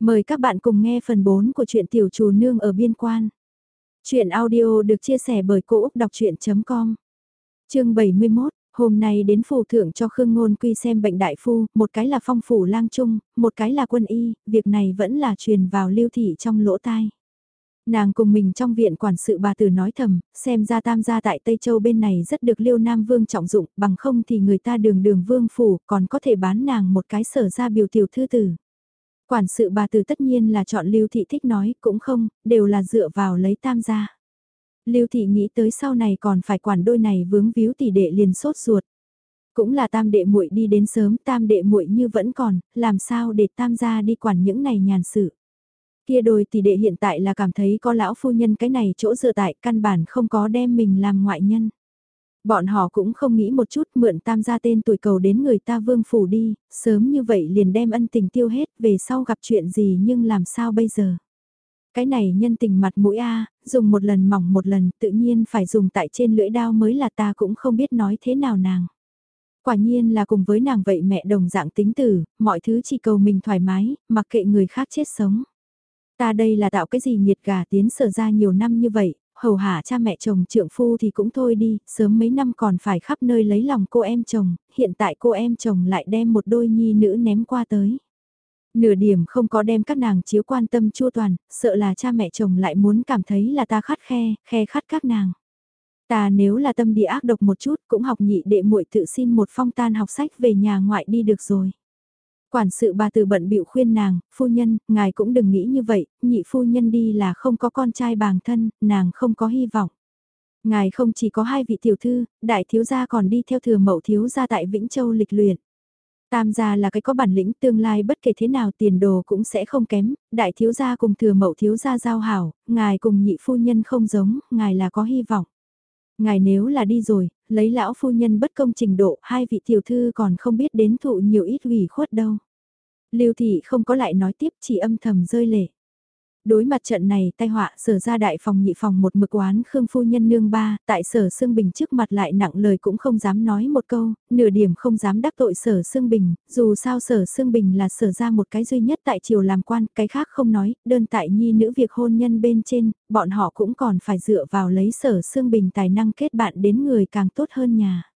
Mời các bạn cùng nghe phần 4 của truyện Tiểu Trù Nương ở Biên Quan. Chuyện audio được chia sẻ bởi Cô Úc Đọc Chuyện.com Chương 71, hôm nay đến phù thượng cho Khương Ngôn Quy xem bệnh đại phu, một cái là phong phủ lang trung, một cái là quân y, việc này vẫn là truyền vào lưu thị trong lỗ tai. Nàng cùng mình trong viện quản sự bà tử nói thầm, xem ra tam gia tại Tây Châu bên này rất được liêu nam vương trọng dụng, bằng không thì người ta đường đường vương phủ còn có thể bán nàng một cái sở ra biểu tiểu thư tử. Quản sự bà từ tất nhiên là chọn Lưu Thị thích nói, cũng không, đều là dựa vào lấy tam gia. Lưu Thị nghĩ tới sau này còn phải quản đôi này vướng víu tỷ đệ liền sốt ruột. Cũng là tam đệ muội đi đến sớm, tam đệ muội như vẫn còn, làm sao để tam gia đi quản những này nhàn sự. Kia đôi tỷ đệ hiện tại là cảm thấy có lão phu nhân cái này chỗ dựa tại căn bản không có đem mình làm ngoại nhân. Bọn họ cũng không nghĩ một chút mượn tam gia tên tuổi cầu đến người ta vương phủ đi, sớm như vậy liền đem ân tình tiêu hết về sau gặp chuyện gì nhưng làm sao bây giờ. Cái này nhân tình mặt mũi A, dùng một lần mỏng một lần tự nhiên phải dùng tại trên lưỡi đao mới là ta cũng không biết nói thế nào nàng. Quả nhiên là cùng với nàng vậy mẹ đồng dạng tính tử, mọi thứ chỉ cầu mình thoải mái, mặc kệ người khác chết sống. Ta đây là tạo cái gì nhiệt gà tiến sở ra nhiều năm như vậy, hầu hạ cha mẹ chồng trượng phu thì cũng thôi đi, sớm mấy năm còn phải khắp nơi lấy lòng cô em chồng, hiện tại cô em chồng lại đem một đôi nhi nữ ném qua tới. Nửa điểm không có đem các nàng chiếu quan tâm chua toàn, sợ là cha mẹ chồng lại muốn cảm thấy là ta khát khe, khe khát các nàng. Ta nếu là tâm địa ác độc một chút cũng học nhị đệ muội tự xin một phong tan học sách về nhà ngoại đi được rồi. Quản sự bà từ bận bịu khuyên nàng, phu nhân, ngài cũng đừng nghĩ như vậy, nhị phu nhân đi là không có con trai bàng thân, nàng không có hy vọng. Ngài không chỉ có hai vị tiểu thư, đại thiếu gia còn đi theo thừa mẫu thiếu gia tại Vĩnh Châu lịch luyện. Tam gia là cái có bản lĩnh tương lai bất kể thế nào tiền đồ cũng sẽ không kém, đại thiếu gia cùng thừa mẫu thiếu gia giao hảo, ngài cùng nhị phu nhân không giống, ngài là có hy vọng. Ngài nếu là đi rồi, lấy lão phu nhân bất công trình độ, hai vị tiểu thư còn không biết đến thụ nhiều ít ủy khuất đâu. Lưu thị không có lại nói tiếp chỉ âm thầm rơi lệ. Đối mặt trận này tai họa sở ra đại phòng nhị phòng một mực oán Khương Phu Nhân nương ba, tại sở Sương Bình trước mặt lại nặng lời cũng không dám nói một câu, nửa điểm không dám đắc tội sở Sương Bình, dù sao sở Sương Bình là sở ra một cái duy nhất tại triều làm quan, cái khác không nói, đơn tại nhi nữ việc hôn nhân bên trên, bọn họ cũng còn phải dựa vào lấy sở Sương Bình tài năng kết bạn đến người càng tốt hơn nhà.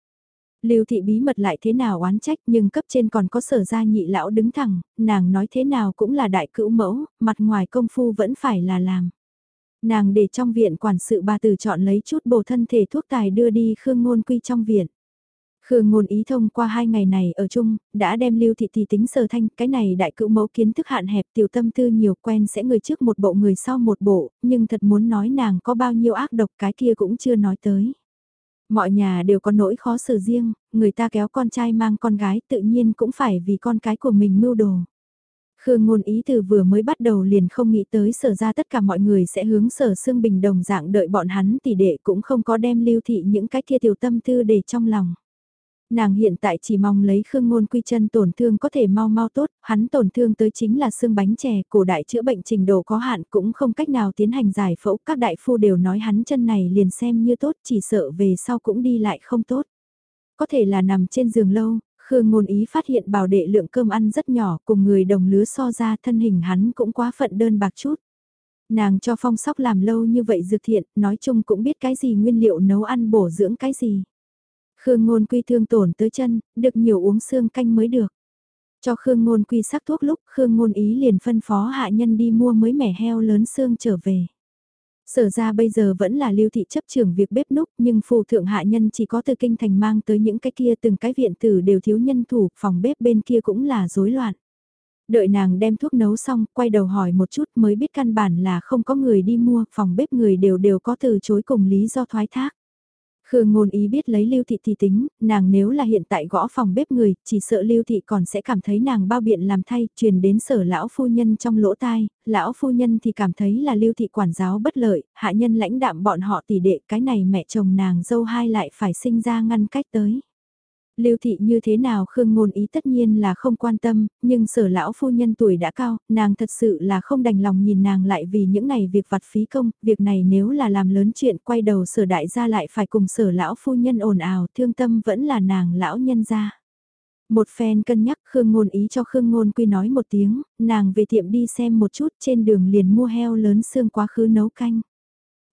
Lưu thị bí mật lại thế nào oán trách nhưng cấp trên còn có sở gia nhị lão đứng thẳng, nàng nói thế nào cũng là đại cữu mẫu, mặt ngoài công phu vẫn phải là làm. Nàng để trong viện quản sự bà tử chọn lấy chút bổ thân thể thuốc tài đưa đi Khương Ngôn Quy trong viện. Khương Ngôn ý thông qua hai ngày này ở chung, đã đem lưu thị tỷ tính sở thanh, cái này đại cữu mẫu kiến thức hạn hẹp tiểu tâm tư nhiều quen sẽ người trước một bộ người sau một bộ, nhưng thật muốn nói nàng có bao nhiêu ác độc cái kia cũng chưa nói tới. Mọi nhà đều có nỗi khó xử riêng, người ta kéo con trai mang con gái tự nhiên cũng phải vì con cái của mình mưu đồ. Khương ngôn ý từ vừa mới bắt đầu liền không nghĩ tới sở ra tất cả mọi người sẽ hướng sở xương bình đồng dạng đợi bọn hắn tỷ đệ cũng không có đem lưu thị những cái kia tiểu tâm tư để trong lòng. Nàng hiện tại chỉ mong lấy khương ngôn quy chân tổn thương có thể mau mau tốt, hắn tổn thương tới chính là xương bánh chè, cổ đại chữa bệnh trình độ có hạn cũng không cách nào tiến hành giải phẫu, các đại phu đều nói hắn chân này liền xem như tốt, chỉ sợ về sau cũng đi lại không tốt. Có thể là nằm trên giường lâu, Khương ngôn ý phát hiện bảo đệ lượng cơm ăn rất nhỏ cùng người đồng lứa so ra thân hình hắn cũng quá phận đơn bạc chút. Nàng cho phong sóc làm lâu như vậy dược thiện, nói chung cũng biết cái gì nguyên liệu nấu ăn bổ dưỡng cái gì. Khương Ngôn Quy thương tổn tới chân, được nhiều uống xương canh mới được. Cho Khương Ngôn Quy sắc thuốc lúc Khương Ngôn Ý liền phân phó hạ nhân đi mua mới mẻ heo lớn xương trở về. Sở ra bây giờ vẫn là lưu thị chấp trưởng việc bếp núc nhưng phù thượng hạ nhân chỉ có từ kinh thành mang tới những cái kia từng cái viện tử đều thiếu nhân thủ, phòng bếp bên kia cũng là rối loạn. Đợi nàng đem thuốc nấu xong, quay đầu hỏi một chút mới biết căn bản là không có người đi mua, phòng bếp người đều đều có từ chối cùng lý do thoái thác. Khương ngôn ý biết lấy lưu thị thì tính, nàng nếu là hiện tại gõ phòng bếp người, chỉ sợ lưu thị còn sẽ cảm thấy nàng bao biện làm thay, truyền đến sở lão phu nhân trong lỗ tai, lão phu nhân thì cảm thấy là lưu thị quản giáo bất lợi, hạ nhân lãnh đạm bọn họ tỷ đệ cái này mẹ chồng nàng dâu hai lại phải sinh ra ngăn cách tới. Lưu thị như thế nào Khương Ngôn Ý tất nhiên là không quan tâm, nhưng sở lão phu nhân tuổi đã cao, nàng thật sự là không đành lòng nhìn nàng lại vì những này việc vặt phí công, việc này nếu là làm lớn chuyện quay đầu sở đại gia lại phải cùng sở lão phu nhân ồn ào, thương tâm vẫn là nàng lão nhân gia. Một phen cân nhắc Khương Ngôn ý cho Khương Ngôn Quy nói một tiếng, nàng về tiệm đi xem một chút trên đường liền mua heo lớn xương quá khứ nấu canh.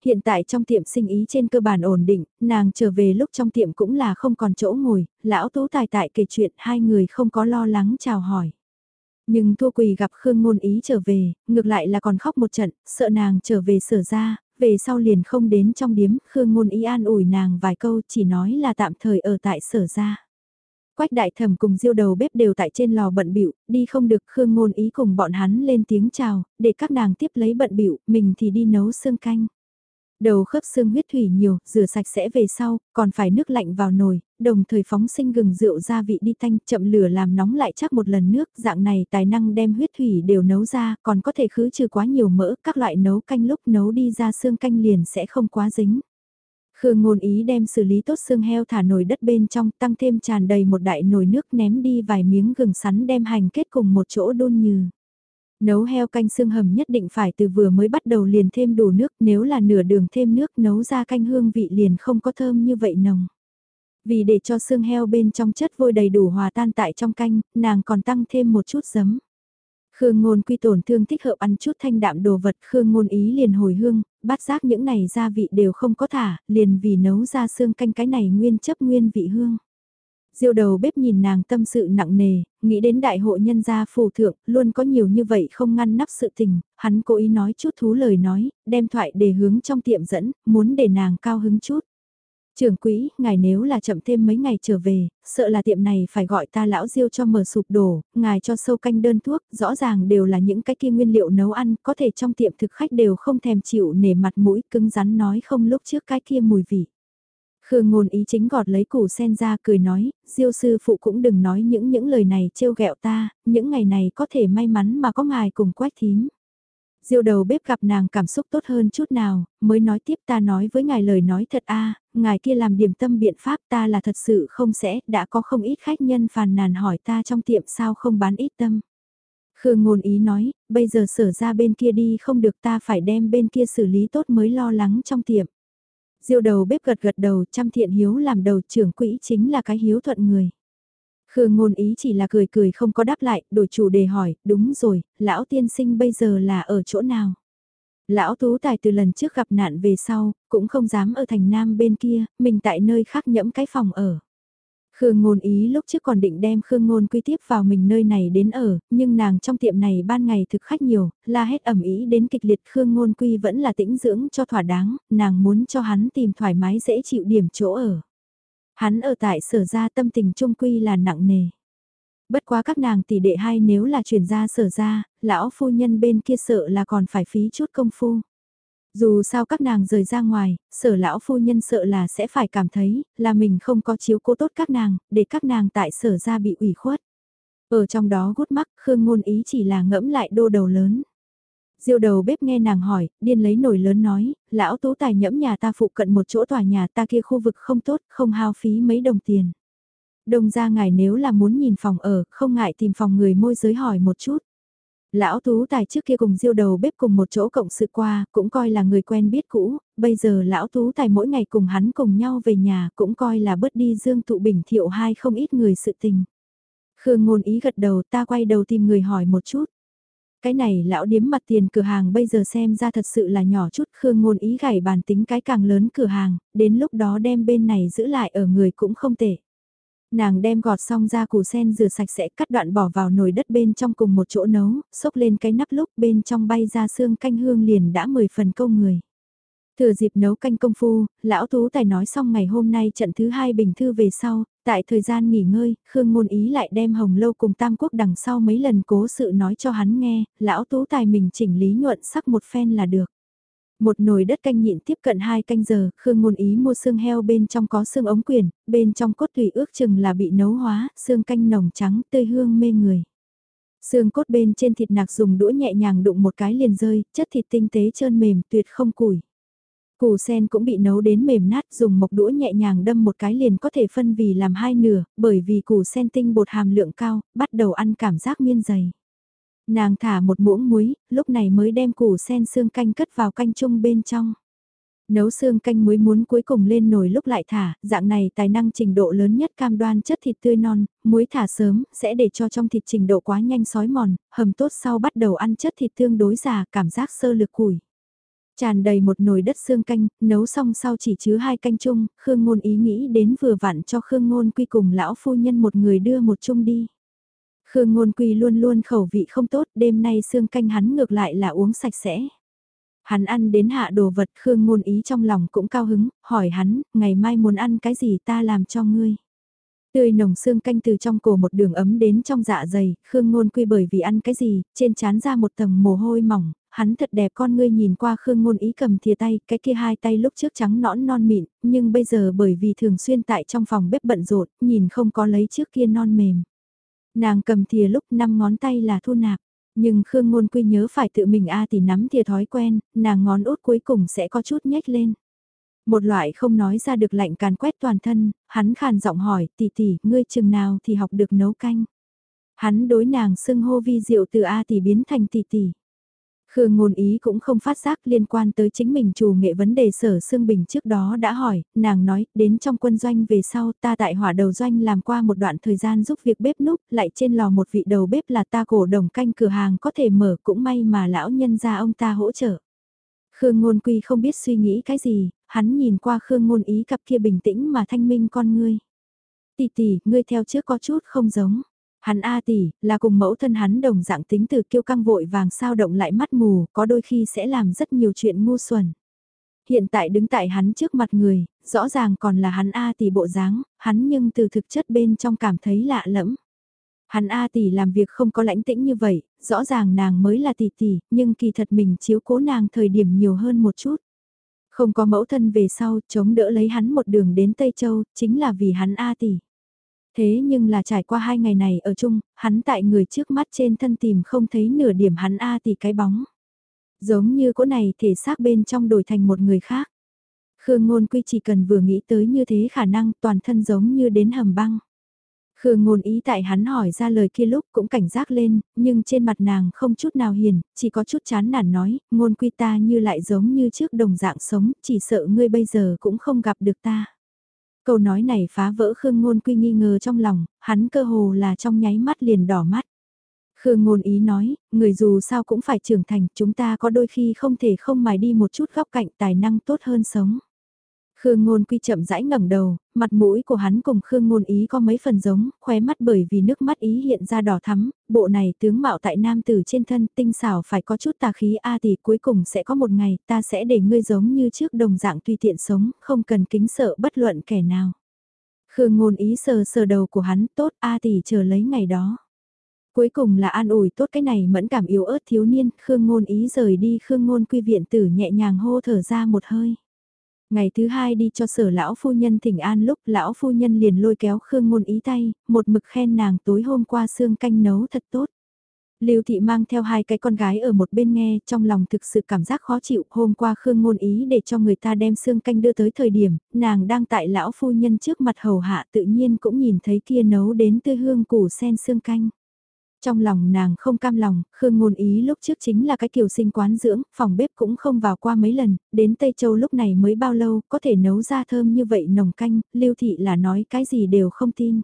Hiện tại trong tiệm sinh ý trên cơ bản ổn định, nàng trở về lúc trong tiệm cũng là không còn chỗ ngồi, lão tú tài tại kể chuyện hai người không có lo lắng chào hỏi. Nhưng thua quỳ gặp Khương Ngôn Ý trở về, ngược lại là còn khóc một trận, sợ nàng trở về sở ra, về sau liền không đến trong điếm, Khương Ngôn Ý an ủi nàng vài câu chỉ nói là tạm thời ở tại sở ra. Quách đại thẩm cùng diêu đầu bếp đều tại trên lò bận bịu đi không được Khương Ngôn Ý cùng bọn hắn lên tiếng chào, để các nàng tiếp lấy bận bịu mình thì đi nấu xương canh. Đầu khớp xương huyết thủy nhiều, rửa sạch sẽ về sau, còn phải nước lạnh vào nồi, đồng thời phóng sinh gừng rượu gia vị đi thanh chậm lửa làm nóng lại chắc một lần nước, dạng này tài năng đem huyết thủy đều nấu ra, còn có thể khứ trừ quá nhiều mỡ, các loại nấu canh lúc nấu đi ra xương canh liền sẽ không quá dính. Khương ngôn ý đem xử lý tốt xương heo thả nồi đất bên trong, tăng thêm tràn đầy một đại nồi nước ném đi vài miếng gừng sắn đem hành kết cùng một chỗ đôn nhừ. Nấu heo canh xương hầm nhất định phải từ vừa mới bắt đầu liền thêm đủ nước, nếu là nửa đường thêm nước nấu ra canh hương vị liền không có thơm như vậy nồng. Vì để cho xương heo bên trong chất vôi đầy đủ hòa tan tại trong canh, nàng còn tăng thêm một chút giấm. Khương ngôn quy tổn thương thích hợp ăn chút thanh đạm đồ vật, Khương ngôn ý liền hồi hương, bát giác những này gia vị đều không có thả, liền vì nấu ra xương canh cái này nguyên chấp nguyên vị hương. Diêu đầu bếp nhìn nàng tâm sự nặng nề, nghĩ đến đại hộ nhân gia phù thượng, luôn có nhiều như vậy không ngăn nắp sự tình, hắn cố ý nói chút thú lời nói, đem thoại để hướng trong tiệm dẫn, muốn để nàng cao hứng chút. Trưởng quỹ, ngài nếu là chậm thêm mấy ngày trở về, sợ là tiệm này phải gọi ta lão diêu cho mở sụp đổ, ngài cho sâu canh đơn thuốc, rõ ràng đều là những cái kia nguyên liệu nấu ăn, có thể trong tiệm thực khách đều không thèm chịu nể mặt mũi cứng rắn nói không lúc trước cái kia mùi vị. Khương ngôn ý chính gọt lấy củ sen ra cười nói, diêu sư phụ cũng đừng nói những những lời này trêu ghẹo ta, những ngày này có thể may mắn mà có ngài cùng quách thím. Diêu đầu bếp gặp nàng cảm xúc tốt hơn chút nào, mới nói tiếp ta nói với ngài lời nói thật a ngài kia làm điểm tâm biện pháp ta là thật sự không sẽ, đã có không ít khách nhân phàn nàn hỏi ta trong tiệm sao không bán ít tâm. Khương ngôn ý nói, bây giờ sở ra bên kia đi không được ta phải đem bên kia xử lý tốt mới lo lắng trong tiệm. Diêu đầu bếp gật gật đầu trăm thiện hiếu làm đầu trưởng quỹ chính là cái hiếu thuận người. Khương ngôn ý chỉ là cười cười không có đáp lại, đổi chủ đề hỏi, đúng rồi, lão tiên sinh bây giờ là ở chỗ nào? Lão Tú Tài từ lần trước gặp nạn về sau, cũng không dám ở thành nam bên kia, mình tại nơi khác nhẫm cái phòng ở. Khương Ngôn ý lúc trước còn định đem Khương Ngôn quy tiếp vào mình nơi này đến ở, nhưng nàng trong tiệm này ban ngày thực khách nhiều, la hết ẩm ý đến kịch liệt Khương Ngôn quy vẫn là tĩnh dưỡng cho thỏa đáng, nàng muốn cho hắn tìm thoải mái dễ chịu điểm chỗ ở. Hắn ở tại sở ra tâm tình trung quy là nặng nề. Bất quá các nàng tỷ đệ hai nếu là chuyển ra sở ra, lão phu nhân bên kia sợ là còn phải phí chút công phu. Dù sao các nàng rời ra ngoài, sở lão phu nhân sợ là sẽ phải cảm thấy là mình không có chiếu cố tốt các nàng, để các nàng tại sở ra bị ủy khuất. Ở trong đó gút mắt Khương Ngôn Ý chỉ là ngẫm lại đô đầu lớn. Diêu đầu bếp nghe nàng hỏi, điên lấy nổi lớn nói, lão tú tài nhẫm nhà ta phụ cận một chỗ tòa nhà ta kia khu vực không tốt, không hao phí mấy đồng tiền. Đồng ra ngài nếu là muốn nhìn phòng ở, không ngại tìm phòng người môi giới hỏi một chút. Lão Tú Tài trước kia cùng diêu đầu bếp cùng một chỗ cộng sự qua, cũng coi là người quen biết cũ, bây giờ Lão Tú Tài mỗi ngày cùng hắn cùng nhau về nhà cũng coi là bớt đi dương tụ bình thiệu hai không ít người sự tình. Khương ngôn ý gật đầu ta quay đầu tìm người hỏi một chút. Cái này lão điếm mặt tiền cửa hàng bây giờ xem ra thật sự là nhỏ chút Khương ngôn ý gảy bàn tính cái càng lớn cửa hàng, đến lúc đó đem bên này giữ lại ở người cũng không tệ. Nàng đem gọt xong ra củ sen rửa sạch sẽ cắt đoạn bỏ vào nồi đất bên trong cùng một chỗ nấu, xốc lên cái nắp lúc bên trong bay ra xương canh hương liền đã mười phần câu người. Thừa dịp nấu canh công phu, lão tú tài nói xong ngày hôm nay trận thứ hai bình thư về sau, tại thời gian nghỉ ngơi, Khương Ngôn Ý lại đem hồng lâu cùng Tam Quốc đằng sau mấy lần cố sự nói cho hắn nghe, lão tú tài mình chỉnh lý nhuận sắc một phen là được. Một nồi đất canh nhịn tiếp cận 2 canh giờ, Khương Ngôn Ý mua xương heo bên trong có xương ống quyển, bên trong cốt tùy ước chừng là bị nấu hóa, xương canh nồng trắng tươi hương mê người. Xương cốt bên trên thịt nạc dùng đũa nhẹ nhàng đụng một cái liền rơi, chất thịt tinh tế trơn mềm tuyệt không củi. Củ sen cũng bị nấu đến mềm nát dùng một đũa nhẹ nhàng đâm một cái liền có thể phân vì làm hai nửa, bởi vì củ sen tinh bột hàm lượng cao, bắt đầu ăn cảm giác miên dày. Nàng thả một muỗng muối, lúc này mới đem củ sen xương canh cất vào canh chung bên trong. Nấu xương canh muối muốn cuối cùng lên nồi lúc lại thả, dạng này tài năng trình độ lớn nhất cam đoan chất thịt tươi non, muối thả sớm, sẽ để cho trong thịt trình độ quá nhanh sói mòn, hầm tốt sau bắt đầu ăn chất thịt tương đối già, cảm giác sơ lực củi. Tràn đầy một nồi đất xương canh, nấu xong sau chỉ chứa hai canh chung, Khương Ngôn ý nghĩ đến vừa vặn cho Khương Ngôn quy cùng lão phu nhân một người đưa một chung đi. Khương Ngôn quy luôn luôn khẩu vị không tốt, đêm nay xương canh hắn ngược lại là uống sạch sẽ. Hắn ăn đến hạ đồ vật Khương Ngôn ý trong lòng cũng cao hứng, hỏi hắn, ngày mai muốn ăn cái gì ta làm cho ngươi. Tươi nồng xương canh từ trong cổ một đường ấm đến trong dạ dày, Khương Ngôn quy bởi vì ăn cái gì, trên trán ra một tầng mồ hôi mỏng, hắn thật đẹp con ngươi nhìn qua Khương Ngôn ý cầm thìa tay, cái kia hai tay lúc trước trắng nõn non mịn, nhưng bây giờ bởi vì thường xuyên tại trong phòng bếp bận rộn, nhìn không có lấy trước kia non mềm. Nàng cầm thìa lúc năm ngón tay là thu nạp. Nhưng Khương Ngôn Quy nhớ phải tự mình A thì nắm thìa thói quen, nàng ngón út cuối cùng sẽ có chút nhếch lên. Một loại không nói ra được lạnh càn quét toàn thân, hắn khàn giọng hỏi, tỷ tỷ, ngươi chừng nào thì học được nấu canh. Hắn đối nàng xưng hô vi diệu từ A tỷ biến thành tỷ tỷ. Khương ngôn ý cũng không phát giác liên quan tới chính mình chủ nghệ vấn đề sở Sương Bình trước đó đã hỏi, nàng nói, đến trong quân doanh về sau ta tại hỏa đầu doanh làm qua một đoạn thời gian giúp việc bếp núc, lại trên lò một vị đầu bếp là ta cổ đồng canh cửa hàng có thể mở cũng may mà lão nhân ra ông ta hỗ trợ. Khương ngôn quy không biết suy nghĩ cái gì, hắn nhìn qua Khương ngôn ý cặp kia bình tĩnh mà thanh minh con ngươi. Tỷ tỷ, ngươi theo trước có chút không giống. Hắn A tỷ, là cùng mẫu thân hắn đồng dạng tính từ kiêu căng vội vàng sao động lại mắt mù, có đôi khi sẽ làm rất nhiều chuyện ngu xuẩn. Hiện tại đứng tại hắn trước mặt người, rõ ràng còn là hắn A tỷ bộ dáng, hắn nhưng từ thực chất bên trong cảm thấy lạ lẫm. Hắn A tỷ làm việc không có lãnh tĩnh như vậy, rõ ràng nàng mới là tỷ tỷ, nhưng kỳ thật mình chiếu cố nàng thời điểm nhiều hơn một chút. Không có mẫu thân về sau, chống đỡ lấy hắn một đường đến Tây Châu, chính là vì hắn A tỷ. Thế nhưng là trải qua hai ngày này ở chung, hắn tại người trước mắt trên thân tìm không thấy nửa điểm hắn A tỷ cái bóng. Giống như cỗ này thể xác bên trong đổi thành một người khác. Khương Ngôn Quy chỉ cần vừa nghĩ tới như thế khả năng toàn thân giống như đến hầm băng. Khương Ngôn ý tại hắn hỏi ra lời kia lúc cũng cảnh giác lên, nhưng trên mặt nàng không chút nào hiền, chỉ có chút chán nản nói, Ngôn Quy ta như lại giống như trước đồng dạng sống, chỉ sợ ngươi bây giờ cũng không gặp được ta. Câu nói này phá vỡ Khương Ngôn Quy nghi ngờ trong lòng, hắn cơ hồ là trong nháy mắt liền đỏ mắt. Khương Ngôn ý nói, người dù sao cũng phải trưởng thành, chúng ta có đôi khi không thể không mài đi một chút góc cạnh tài năng tốt hơn sống. Khương Ngôn Quy chậm rãi ngẩng đầu, mặt mũi của hắn cùng Khương Ngôn Ý có mấy phần giống, khóe mắt bởi vì nước mắt ý hiện ra đỏ thắm, bộ này tướng mạo tại nam tử trên thân tinh xảo phải có chút tà khí a thì cuối cùng sẽ có một ngày ta sẽ để ngươi giống như trước đồng dạng tùy tiện sống, không cần kính sợ bất luận kẻ nào. Khương Ngôn Ý sờ sờ đầu của hắn, tốt a thì chờ lấy ngày đó. Cuối cùng là an ủi tốt cái này mẫn cảm yếu ớt thiếu niên, Khương Ngôn Ý rời đi Khương Ngôn Quy viện tử nhẹ nhàng hô thở ra một hơi. Ngày thứ hai đi cho sở lão phu nhân thỉnh an lúc lão phu nhân liền lôi kéo Khương Ngôn ý tay, một mực khen nàng tối hôm qua xương canh nấu thật tốt. Lưu Thị mang theo hai cái con gái ở một bên nghe, trong lòng thực sự cảm giác khó chịu, hôm qua Khương Ngôn ý để cho người ta đem xương canh đưa tới thời điểm, nàng đang tại lão phu nhân trước mặt hầu hạ tự nhiên cũng nhìn thấy kia nấu đến tươi hương củ sen xương canh. Trong lòng nàng không cam lòng, Khương Ngôn Ý lúc trước chính là cái kiều sinh quán dưỡng, phòng bếp cũng không vào qua mấy lần, đến Tây Châu lúc này mới bao lâu, có thể nấu ra thơm như vậy nồng canh, Lưu Thị là nói cái gì đều không tin.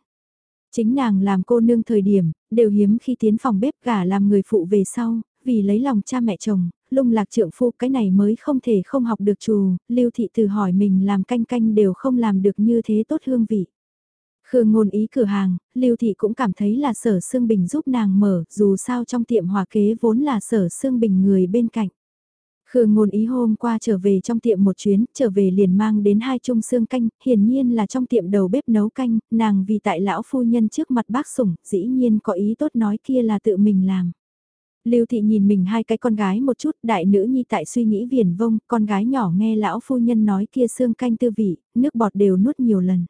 Chính nàng làm cô nương thời điểm, đều hiếm khi tiến phòng bếp gả làm người phụ về sau, vì lấy lòng cha mẹ chồng, lung lạc trượng phu cái này mới không thể không học được trù, Lưu Thị từ hỏi mình làm canh canh đều không làm được như thế tốt hương vị. Khương ngôn ý cửa hàng, Lưu Thị cũng cảm thấy là sở Sương Bình giúp nàng mở, dù sao trong tiệm hòa kế vốn là sở Sương Bình người bên cạnh. Khương ngôn ý hôm qua trở về trong tiệm một chuyến, trở về liền mang đến hai chung xương canh, hiển nhiên là trong tiệm đầu bếp nấu canh, nàng vì tại lão phu nhân trước mặt bác sủng, dĩ nhiên có ý tốt nói kia là tự mình làm. Lưu thị nhìn mình hai cái con gái một chút, đại nữ nhi tại suy nghĩ viền vông, con gái nhỏ nghe lão phu nhân nói kia xương canh tư vị, nước bọt đều nuốt nhiều lần.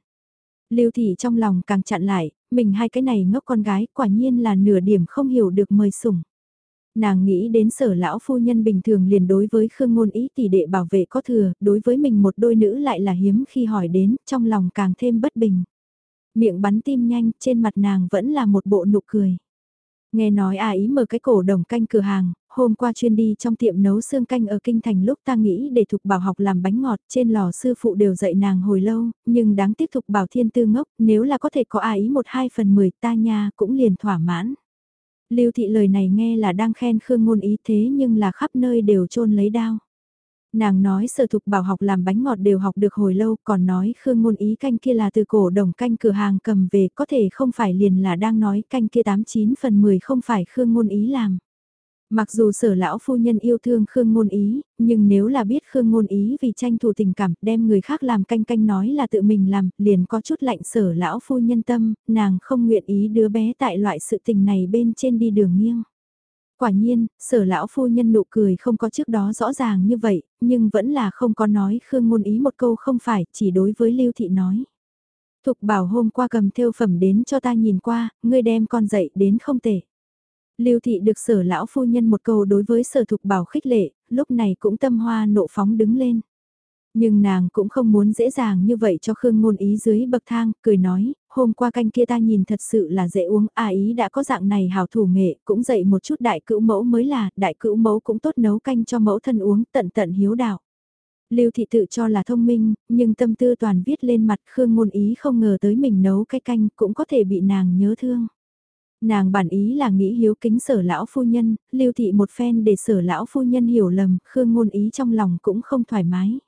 Lưu Thị trong lòng càng chặn lại, mình hai cái này ngốc con gái quả nhiên là nửa điểm không hiểu được mời sủng. Nàng nghĩ đến sở lão phu nhân bình thường liền đối với Khương Ngôn ý tỷ đệ bảo vệ có thừa, đối với mình một đôi nữ lại là hiếm khi hỏi đến, trong lòng càng thêm bất bình. Miệng bắn tim nhanh, trên mặt nàng vẫn là một bộ nụ cười. Nghe nói à ý mở cái cổ đồng canh cửa hàng, hôm qua chuyên đi trong tiệm nấu xương canh ở Kinh Thành lúc ta nghĩ để Thục Bảo học làm bánh ngọt trên lò sư phụ đều dạy nàng hồi lâu, nhưng đáng tiếc Thục Bảo thiên tư ngốc, nếu là có thể có ai ý một hai phần mười ta nha cũng liền thỏa mãn. Lưu thị lời này nghe là đang khen Khương Ngôn Ý thế nhưng là khắp nơi đều trôn lấy đao. Nàng nói sở thục bảo học làm bánh ngọt đều học được hồi lâu còn nói Khương Ngôn Ý canh kia là từ cổ đồng canh cửa hàng cầm về có thể không phải liền là đang nói canh kia 89 phần 10 không phải Khương Ngôn Ý làm. Mặc dù sở lão phu nhân yêu thương Khương Ngôn Ý, nhưng nếu là biết Khương Ngôn Ý vì tranh thủ tình cảm đem người khác làm canh canh nói là tự mình làm, liền có chút lạnh sở lão phu nhân tâm, nàng không nguyện ý đứa bé tại loại sự tình này bên trên đi đường nghiêng. Quả nhiên, sở lão phu nhân nụ cười không có trước đó rõ ràng như vậy, nhưng vẫn là không có nói Khương Ngôn Ý một câu không phải, chỉ đối với Lưu Thị nói. Thục bảo hôm qua cầm theo phẩm đến cho ta nhìn qua, ngươi đem con dậy đến không tệ. Lưu thị được sở lão phu nhân một câu đối với sở thục bảo khích lệ, lúc này cũng tâm hoa nộ phóng đứng lên. Nhưng nàng cũng không muốn dễ dàng như vậy cho Khương Ngôn Ý dưới bậc thang, cười nói, hôm qua canh kia ta nhìn thật sự là dễ uống, à ý đã có dạng này hào thủ nghệ, cũng dạy một chút đại cữu mẫu mới là, đại cữu mẫu cũng tốt nấu canh cho mẫu thân uống tận tận hiếu đạo. Lưu thị tự cho là thông minh, nhưng tâm tư toàn viết lên mặt Khương Ngôn Ý không ngờ tới mình nấu cái canh cũng có thể bị nàng nhớ thương. Nàng bản ý là nghĩ hiếu kính sở lão phu nhân, lưu thị một phen để sở lão phu nhân hiểu lầm, khương ngôn ý trong lòng cũng không thoải mái.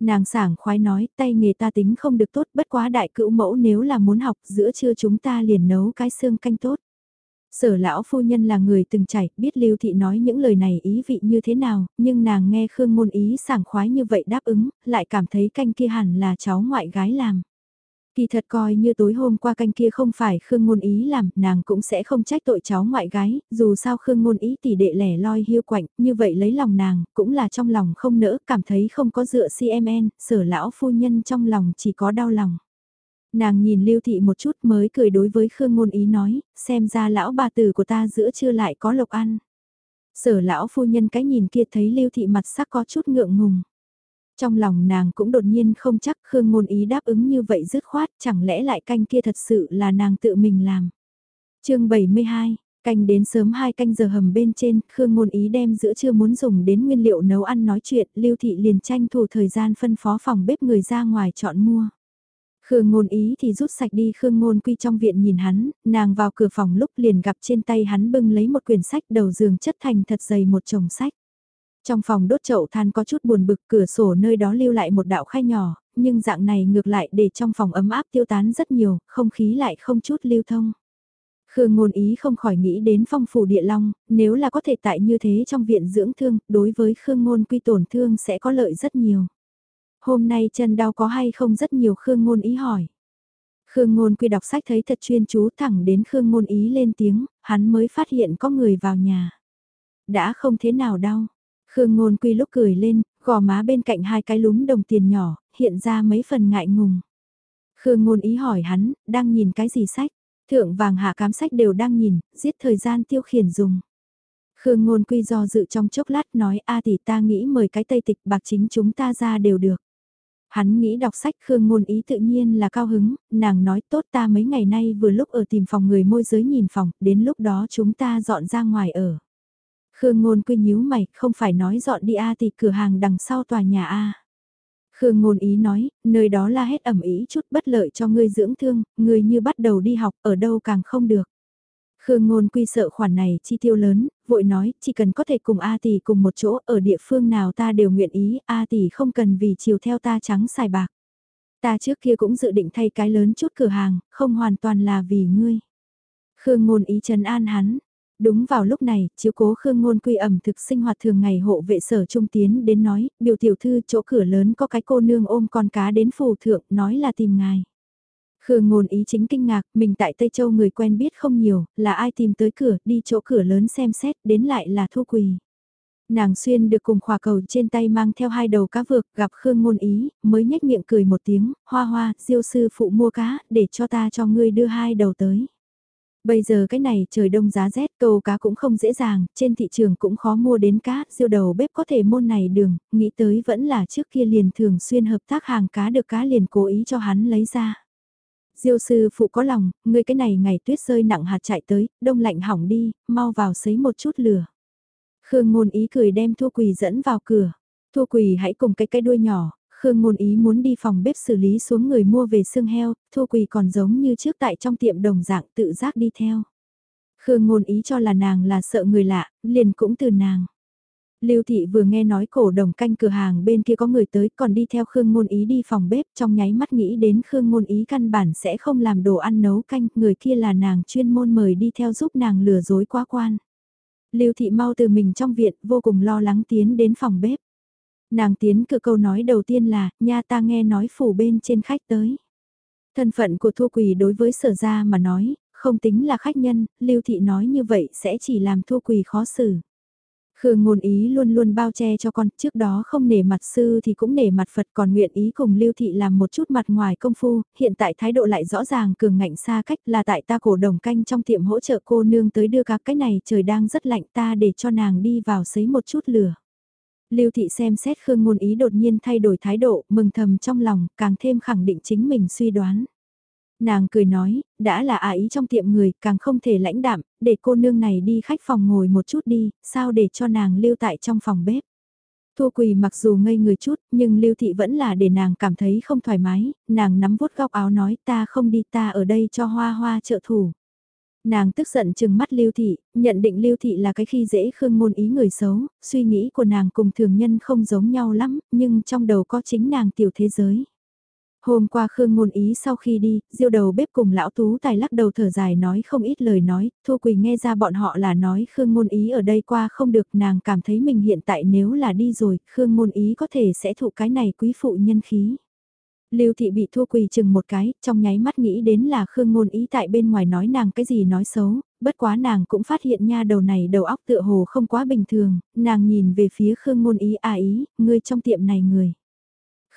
Nàng sảng khoái nói, tay nghề ta tính không được tốt, bất quá đại cữu mẫu nếu là muốn học, giữa trưa chúng ta liền nấu cái xương canh tốt. Sở lão phu nhân là người từng trải, biết Lưu Thị nói những lời này ý vị như thế nào, nhưng nàng nghe Khương Ngôn Ý sảng khoái như vậy đáp ứng, lại cảm thấy canh kia hẳn là cháu ngoại gái làm. Kỳ thật coi như tối hôm qua canh kia không phải Khương Ngôn Ý làm, nàng cũng sẽ không trách tội cháu ngoại gái, dù sao Khương Ngôn Ý tỷ đệ lẻ loi hiu quạnh, như vậy lấy lòng nàng, cũng là trong lòng không nỡ, cảm thấy không có dựa CMN, sở lão phu nhân trong lòng chỉ có đau lòng. Nàng nhìn Lưu Thị một chút mới cười đối với Khương Ngôn Ý nói, xem ra lão bà tử của ta giữa chưa lại có lộc ăn. Sở lão phu nhân cái nhìn kia thấy Lưu Thị mặt sắc có chút ngượng ngùng. Trong lòng nàng cũng đột nhiên không chắc Khương Ngôn Ý đáp ứng như vậy dứt khoát, chẳng lẽ lại canh kia thật sự là nàng tự mình làm. chương 72, canh đến sớm hai canh giờ hầm bên trên, Khương Ngôn Ý đem giữa trưa muốn dùng đến nguyên liệu nấu ăn nói chuyện, Lưu Thị liền tranh thủ thời gian phân phó phòng bếp người ra ngoài chọn mua. Khương ngôn ý thì rút sạch đi Khương ngôn quy trong viện nhìn hắn, nàng vào cửa phòng lúc liền gặp trên tay hắn bưng lấy một quyển sách đầu giường chất thành thật dày một chồng sách. Trong phòng đốt chậu than có chút buồn bực cửa sổ nơi đó lưu lại một đạo khai nhỏ, nhưng dạng này ngược lại để trong phòng ấm áp tiêu tán rất nhiều, không khí lại không chút lưu thông. Khương ngôn ý không khỏi nghĩ đến phong phủ địa long, nếu là có thể tại như thế trong viện dưỡng thương, đối với Khương ngôn quy tổn thương sẽ có lợi rất nhiều. Hôm nay chân đau có hay không rất nhiều Khương ngôn ý hỏi. Khương ngôn quy đọc sách thấy thật chuyên chú thẳng đến Khương ngôn ý lên tiếng, hắn mới phát hiện có người vào nhà. Đã không thế nào đau, Khương Ngôn Quy lúc cười lên, gò má bên cạnh hai cái lúm đồng tiền nhỏ, hiện ra mấy phần ngại ngùng. Khương Ngôn ý hỏi hắn, đang nhìn cái gì sách? Thượng vàng hạ cám sách đều đang nhìn, giết thời gian tiêu khiển dùng. Khương Ngôn Quy do dự trong chốc lát nói a tỷ ta nghĩ mời cái tây tịch bạc chính chúng ta ra đều được. Hắn nghĩ đọc sách Khương Ngôn ý tự nhiên là cao hứng, nàng nói tốt ta mấy ngày nay vừa lúc ở tìm phòng người môi giới nhìn phòng, đến lúc đó chúng ta dọn ra ngoài ở. Khương Ngôn Quy nhíu mày, không phải nói dọn đi A thì cửa hàng đằng sau tòa nhà A. Khương Ngôn Ý nói, nơi đó la hết ẩm ý chút bất lợi cho ngươi dưỡng thương, ngươi như bắt đầu đi học ở đâu càng không được. Khương Ngôn Quy sợ khoản này chi tiêu lớn, vội nói, chỉ cần có thể cùng A tỷ cùng một chỗ ở địa phương nào ta đều nguyện ý, A tỷ không cần vì chiều theo ta trắng xài bạc. Ta trước kia cũng dự định thay cái lớn chút cửa hàng, không hoàn toàn là vì ngươi. Khương Ngôn Ý trấn an hắn, Đúng vào lúc này, chiếu cố Khương Ngôn Quy ẩm thực sinh hoạt thường ngày hộ vệ sở trung tiến đến nói, biểu tiểu thư chỗ cửa lớn có cái cô nương ôm con cá đến phù thượng, nói là tìm ngài. Khương Ngôn ý chính kinh ngạc, mình tại Tây Châu người quen biết không nhiều, là ai tìm tới cửa, đi chỗ cửa lớn xem xét, đến lại là thu quỳ. Nàng xuyên được cùng khỏa cầu trên tay mang theo hai đầu cá vược, gặp Khương Ngôn ý, mới nhếch miệng cười một tiếng, hoa hoa, diêu sư phụ mua cá, để cho ta cho ngươi đưa hai đầu tới. Bây giờ cái này trời đông giá rét câu cá cũng không dễ dàng, trên thị trường cũng khó mua đến cá, siêu đầu bếp có thể môn này đường, nghĩ tới vẫn là trước kia liền thường xuyên hợp tác hàng cá được cá liền cố ý cho hắn lấy ra. Diêu sư phụ có lòng, người cái này ngày tuyết rơi nặng hạt chạy tới, đông lạnh hỏng đi, mau vào sấy một chút lửa. Khương ngôn ý cười đem Thu Quỳ dẫn vào cửa. Thu Quỳ hãy cùng cái cái đuôi nhỏ, Khương ngôn ý muốn đi phòng bếp xử lý xuống người mua về xương heo, Thu Quỳ còn giống như trước tại trong tiệm đồng dạng tự giác đi theo. Khương ngôn ý cho là nàng là sợ người lạ, liền cũng từ nàng. Lưu Thị vừa nghe nói cổ đồng canh cửa hàng bên kia có người tới còn đi theo Khương Ngôn Ý đi phòng bếp trong nháy mắt nghĩ đến Khương Ngôn Ý căn bản sẽ không làm đồ ăn nấu canh, người kia là nàng chuyên môn mời đi theo giúp nàng lừa dối quá quan. Lưu Thị mau từ mình trong viện vô cùng lo lắng tiến đến phòng bếp. Nàng tiến cửa câu nói đầu tiên là, nha ta nghe nói phủ bên trên khách tới. Thân phận của Thu Quỳ đối với sở gia mà nói, không tính là khách nhân, Lưu Thị nói như vậy sẽ chỉ làm Thu Quỳ khó xử. Khương ngôn ý luôn luôn bao che cho con, trước đó không nể mặt sư thì cũng nể mặt Phật còn nguyện ý cùng Lưu Thị làm một chút mặt ngoài công phu, hiện tại thái độ lại rõ ràng cường ngạnh xa cách là tại ta cổ đồng canh trong tiệm hỗ trợ cô nương tới đưa các cái này trời đang rất lạnh ta để cho nàng đi vào sấy một chút lửa. Lưu Thị xem xét Khương ngôn ý đột nhiên thay đổi thái độ, mừng thầm trong lòng, càng thêm khẳng định chính mình suy đoán. Nàng cười nói, đã là ả ý trong tiệm người, càng không thể lãnh đạm, để cô nương này đi khách phòng ngồi một chút đi, sao để cho nàng lưu tại trong phòng bếp. Thu Quỳ mặc dù ngây người chút, nhưng Lưu Thị vẫn là để nàng cảm thấy không thoải mái, nàng nắm vuốt góc áo nói ta không đi ta ở đây cho hoa hoa trợ thủ. Nàng tức giận chừng mắt Lưu Thị, nhận định Lưu Thị là cái khi dễ khương ngôn ý người xấu, suy nghĩ của nàng cùng thường nhân không giống nhau lắm, nhưng trong đầu có chính nàng tiểu thế giới. Hôm qua Khương Ngôn Ý sau khi đi, diêu đầu bếp cùng lão tú tài lắc đầu thở dài nói không ít lời nói, Thu Quỳnh nghe ra bọn họ là nói Khương Ngôn Ý ở đây qua không được nàng cảm thấy mình hiện tại nếu là đi rồi, Khương Ngôn Ý có thể sẽ thụ cái này quý phụ nhân khí. Lưu Thị bị thua Quỳ chừng một cái, trong nháy mắt nghĩ đến là Khương Ngôn Ý tại bên ngoài nói nàng cái gì nói xấu, bất quá nàng cũng phát hiện nha đầu này đầu óc tựa hồ không quá bình thường, nàng nhìn về phía Khương Ngôn Ý à ý, ngươi trong tiệm này người.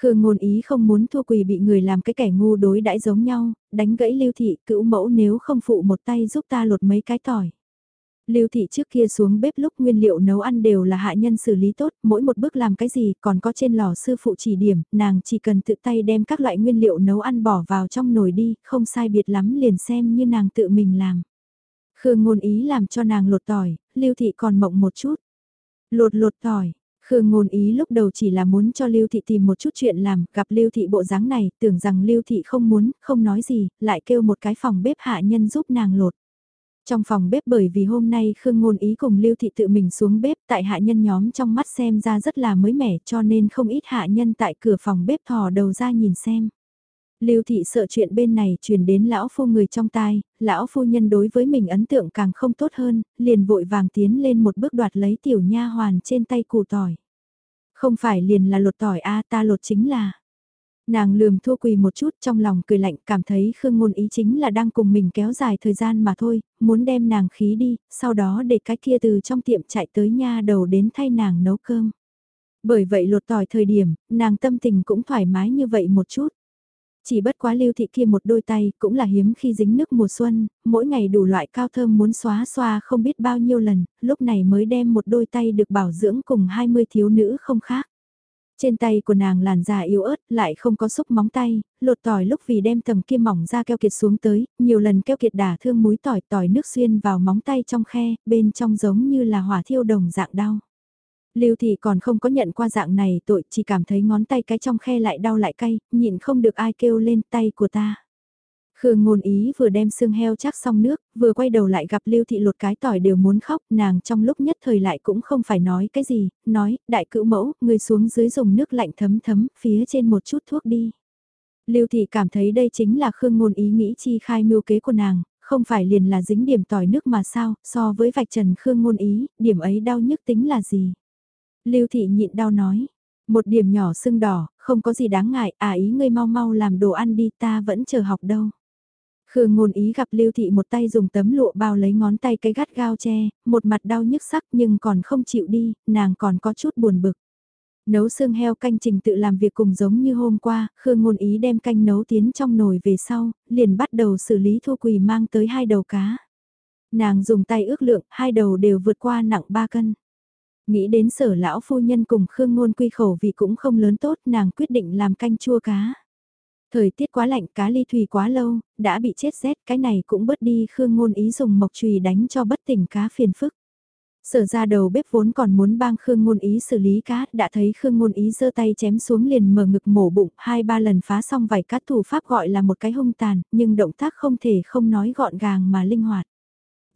Khương ngôn ý không muốn thua quỳ bị người làm cái kẻ ngu đối đãi giống nhau, đánh gãy lưu thị cữu mẫu nếu không phụ một tay giúp ta lột mấy cái tỏi. Lưu thị trước kia xuống bếp lúc nguyên liệu nấu ăn đều là hạ nhân xử lý tốt, mỗi một bước làm cái gì còn có trên lò sư phụ chỉ điểm, nàng chỉ cần tự tay đem các loại nguyên liệu nấu ăn bỏ vào trong nồi đi, không sai biệt lắm liền xem như nàng tự mình làm. Khương ngôn ý làm cho nàng lột tỏi, lưu thị còn mộng một chút. Lột lột tỏi, Khương ngôn ý lúc đầu chỉ là muốn cho Lưu Thị tìm một chút chuyện làm, gặp Lưu Thị bộ dáng này, tưởng rằng Lưu Thị không muốn, không nói gì, lại kêu một cái phòng bếp hạ nhân giúp nàng lột. Trong phòng bếp bởi vì hôm nay Khương ngôn ý cùng Lưu Thị tự mình xuống bếp tại hạ nhân nhóm trong mắt xem ra rất là mới mẻ cho nên không ít hạ nhân tại cửa phòng bếp thò đầu ra nhìn xem. Lưu thị sợ chuyện bên này truyền đến lão phu người trong tai, lão phu nhân đối với mình ấn tượng càng không tốt hơn, liền vội vàng tiến lên một bước đoạt lấy tiểu nha hoàn trên tay củ tỏi. Không phải liền là lột tỏi a ta lột chính là. Nàng lườm thua quỳ một chút trong lòng cười lạnh cảm thấy Khương Ngôn ý chính là đang cùng mình kéo dài thời gian mà thôi, muốn đem nàng khí đi, sau đó để cái kia từ trong tiệm chạy tới nha đầu đến thay nàng nấu cơm. Bởi vậy lột tỏi thời điểm, nàng tâm tình cũng thoải mái như vậy một chút. Chỉ bất quá lưu thị kia một đôi tay cũng là hiếm khi dính nước mùa xuân, mỗi ngày đủ loại cao thơm muốn xóa xoa không biết bao nhiêu lần, lúc này mới đem một đôi tay được bảo dưỡng cùng 20 thiếu nữ không khác. Trên tay của nàng làn da yếu ớt, lại không có xúc móng tay, lột tỏi lúc vì đem tầng kia mỏng ra keo kiệt xuống tới, nhiều lần keo kiệt đả thương múi tỏi tỏi nước xuyên vào móng tay trong khe, bên trong giống như là hỏa thiêu đồng dạng đau. Lưu Thị còn không có nhận qua dạng này tội, chỉ cảm thấy ngón tay cái trong khe lại đau lại cay, nhịn không được ai kêu lên tay của ta. Khương ngôn ý vừa đem xương heo chắc xong nước, vừa quay đầu lại gặp Lưu Thị lột cái tỏi đều muốn khóc, nàng trong lúc nhất thời lại cũng không phải nói cái gì, nói, đại cữu mẫu, người xuống dưới dùng nước lạnh thấm thấm, phía trên một chút thuốc đi. Lưu Thị cảm thấy đây chính là Khương ngôn ý nghĩ chi khai mưu kế của nàng, không phải liền là dính điểm tỏi nước mà sao, so với vạch trần Khương ngôn ý, điểm ấy đau nhức tính là gì. Lưu thị nhịn đau nói, một điểm nhỏ sưng đỏ, không có gì đáng ngại, à ý ngươi mau mau làm đồ ăn đi ta vẫn chờ học đâu. Khương ngôn ý gặp Lưu Thị một tay dùng tấm lụa bao lấy ngón tay cái gắt gao che, một mặt đau nhức sắc nhưng còn không chịu đi, nàng còn có chút buồn bực. Nấu xương heo canh trình tự làm việc cùng giống như hôm qua, Khương ngôn ý đem canh nấu tiến trong nồi về sau, liền bắt đầu xử lý thu quỳ mang tới hai đầu cá. Nàng dùng tay ước lượng, hai đầu đều vượt qua nặng ba cân. Nghĩ đến sở lão phu nhân cùng Khương Ngôn quy khẩu vì cũng không lớn tốt nàng quyết định làm canh chua cá. Thời tiết quá lạnh cá ly thủy quá lâu, đã bị chết rét cái này cũng bớt đi Khương Ngôn ý dùng mộc chùy đánh cho bất tỉnh cá phiền phức. Sở ra đầu bếp vốn còn muốn bang Khương Ngôn Ý xử lý cá, đã thấy Khương Ngôn Ý giơ tay chém xuống liền mở ngực mổ bụng, hai ba lần phá xong vài cát thủ pháp gọi là một cái hung tàn, nhưng động tác không thể không nói gọn gàng mà linh hoạt.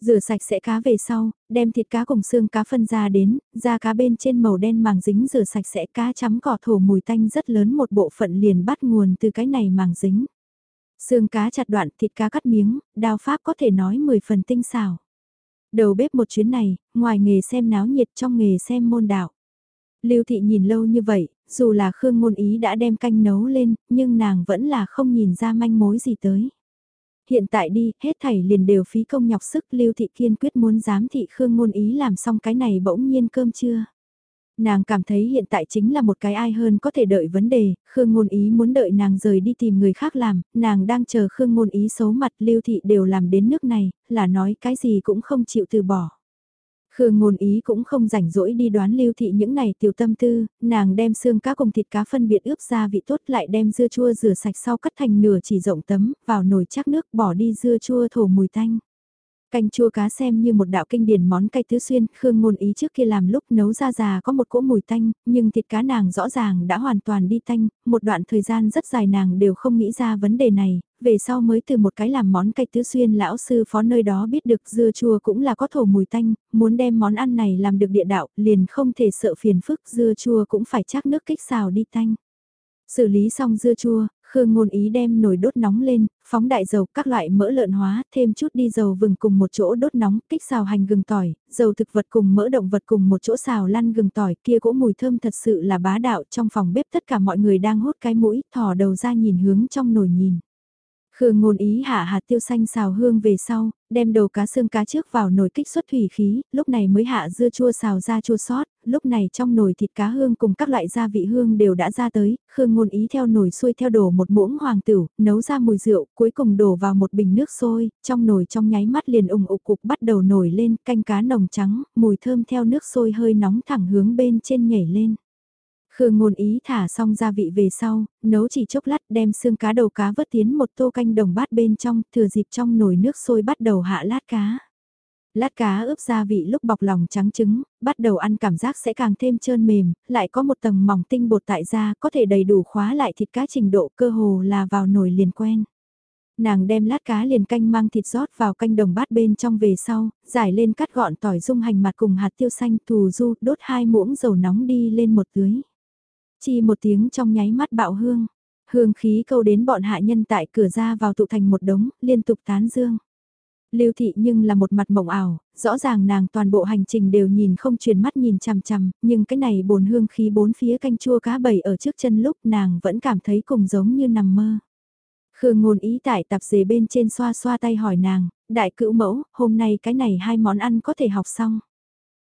Rửa sạch sẽ cá về sau, đem thịt cá cùng xương cá phân ra đến, da cá bên trên màu đen màng dính rửa sạch sẽ cá chấm cỏ thổ mùi tanh rất lớn một bộ phận liền bắt nguồn từ cái này màng dính. Xương cá chặt đoạn thịt cá cắt miếng, đao pháp có thể nói 10 phần tinh xảo. Đầu bếp một chuyến này, ngoài nghề xem náo nhiệt trong nghề xem môn đạo. Lưu thị nhìn lâu như vậy, dù là Khương Ngôn Ý đã đem canh nấu lên, nhưng nàng vẫn là không nhìn ra manh mối gì tới. Hiện tại đi, hết thảy liền đều phí công nhọc sức Lưu thị kiên quyết muốn giám thị Khương Ngôn Ý làm xong cái này bỗng nhiên cơm chưa. Nàng cảm thấy hiện tại chính là một cái ai hơn có thể đợi vấn đề, Khương Ngôn Ý muốn đợi nàng rời đi tìm người khác làm, nàng đang chờ Khương Ngôn Ý xấu mặt lưu thị đều làm đến nước này, là nói cái gì cũng không chịu từ bỏ. Khương ngôn ý cũng không rảnh rỗi đi đoán lưu thị những này tiểu tâm tư, nàng đem xương cá cùng thịt cá phân biệt ướp gia vị tốt lại đem dưa chua rửa sạch sau cắt thành nửa chỉ rộng tấm, vào nồi chắc nước bỏ đi dưa chua thổ mùi tanh. Canh chua cá xem như một đạo kinh điển món cay tứ xuyên, Khương ngôn ý trước kia làm lúc nấu ra già có một cỗ mùi tanh, nhưng thịt cá nàng rõ ràng đã hoàn toàn đi tanh, một đoạn thời gian rất dài nàng đều không nghĩ ra vấn đề này, về sau mới từ một cái làm món cay tứ xuyên lão sư phó nơi đó biết được dưa chua cũng là có thổ mùi tanh, muốn đem món ăn này làm được địa đạo, liền không thể sợ phiền phức dưa chua cũng phải chắc nước kích xào đi tanh. Xử lý xong dưa chua, Khương ngôn ý đem nồi đốt nóng lên, phóng đại dầu các loại mỡ lợn hóa, thêm chút đi dầu vừng cùng một chỗ đốt nóng, kích xào hành gừng tỏi, dầu thực vật cùng mỡ động vật cùng một chỗ xào lăn gừng tỏi kia cỗ mùi thơm thật sự là bá đạo trong phòng bếp tất cả mọi người đang hút cái mũi, thò đầu ra nhìn hướng trong nồi nhìn. Khương ngôn ý hạ hạt tiêu xanh xào hương về sau, đem đầu cá xương cá trước vào nồi kích xuất thủy khí, lúc này mới hạ dưa chua xào ra chua sót, lúc này trong nồi thịt cá hương cùng các loại gia vị hương đều đã ra tới, Khương ngôn ý theo nồi xuôi theo đổ một muỗng hoàng tử, nấu ra mùi rượu, cuối cùng đổ vào một bình nước sôi, trong nồi trong nháy mắt liền ủng ục cục bắt đầu nổi lên, canh cá nồng trắng, mùi thơm theo nước sôi hơi nóng thẳng hướng bên trên nhảy lên. Khương ngôn ý thả xong gia vị về sau, nấu chỉ chốc lát đem xương cá đầu cá vớt tiến một tô canh đồng bát bên trong, thừa dịp trong nồi nước sôi bắt đầu hạ lát cá. Lát cá ướp gia vị lúc bọc lòng trắng trứng, bắt đầu ăn cảm giác sẽ càng thêm trơn mềm, lại có một tầng mỏng tinh bột tại da có thể đầy đủ khóa lại thịt cá trình độ cơ hồ là vào nồi liền quen. Nàng đem lát cá liền canh mang thịt rót vào canh đồng bát bên trong về sau, giải lên cắt gọn tỏi dung hành mặt cùng hạt tiêu xanh thù du đốt hai muỗng dầu nóng đi lên một tưới. Chi một tiếng trong nháy mắt bạo hương. Hương khí câu đến bọn hạ nhân tại cửa ra vào tụ thành một đống, liên tục tán dương. Lưu thị nhưng là một mặt mộng ảo, rõ ràng nàng toàn bộ hành trình đều nhìn không truyền mắt nhìn chằm chằm, nhưng cái này bồn hương khí bốn phía canh chua cá bầy ở trước chân lúc nàng vẫn cảm thấy cùng giống như nằm mơ. Khương ngôn ý tại tạp dề bên trên xoa xoa tay hỏi nàng, đại cữu mẫu, hôm nay cái này hai món ăn có thể học xong.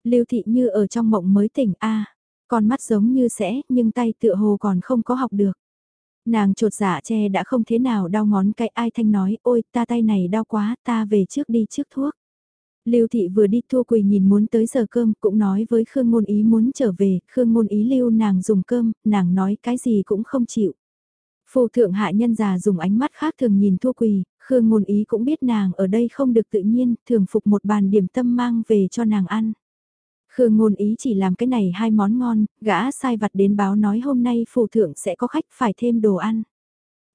Lưu thị như ở trong mộng mới tỉnh a con mắt giống như sẽ, nhưng tay tựa hồ còn không có học được. Nàng trột dạ che đã không thế nào đau ngón cái ai thanh nói, ôi ta tay này đau quá, ta về trước đi trước thuốc. Lưu thị vừa đi thua quỳ nhìn muốn tới giờ cơm cũng nói với Khương Ngôn Ý muốn trở về, Khương Ngôn Ý lưu nàng dùng cơm, nàng nói cái gì cũng không chịu. Phù thượng hạ nhân già dùng ánh mắt khác thường nhìn thua quỳ, Khương Ngôn Ý cũng biết nàng ở đây không được tự nhiên, thường phục một bàn điểm tâm mang về cho nàng ăn. Khương ngôn ý chỉ làm cái này hai món ngon, gã sai vặt đến báo nói hôm nay phù thượng sẽ có khách phải thêm đồ ăn.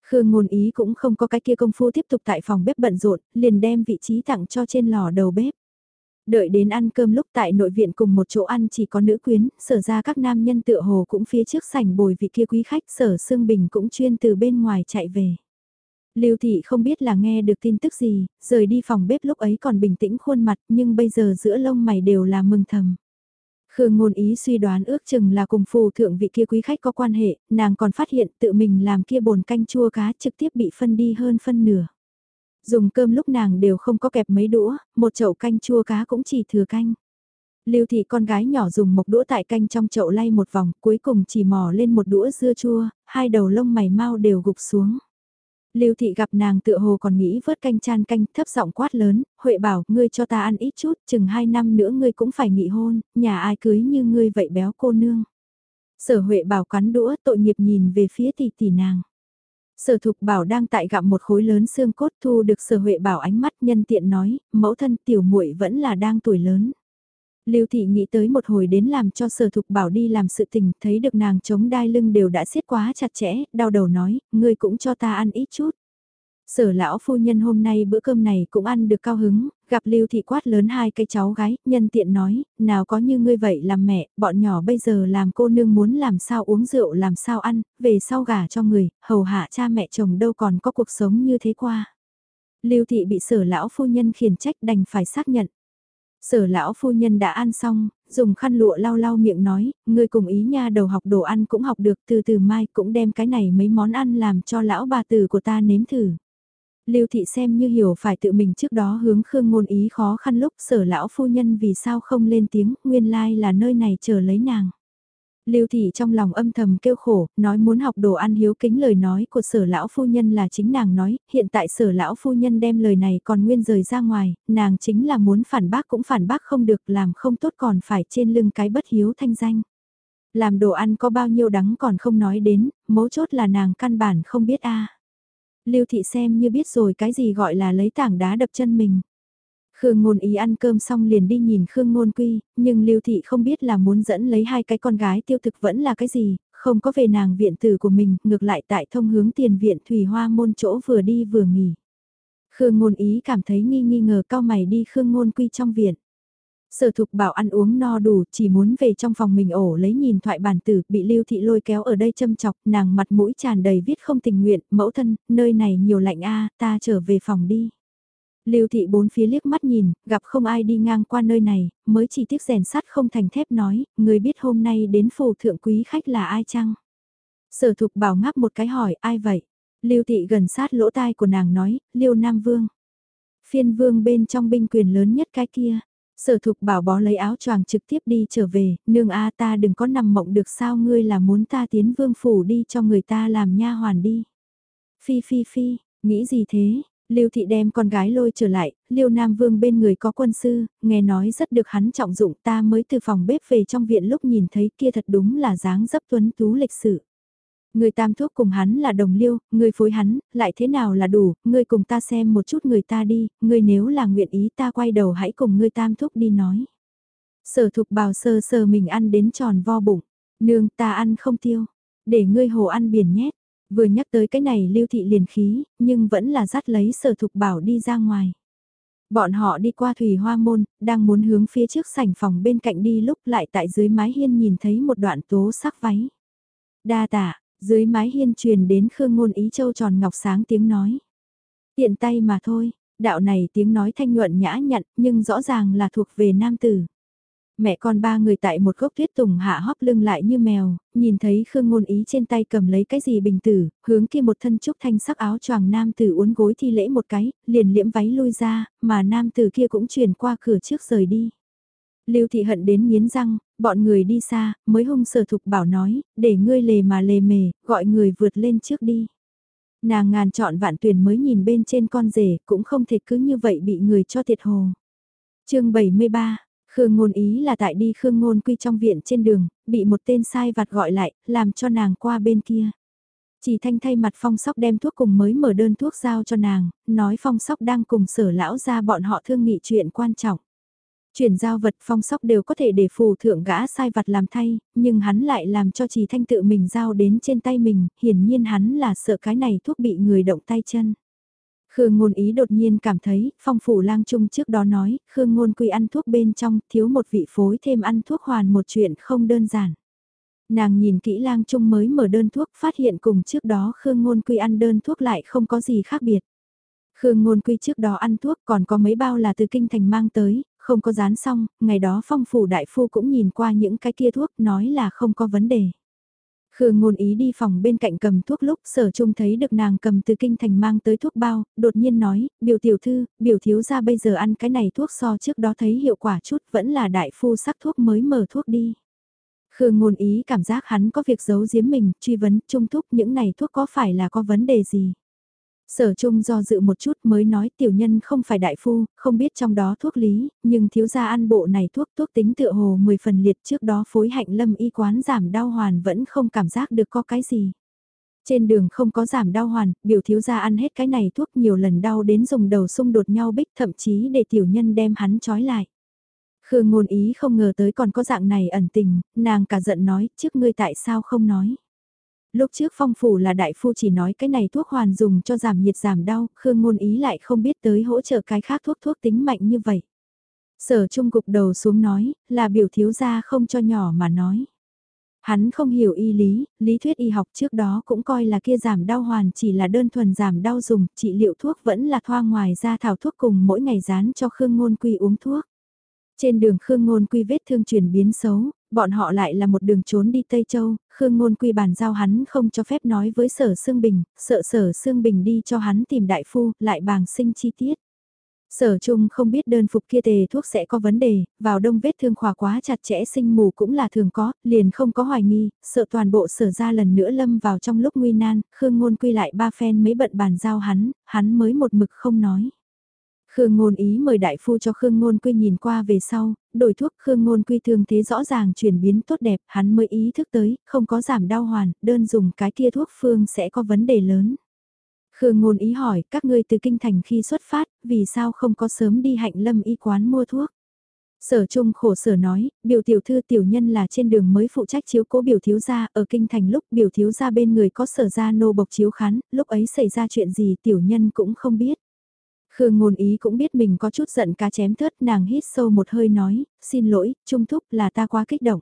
Khương ngôn ý cũng không có cái kia công phu tiếp tục tại phòng bếp bận rộn, liền đem vị trí tặng cho trên lò đầu bếp. Đợi đến ăn cơm lúc tại nội viện cùng một chỗ ăn chỉ có nữ quyến, sở ra các nam nhân tựa hồ cũng phía trước sảnh bồi vị kia quý khách sở Sương Bình cũng chuyên từ bên ngoài chạy về. Lưu thị không biết là nghe được tin tức gì, rời đi phòng bếp lúc ấy còn bình tĩnh khuôn mặt nhưng bây giờ giữa lông mày đều là mừng thầm. Khương ngôn ý suy đoán ước chừng là cùng phù thượng vị kia quý khách có quan hệ, nàng còn phát hiện tự mình làm kia bồn canh chua cá trực tiếp bị phân đi hơn phân nửa. Dùng cơm lúc nàng đều không có kẹp mấy đũa, một chậu canh chua cá cũng chỉ thừa canh. Lưu thị con gái nhỏ dùng một đũa tại canh trong chậu lay một vòng, cuối cùng chỉ mò lên một đũa dưa chua, hai đầu lông mày mau đều gục xuống. Lưu thị gặp nàng tựa hồ còn nghĩ vớt canh chan canh thấp giọng quát lớn, Huệ bảo, ngươi cho ta ăn ít chút, chừng hai năm nữa ngươi cũng phải nghị hôn, nhà ai cưới như ngươi vậy béo cô nương. Sở Huệ bảo cắn đũa tội nghiệp nhìn về phía tỷ tỷ nàng. Sở thục bảo đang tại gặm một khối lớn xương cốt thu được sở Huệ bảo ánh mắt nhân tiện nói, mẫu thân tiểu muội vẫn là đang tuổi lớn. Lưu Thị nghĩ tới một hồi đến làm cho sở thục bảo đi làm sự tình, thấy được nàng chống đai lưng đều đã siết quá chặt chẽ, đau đầu nói, ngươi cũng cho ta ăn ít chút. Sở lão phu nhân hôm nay bữa cơm này cũng ăn được cao hứng, gặp Lưu Thị quát lớn hai cái cháu gái, nhân tiện nói, nào có như ngươi vậy làm mẹ, bọn nhỏ bây giờ làm cô nương muốn làm sao uống rượu làm sao ăn, về sau gả cho người, hầu hạ cha mẹ chồng đâu còn có cuộc sống như thế qua. Lưu Thị bị sở lão phu nhân khiển trách đành phải xác nhận. Sở lão phu nhân đã ăn xong, dùng khăn lụa lau lau miệng nói, ngươi cùng ý nha đầu học đồ ăn cũng học được từ từ mai cũng đem cái này mấy món ăn làm cho lão bà tử của ta nếm thử. Lưu thị xem như hiểu phải tự mình trước đó hướng Khương Ngôn Ý khó khăn lúc sở lão phu nhân vì sao không lên tiếng, nguyên lai là nơi này chờ lấy nàng. Lưu thị trong lòng âm thầm kêu khổ, nói muốn học đồ ăn hiếu kính lời nói của sở lão phu nhân là chính nàng nói, hiện tại sở lão phu nhân đem lời này còn nguyên rời ra ngoài, nàng chính là muốn phản bác cũng phản bác không được làm không tốt còn phải trên lưng cái bất hiếu thanh danh. Làm đồ ăn có bao nhiêu đắng còn không nói đến, mấu chốt là nàng căn bản không biết a Lưu thị xem như biết rồi cái gì gọi là lấy tảng đá đập chân mình. Khương Ngôn Ý ăn cơm xong liền đi nhìn Khương Ngôn Quy, nhưng Lưu Thị không biết là muốn dẫn lấy hai cái con gái tiêu thực vẫn là cái gì, không có về nàng viện tử của mình, ngược lại tại thông hướng tiền viện Thủy Hoa môn chỗ vừa đi vừa nghỉ. Khương Ngôn Ý cảm thấy nghi nghi ngờ cao mày đi Khương Ngôn Quy trong viện. Sở thục bảo ăn uống no đủ, chỉ muốn về trong phòng mình ổ lấy nhìn thoại bản tử, bị lưu thị lôi kéo ở đây châm chọc, nàng mặt mũi tràn đầy viết không tình nguyện, mẫu thân, nơi này nhiều lạnh a ta trở về phòng đi. Lưu thị bốn phía liếc mắt nhìn, gặp không ai đi ngang qua nơi này, mới chỉ tiếc rèn sắt không thành thép nói, người biết hôm nay đến phủ thượng quý khách là ai chăng? Sở thục bảo ngáp một cái hỏi, ai vậy? Lưu thị gần sát lỗ tai của nàng nói, Lưu Nam Vương. Phiên vương bên trong binh quyền lớn nhất cái kia. Sở thục bảo bó lấy áo choàng trực tiếp đi trở về, nương a ta đừng có nằm mộng được sao ngươi là muốn ta tiến vương phủ đi cho người ta làm nha hoàn đi. Phi phi phi, nghĩ gì thế, Lưu thị đem con gái lôi trở lại, Lưu Nam Vương bên người có quân sư, nghe nói rất được hắn trọng dụng ta mới từ phòng bếp về trong viện lúc nhìn thấy kia thật đúng là dáng dấp tuấn tú lịch sử. Người tam thuốc cùng hắn là đồng liêu, người phối hắn, lại thế nào là đủ, người cùng ta xem một chút người ta đi, người nếu là nguyện ý ta quay đầu hãy cùng người tam thuốc đi nói. Sở thục bào sơ sơ mình ăn đến tròn vo bụng, nương ta ăn không tiêu, để ngươi hồ ăn biển nhét, vừa nhắc tới cái này lưu thị liền khí, nhưng vẫn là dắt lấy sở thục bảo đi ra ngoài. Bọn họ đi qua thủy hoa môn, đang muốn hướng phía trước sảnh phòng bên cạnh đi lúc lại tại dưới mái hiên nhìn thấy một đoạn tố sắc váy. Đa tạ, dưới mái hiên truyền đến Khương Ngôn Ý Châu tròn ngọc sáng tiếng nói. Tiện tay mà thôi, đạo này tiếng nói thanh nhuận nhã nhặn nhưng rõ ràng là thuộc về nam tử. Mẹ con ba người tại một gốc tuyết tùng hạ hóp lưng lại như mèo, nhìn thấy Khương Ngôn Ý trên tay cầm lấy cái gì bình tử, hướng kia một thân trúc thanh sắc áo choàng nam tử uốn gối thi lễ một cái, liền liễm váy lui ra, mà nam tử kia cũng chuyển qua cửa trước rời đi. Lưu thị hận đến miến răng, bọn người đi xa, mới hung sở thục bảo nói, để ngươi lề mà lề mề, gọi người vượt lên trước đi. Nàng ngàn chọn vạn tuyển mới nhìn bên trên con rể, cũng không thể cứ như vậy bị người cho thiệt hồ. chương 73, Khương ngôn ý là tại đi Khương ngôn quy trong viện trên đường, bị một tên sai vặt gọi lại, làm cho nàng qua bên kia. Chỉ thanh thay mặt phong sóc đem thuốc cùng mới mở đơn thuốc giao cho nàng, nói phong sóc đang cùng sở lão ra bọn họ thương nghị chuyện quan trọng. Chuyển giao vật phong sóc đều có thể để phù thượng gã sai vặt làm thay, nhưng hắn lại làm cho chỉ thanh tự mình giao đến trên tay mình, hiển nhiên hắn là sợ cái này thuốc bị người động tay chân. Khương Ngôn Ý đột nhiên cảm thấy, phong phủ lang trung trước đó nói, Khương Ngôn Quy ăn thuốc bên trong, thiếu một vị phối thêm ăn thuốc hoàn một chuyện không đơn giản. Nàng nhìn kỹ lang trung mới mở đơn thuốc, phát hiện cùng trước đó Khương Ngôn Quy ăn đơn thuốc lại không có gì khác biệt. Khương Ngôn Quy trước đó ăn thuốc còn có mấy bao là từ kinh thành mang tới, không có dán xong, ngày đó phong phủ đại phu cũng nhìn qua những cái kia thuốc nói là không có vấn đề. Khương ngôn ý đi phòng bên cạnh cầm thuốc lúc sở trung thấy được nàng cầm từ kinh thành mang tới thuốc bao, đột nhiên nói, biểu tiểu thư, biểu thiếu ra bây giờ ăn cái này thuốc so trước đó thấy hiệu quả chút vẫn là đại phu sắc thuốc mới mở thuốc đi. Khương ngôn ý cảm giác hắn có việc giấu giếm mình, truy vấn trung thúc những này thuốc có phải là có vấn đề gì. Sở Trung do dự một chút mới nói tiểu nhân không phải đại phu, không biết trong đó thuốc lý, nhưng thiếu gia ăn bộ này thuốc thuốc tính tựa hồ 10 phần liệt trước đó phối hạnh lâm y quán giảm đau hoàn vẫn không cảm giác được có cái gì. Trên đường không có giảm đau hoàn, biểu thiếu gia ăn hết cái này thuốc nhiều lần đau đến dùng đầu xung đột nhau bích thậm chí để tiểu nhân đem hắn trói lại. Khương ngôn ý không ngờ tới còn có dạng này ẩn tình, nàng cả giận nói, trước ngươi tại sao không nói. Lúc trước phong phủ là đại phu chỉ nói cái này thuốc hoàn dùng cho giảm nhiệt giảm đau, Khương ngôn ý lại không biết tới hỗ trợ cái khác thuốc thuốc tính mạnh như vậy. Sở trung gục đầu xuống nói, là biểu thiếu gia không cho nhỏ mà nói. Hắn không hiểu y lý, lý thuyết y học trước đó cũng coi là kia giảm đau hoàn chỉ là đơn thuần giảm đau dùng, trị liệu thuốc vẫn là thoa ngoài ra thảo thuốc cùng mỗi ngày dán cho Khương Ngôn Quy uống thuốc. Trên đường Khương Ngôn Quy vết thương chuyển biến xấu, bọn họ lại là một đường trốn đi Tây Châu, Khương Ngôn Quy bàn giao hắn không cho phép nói với Sở Sương Bình, sợ Sở Sương Bình đi cho hắn tìm đại phu, lại bàng sinh chi tiết. Sở Trung không biết đơn phục kia tề thuốc sẽ có vấn đề, vào đông vết thương khỏa quá chặt chẽ sinh mù cũng là thường có, liền không có hoài nghi, sợ toàn bộ sở ra lần nữa lâm vào trong lúc nguy nan, Khương Ngôn quy lại ba phen mấy bận bàn giao hắn, hắn mới một mực không nói. Khương Ngôn ý mời đại phu cho Khương Ngôn Quy nhìn qua về sau, đổi thuốc Khương Ngôn Quy thương thế rõ ràng chuyển biến tốt đẹp, hắn mới ý thức tới, không có giảm đau hoàn, đơn dùng cái kia thuốc phương sẽ có vấn đề lớn. Khương ngôn ý hỏi các ngươi từ kinh thành khi xuất phát, vì sao không có sớm đi hạnh lâm y quán mua thuốc. Sở trung khổ sở nói, biểu tiểu thư tiểu nhân là trên đường mới phụ trách chiếu cố biểu thiếu gia, ở kinh thành lúc biểu thiếu gia bên người có sở gia nô bộc chiếu khán, lúc ấy xảy ra chuyện gì tiểu nhân cũng không biết. Khương ngôn ý cũng biết mình có chút giận cá chém thớt nàng hít sâu một hơi nói, xin lỗi, trung thúc là ta quá kích động.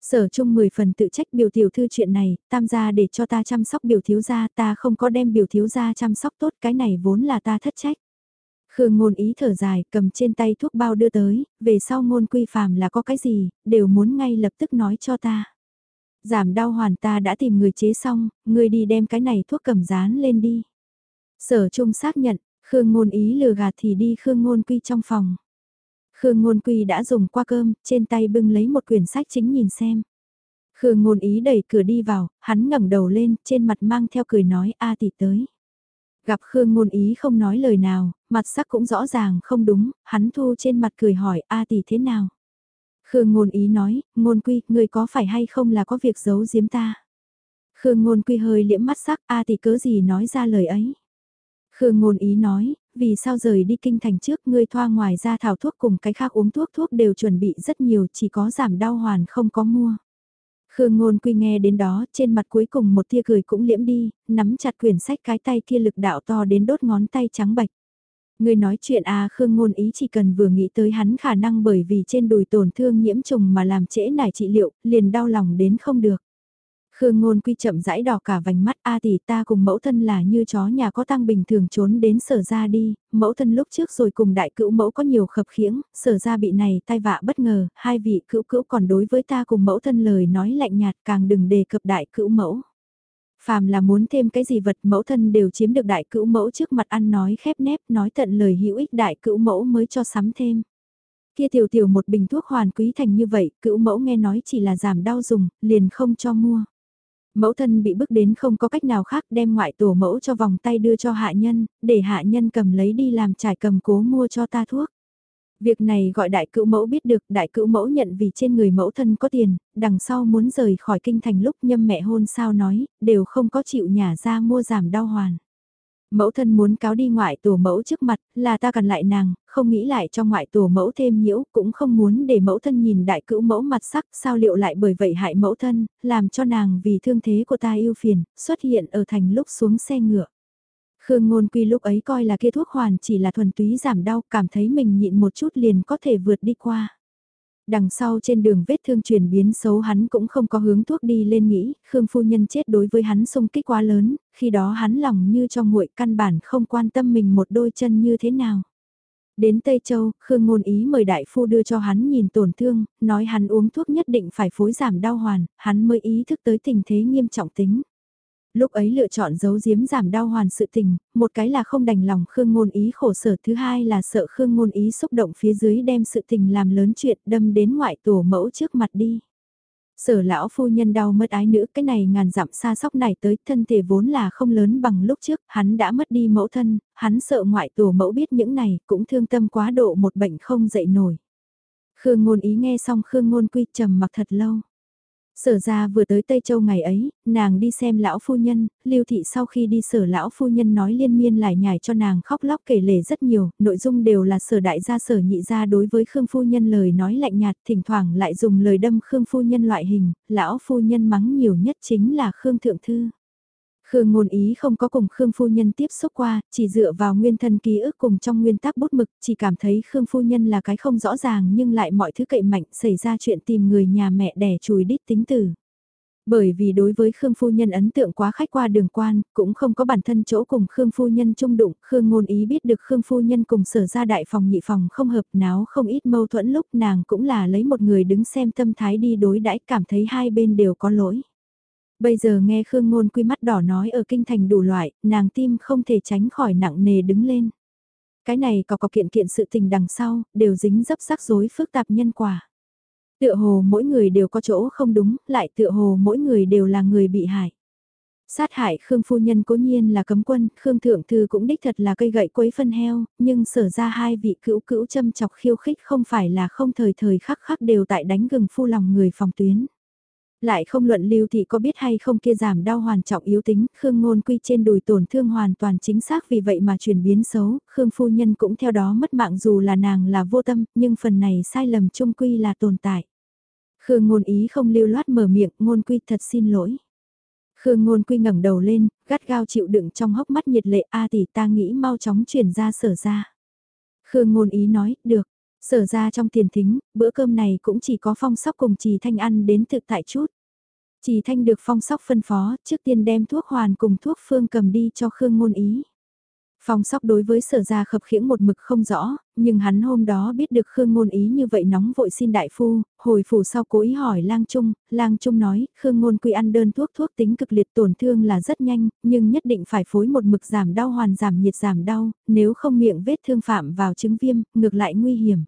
Sở chung 10 phần tự trách biểu tiểu thư chuyện này, tam gia để cho ta chăm sóc biểu thiếu gia ta không có đem biểu thiếu gia chăm sóc tốt cái này vốn là ta thất trách. Khương ngôn ý thở dài, cầm trên tay thuốc bao đưa tới, về sau ngôn quy phàm là có cái gì, đều muốn ngay lập tức nói cho ta. Giảm đau hoàn ta đã tìm người chế xong, người đi đem cái này thuốc cầm dán lên đi. Sở trung xác nhận, Khương ngôn ý lừa gạt thì đi Khương ngôn quy trong phòng. Khương Ngôn Quy đã dùng qua cơm, trên tay bưng lấy một quyển sách chính nhìn xem. Khương Ngôn Ý đẩy cửa đi vào, hắn ngẩng đầu lên, trên mặt mang theo cười nói a tỷ tới. Gặp Khương Ngôn Ý không nói lời nào, mặt sắc cũng rõ ràng không đúng, hắn thu trên mặt cười hỏi a tỷ thế nào. Khương Ngôn Ý nói, Ngôn Quy, người có phải hay không là có việc giấu giếm ta. Khương Ngôn Quy hơi liễm mắt sắc, a tỷ cớ gì nói ra lời ấy. Khương Ngôn Ý nói, vì sao rời đi kinh thành trước ngươi thoa ngoài ra thảo thuốc cùng cái khác uống thuốc thuốc đều chuẩn bị rất nhiều chỉ có giảm đau hoàn không có mua. Khương Ngôn Quy nghe đến đó, trên mặt cuối cùng một tia cười cũng liễm đi, nắm chặt quyển sách cái tay kia lực đạo to đến đốt ngón tay trắng bạch. Người nói chuyện à Khương Ngôn ý chỉ cần vừa nghĩ tới hắn khả năng bởi vì trên đùi tổn thương nhiễm trùng mà làm trễ nải trị liệu, liền đau lòng đến không được. Khương ngôn quy chậm rãi đỏ cả vành mắt A tỷ ta cùng mẫu thân là như chó nhà có tăng bình thường trốn đến sở ra đi, mẫu thân lúc trước rồi cùng đại cữu mẫu có nhiều khập khiễng, sở ra bị này tai vạ bất ngờ, hai vị cữu cữu còn đối với ta cùng mẫu thân lời nói lạnh nhạt càng đừng đề cập đại cữu mẫu. Phàm là muốn thêm cái gì vật mẫu thân đều chiếm được đại cữu mẫu trước mặt ăn nói khép nép nói tận lời hữu ích đại cữu mẫu mới cho sắm thêm kia tiểu tiểu một bình thuốc hoàn quý thành như vậy, cữu mẫu nghe nói chỉ là giảm đau dùng, liền không cho mua. Mẫu thân bị bức đến không có cách nào khác đem ngoại tổ mẫu cho vòng tay đưa cho hạ nhân, để hạ nhân cầm lấy đi làm trải cầm cố mua cho ta thuốc. Việc này gọi đại cữu mẫu biết được, đại cữu mẫu nhận vì trên người mẫu thân có tiền, đằng sau muốn rời khỏi kinh thành lúc nhâm mẹ hôn sao nói, đều không có chịu nhà ra mua giảm đau hoàn. Mẫu thân muốn cáo đi ngoại tổ mẫu trước mặt, là ta cần lại nàng, không nghĩ lại cho ngoại tổ mẫu thêm nhiễu, cũng không muốn để mẫu thân nhìn đại cữu mẫu mặt sắc, sao liệu lại bởi vậy hại mẫu thân, làm cho nàng vì thương thế của ta yêu phiền, xuất hiện ở thành lúc xuống xe ngựa. Khương Ngôn Quy lúc ấy coi là kia thuốc hoàn chỉ là thuần túy giảm đau, cảm thấy mình nhịn một chút liền có thể vượt đi qua đằng sau trên đường vết thương chuyển biến xấu hắn cũng không có hướng thuốc đi lên nghĩ, Khương phu nhân chết đối với hắn xung kích quá lớn, khi đó hắn lòng như cho nguội căn bản không quan tâm mình một đôi chân như thế nào. Đến Tây Châu, Khương ngôn ý mời đại phu đưa cho hắn nhìn tổn thương, nói hắn uống thuốc nhất định phải phối giảm đau hoàn, hắn mới ý thức tới tình thế nghiêm trọng tính. Lúc ấy lựa chọn giấu giếm giảm đau hoàn sự tình, một cái là không đành lòng Khương Ngôn Ý khổ sở, thứ hai là sợ Khương Ngôn Ý xúc động phía dưới đem sự tình làm lớn chuyện đâm đến ngoại tổ mẫu trước mặt đi. Sở lão phu nhân đau mất ái nữ, cái này ngàn dặm xa sóc này tới, thân thể vốn là không lớn bằng lúc trước, hắn đã mất đi mẫu thân, hắn sợ ngoại tổ mẫu biết những này, cũng thương tâm quá độ một bệnh không dậy nổi. Khương ngôn ý nghe xong Khương ngôn quy trầm mặc thật lâu. Sở ra vừa tới Tây Châu ngày ấy, nàng đi xem lão phu nhân, lưu thị sau khi đi sở lão phu nhân nói liên miên lại nhải cho nàng khóc lóc kể lể rất nhiều, nội dung đều là sở đại gia sở nhị gia đối với Khương phu nhân lời nói lạnh nhạt, thỉnh thoảng lại dùng lời đâm Khương phu nhân loại hình, lão phu nhân mắng nhiều nhất chính là Khương thượng thư. Khương ngôn ý không có cùng Khương phu nhân tiếp xúc qua, chỉ dựa vào nguyên thân ký ức cùng trong nguyên tắc bút mực, chỉ cảm thấy Khương phu nhân là cái không rõ ràng nhưng lại mọi thứ cậy mạnh xảy ra chuyện tìm người nhà mẹ đẻ chùi đít tính tử. Bởi vì đối với Khương phu nhân ấn tượng quá khách qua đường quan, cũng không có bản thân chỗ cùng Khương phu nhân chung đụng, Khương ngôn ý biết được Khương phu nhân cùng sở ra đại phòng nhị phòng không hợp náo không ít mâu thuẫn lúc nàng cũng là lấy một người đứng xem tâm thái đi đối đãi cảm thấy hai bên đều có lỗi. Bây giờ nghe Khương Ngôn Quy mắt đỏ nói ở kinh thành đủ loại, nàng tim không thể tránh khỏi nặng nề đứng lên. Cái này có có kiện kiện sự tình đằng sau, đều dính dấp rắc rối phức tạp nhân quả. Tựa hồ mỗi người đều có chỗ không đúng, lại tựa hồ mỗi người đều là người bị hại. Sát hại Khương Phu Nhân cố nhiên là cấm quân, Khương Thượng Thư cũng đích thật là cây gậy quấy phân heo, nhưng sở ra hai vị cữu cữu châm chọc khiêu khích không phải là không thời thời khắc khắc đều tại đánh gừng phu lòng người phòng tuyến. Lại không luận lưu thị có biết hay không kia giảm đau hoàn trọng yếu tính, Khương Ngôn Quy trên đùi tổn thương hoàn toàn chính xác vì vậy mà chuyển biến xấu, Khương Phu Nhân cũng theo đó mất mạng dù là nàng là vô tâm, nhưng phần này sai lầm trung quy là tồn tại. Khương Ngôn Ý không lưu loát mở miệng, Ngôn Quy thật xin lỗi. Khương Ngôn Quy ngẩng đầu lên, gắt gao chịu đựng trong hốc mắt nhiệt lệ A tỷ ta nghĩ mau chóng chuyển ra sở ra. Khương Ngôn Ý nói, được, Sở ra trong tiền thính, bữa cơm này cũng chỉ có phong sóc cùng trì thanh ăn đến thực tại chút. Trì thanh được phong sóc phân phó, trước tiên đem thuốc hoàn cùng thuốc phương cầm đi cho Khương ngôn ý. Phong sóc đối với sở ra khập khiễng một mực không rõ, nhưng hắn hôm đó biết được Khương ngôn ý như vậy nóng vội xin đại phu, hồi phủ sau cố ý hỏi lang trung, lang trung nói, Khương ngôn quy ăn đơn thuốc thuốc tính cực liệt tổn thương là rất nhanh, nhưng nhất định phải phối một mực giảm đau hoàn giảm nhiệt giảm đau, nếu không miệng vết thương phạm vào chứng viêm, ngược lại nguy hiểm.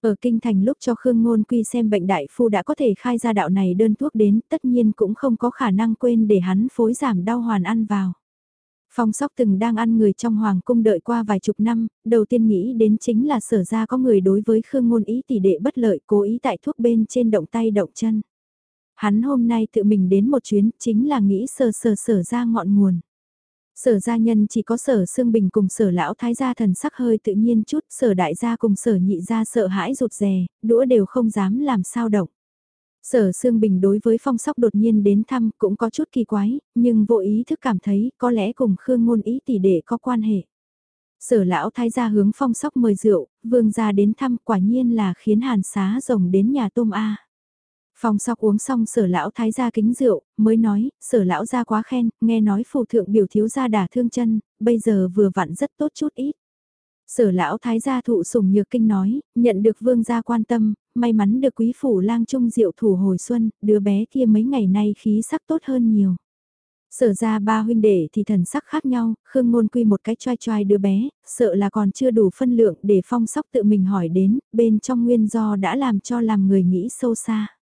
Ở kinh thành lúc cho Khương Ngôn Quy xem bệnh đại phu đã có thể khai ra đạo này đơn thuốc đến, tất nhiên cũng không có khả năng quên để hắn phối giảm đau hoàn ăn vào. Phong sóc từng đang ăn người trong hoàng cung đợi qua vài chục năm, đầu tiên nghĩ đến chính là sở ra có người đối với Khương Ngôn ý tỷ đệ bất lợi cố ý tại thuốc bên trên động tay động chân. Hắn hôm nay tự mình đến một chuyến chính là nghĩ sờ sờ sở ra ngọn nguồn. Sở gia nhân chỉ có sở xương bình cùng sở lão thái gia thần sắc hơi tự nhiên chút, sở đại gia cùng sở nhị gia sợ hãi rụt rè, đũa đều không dám làm sao động. Sở xương bình đối với phong sóc đột nhiên đến thăm cũng có chút kỳ quái, nhưng vô ý thức cảm thấy có lẽ cùng Khương ngôn ý tỷ đệ có quan hệ. Sở lão thái gia hướng phong sóc mời rượu, vương gia đến thăm quả nhiên là khiến hàn xá rồng đến nhà tôm A. Phong sóc uống xong sở lão thái gia kính rượu, mới nói, sở lão gia quá khen, nghe nói phù thượng biểu thiếu gia đả thương chân, bây giờ vừa vặn rất tốt chút ít. Sở lão thái gia thụ sủng nhược kinh nói, nhận được vương gia quan tâm, may mắn được quý phủ lang trung diệu thủ hồi xuân, đứa bé kia mấy ngày nay khí sắc tốt hơn nhiều. Sở ra ba huynh đệ thì thần sắc khác nhau, Khương Ngôn Quy một cái choai choai đứa bé, sợ là còn chưa đủ phân lượng để phong sóc tự mình hỏi đến, bên trong nguyên do đã làm cho làm người nghĩ sâu xa.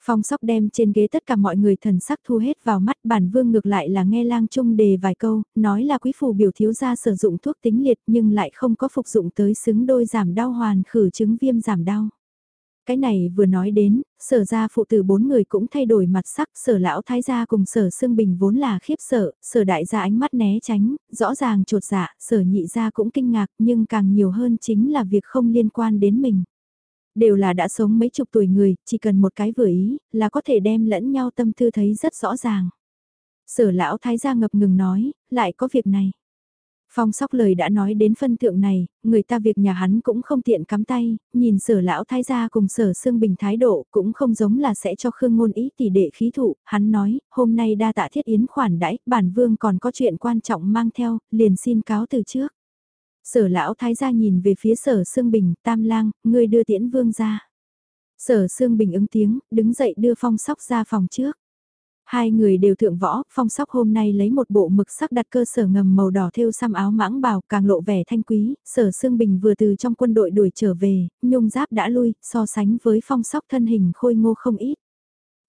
Phong sóc đem trên ghế tất cả mọi người thần sắc thu hết vào mắt bản vương ngược lại là nghe lang trung đề vài câu, nói là quý phủ biểu thiếu gia sử dụng thuốc tính liệt nhưng lại không có phục dụng tới xứng đôi giảm đau hoàn khử chứng viêm giảm đau. Cái này vừa nói đến, sở gia phụ tử bốn người cũng thay đổi mặt sắc, sở lão thái gia cùng sở xương bình vốn là khiếp sợ, sở đại gia ánh mắt né tránh, rõ ràng trột dạ, sở nhị gia cũng kinh ngạc nhưng càng nhiều hơn chính là việc không liên quan đến mình. Đều là đã sống mấy chục tuổi người, chỉ cần một cái vừa ý, là có thể đem lẫn nhau tâm tư thấy rất rõ ràng. Sở lão thái gia ngập ngừng nói, lại có việc này. Phong sóc lời đã nói đến phân thượng này, người ta việc nhà hắn cũng không tiện cắm tay, nhìn sở lão thái gia cùng sở xương bình thái độ cũng không giống là sẽ cho khương ngôn ý tỷ đệ khí thụ, hắn nói, hôm nay đa tạ thiết yến khoản đãi, bản vương còn có chuyện quan trọng mang theo, liền xin cáo từ trước. Sở lão thái gia nhìn về phía sở Sương Bình, tam lang, ngươi đưa tiễn vương ra. Sở Sương Bình ứng tiếng, đứng dậy đưa phong sóc ra phòng trước. Hai người đều thượng võ, phong sóc hôm nay lấy một bộ mực sắc đặt cơ sở ngầm màu đỏ thêu xăm áo mãng bào càng lộ vẻ thanh quý, sở Sương Bình vừa từ trong quân đội đuổi trở về, nhung giáp đã lui, so sánh với phong sóc thân hình khôi ngô không ít.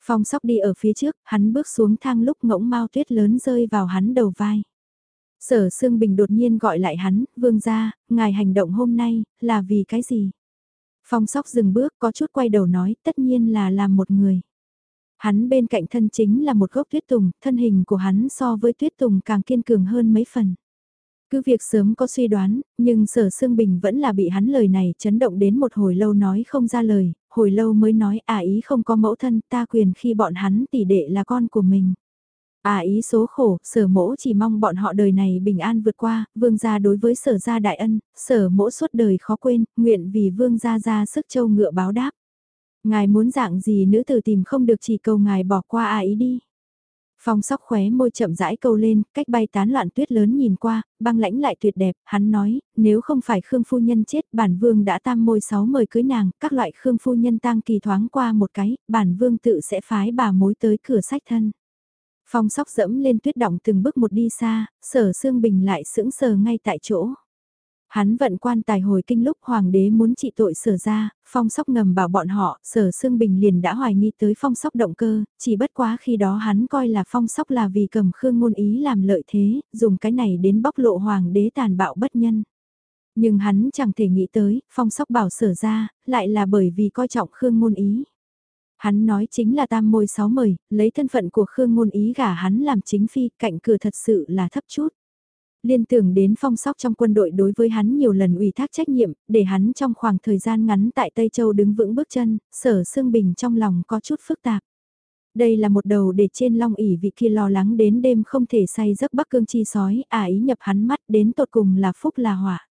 Phong sóc đi ở phía trước, hắn bước xuống thang lúc ngỗng mau tuyết lớn rơi vào hắn đầu vai. Sở Sương Bình đột nhiên gọi lại hắn, vương gia, ngài hành động hôm nay, là vì cái gì? Phong sóc dừng bước có chút quay đầu nói, tất nhiên là làm một người. Hắn bên cạnh thân chính là một gốc tuyết tùng, thân hình của hắn so với tuyết tùng càng kiên cường hơn mấy phần. Cứ việc sớm có suy đoán, nhưng sở Sương Bình vẫn là bị hắn lời này chấn động đến một hồi lâu nói không ra lời, hồi lâu mới nói à ý không có mẫu thân ta quyền khi bọn hắn tỷ đệ là con của mình. À ý số khổ, sở mỗ chỉ mong bọn họ đời này bình an vượt qua, vương gia đối với sở gia đại ân, sở mỗ suốt đời khó quên, nguyện vì vương gia ra sức châu ngựa báo đáp. Ngài muốn dạng gì nữ tử tìm không được chỉ cầu ngài bỏ qua à ý đi. Phong sóc khóe môi chậm rãi câu lên, cách bay tán loạn tuyết lớn nhìn qua, băng lãnh lại tuyệt đẹp, hắn nói, nếu không phải Khương Phu Nhân chết, bản vương đã tam môi sáu mời cưới nàng, các loại Khương Phu Nhân tang kỳ thoáng qua một cái, bản vương tự sẽ phái bà mối tới cửa sách thân. Phong sóc dẫm lên tuyết động từng bước một đi xa, sở xương bình lại sững sờ ngay tại chỗ. Hắn vận quan tài hồi kinh lúc hoàng đế muốn trị tội sở ra, phong sóc ngầm bảo bọn họ, sở xương bình liền đã hoài nghi tới phong sóc động cơ, chỉ bất quá khi đó hắn coi là phong sóc là vì cầm khương ngôn ý làm lợi thế, dùng cái này đến bóc lộ hoàng đế tàn bạo bất nhân. Nhưng hắn chẳng thể nghĩ tới, phong sóc bảo sở ra, lại là bởi vì coi trọng khương ngôn ý. Hắn nói chính là tam môi sáu mời, lấy thân phận của Khương Ngôn Ý gả hắn làm chính phi, cạnh cửa thật sự là thấp chút. Liên tưởng đến phong sóc trong quân đội đối với hắn nhiều lần ủy thác trách nhiệm, để hắn trong khoảng thời gian ngắn tại Tây Châu đứng vững bước chân, sở xương bình trong lòng có chút phức tạp. Đây là một đầu để trên long ỉ vị kia lo lắng đến đêm không thể say giấc bắc cương chi sói, ả ý nhập hắn mắt đến tột cùng là phúc là họa.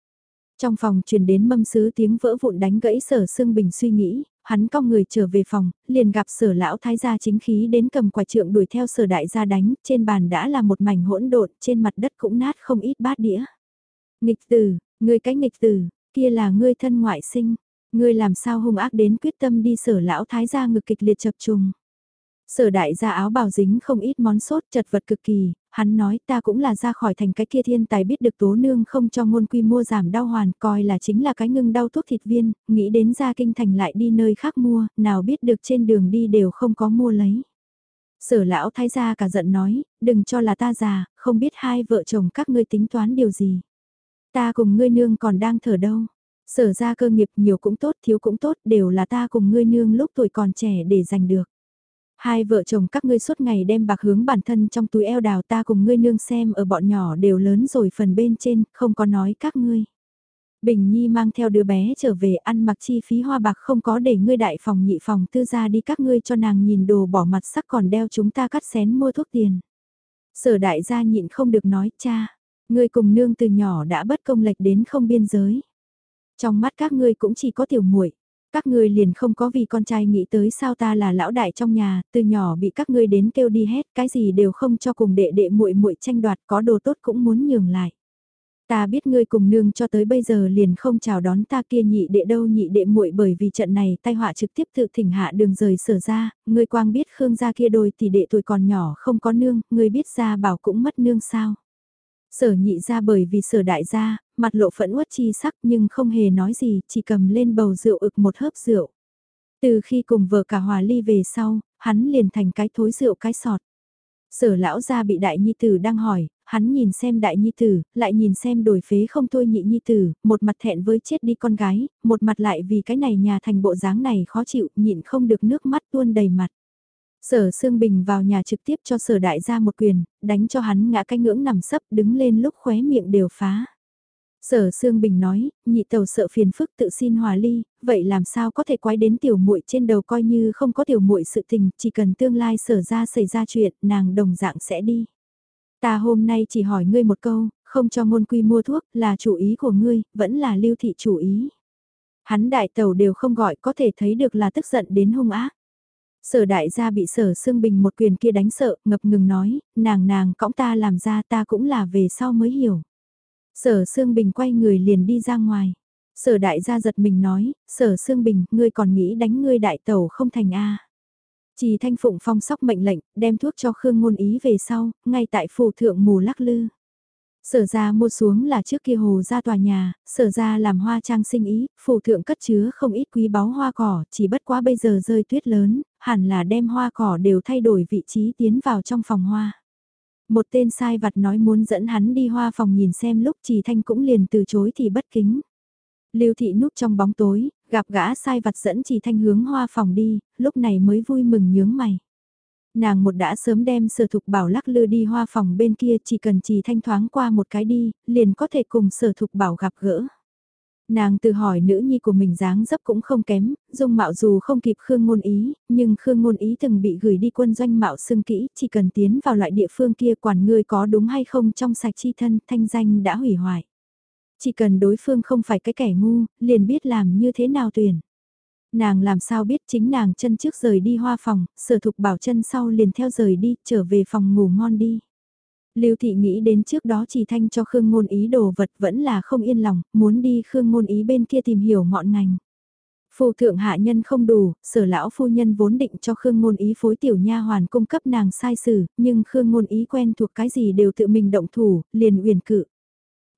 Trong phòng truyền đến mâm sứ tiếng vỡ vụn đánh gãy sở xương bình suy nghĩ, hắn cong người trở về phòng, liền gặp sở lão thái gia chính khí đến cầm quả trượng đuổi theo sở đại gia đánh, trên bàn đã là một mảnh hỗn độn, trên mặt đất cũng nát không ít bát đĩa. Nghịch tử, ngươi cái nghịch tử, kia là ngươi thân ngoại sinh, ngươi làm sao hung ác đến quyết tâm đi sở lão thái gia ngực kịch liệt chập trùng. Sở đại gia áo bào dính không ít món sốt chật vật cực kỳ, hắn nói ta cũng là ra khỏi thành cái kia thiên tài biết được tố nương không cho ngôn quy mua giảm đau hoàn coi là chính là cái ngưng đau thuốc thịt viên, nghĩ đến ra kinh thành lại đi nơi khác mua, nào biết được trên đường đi đều không có mua lấy. Sở lão thái gia cả giận nói, đừng cho là ta già, không biết hai vợ chồng các ngươi tính toán điều gì. Ta cùng ngươi nương còn đang thở đâu. Sở ra cơ nghiệp nhiều cũng tốt thiếu cũng tốt đều là ta cùng ngươi nương lúc tuổi còn trẻ để giành được. Hai vợ chồng các ngươi suốt ngày đem bạc hướng bản thân trong túi eo đào ta cùng ngươi nương xem ở bọn nhỏ đều lớn rồi phần bên trên, không có nói các ngươi. Bình Nhi mang theo đứa bé trở về ăn mặc chi phí hoa bạc không có để ngươi đại phòng nhị phòng tư ra đi các ngươi cho nàng nhìn đồ bỏ mặt sắc còn đeo chúng ta cắt xén mua thuốc tiền. Sở đại gia nhịn không được nói cha, ngươi cùng nương từ nhỏ đã bất công lệch đến không biên giới. Trong mắt các ngươi cũng chỉ có tiểu muội các ngươi liền không có vì con trai nghĩ tới sao ta là lão đại trong nhà, từ nhỏ bị các ngươi đến kêu đi hết, cái gì đều không cho cùng đệ đệ muội muội tranh đoạt, có đồ tốt cũng muốn nhường lại. Ta biết ngươi cùng nương cho tới bây giờ liền không chào đón ta kia nhị đệ đâu nhị đệ muội bởi vì trận này tai họa trực tiếp tự thỉnh hạ đường rời sở ra, ngươi quang biết Khương gia kia đôi thì đệ tuổi còn nhỏ không có nương, ngươi biết ra bảo cũng mất nương sao. Sở nhị ra bởi vì sở đại gia, mặt lộ phẫn uất chi sắc nhưng không hề nói gì, chỉ cầm lên bầu rượu ực một hớp rượu. Từ khi cùng vợ cả hòa ly về sau, hắn liền thành cái thối rượu cái sọt. Sở lão gia bị đại nhi tử đang hỏi, hắn nhìn xem đại nhi tử, lại nhìn xem đổi phế không thôi nhị nhi tử, một mặt thẹn với chết đi con gái, một mặt lại vì cái này nhà thành bộ dáng này khó chịu, nhịn không được nước mắt tuôn đầy mặt. Sở Sương Bình vào nhà trực tiếp cho sở đại gia một quyền, đánh cho hắn ngã cái ngưỡng nằm sấp đứng lên lúc khóe miệng đều phá. Sở Sương Bình nói, nhị tàu sợ phiền phức tự xin hòa ly, vậy làm sao có thể quái đến tiểu muội trên đầu coi như không có tiểu muội sự tình, chỉ cần tương lai sở ra xảy ra chuyện, nàng đồng dạng sẽ đi. Ta hôm nay chỉ hỏi ngươi một câu, không cho ngôn quy mua thuốc, là chủ ý của ngươi, vẫn là lưu thị chủ ý. Hắn đại tàu đều không gọi có thể thấy được là tức giận đến hung ác. Sở đại gia bị sở xương Bình một quyền kia đánh sợ, ngập ngừng nói, nàng nàng cõng ta làm ra ta cũng là về sau mới hiểu. Sở xương Bình quay người liền đi ra ngoài. Sở đại gia giật mình nói, sở xương Bình, ngươi còn nghĩ đánh ngươi đại tẩu không thành A. Chỉ thanh phụng phong sóc mệnh lệnh, đem thuốc cho Khương ngôn ý về sau, ngay tại phủ thượng mù lắc lư. Sở ra mua xuống là trước kia hồ ra tòa nhà, sở ra làm hoa trang sinh ý, phủ thượng cất chứa không ít quý báu hoa cỏ, chỉ bất quá bây giờ rơi tuyết lớn, hẳn là đem hoa cỏ đều thay đổi vị trí tiến vào trong phòng hoa. Một tên sai vặt nói muốn dẫn hắn đi hoa phòng nhìn xem lúc trì thanh cũng liền từ chối thì bất kính. Lưu thị núp trong bóng tối, gặp gã sai vặt dẫn trì thanh hướng hoa phòng đi, lúc này mới vui mừng nhướng mày. Nàng một đã sớm đem sở thục bảo lắc lư đi hoa phòng bên kia chỉ cần chỉ thanh thoáng qua một cái đi, liền có thể cùng sở thục bảo gặp gỡ. Nàng tự hỏi nữ nhi của mình dáng dấp cũng không kém, dung mạo dù không kịp Khương Ngôn Ý, nhưng Khương Ngôn Ý từng bị gửi đi quân doanh mạo xưng kỹ, chỉ cần tiến vào loại địa phương kia quản người có đúng hay không trong sạch chi thân, thanh danh đã hủy hoại. Chỉ cần đối phương không phải cái kẻ ngu, liền biết làm như thế nào tuyển. Nàng làm sao biết chính nàng chân trước rời đi hoa phòng, sở thục bảo chân sau liền theo rời đi, trở về phòng ngủ ngon đi. Lưu Thị nghĩ đến trước đó chỉ thanh cho Khương Ngôn Ý đồ vật vẫn là không yên lòng, muốn đi Khương Ngôn Ý bên kia tìm hiểu ngọn ngành. Phù thượng hạ nhân không đủ, sở lão phu nhân vốn định cho Khương Ngôn Ý phối tiểu nha hoàn cung cấp nàng sai sử, nhưng Khương Ngôn Ý quen thuộc cái gì đều tự mình động thủ, liền uyển cự.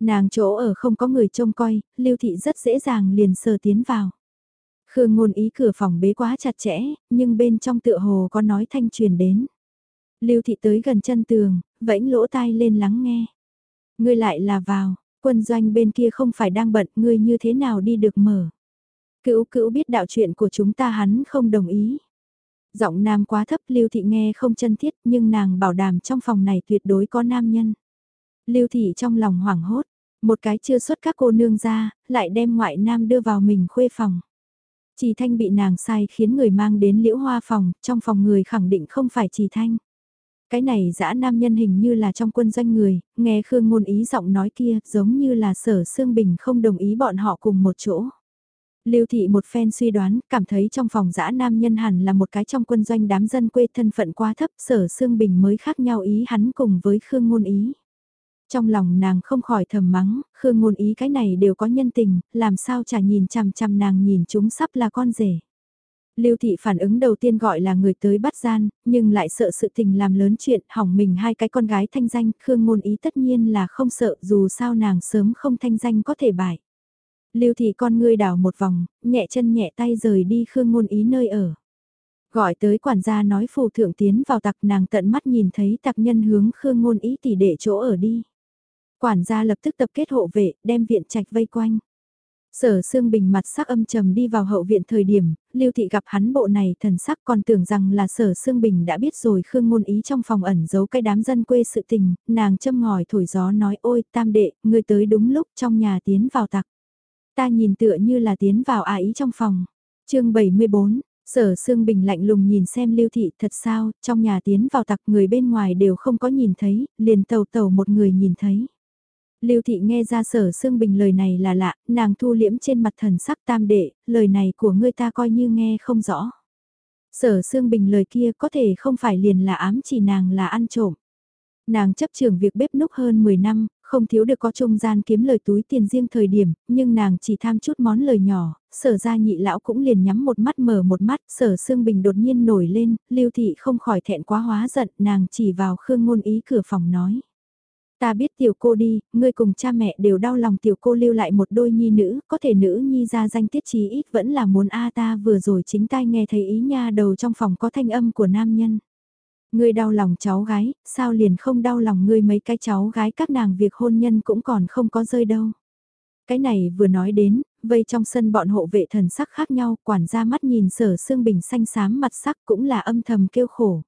Nàng chỗ ở không có người trông coi, Lưu Thị rất dễ dàng liền sờ tiến vào. Khương Ngôn Ý cửa phòng bế quá chặt chẽ, nhưng bên trong tựa hồ có nói thanh truyền đến. Lưu Thị tới gần chân tường, vẫy lỗ tai lên lắng nghe. Ngươi lại là vào, quân doanh bên kia không phải đang bận, ngươi như thế nào đi được mở. Cữu cữu biết đạo chuyện của chúng ta hắn không đồng ý. Giọng nam quá thấp Lưu Thị nghe không chân thiết nhưng nàng bảo đảm trong phòng này tuyệt đối có nam nhân. Lưu Thị trong lòng hoảng hốt, một cái chưa xuất các cô nương ra, lại đem ngoại nam đưa vào mình khuê phòng. Trì Thanh bị nàng sai khiến người mang đến liễu hoa phòng, trong phòng người khẳng định không phải Trì Thanh. Cái này dã nam nhân hình như là trong quân doanh người, nghe Khương ngôn ý giọng nói kia giống như là sở Sương Bình không đồng ý bọn họ cùng một chỗ. Lưu thị một phen suy đoán, cảm thấy trong phòng dã nam nhân hẳn là một cái trong quân doanh đám dân quê thân phận quá thấp, sở Sương Bình mới khác nhau ý hắn cùng với Khương ngôn ý. Trong lòng nàng không khỏi thầm mắng, Khương ngôn ý cái này đều có nhân tình, làm sao chả nhìn chằm chằm nàng nhìn chúng sắp là con rể. Lưu thị phản ứng đầu tiên gọi là người tới bắt gian, nhưng lại sợ sự tình làm lớn chuyện, hỏng mình hai cái con gái thanh danh, Khương ngôn ý tất nhiên là không sợ dù sao nàng sớm không thanh danh có thể bại. Lưu thị con ngươi đảo một vòng, nhẹ chân nhẹ tay rời đi Khương ngôn ý nơi ở. Gọi tới quản gia nói phù thượng tiến vào tặc nàng tận mắt nhìn thấy tặc nhân hướng Khương ngôn ý tỷ để chỗ ở đi. Quản gia lập tức tập kết hộ vệ, đem viện trạch vây quanh. Sở Sương Bình mặt sắc âm trầm đi vào hậu viện thời điểm, Lưu Thị gặp hắn bộ này thần sắc còn tưởng rằng là Sở Sương Bình đã biết rồi Khương Ngôn Ý trong phòng ẩn giấu cái đám dân quê sự tình, nàng châm ngòi thổi gió nói ôi tam đệ, người tới đúng lúc trong nhà tiến vào tặc. Ta nhìn tựa như là tiến vào à ý trong phòng. chương 74, Sở Sương Bình lạnh lùng nhìn xem Lưu Thị thật sao, trong nhà tiến vào tặc người bên ngoài đều không có nhìn thấy, liền tàu tàu một người nhìn thấy. Lưu Thị nghe ra sở Sương Bình lời này là lạ, nàng thu liễm trên mặt thần sắc tam đệ, lời này của ngươi ta coi như nghe không rõ. Sở Sương Bình lời kia có thể không phải liền là ám chỉ nàng là ăn trộm. Nàng chấp trường việc bếp núc hơn 10 năm, không thiếu được có trung gian kiếm lời túi tiền riêng thời điểm, nhưng nàng chỉ tham chút món lời nhỏ, sở ra nhị lão cũng liền nhắm một mắt mở một mắt, sở Sương Bình đột nhiên nổi lên, lưu thị không khỏi thẹn quá hóa giận, nàng chỉ vào khương ngôn ý cửa phòng nói. Ta biết tiểu cô đi, ngươi cùng cha mẹ đều đau lòng tiểu cô lưu lại một đôi nhi nữ, có thể nữ nhi ra danh tiết trí ít vẫn là muốn a ta vừa rồi chính tai nghe thấy ý nha đầu trong phòng có thanh âm của nam nhân. Ngươi đau lòng cháu gái, sao liền không đau lòng ngươi mấy cái cháu gái các nàng việc hôn nhân cũng còn không có rơi đâu. Cái này vừa nói đến, vây trong sân bọn hộ vệ thần sắc khác nhau, quản gia mắt nhìn sở xương bình xanh xám mặt sắc cũng là âm thầm kêu khổ.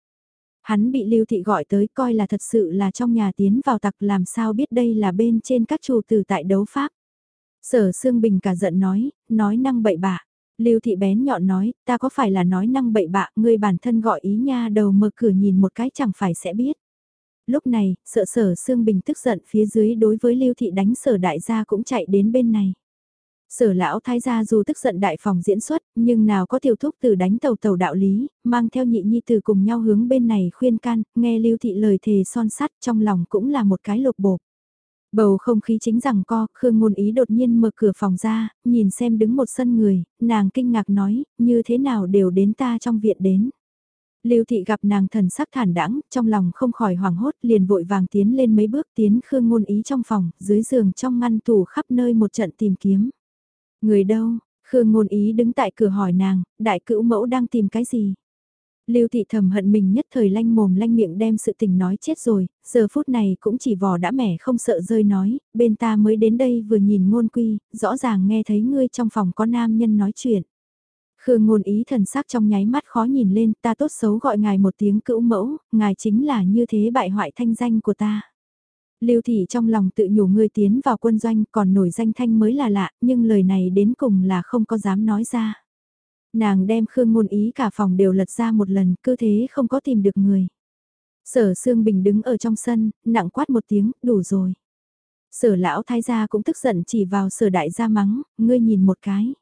Hắn bị Lưu Thị gọi tới coi là thật sự là trong nhà tiến vào tặc làm sao biết đây là bên trên các chủ tử tại đấu pháp. Sở Sương Bình cả giận nói, nói năng bậy bạ. Lưu Thị bén nhọn nói, ta có phải là nói năng bậy bạ, ngươi bản thân gọi ý nha đầu mở cửa nhìn một cái chẳng phải sẽ biết. Lúc này, sợ sở Sương Bình tức giận phía dưới đối với Lưu Thị đánh sở đại gia cũng chạy đến bên này. Sở lão thái gia dù tức giận đại phòng diễn xuất, nhưng nào có tiểu thúc từ đánh tàu tàu đạo lý, mang theo nhị nhi từ cùng nhau hướng bên này khuyên can, nghe lưu thị lời thề son sắt trong lòng cũng là một cái lục bộp. Bầu không khí chính rằng co, Khương Ngôn Ý đột nhiên mở cửa phòng ra, nhìn xem đứng một sân người, nàng kinh ngạc nói, như thế nào đều đến ta trong viện đến. Lưu thị gặp nàng thần sắc thản đãng, trong lòng không khỏi hoảng hốt, liền vội vàng tiến lên mấy bước tiến Khương Ngôn Ý trong phòng, dưới giường trong ngăn tủ khắp nơi một trận tìm kiếm. Người đâu? Khương ngôn ý đứng tại cửa hỏi nàng, đại cữu mẫu đang tìm cái gì? Lưu thị thầm hận mình nhất thời lanh mồm lanh miệng đem sự tình nói chết rồi, giờ phút này cũng chỉ vò đã mẻ không sợ rơi nói, bên ta mới đến đây vừa nhìn ngôn quy, rõ ràng nghe thấy ngươi trong phòng có nam nhân nói chuyện. Khương ngôn ý thần sắc trong nháy mắt khó nhìn lên, ta tốt xấu gọi ngài một tiếng cữu mẫu, ngài chính là như thế bại hoại thanh danh của ta. Lưu Thị trong lòng tự nhủ ngươi tiến vào quân doanh còn nổi danh thanh mới là lạ, nhưng lời này đến cùng là không có dám nói ra. Nàng đem Khương ngôn ý cả phòng đều lật ra một lần, cứ thế không có tìm được người. Sở Sương Bình đứng ở trong sân, nặng quát một tiếng, đủ rồi. Sở lão thái gia cũng tức giận chỉ vào sở đại gia mắng, ngươi nhìn một cái.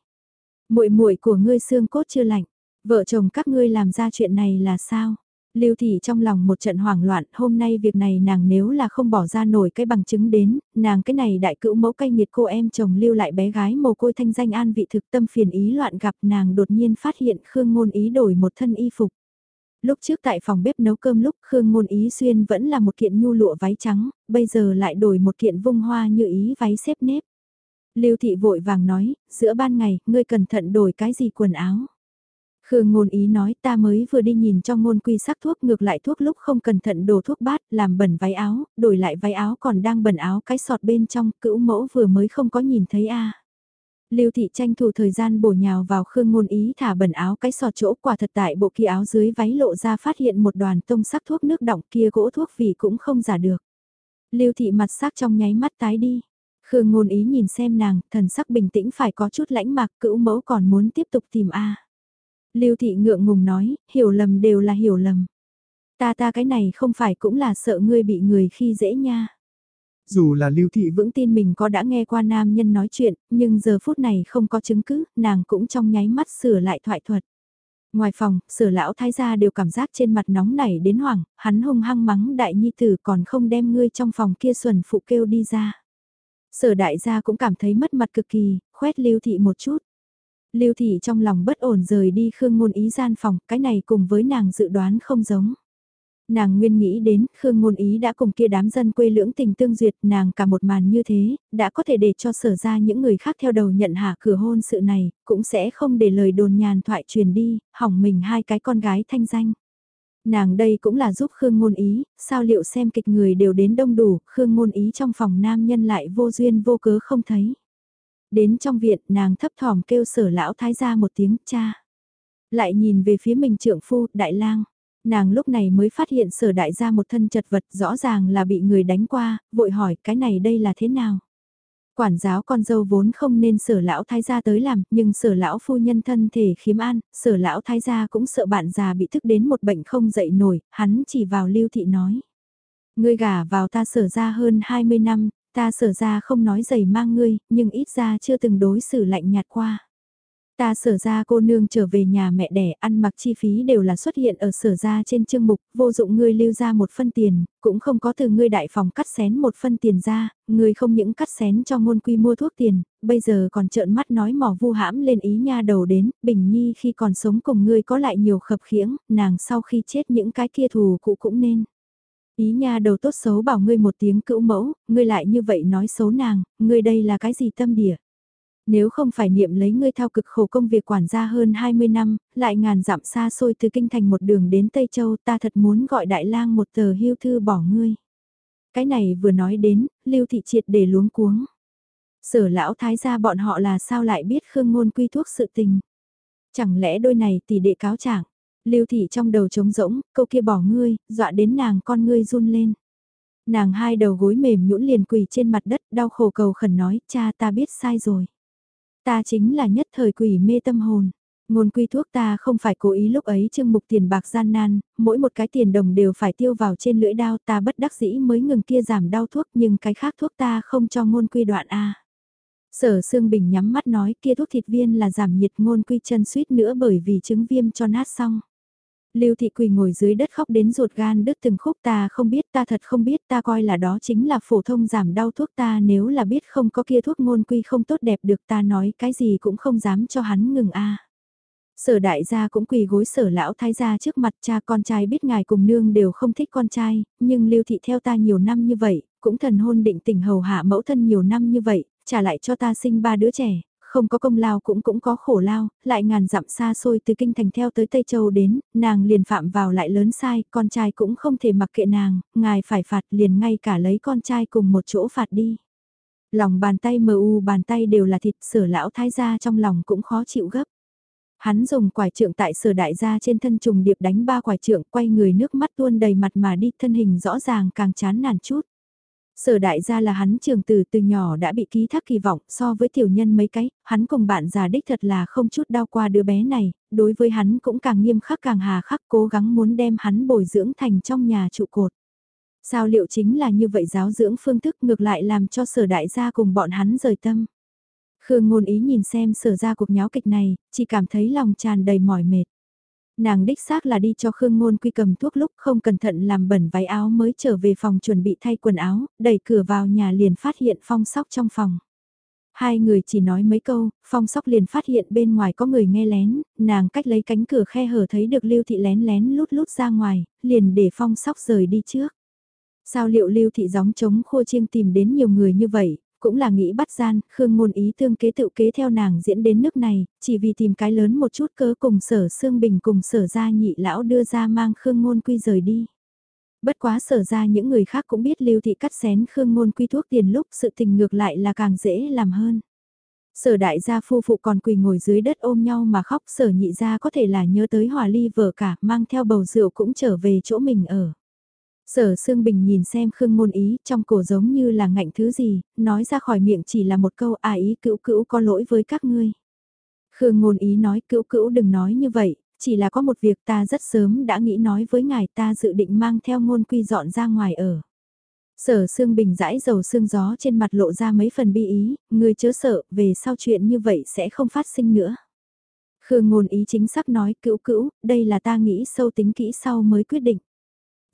muội muội của ngươi xương cốt chưa lạnh, vợ chồng các ngươi làm ra chuyện này là sao? Lưu Thị trong lòng một trận hoảng loạn, hôm nay việc này nàng nếu là không bỏ ra nổi cái bằng chứng đến, nàng cái này đại cữu mẫu cay nghiệt cô em chồng lưu lại bé gái mồ côi thanh danh an vị thực tâm phiền ý loạn gặp nàng đột nhiên phát hiện Khương Ngôn Ý đổi một thân y phục. Lúc trước tại phòng bếp nấu cơm lúc Khương Ngôn Ý xuyên vẫn là một kiện nhu lụa váy trắng, bây giờ lại đổi một kiện vung hoa như ý váy xếp nếp. Lưu Thị vội vàng nói, giữa ban ngày, ngươi cẩn thận đổi cái gì quần áo. Khương ngôn ý nói ta mới vừa đi nhìn cho ngôn quy sắc thuốc ngược lại thuốc lúc không cẩn thận đổ thuốc bát làm bẩn váy áo, đổi lại váy áo còn đang bẩn áo cái sọt bên trong cữu mẫu vừa mới không có nhìn thấy a Lưu thị tranh thủ thời gian bổ nhào vào khương ngôn ý thả bẩn áo cái sọt chỗ quả thật tại bộ kia áo dưới váy lộ ra phát hiện một đoàn tông sắc thuốc nước đọng kia gỗ thuốc vì cũng không giả được. Lưu thị mặt sắc trong nháy mắt tái đi. Khương ngôn ý nhìn xem nàng, thần sắc bình tĩnh phải có chút lãnh mạc cữu mẫu còn muốn tiếp tục tìm A. Lưu thị ngượng ngùng nói, hiểu lầm đều là hiểu lầm. Ta ta cái này không phải cũng là sợ ngươi bị người khi dễ nha. Dù là lưu thị vững tin mình có đã nghe qua nam nhân nói chuyện, nhưng giờ phút này không có chứng cứ, nàng cũng trong nháy mắt sửa lại thoại thuật. Ngoài phòng, sở lão thái gia đều cảm giác trên mặt nóng nảy đến hoảng, hắn hung hăng mắng đại nhi tử còn không đem ngươi trong phòng kia xuẩn phụ kêu đi ra. Sở đại gia cũng cảm thấy mất mặt cực kỳ, khoét lưu thị một chút. Lưu Thị trong lòng bất ổn rời đi Khương Ngôn Ý gian phòng, cái này cùng với nàng dự đoán không giống. Nàng nguyên nghĩ đến, Khương Ngôn Ý đã cùng kia đám dân quê lưỡng tình tương duyệt, nàng cả một màn như thế, đã có thể để cho sở ra những người khác theo đầu nhận hạ cửa hôn sự này, cũng sẽ không để lời đồn nhàn thoại truyền đi, hỏng mình hai cái con gái thanh danh. Nàng đây cũng là giúp Khương Ngôn Ý, sao liệu xem kịch người đều đến đông đủ, Khương Ngôn Ý trong phòng nam nhân lại vô duyên vô cớ không thấy. Đến trong viện nàng thấp thỏm kêu sở lão thái gia một tiếng cha. Lại nhìn về phía mình trượng phu, đại lang. Nàng lúc này mới phát hiện sở đại gia một thân chật vật rõ ràng là bị người đánh qua, vội hỏi cái này đây là thế nào. Quản giáo con dâu vốn không nên sở lão thái gia tới làm, nhưng sở lão phu nhân thân thể khiếm an, sở lão thái gia cũng sợ bạn già bị thức đến một bệnh không dậy nổi, hắn chỉ vào lưu thị nói. Ngươi gả vào ta sở ra hơn 20 năm, Ta sở ra không nói giày mang ngươi, nhưng ít ra chưa từng đối xử lạnh nhạt qua. Ta sở ra cô nương trở về nhà mẹ đẻ ăn mặc chi phí đều là xuất hiện ở sở ra trên chương mục, vô dụng ngươi lưu ra một phân tiền, cũng không có từ ngươi đại phòng cắt xén một phân tiền ra, ngươi không những cắt xén cho ngôn quy mua thuốc tiền, bây giờ còn trợn mắt nói mỏ vu hãm lên ý nha đầu đến, bình nhi khi còn sống cùng ngươi có lại nhiều khập khiễng, nàng sau khi chết những cái kia thù cũ cũng nên. Ý nha đầu tốt xấu bảo ngươi một tiếng cữu mẫu, ngươi lại như vậy nói xấu nàng, ngươi đây là cái gì tâm địa. Nếu không phải niệm lấy ngươi thao cực khổ công việc quản gia hơn 20 năm, lại ngàn dặm xa xôi từ kinh thành một đường đến Tây Châu ta thật muốn gọi đại lang một tờ hưu thư bỏ ngươi. Cái này vừa nói đến, lưu thị triệt để luống cuống. Sở lão thái gia bọn họ là sao lại biết khương ngôn quy thuốc sự tình. Chẳng lẽ đôi này tỷ đệ cáo trạng Lưu thị trong đầu trống rỗng, câu kia bỏ ngươi, dọa đến nàng con ngươi run lên. Nàng hai đầu gối mềm nhũn liền quỳ trên mặt đất đau khổ cầu khẩn nói, cha ta biết sai rồi. Ta chính là nhất thời quỷ mê tâm hồn. Ngôn quy thuốc ta không phải cố ý lúc ấy trưng mục tiền bạc gian nan, mỗi một cái tiền đồng đều phải tiêu vào trên lưỡi đao ta bất đắc dĩ mới ngừng kia giảm đau thuốc nhưng cái khác thuốc ta không cho ngôn quy đoạn A. Sở Sương Bình nhắm mắt nói kia thuốc thịt viên là giảm nhiệt ngôn quy chân suýt nữa bởi vì chứng viêm cho nát xong. Lưu Thị Quỳ ngồi dưới đất khóc đến ruột gan đứt từng khúc ta không biết ta thật không biết ta coi là đó chính là phổ thông giảm đau thuốc ta nếu là biết không có kia thuốc ngôn quy không tốt đẹp được ta nói cái gì cũng không dám cho hắn ngừng a. Sở đại gia cũng quỳ gối sở lão thái gia trước mặt cha con trai biết ngài cùng nương đều không thích con trai, nhưng lưu thị theo ta nhiều năm như vậy, cũng thần hôn định tình hầu hạ mẫu thân nhiều năm như vậy, trả lại cho ta sinh ba đứa trẻ, không có công lao cũng cũng có khổ lao, lại ngàn dặm xa xôi từ kinh thành theo tới Tây Châu đến, nàng liền phạm vào lại lớn sai, con trai cũng không thể mặc kệ nàng, ngài phải phạt liền ngay cả lấy con trai cùng một chỗ phạt đi. Lòng bàn tay mờ u bàn tay đều là thịt sở lão thái gia trong lòng cũng khó chịu gấp. Hắn dùng quải trượng tại sở đại gia trên thân trùng điệp đánh ba quải trượng quay người nước mắt tuôn đầy mặt mà đi thân hình rõ ràng càng chán nản chút. Sở đại gia là hắn trường từ từ nhỏ đã bị ký thác kỳ vọng so với tiểu nhân mấy cái, hắn cùng bạn già đích thật là không chút đau qua đứa bé này, đối với hắn cũng càng nghiêm khắc càng hà khắc cố gắng muốn đem hắn bồi dưỡng thành trong nhà trụ cột. Sao liệu chính là như vậy giáo dưỡng phương thức ngược lại làm cho sở đại gia cùng bọn hắn rời tâm. Khương ngôn ý nhìn xem sở ra cuộc nháo kịch này, chỉ cảm thấy lòng tràn đầy mỏi mệt. Nàng đích xác là đi cho Khương Ngôn Quy cầm thuốc lúc không cẩn thận làm bẩn váy áo mới trở về phòng chuẩn bị thay quần áo, đẩy cửa vào nhà liền phát hiện phong sóc trong phòng. Hai người chỉ nói mấy câu, phong sóc liền phát hiện bên ngoài có người nghe lén, nàng cách lấy cánh cửa khe hở thấy được lưu thị lén lén lút lút ra ngoài, liền để phong sóc rời đi trước. Sao liệu lưu thị gióng chống khô chiêng tìm đến nhiều người như vậy, cũng là nghĩ bắt gian, Khương ngôn ý tương kế tự kế theo nàng diễn đến nước này, chỉ vì tìm cái lớn một chút cớ cùng sở Sương Bình cùng sở gia nhị lão đưa ra mang Khương ngôn quy rời đi. Bất quá sở ra những người khác cũng biết lưu thị cắt xén Khương ngôn quy thuốc tiền lúc sự tình ngược lại là càng dễ làm hơn. Sở đại gia phu phụ còn quỳ ngồi dưới đất ôm nhau mà khóc sở nhị gia có thể là nhớ tới hòa ly vợ cả mang theo bầu rượu cũng trở về chỗ mình ở. Sở Sương Bình nhìn xem Khương Ngôn Ý trong cổ giống như là ngạnh thứ gì, nói ra khỏi miệng chỉ là một câu à ý cữu cữu có lỗi với các ngươi. Khương Ngôn Ý nói cữu cữu đừng nói như vậy, chỉ là có một việc ta rất sớm đã nghĩ nói với ngài ta dự định mang theo ngôn quy dọn ra ngoài ở. Sở Sương Bình rãi dầu sương gió trên mặt lộ ra mấy phần bi ý, người chớ sợ, về sau chuyện như vậy sẽ không phát sinh nữa. Khương Ngôn Ý chính xác nói cữu cữu, đây là ta nghĩ sâu tính kỹ sau mới quyết định.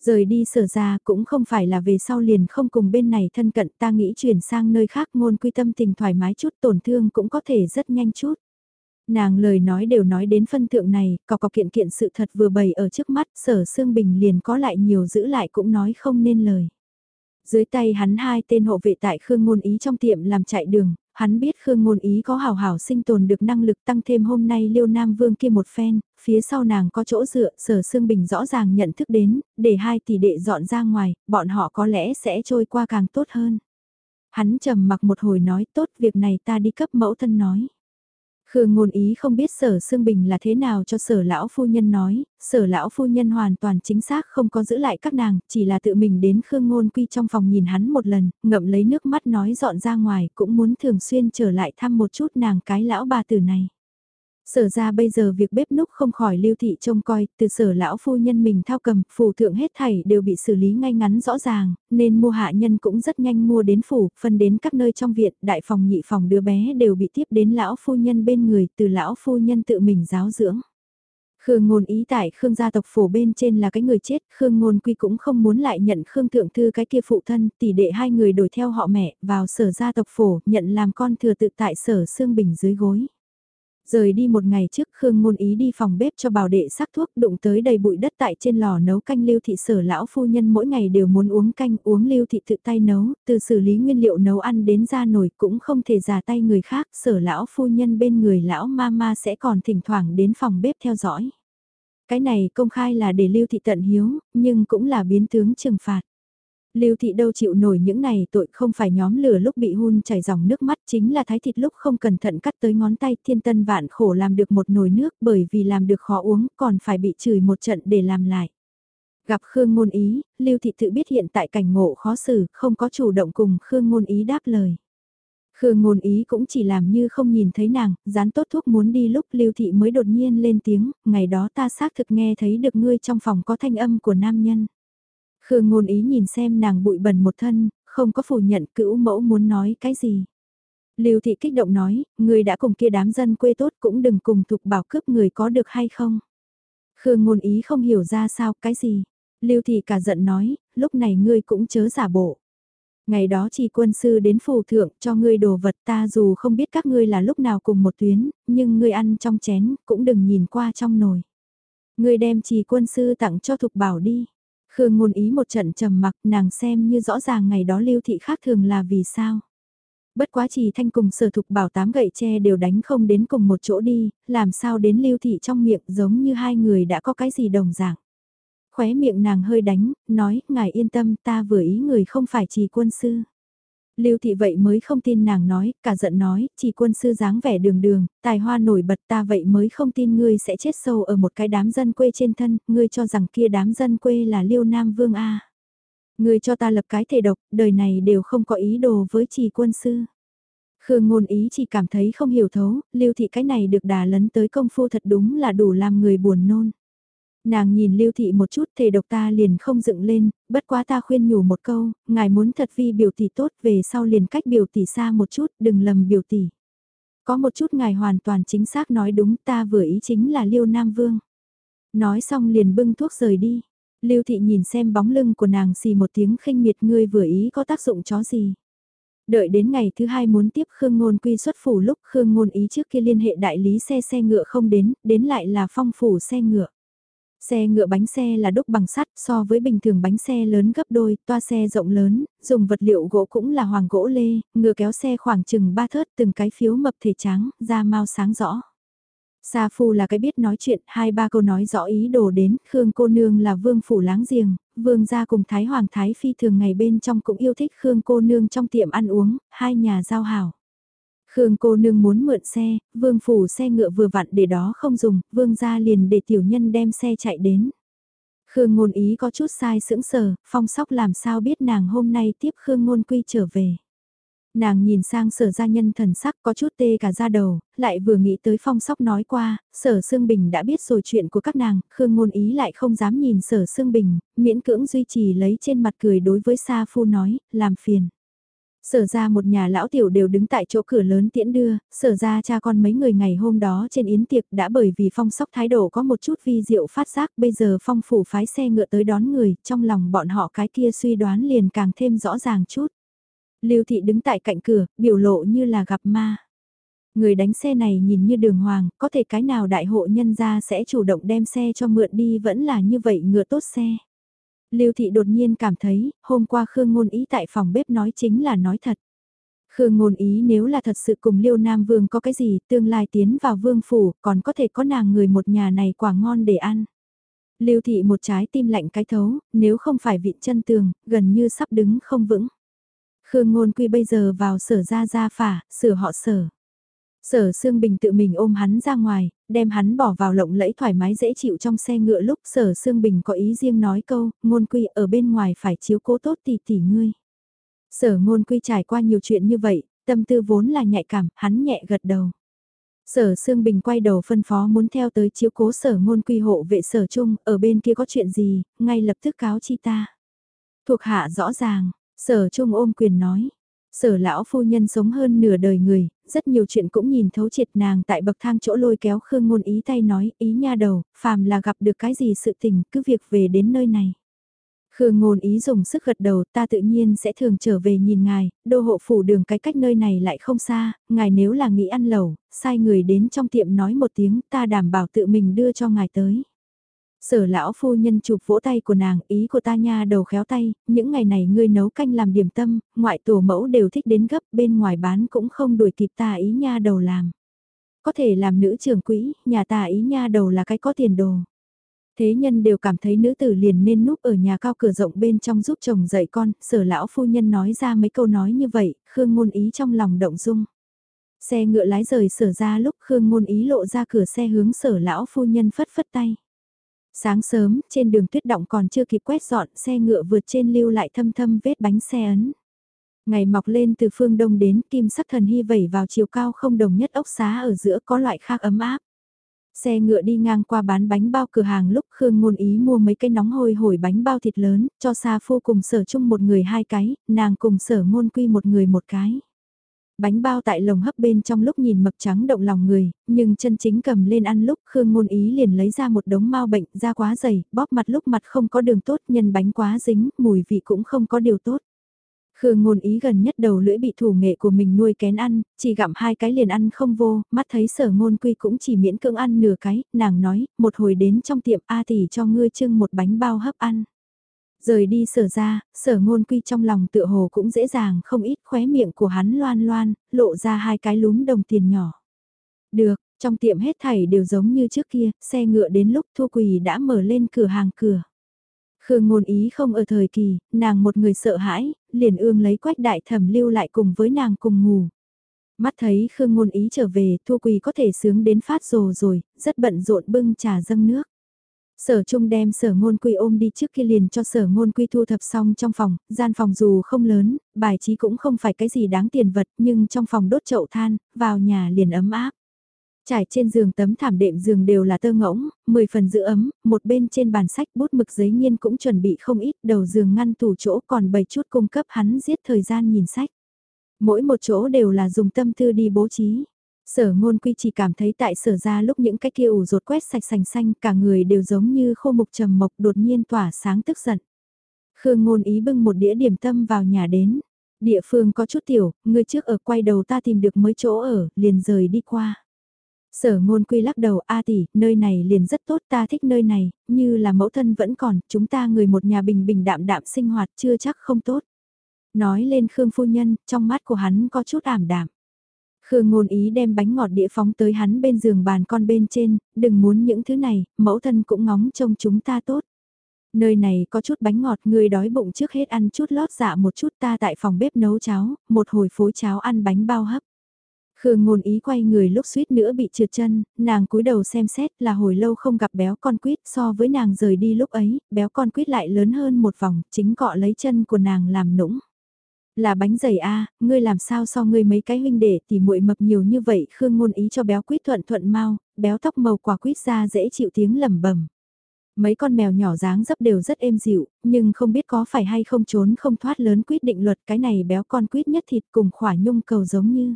Rời đi sở ra cũng không phải là về sau liền không cùng bên này thân cận ta nghĩ chuyển sang nơi khác ngôn quy tâm tình thoải mái chút tổn thương cũng có thể rất nhanh chút. Nàng lời nói đều nói đến phân thượng này, có có kiện kiện sự thật vừa bày ở trước mắt sở xương bình liền có lại nhiều giữ lại cũng nói không nên lời. Dưới tay hắn hai tên hộ vệ tại Khương Ngôn Ý trong tiệm làm chạy đường, hắn biết Khương Ngôn Ý có hào hảo sinh tồn được năng lực tăng thêm hôm nay Liêu Nam Vương kia một phen, phía sau nàng có chỗ dựa, Sở Sương Bình rõ ràng nhận thức đến, để hai tỷ đệ dọn ra ngoài, bọn họ có lẽ sẽ trôi qua càng tốt hơn. Hắn trầm mặc một hồi nói tốt việc này ta đi cấp mẫu thân nói. Khương ngôn ý không biết sở Sương Bình là thế nào cho sở lão phu nhân nói, sở lão phu nhân hoàn toàn chính xác không có giữ lại các nàng, chỉ là tự mình đến Khương ngôn quy trong phòng nhìn hắn một lần, ngậm lấy nước mắt nói dọn ra ngoài cũng muốn thường xuyên trở lại thăm một chút nàng cái lão bà tử này. Sở ra bây giờ việc bếp núc không khỏi lưu thị trông coi, từ sở lão phu nhân mình thao cầm, phủ thượng hết thảy đều bị xử lý ngay ngắn rõ ràng, nên mua hạ nhân cũng rất nhanh mua đến phủ, phân đến các nơi trong viện, đại phòng nhị phòng đứa bé đều bị tiếp đến lão phu nhân bên người, từ lão phu nhân tự mình giáo dưỡng. Khương ngôn ý tại Khương gia tộc phổ bên trên là cái người chết, Khương ngôn quy cũng không muốn lại nhận Khương thượng thư cái kia phụ thân, tỷ đệ hai người đổi theo họ mẹ, vào sở gia tộc phổ, nhận làm con thừa tự tại sở xương bình dưới gối. Rời đi một ngày trước Khương Ngôn Ý đi phòng bếp cho bảo đệ sắc thuốc đụng tới đầy bụi đất tại trên lò nấu canh lưu thị sở lão phu nhân mỗi ngày đều muốn uống canh uống lưu thị tự tay nấu, từ xử lý nguyên liệu nấu ăn đến ra nồi cũng không thể giả tay người khác, sở lão phu nhân bên người lão mama sẽ còn thỉnh thoảng đến phòng bếp theo dõi. Cái này công khai là để lưu thị tận hiếu, nhưng cũng là biến tướng trừng phạt. Lưu thị đâu chịu nổi những này tội không phải nhóm lửa lúc bị hun chảy dòng nước mắt chính là thái thịt lúc không cẩn thận cắt tới ngón tay thiên tân vạn khổ làm được một nồi nước bởi vì làm được khó uống còn phải bị chửi một trận để làm lại. Gặp Khương Ngôn Ý, Lưu Thị tự biết hiện tại cảnh ngộ khó xử, không có chủ động cùng Khương Ngôn Ý đáp lời. Khương Ngôn Ý cũng chỉ làm như không nhìn thấy nàng, dán tốt thuốc muốn đi lúc Lưu Thị mới đột nhiên lên tiếng, ngày đó ta xác thực nghe thấy được ngươi trong phòng có thanh âm của nam nhân. Khương ngôn ý nhìn xem nàng bụi bẩn một thân, không có phủ nhận cữu mẫu muốn nói cái gì. Lưu thị kích động nói, người đã cùng kia đám dân quê tốt cũng đừng cùng thục bảo cướp người có được hay không. Khương ngôn ý không hiểu ra sao cái gì. Lưu thị cả giận nói, lúc này ngươi cũng chớ giả bộ. Ngày đó chỉ quân sư đến phù thượng cho ngươi đồ vật ta dù không biết các ngươi là lúc nào cùng một tuyến, nhưng ngươi ăn trong chén cũng đừng nhìn qua trong nồi. Ngươi đem trì quân sư tặng cho thục bảo đi. Khương ngôn ý một trận trầm mặc nàng xem như rõ ràng ngày đó lưu thị khác thường là vì sao. Bất quá chỉ thanh cùng sở thục bảo tám gậy tre đều đánh không đến cùng một chỗ đi, làm sao đến lưu thị trong miệng giống như hai người đã có cái gì đồng dạng. Khóe miệng nàng hơi đánh, nói, ngài yên tâm ta vừa ý người không phải chỉ quân sư. Lưu thị vậy mới không tin nàng nói, cả giận nói, chỉ quân sư dáng vẻ đường đường, tài hoa nổi bật ta vậy mới không tin ngươi sẽ chết sâu ở một cái đám dân quê trên thân, ngươi cho rằng kia đám dân quê là Liêu Nam Vương A. Ngươi cho ta lập cái thể độc, đời này đều không có ý đồ với chỉ quân sư. Khương ngôn ý chỉ cảm thấy không hiểu thấu, lưu thị cái này được đà lấn tới công phu thật đúng là đủ làm người buồn nôn. Nàng nhìn lưu thị một chút thề độc ta liền không dựng lên, bất quá ta khuyên nhủ một câu, ngài muốn thật vi biểu tỷ tốt về sau liền cách biểu tỷ xa một chút, đừng lầm biểu tỷ. Có một chút ngài hoàn toàn chính xác nói đúng ta vừa ý chính là liêu Nam Vương. Nói xong liền bưng thuốc rời đi. Lưu thị nhìn xem bóng lưng của nàng xì một tiếng khinh miệt ngươi vừa ý có tác dụng chó gì. Đợi đến ngày thứ hai muốn tiếp Khương Ngôn Quy xuất phủ lúc Khương Ngôn ý trước kia liên hệ đại lý xe xe ngựa không đến, đến lại là phong phủ xe ngựa. Xe ngựa bánh xe là đúc bằng sắt so với bình thường bánh xe lớn gấp đôi, toa xe rộng lớn, dùng vật liệu gỗ cũng là hoàng gỗ lê, ngựa kéo xe khoảng chừng ba thớt từng cái phiếu mập thể trắng, da mau sáng rõ. Sa Phu là cái biết nói chuyện, hai ba câu nói rõ ý đồ đến, Khương cô nương là vương phủ láng giềng, vương gia cùng Thái Hoàng Thái Phi thường ngày bên trong cũng yêu thích Khương cô nương trong tiệm ăn uống, hai nhà giao hảo. Khương cô nương muốn mượn xe, vương phủ xe ngựa vừa vặn để đó không dùng, vương gia liền để tiểu nhân đem xe chạy đến. Khương ngôn ý có chút sai sững sờ, phong sóc làm sao biết nàng hôm nay tiếp Khương ngôn quy trở về. Nàng nhìn sang sở gia nhân thần sắc có chút tê cả da đầu, lại vừa nghĩ tới phong sóc nói qua, sở Sương Bình đã biết rồi chuyện của các nàng, Khương ngôn ý lại không dám nhìn sở Sương Bình, miễn cưỡng duy trì lấy trên mặt cười đối với Sa Phu nói, làm phiền. Sở ra một nhà lão tiểu đều đứng tại chỗ cửa lớn tiễn đưa, sở ra cha con mấy người ngày hôm đó trên yến tiệc đã bởi vì phong sóc thái độ có một chút vi diệu phát giác bây giờ phong phủ phái xe ngựa tới đón người, trong lòng bọn họ cái kia suy đoán liền càng thêm rõ ràng chút. Lưu thị đứng tại cạnh cửa, biểu lộ như là gặp ma. Người đánh xe này nhìn như đường hoàng, có thể cái nào đại hộ nhân ra sẽ chủ động đem xe cho mượn đi vẫn là như vậy ngựa tốt xe. Lưu Thị đột nhiên cảm thấy, hôm qua Khương Ngôn Ý tại phòng bếp nói chính là nói thật. Khương Ngôn Ý nếu là thật sự cùng Liêu Nam Vương có cái gì tương lai tiến vào vương phủ còn có thể có nàng người một nhà này quả ngon để ăn. Lưu Thị một trái tim lạnh cái thấu, nếu không phải vị chân tường, gần như sắp đứng không vững. Khương Ngôn Quy bây giờ vào sở ra ra phả, sửa họ sở. Sở Sương Bình tự mình ôm hắn ra ngoài, đem hắn bỏ vào lộng lẫy thoải mái dễ chịu trong xe ngựa lúc Sở Sương Bình có ý riêng nói câu, ngôn quy ở bên ngoài phải chiếu cố tốt tỷ tỷ ngươi. Sở ngôn quy trải qua nhiều chuyện như vậy, tâm tư vốn là nhạy cảm, hắn nhẹ gật đầu. Sở Sương Bình quay đầu phân phó muốn theo tới chiếu cố sở ngôn quy hộ vệ sở chung, ở bên kia có chuyện gì, ngay lập tức cáo chi ta. Thuộc hạ rõ ràng, sở chung ôm quyền nói. Sở lão phu nhân sống hơn nửa đời người, rất nhiều chuyện cũng nhìn thấu triệt nàng tại bậc thang chỗ lôi kéo Khương Ngôn ý tay nói, ý nha đầu, phàm là gặp được cái gì sự tình, cứ việc về đến nơi này. Khương Ngôn ý dùng sức gật đầu, ta tự nhiên sẽ thường trở về nhìn ngài, đô hộ phủ đường cái cách nơi này lại không xa, ngài nếu là nghĩ ăn lẩu, sai người đến trong tiệm nói một tiếng, ta đảm bảo tự mình đưa cho ngài tới. Sở lão phu nhân chụp vỗ tay của nàng, ý của ta nha đầu khéo tay, những ngày này ngươi nấu canh làm điểm tâm, ngoại tổ mẫu đều thích đến gấp, bên ngoài bán cũng không đuổi kịp ta ý nha đầu làm. Có thể làm nữ trưởng quỹ, nhà ta ý nha đầu là cái có tiền đồ. Thế nhân đều cảm thấy nữ tử liền nên núp ở nhà cao cửa rộng bên trong giúp chồng dạy con, sở lão phu nhân nói ra mấy câu nói như vậy, Khương ngôn ý trong lòng động dung. Xe ngựa lái rời sở ra lúc Khương ngôn ý lộ ra cửa xe hướng sở lão phu nhân phất phất tay. Sáng sớm, trên đường tuyết động còn chưa kịp quét dọn, xe ngựa vượt trên lưu lại thâm thâm vết bánh xe ấn. Ngày mọc lên từ phương đông đến kim sắc thần hy vẩy vào chiều cao không đồng nhất ốc xá ở giữa có loại khác ấm áp. Xe ngựa đi ngang qua bán bánh bao cửa hàng lúc Khương ngôn ý mua mấy cái nóng hôi hổi bánh bao thịt lớn, cho Sa Phu cùng sở chung một người hai cái, nàng cùng sở ngôn quy một người một cái. Bánh bao tại lồng hấp bên trong lúc nhìn mập trắng động lòng người, nhưng chân chính cầm lên ăn lúc Khương Ngôn Ý liền lấy ra một đống mau bệnh da quá dày, bóp mặt lúc mặt không có đường tốt nhân bánh quá dính, mùi vị cũng không có điều tốt. Khương ngôn ý gần nhất đầu lưỡi bị thủ nghệ của mình nuôi kén ăn, chỉ gặm hai cái liền ăn không vô, mắt thấy sở ngôn quy cũng chỉ miễn cưỡng ăn nửa cái, nàng nói, một hồi đến trong tiệm A tỷ cho ngươi trưng một bánh bao hấp ăn. Rời đi sở ra, sở ngôn quy trong lòng tựa hồ cũng dễ dàng không ít khóe miệng của hắn loan loan, lộ ra hai cái lúm đồng tiền nhỏ. Được, trong tiệm hết thảy đều giống như trước kia, xe ngựa đến lúc thu quỳ đã mở lên cửa hàng cửa. Khương ngôn ý không ở thời kỳ, nàng một người sợ hãi, liền ương lấy quách đại thẩm lưu lại cùng với nàng cùng ngủ. Mắt thấy Khương ngôn ý trở về, Thu Quỳ có thể sướng đến phát rồ rồi, rất bận rộn bưng trà dâng nước. Sở Trung đem sở ngôn quy ôm đi trước kia liền cho sở ngôn quy thu thập xong trong phòng, gian phòng dù không lớn, bài trí cũng không phải cái gì đáng tiền vật nhưng trong phòng đốt chậu than, vào nhà liền ấm áp. Trải trên giường tấm thảm đệm giường đều là tơ ngỗng, 10 phần giữ ấm, một bên trên bàn sách bút mực giấy nghiên cũng chuẩn bị không ít, đầu giường ngăn tủ chỗ còn bày chút cung cấp hắn giết thời gian nhìn sách. Mỗi một chỗ đều là dùng tâm tư đi bố trí. Sở ngôn quy chỉ cảm thấy tại sở ra lúc những cái kia ủ rột quét sạch sành xanh cả người đều giống như khô mục trầm mộc đột nhiên tỏa sáng tức giận. Khương ngôn ý bưng một đĩa điểm tâm vào nhà đến. Địa phương có chút tiểu, người trước ở quay đầu ta tìm được mới chỗ ở, liền rời đi qua. Sở ngôn quy lắc đầu A tỷ, nơi này liền rất tốt ta thích nơi này, như là mẫu thân vẫn còn, chúng ta người một nhà bình bình đạm đạm sinh hoạt chưa chắc không tốt. Nói lên Khương phu nhân, trong mắt của hắn có chút ảm đạm. Khương ngôn ý đem bánh ngọt đĩa phóng tới hắn bên giường bàn con bên trên, đừng muốn những thứ này, mẫu thân cũng ngóng trông chúng ta tốt. Nơi này có chút bánh ngọt, người đói bụng trước hết ăn chút lót dạ một chút ta tại phòng bếp nấu cháo, một hồi phối cháo ăn bánh bao hấp. Khương ngôn ý quay người lúc suýt nữa bị trượt chân, nàng cúi đầu xem xét là hồi lâu không gặp béo con quýt so với nàng rời đi lúc ấy, béo con quýt lại lớn hơn một vòng, chính cọ lấy chân của nàng làm nũng. Là bánh dày a, ngươi làm sao so ngươi mấy cái huynh đệ thì muội mập nhiều như vậy, Khương ngôn ý cho béo quýt thuận thuận mau, béo tóc màu quả quýt ra dễ chịu tiếng lẩm bẩm. Mấy con mèo nhỏ dáng dấp đều rất êm dịu, nhưng không biết có phải hay không trốn không thoát lớn quyết định luật cái này béo con quýt nhất thịt cùng khỏa nhung cầu giống như.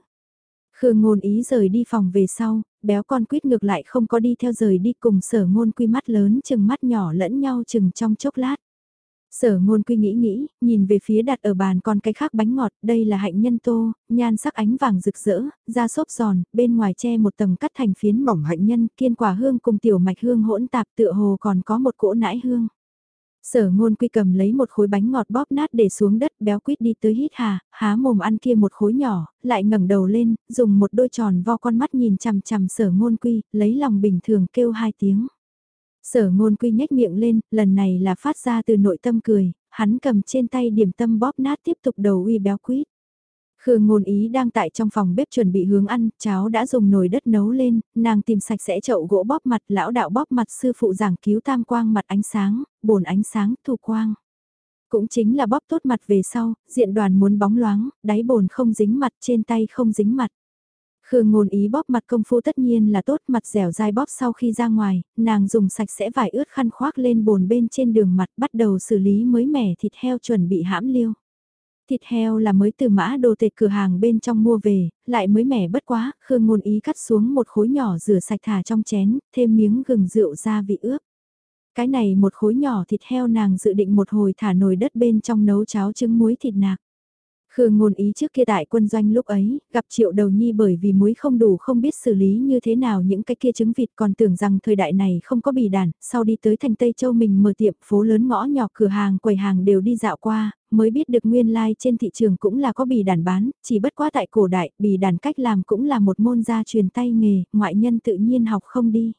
Khương ngôn ý rời đi phòng về sau, béo con quýt ngược lại không có đi theo rời đi cùng sở ngôn quy mắt lớn chừng mắt nhỏ lẫn nhau chừng trong chốc lát. Sở ngôn quy nghĩ nghĩ, nhìn về phía đặt ở bàn con cái khác bánh ngọt, đây là hạnh nhân tô, nhan sắc ánh vàng rực rỡ, da xốp giòn, bên ngoài che một tầng cắt thành phiến mỏng hạnh nhân, kiên quả hương cùng tiểu mạch hương hỗn tạp tựa hồ còn có một cỗ nãi hương. Sở ngôn quy cầm lấy một khối bánh ngọt bóp nát để xuống đất béo quýt đi tới hít hà, há mồm ăn kia một khối nhỏ, lại ngẩng đầu lên, dùng một đôi tròn vo con mắt nhìn chằm chằm sở ngôn quy, lấy lòng bình thường kêu hai tiếng. Sở ngôn quy nhếch miệng lên, lần này là phát ra từ nội tâm cười, hắn cầm trên tay điểm tâm bóp nát tiếp tục đầu uy béo quýt. Khương ngôn ý đang tại trong phòng bếp chuẩn bị hướng ăn, cháo đã dùng nồi đất nấu lên, nàng tìm sạch sẽ chậu gỗ bóp mặt, lão đạo bóp mặt sư phụ giảng cứu tam quang mặt ánh sáng, bồn ánh sáng, thu quang. Cũng chính là bóp tốt mặt về sau, diện đoàn muốn bóng loáng, đáy bồn không dính mặt, trên tay không dính mặt. Khương ngôn ý bóp mặt công phu tất nhiên là tốt mặt dẻo dai bóp sau khi ra ngoài, nàng dùng sạch sẽ vải ướt khăn khoác lên bồn bên trên đường mặt bắt đầu xử lý mới mẻ thịt heo chuẩn bị hãm liêu. Thịt heo là mới từ mã đồ tệt cửa hàng bên trong mua về, lại mới mẻ bất quá, Khương ngôn ý cắt xuống một khối nhỏ rửa sạch thả trong chén, thêm miếng gừng rượu gia vị ướp. Cái này một khối nhỏ thịt heo nàng dự định một hồi thả nồi đất bên trong nấu cháo trứng muối thịt nạc. Khương ngôn ý trước kia tại quân doanh lúc ấy, gặp triệu đầu nhi bởi vì muối không đủ không biết xử lý như thế nào những cái kia trứng vịt còn tưởng rằng thời đại này không có bì đàn, sau đi tới thành Tây Châu mình mở tiệm phố lớn ngõ nhỏ cửa hàng quầy hàng đều đi dạo qua, mới biết được nguyên lai like trên thị trường cũng là có bì đàn bán, chỉ bất quá tại cổ đại, bì đàn cách làm cũng là một môn gia truyền tay nghề, ngoại nhân tự nhiên học không đi.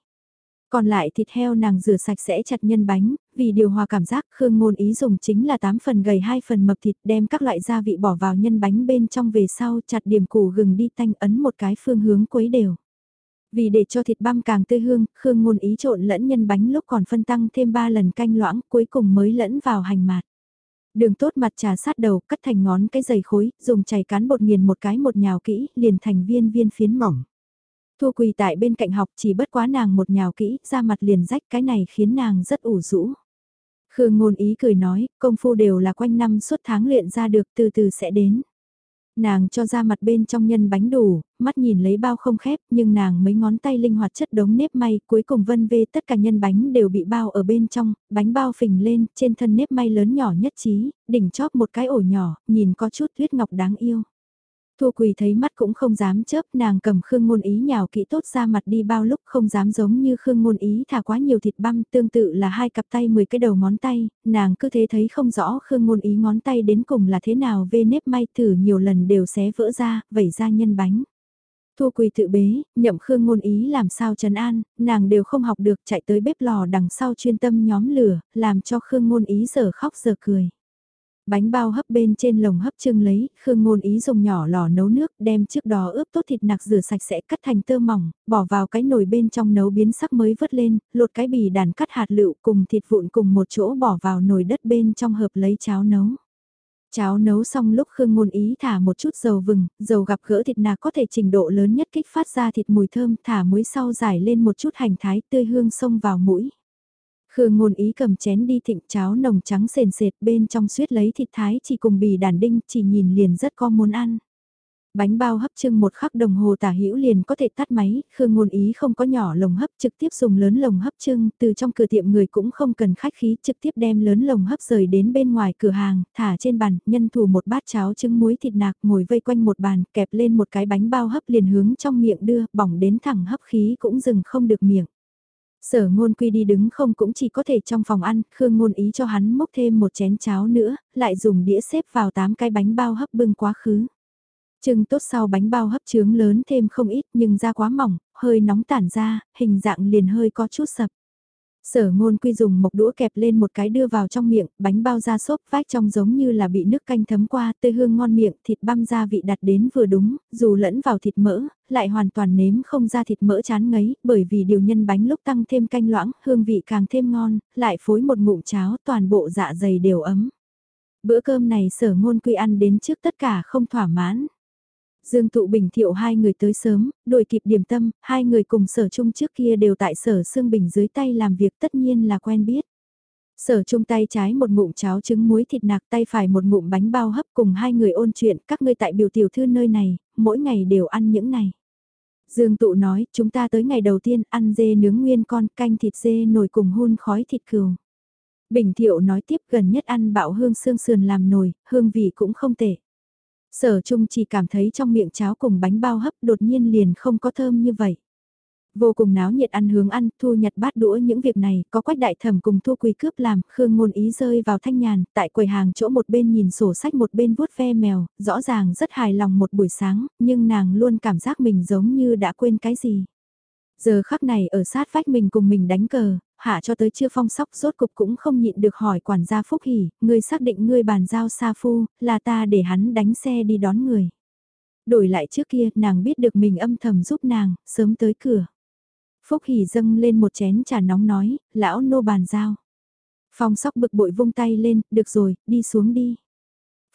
Còn lại thịt heo nàng rửa sạch sẽ chặt nhân bánh, vì điều hòa cảm giác Khương Ngôn ý dùng chính là 8 phần gầy 2 phần mập thịt đem các loại gia vị bỏ vào nhân bánh bên trong về sau chặt điểm củ gừng đi tanh ấn một cái phương hướng quấy đều. Vì để cho thịt băm càng tươi hương, Khương Ngôn ý trộn lẫn nhân bánh lúc còn phân tăng thêm 3 lần canh loãng cuối cùng mới lẫn vào hành mạt. Đường tốt mặt trà sát đầu, cắt thành ngón cái dày khối, dùng chày cán bột nghiền một cái một nhào kỹ, liền thành viên viên phiến mỏng. Thu quỳ tại bên cạnh học chỉ bất quá nàng một nhào kỹ, ra mặt liền rách cái này khiến nàng rất ủ rũ. Khương ngôn ý cười nói, công phu đều là quanh năm suốt tháng luyện ra được từ từ sẽ đến. Nàng cho ra mặt bên trong nhân bánh đủ, mắt nhìn lấy bao không khép nhưng nàng mấy ngón tay linh hoạt chất đống nếp may cuối cùng vân vê tất cả nhân bánh đều bị bao ở bên trong, bánh bao phình lên, trên thân nếp may lớn nhỏ nhất trí, đỉnh chóp một cái ổ nhỏ, nhìn có chút tuyết ngọc đáng yêu. Thu Quỳ thấy mắt cũng không dám chớp, nàng cầm Khương Ngôn Ý nhào kỹ tốt ra mặt đi bao lúc không dám giống như Khương Ngôn Ý thả quá nhiều thịt băm, tương tự là hai cặp tay 10 cái đầu ngón tay, nàng cứ thế thấy không rõ Khương Ngôn Ý ngón tay đến cùng là thế nào vê nếp may thử nhiều lần đều xé vỡ ra, vẩy ra nhân bánh. Thu Quỳ tự bế, nhậm Khương ngôn ý làm sao trấn an, nàng đều không học được chạy tới bếp lò đằng sau chuyên tâm nhóm lửa, làm cho Khương ngôn ý giờ khóc giờ cười. Bánh bao hấp bên trên lồng hấp trưng lấy, Khương ngôn ý dùng nhỏ lò nấu nước, đem trước đó ướp tốt thịt nạc rửa sạch sẽ cắt thành tơ mỏng, bỏ vào cái nồi bên trong nấu biến sắc mới vớt lên, lột cái bì đàn cắt hạt lựu cùng thịt vụn cùng một chỗ bỏ vào nồi đất bên trong hợp lấy cháo nấu. Cháo nấu xong lúc Khương Ngôn Ý thả một chút dầu vừng, dầu gặp gỡ thịt nạc có thể trình độ lớn nhất kích phát ra thịt mùi thơm, thả muối sau giải lên một chút hành thái tươi hương xông vào mũi. Khương Ngôn Ý cầm chén đi thịnh cháo nồng trắng sền sệt bên trong suýt lấy thịt thái chỉ cùng bì đàn đinh chỉ nhìn liền rất có muốn ăn. Bánh bao hấp trưng một khắc đồng hồ tả hữu liền có thể tắt máy, Khương Ngôn Ý không có nhỏ lồng hấp trực tiếp dùng lớn lồng hấp trưng, từ trong cửa tiệm người cũng không cần khách khí trực tiếp đem lớn lồng hấp rời đến bên ngoài cửa hàng, thả trên bàn, nhân thủ một bát cháo trứng muối thịt nạc ngồi vây quanh một bàn, kẹp lên một cái bánh bao hấp liền hướng trong miệng đưa, bỏng đến thẳng hấp khí cũng dừng không được miệng. Sở ngôn quy đi đứng không cũng chỉ có thể trong phòng ăn, Khương ngôn ý cho hắn mốc thêm một chén cháo nữa, lại dùng đĩa xếp vào 8 cái bánh bao hấp bưng quá khứ. Trưng tốt sau bánh bao hấp trướng lớn thêm không ít nhưng da quá mỏng, hơi nóng tản ra, hình dạng liền hơi có chút sập. Sở ngôn quy dùng một đũa kẹp lên một cái đưa vào trong miệng, bánh bao da xốp vách trong giống như là bị nước canh thấm qua, tươi hương ngon miệng, thịt băm gia vị đặt đến vừa đúng, dù lẫn vào thịt mỡ, lại hoàn toàn nếm không ra thịt mỡ chán ngấy, bởi vì điều nhân bánh lúc tăng thêm canh loãng, hương vị càng thêm ngon, lại phối một ngụm cháo toàn bộ dạ dày đều ấm. Bữa cơm này sở ngôn quy ăn đến trước tất cả không thỏa mãn. Dương Tụ Bình Thiệu hai người tới sớm, đổi kịp điểm tâm, hai người cùng sở chung trước kia đều tại sở Sương Bình dưới tay làm việc tất nhiên là quen biết. Sở chung tay trái một ngụm cháo trứng muối thịt nạc tay phải một ngụm bánh bao hấp cùng hai người ôn chuyện các ngươi tại biểu tiểu thư nơi này, mỗi ngày đều ăn những này. Dương Tụ nói, chúng ta tới ngày đầu tiên ăn dê nướng nguyên con canh thịt dê nồi cùng hun khói thịt cừu. Bình Thiệu nói tiếp gần nhất ăn bạo hương xương sườn làm nồi, hương vị cũng không tệ. Sở Trung chỉ cảm thấy trong miệng cháo cùng bánh bao hấp đột nhiên liền không có thơm như vậy. Vô cùng náo nhiệt ăn hướng ăn, thu nhặt bát đũa những việc này, có quách đại thẩm cùng thu quý cướp làm, khương ngôn ý rơi vào thanh nhàn, tại quầy hàng chỗ một bên nhìn sổ sách một bên vuốt ve mèo, rõ ràng rất hài lòng một buổi sáng, nhưng nàng luôn cảm giác mình giống như đã quên cái gì. Giờ khắc này ở sát vách mình cùng mình đánh cờ, hạ cho tới chưa phong sóc rốt cục cũng không nhịn được hỏi quản gia Phúc Hỷ, ngươi xác định ngươi bàn giao Sa Phu, là ta để hắn đánh xe đi đón người. Đổi lại trước kia, nàng biết được mình âm thầm giúp nàng, sớm tới cửa. Phúc Hỷ dâng lên một chén trà nóng nói, lão nô bàn giao. Phong sóc bực bội vung tay lên, được rồi, đi xuống đi.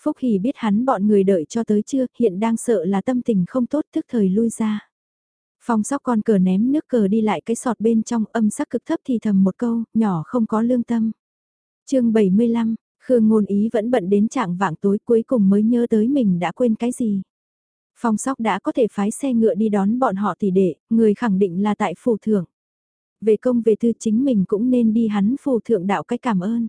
Phúc Hỷ biết hắn bọn người đợi cho tới chưa, hiện đang sợ là tâm tình không tốt thức thời lui ra. Phong sóc con cờ ném nước cờ đi lại cái sọt bên trong âm sắc cực thấp thì thầm một câu, nhỏ không có lương tâm. chương 75, Khương ngôn ý vẫn bận đến trạng vạng tối cuối cùng mới nhớ tới mình đã quên cái gì. Phong sóc đã có thể phái xe ngựa đi đón bọn họ thì để người khẳng định là tại phủ thượng Về công về thư chính mình cũng nên đi hắn phù thượng đạo cái cảm ơn.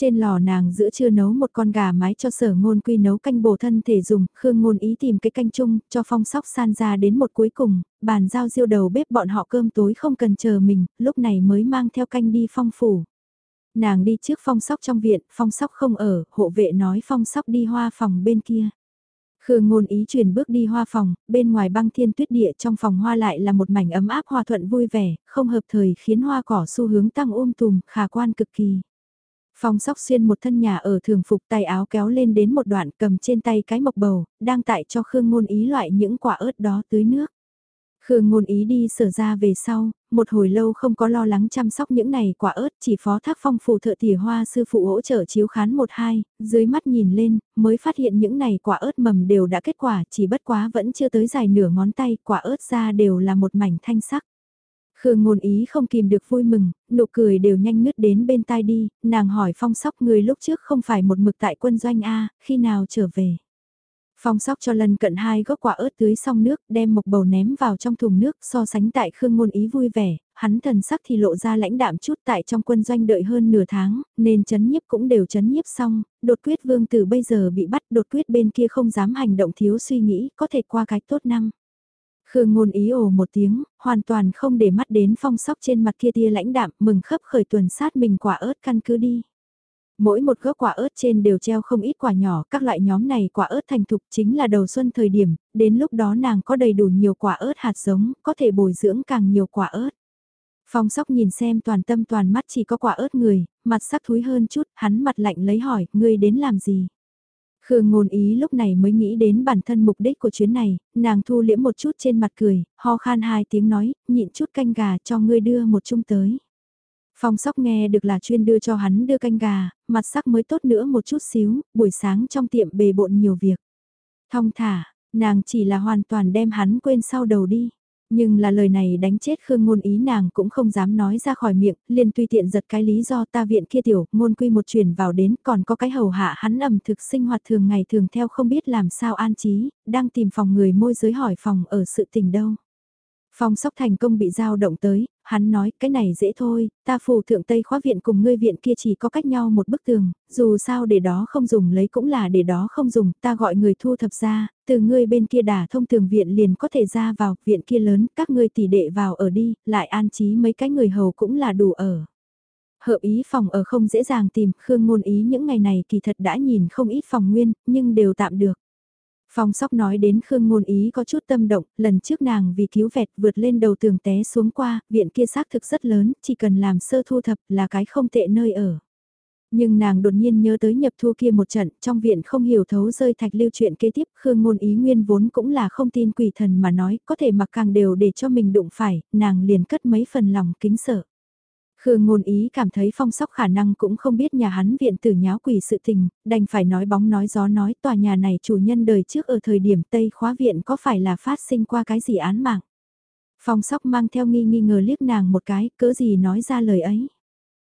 Trên lò nàng giữa trưa nấu một con gà mái cho sở ngôn quy nấu canh bổ thân thể dùng, Khương ngôn ý tìm cái canh chung, cho phong sóc san ra đến một cuối cùng, bàn giao diêu đầu bếp bọn họ cơm tối không cần chờ mình, lúc này mới mang theo canh đi phong phủ. Nàng đi trước phong sóc trong viện, phong sóc không ở, hộ vệ nói phong sóc đi hoa phòng bên kia. Khương ngôn ý chuyển bước đi hoa phòng, bên ngoài băng thiên tuyết địa trong phòng hoa lại là một mảnh ấm áp hòa thuận vui vẻ, không hợp thời khiến hoa cỏ xu hướng tăng ôm tùm, khả quan cực kỳ. Phong sóc xuyên một thân nhà ở thường phục tay áo kéo lên đến một đoạn cầm trên tay cái mộc bầu, đang tại cho Khương Ngôn Ý loại những quả ớt đó tưới nước. Khương Ngôn Ý đi sở ra về sau, một hồi lâu không có lo lắng chăm sóc những này quả ớt, chỉ phó thác phong phù thợ tỉa hoa sư phụ hỗ trợ chiếu khán một hai, dưới mắt nhìn lên, mới phát hiện những này quả ớt mầm đều đã kết quả, chỉ bất quá vẫn chưa tới dài nửa ngón tay, quả ớt ra đều là một mảnh thanh sắc. Khương ngôn ý không kìm được vui mừng, nụ cười đều nhanh nứt đến bên tai đi, nàng hỏi phong sóc người lúc trước không phải một mực tại quân doanh A, khi nào trở về. Phong sóc cho lần cận hai gốc quả ớt tưới xong nước, đem một bầu ném vào trong thùng nước so sánh tại Khương ngôn ý vui vẻ, hắn thần sắc thì lộ ra lãnh đạm chút tại trong quân doanh đợi hơn nửa tháng, nên chấn nhiếp cũng đều chấn nhiếp xong, đột quyết vương từ bây giờ bị bắt đột quyết bên kia không dám hành động thiếu suy nghĩ, có thể qua cái tốt năng. Khương ngôn ý ồ một tiếng, hoàn toàn không để mắt đến phong sóc trên mặt kia tia lãnh đạm mừng khấp khởi tuần sát mình quả ớt căn cứ đi. Mỗi một gốc quả ớt trên đều treo không ít quả nhỏ, các loại nhóm này quả ớt thành thục chính là đầu xuân thời điểm, đến lúc đó nàng có đầy đủ nhiều quả ớt hạt giống, có thể bồi dưỡng càng nhiều quả ớt. Phong sóc nhìn xem toàn tâm toàn mắt chỉ có quả ớt người, mặt sắc thúi hơn chút, hắn mặt lạnh lấy hỏi, ngươi đến làm gì? Khương ngôn ý lúc này mới nghĩ đến bản thân mục đích của chuyến này, nàng thu liễm một chút trên mặt cười, ho khan hai tiếng nói, nhịn chút canh gà cho ngươi đưa một chung tới. Phong sóc nghe được là chuyên đưa cho hắn đưa canh gà, mặt sắc mới tốt nữa một chút xíu, buổi sáng trong tiệm bề bộn nhiều việc. Thong thả, nàng chỉ là hoàn toàn đem hắn quên sau đầu đi. Nhưng là lời này đánh chết Khương Ngôn ý nàng cũng không dám nói ra khỏi miệng, liền tùy tiện giật cái lý do ta viện kia tiểu, ngôn quy một chuyển vào đến, còn có cái hầu hạ hắn ẩm thực sinh hoạt thường ngày thường theo không biết làm sao an trí, đang tìm phòng người môi giới hỏi phòng ở sự tình đâu. Phong sóc thành công bị giao động tới, hắn nói cái này dễ thôi, ta phù thượng Tây khóa viện cùng ngươi viện kia chỉ có cách nhau một bức tường, dù sao để đó không dùng lấy cũng là để đó không dùng, ta gọi người thu thập ra, từ ngươi bên kia đả thông tường viện liền có thể ra vào, viện kia lớn, các ngươi tỷ đệ vào ở đi, lại an trí mấy cái người hầu cũng là đủ ở. Hợp ý phòng ở không dễ dàng tìm, Khương ngôn ý những ngày này kỳ thật đã nhìn không ít phòng nguyên, nhưng đều tạm được. Phong sóc nói đến Khương Ngôn Ý có chút tâm động, lần trước nàng vì cứu vẹt vượt lên đầu tường té xuống qua, viện kia xác thực rất lớn, chỉ cần làm sơ thu thập là cái không tệ nơi ở. Nhưng nàng đột nhiên nhớ tới nhập thu kia một trận, trong viện không hiểu thấu rơi thạch lưu chuyện kế tiếp, Khương Ngôn Ý nguyên vốn cũng là không tin quỷ thần mà nói, có thể mặc càng đều để cho mình đụng phải, nàng liền cất mấy phần lòng kính sợ. Khương ngôn ý cảm thấy phong sóc khả năng cũng không biết nhà hắn viện tử nháo quỷ sự tình, đành phải nói bóng nói gió nói tòa nhà này chủ nhân đời trước ở thời điểm Tây khóa viện có phải là phát sinh qua cái gì án mạng. Phong sóc mang theo nghi nghi ngờ liếc nàng một cái, cỡ gì nói ra lời ấy.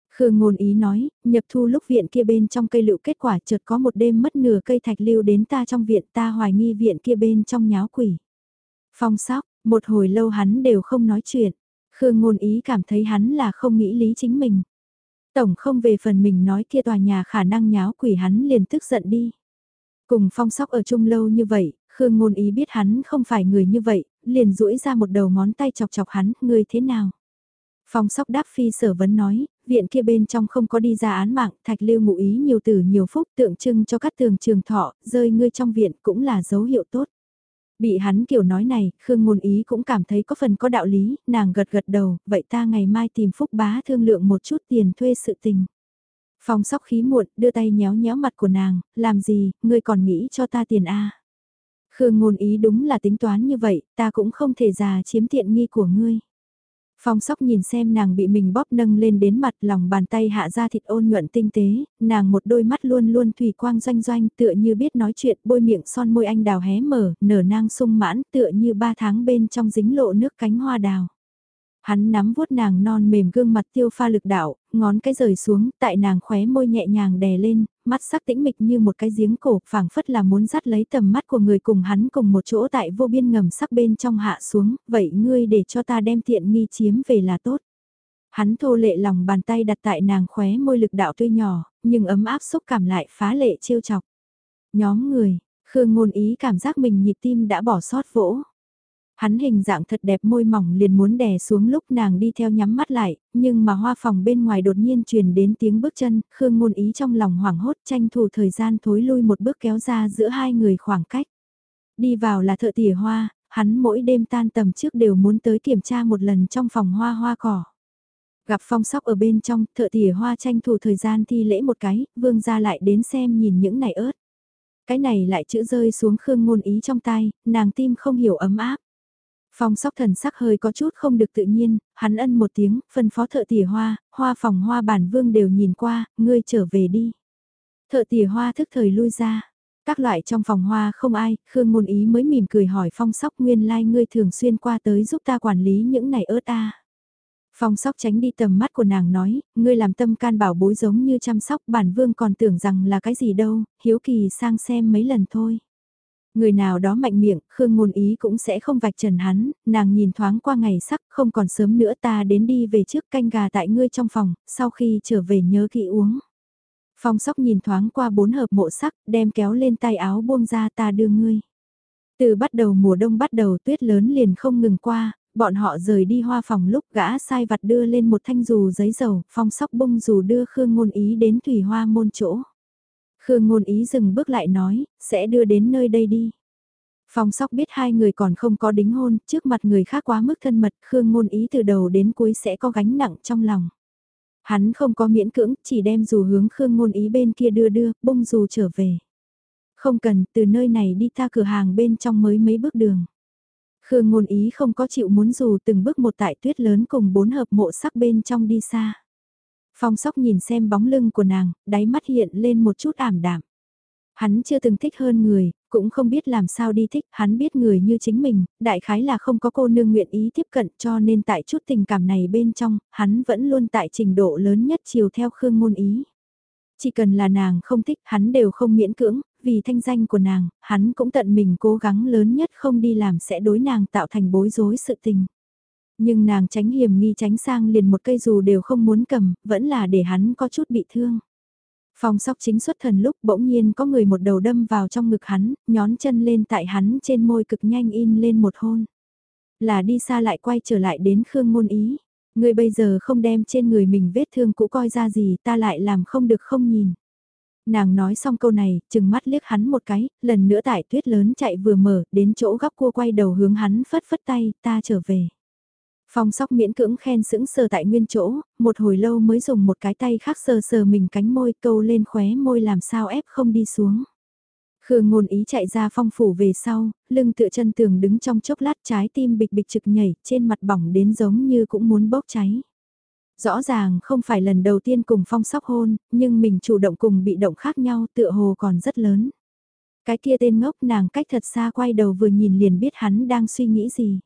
Khương ngôn ý nói, nhập thu lúc viện kia bên trong cây lựu kết quả chợt có một đêm mất nửa cây thạch lưu đến ta trong viện ta hoài nghi viện kia bên trong nháo quỷ. Phong sóc, một hồi lâu hắn đều không nói chuyện. Khương ngôn ý cảm thấy hắn là không nghĩ lý chính mình. Tổng không về phần mình nói kia tòa nhà khả năng nháo quỷ hắn liền tức giận đi. Cùng phong sóc ở chung lâu như vậy, Khương ngôn ý biết hắn không phải người như vậy, liền duỗi ra một đầu ngón tay chọc chọc hắn, người thế nào? Phong sóc đáp phi sở vấn nói, viện kia bên trong không có đi ra án mạng, thạch lưu ngụ ý nhiều tử nhiều phúc tượng trưng cho các tường trường thọ, rơi ngươi trong viện cũng là dấu hiệu tốt. Bị hắn kiểu nói này, Khương Ngôn Ý cũng cảm thấy có phần có đạo lý, nàng gật gật đầu, vậy ta ngày mai tìm Phúc Bá thương lượng một chút tiền thuê sự tình. Phong sóc khí muộn, đưa tay nhéo nhéo mặt của nàng, làm gì, ngươi còn nghĩ cho ta tiền a Khương Ngôn Ý đúng là tính toán như vậy, ta cũng không thể già chiếm tiện nghi của ngươi. Phong sóc nhìn xem nàng bị mình bóp nâng lên đến mặt lòng bàn tay hạ ra thịt ôn nhuận tinh tế, nàng một đôi mắt luôn luôn thủy quang doanh doanh tựa như biết nói chuyện bôi miệng son môi anh đào hé mở, nở nang sung mãn tựa như ba tháng bên trong dính lộ nước cánh hoa đào. Hắn nắm vuốt nàng non mềm gương mặt tiêu pha lực đạo, ngón cái rời xuống, tại nàng khóe môi nhẹ nhàng đè lên, mắt sắc tĩnh mịch như một cái giếng cổ, phảng phất là muốn dắt lấy tầm mắt của người cùng hắn cùng một chỗ tại vô biên ngầm sắc bên trong hạ xuống, vậy ngươi để cho ta đem tiện nghi chiếm về là tốt. Hắn thô lệ lòng bàn tay đặt tại nàng khóe môi lực đạo tuy nhỏ, nhưng ấm áp xúc cảm lại phá lệ trêu chọc. Nhóm người, Khương ngôn ý cảm giác mình nhịp tim đã bỏ sót vỗ. Hắn hình dạng thật đẹp môi mỏng liền muốn đè xuống lúc nàng đi theo nhắm mắt lại, nhưng mà hoa phòng bên ngoài đột nhiên truyền đến tiếng bước chân, Khương ngôn ý trong lòng hoảng hốt tranh thủ thời gian thối lui một bước kéo ra giữa hai người khoảng cách. Đi vào là thợ tỉa hoa, hắn mỗi đêm tan tầm trước đều muốn tới kiểm tra một lần trong phòng hoa hoa cỏ. Gặp phong sóc ở bên trong, thợ tỉa hoa tranh thủ thời gian thi lễ một cái, vương ra lại đến xem nhìn những này ớt. Cái này lại chữ rơi xuống khương ngôn ý trong tay, nàng tim không hiểu ấm áp. Phong sóc thần sắc hơi có chút không được tự nhiên, hắn ân một tiếng, phân phó thợ tỉa hoa, hoa phòng hoa bản vương đều nhìn qua, ngươi trở về đi. Thợ tỉa hoa thức thời lui ra. Các loại trong phòng hoa không ai, Khương Ngôn Ý mới mỉm cười hỏi phong sóc nguyên lai like ngươi thường xuyên qua tới giúp ta quản lý những này ớt ta Phong sóc tránh đi tầm mắt của nàng nói, ngươi làm tâm can bảo bối giống như chăm sóc bản vương còn tưởng rằng là cái gì đâu, hiếu kỳ sang xem mấy lần thôi. Người nào đó mạnh miệng, Khương Ngôn Ý cũng sẽ không vạch trần hắn, nàng nhìn thoáng qua ngày sắc, không còn sớm nữa ta đến đi về trước canh gà tại ngươi trong phòng, sau khi trở về nhớ kỹ uống. Phong sóc nhìn thoáng qua bốn hợp mộ sắc, đem kéo lên tay áo buông ra ta đưa ngươi. Từ bắt đầu mùa đông bắt đầu tuyết lớn liền không ngừng qua, Bọn họ rời đi hoa phòng lúc gã sai vặt đưa lên một thanh dù giấy dầu, phong sóc bung dù đưa Khương Ngôn Ý đến thủy hoa môn chỗ. Khương Ngôn Ý dừng bước lại nói, sẽ đưa đến nơi đây đi. Phong sóc biết hai người còn không có đính hôn, trước mặt người khác quá mức thân mật, Khương Ngôn Ý từ đầu đến cuối sẽ có gánh nặng trong lòng. Hắn không có miễn cưỡng, chỉ đem dù hướng Khương Ngôn Ý bên kia đưa đưa, bung dù trở về. Không cần, từ nơi này đi ta cửa hàng bên trong mới mấy bước đường. Khương ngôn ý không có chịu muốn dù từng bước một tại tuyết lớn cùng bốn hợp mộ sắc bên trong đi xa. Phong sóc nhìn xem bóng lưng của nàng, đáy mắt hiện lên một chút ảm đạm. Hắn chưa từng thích hơn người, cũng không biết làm sao đi thích, hắn biết người như chính mình, đại khái là không có cô nương nguyện ý tiếp cận cho nên tại chút tình cảm này bên trong, hắn vẫn luôn tại trình độ lớn nhất chiều theo Khương ngôn ý. Chỉ cần là nàng không thích hắn đều không miễn cưỡng, vì thanh danh của nàng, hắn cũng tận mình cố gắng lớn nhất không đi làm sẽ đối nàng tạo thành bối rối sự tình. Nhưng nàng tránh hiểm nghi tránh sang liền một cây dù đều không muốn cầm, vẫn là để hắn có chút bị thương. Phong sóc chính xuất thần lúc bỗng nhiên có người một đầu đâm vào trong ngực hắn, nhón chân lên tại hắn trên môi cực nhanh in lên một hôn. Là đi xa lại quay trở lại đến Khương Ngôn Ý. Người bây giờ không đem trên người mình vết thương cũ coi ra gì ta lại làm không được không nhìn. Nàng nói xong câu này, chừng mắt liếc hắn một cái, lần nữa tại tuyết lớn chạy vừa mở, đến chỗ góc cua quay đầu hướng hắn phất phất tay, ta trở về. Phong sóc miễn cưỡng khen sững sờ tại nguyên chỗ, một hồi lâu mới dùng một cái tay khác sờ sờ mình cánh môi câu lên khóe môi làm sao ép không đi xuống. Khương ngôn ý chạy ra phong phủ về sau, lưng tựa chân tường đứng trong chốc lát trái tim bịch bịch trực nhảy trên mặt bỏng đến giống như cũng muốn bốc cháy. Rõ ràng không phải lần đầu tiên cùng phong sóc hôn, nhưng mình chủ động cùng bị động khác nhau tựa hồ còn rất lớn. Cái kia tên ngốc nàng cách thật xa quay đầu vừa nhìn liền biết hắn đang suy nghĩ gì.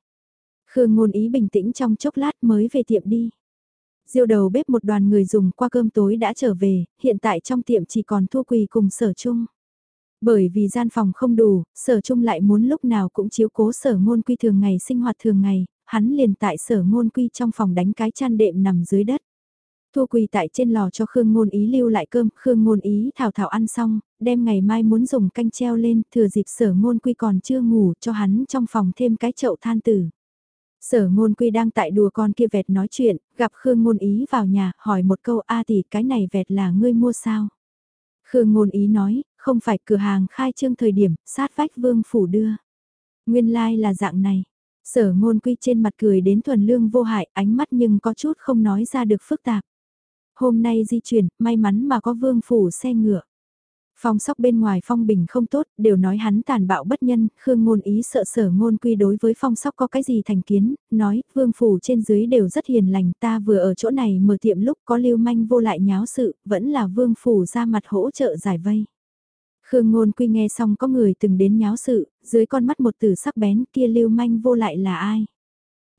Khương ngôn ý bình tĩnh trong chốc lát mới về tiệm đi. Diêu đầu bếp một đoàn người dùng qua cơm tối đã trở về, hiện tại trong tiệm chỉ còn thua quỳ cùng sở chung. Bởi vì gian phòng không đủ, sở chung lại muốn lúc nào cũng chiếu cố sở ngôn quy thường ngày sinh hoạt thường ngày, hắn liền tại sở ngôn quy trong phòng đánh cái chăn đệm nằm dưới đất. Thua quỳ tại trên lò cho Khương Ngôn Ý lưu lại cơm, Khương Ngôn Ý thảo thảo ăn xong, đem ngày mai muốn dùng canh treo lên, thừa dịp sở ngôn quy còn chưa ngủ cho hắn trong phòng thêm cái chậu than tử. Sở ngôn quy đang tại đùa con kia vẹt nói chuyện, gặp Khương Ngôn Ý vào nhà, hỏi một câu A tỷ cái này vẹt là ngươi mua sao? Khương Ngôn Ý nói, không phải cửa hàng khai trương thời điểm, sát vách vương phủ đưa. Nguyên lai like là dạng này. Sở ngôn quy trên mặt cười đến thuần lương vô hại, ánh mắt nhưng có chút không nói ra được phức tạp. Hôm nay di chuyển, may mắn mà có vương phủ xe ngựa. Phong sóc bên ngoài phong bình không tốt, đều nói hắn tàn bạo bất nhân, khương ngôn ý sợ sở ngôn quy đối với phong sóc có cái gì thành kiến, nói, vương phủ trên dưới đều rất hiền lành, ta vừa ở chỗ này mở tiệm lúc có lưu manh vô lại nháo sự, vẫn là vương phủ ra mặt hỗ trợ giải vây. Khương ngôn quy nghe xong có người từng đến nháo sự, dưới con mắt một từ sắc bén kia lưu manh vô lại là ai.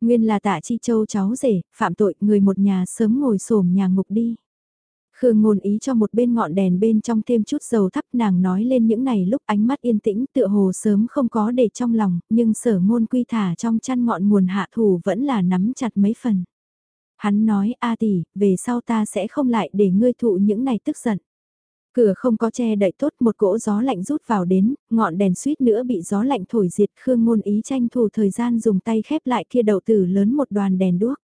Nguyên là tạ chi châu cháu rể, phạm tội người một nhà sớm ngồi xổm nhà ngục đi. Khương ngôn ý cho một bên ngọn đèn bên trong thêm chút dầu thắp nàng nói lên những này lúc ánh mắt yên tĩnh tựa hồ sớm không có để trong lòng, nhưng sở ngôn quy thả trong chăn ngọn nguồn hạ thủ vẫn là nắm chặt mấy phần. Hắn nói a tỷ, về sau ta sẽ không lại để ngươi thụ những này tức giận. Cửa không có che đậy tốt một cỗ gió lạnh rút vào đến, ngọn đèn suýt nữa bị gió lạnh thổi diệt Khương ngôn ý tranh thủ thời gian dùng tay khép lại kia đầu tử lớn một đoàn đèn đuốc.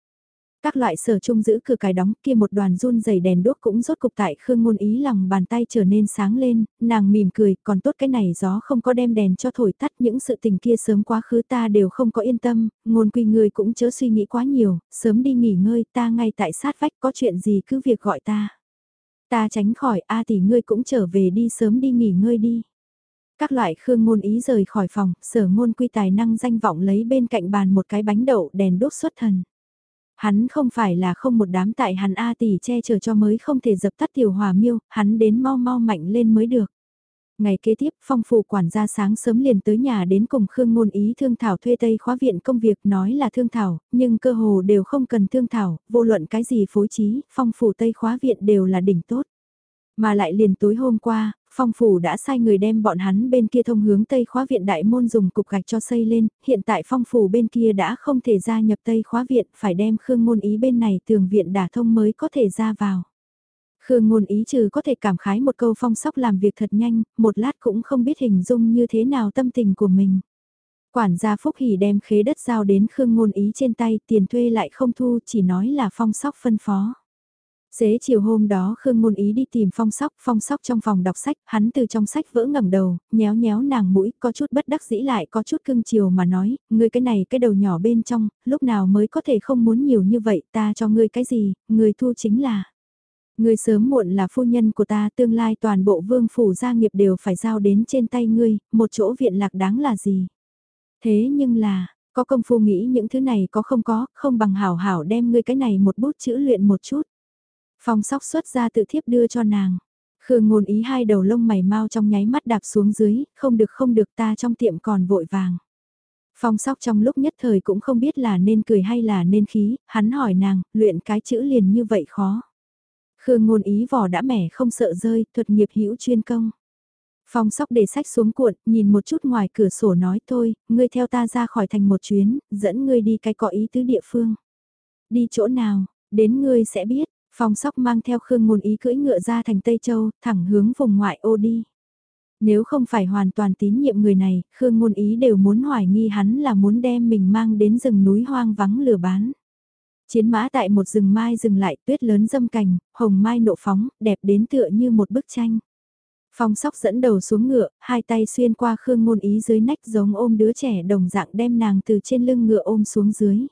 Các loại sở chung giữ cửa cài đóng kia một đoàn run dày đèn đuốc cũng rốt cục tại Khương ngôn ý lòng bàn tay trở nên sáng lên, nàng mỉm cười, còn tốt cái này gió không có đem đèn cho thổi tắt những sự tình kia sớm quá khứ ta đều không có yên tâm, ngôn quy người cũng chớ suy nghĩ quá nhiều, sớm đi nghỉ ngơi ta ngay tại sát vách có chuyện gì cứ việc gọi ta. Ta tránh khỏi A tỷ ngươi cũng trở về đi sớm đi nghỉ ngơi đi. Các loại khương ngôn ý rời khỏi phòng, sở ngôn quy tài năng danh vọng lấy bên cạnh bàn một cái bánh đậu đèn đốt xuất thần. Hắn không phải là không một đám tại hắn A tỷ che chở cho mới không thể dập tắt tiểu hòa miêu, hắn đến mau mau mạnh lên mới được. Ngày kế tiếp, phong phủ quản gia sáng sớm liền tới nhà đến cùng Khương Ngôn Ý thương thảo thuê Tây khóa viện công việc nói là thương thảo, nhưng cơ hồ đều không cần thương thảo, vô luận cái gì phối trí, phong phủ Tây khóa viện đều là đỉnh tốt. Mà lại liền tối hôm qua, phong phủ đã sai người đem bọn hắn bên kia thông hướng Tây khóa viện đại môn dùng cục gạch cho xây lên, hiện tại phong phủ bên kia đã không thể gia nhập Tây khóa viện, phải đem Khương Ngôn Ý bên này tường viện đả thông mới có thể ra vào. Khương ngôn ý trừ có thể cảm khái một câu phong sóc làm việc thật nhanh, một lát cũng không biết hình dung như thế nào tâm tình của mình. Quản gia Phúc Hỷ đem khế đất giao đến Khương Ngôn Ý trên tay, tiền thuê lại không thu, chỉ nói là phong sóc phân phó. Xế chiều hôm đó Khương Ngôn Ý đi tìm phong sóc, phong sóc trong phòng đọc sách, hắn từ trong sách vỡ ngẩng đầu, nhéo nhéo nàng mũi, có chút bất đắc dĩ lại có chút cưng chiều mà nói, ngươi cái này cái đầu nhỏ bên trong, lúc nào mới có thể không muốn nhiều như vậy, ta cho ngươi cái gì, ngươi thu chính là. Ngươi sớm muộn là phu nhân của ta, tương lai toàn bộ vương phủ gia nghiệp đều phải giao đến trên tay ngươi, một chỗ viện lạc đáng là gì. Thế nhưng là, có công phu nghĩ những thứ này có không có, không bằng hảo hảo đem ngươi cái này một bút chữ luyện một chút. Phong sóc xuất ra tự thiếp đưa cho nàng. Khương ngôn ý hai đầu lông mày mau trong nháy mắt đạp xuống dưới, không được không được ta trong tiệm còn vội vàng. Phong sóc trong lúc nhất thời cũng không biết là nên cười hay là nên khí, hắn hỏi nàng, luyện cái chữ liền như vậy khó. Khương ngôn ý vỏ đã mẻ không sợ rơi, thuật nghiệp hữu chuyên công. Phong sóc để sách xuống cuộn, nhìn một chút ngoài cửa sổ nói thôi, ngươi theo ta ra khỏi thành một chuyến, dẫn ngươi đi cái có ý tứ địa phương. Đi chỗ nào, đến ngươi sẽ biết, phong sóc mang theo khương ngôn ý cưỡi ngựa ra thành Tây Châu, thẳng hướng vùng ngoại ô đi. Nếu không phải hoàn toàn tín nhiệm người này, Khương Ngôn Ý đều muốn hoài nghi hắn là muốn đem mình mang đến rừng núi hoang vắng lừa bán. Chiến mã tại một rừng mai dừng lại tuyết lớn dâm cành, hồng mai nộ phóng, đẹp đến tựa như một bức tranh. Phong sóc dẫn đầu xuống ngựa, hai tay xuyên qua khương ngôn ý dưới nách giống ôm đứa trẻ đồng dạng đem nàng từ trên lưng ngựa ôm xuống dưới.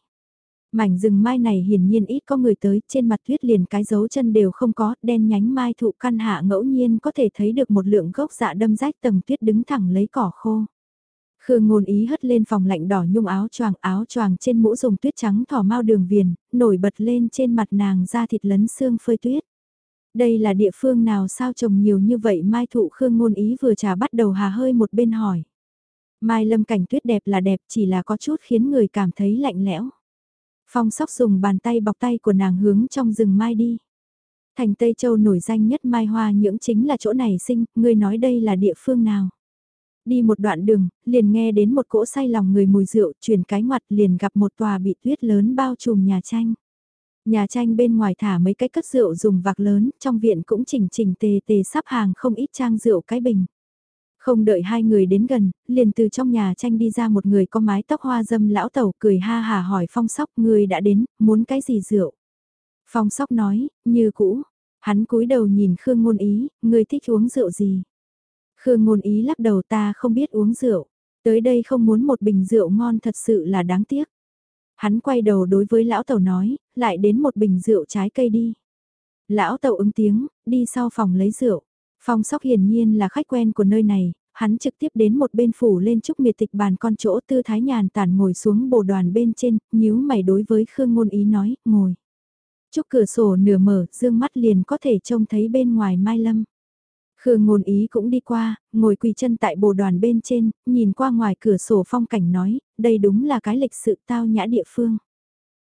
Mảnh rừng mai này hiển nhiên ít có người tới, trên mặt tuyết liền cái dấu chân đều không có, đen nhánh mai thụ căn hạ ngẫu nhiên có thể thấy được một lượng gốc dạ đâm rách tầng tuyết đứng thẳng lấy cỏ khô. Khương ngôn ý hất lên phòng lạnh đỏ nhung áo choàng áo choàng trên mũ dùng tuyết trắng thỏ mau đường viền, nổi bật lên trên mặt nàng da thịt lấn xương phơi tuyết. Đây là địa phương nào sao trồng nhiều như vậy mai thụ Khương ngôn ý vừa trà bắt đầu hà hơi một bên hỏi. Mai lâm cảnh tuyết đẹp là đẹp chỉ là có chút khiến người cảm thấy lạnh lẽo. Phong sóc dùng bàn tay bọc tay của nàng hướng trong rừng mai đi. Thành Tây Châu nổi danh nhất mai hoa nhưỡng chính là chỗ này sinh, ngươi nói đây là địa phương nào. Đi một đoạn đường, liền nghe đến một cỗ say lòng người mùi rượu, chuyển cái ngoặt liền gặp một tòa bị tuyết lớn bao trùm nhà tranh. Nhà tranh bên ngoài thả mấy cái cất rượu dùng vạc lớn, trong viện cũng chỉnh chỉnh tề tề sắp hàng không ít trang rượu cái bình. Không đợi hai người đến gần, liền từ trong nhà tranh đi ra một người có mái tóc hoa dâm lão tẩu cười ha hà hỏi phong sóc người đã đến, muốn cái gì rượu. Phong sóc nói, như cũ, hắn cúi đầu nhìn Khương Ngôn Ý, người thích uống rượu gì. Khương Ngôn Ý lắc đầu ta không biết uống rượu, tới đây không muốn một bình rượu ngon thật sự là đáng tiếc. Hắn quay đầu đối với lão tẩu nói, lại đến một bình rượu trái cây đi. Lão tẩu ứng tiếng, đi sau phòng lấy rượu. Phong sóc hiển nhiên là khách quen của nơi này, hắn trực tiếp đến một bên phủ lên trúc miệt tịch bàn con chỗ tư thái nhàn tản ngồi xuống bồ đoàn bên trên, nhíu mày đối với Khương Ngôn Ý nói, ngồi. Trúc cửa sổ nửa mở, dương mắt liền có thể trông thấy bên ngoài Mai Lâm. Khương Ngôn Ý cũng đi qua, ngồi quỳ chân tại bồ đoàn bên trên, nhìn qua ngoài cửa sổ phong cảnh nói, đây đúng là cái lịch sự tao nhã địa phương.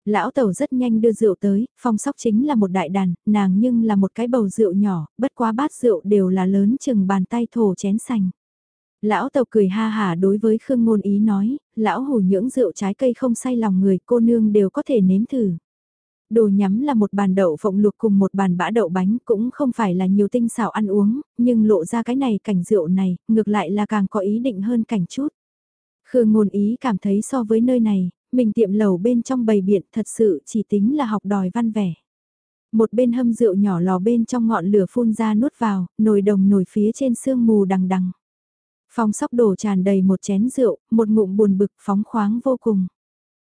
Lão tẩu rất nhanh đưa rượu tới, phong sóc chính là một đại đàn, nàng nhưng là một cái bầu rượu nhỏ, bất quá bát rượu đều là lớn chừng bàn tay thổ chén sành. Lão tàu cười ha hả đối với Khương Ngôn Ý nói, lão hủ nhưỡng rượu trái cây không say lòng người cô nương đều có thể nếm thử. Đồ nhắm là một bàn đậu phộng luộc cùng một bàn bã đậu bánh cũng không phải là nhiều tinh xảo ăn uống, nhưng lộ ra cái này cảnh rượu này, ngược lại là càng có ý định hơn cảnh chút. Khương ngôn ý cảm thấy so với nơi này, mình tiệm lầu bên trong bầy biện thật sự chỉ tính là học đòi văn vẻ. Một bên hâm rượu nhỏ lò bên trong ngọn lửa phun ra nuốt vào, nồi đồng nổi phía trên sương mù đằng đằng. Phong sóc đổ tràn đầy một chén rượu, một ngụm buồn bực phóng khoáng vô cùng.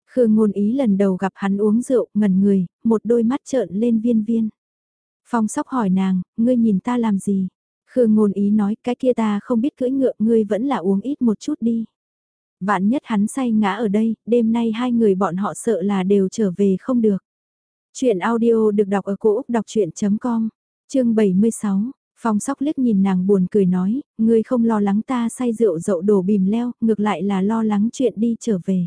Khương ngôn ý lần đầu gặp hắn uống rượu, ngẩn người, một đôi mắt trợn lên viên viên. Phong sóc hỏi nàng, ngươi nhìn ta làm gì? Khương ngôn ý nói, cái kia ta không biết cưỡi ngựa, ngươi vẫn là uống ít một chút đi. Vạn nhất hắn say ngã ở đây, đêm nay hai người bọn họ sợ là đều trở về không được. Chuyện audio được đọc ở cổ Úc đọc chuyện.com, chương 76. Phong sóc liếc nhìn nàng buồn cười nói, ngươi không lo lắng ta say rượu dậu đổ bìm leo, ngược lại là lo lắng chuyện đi trở về.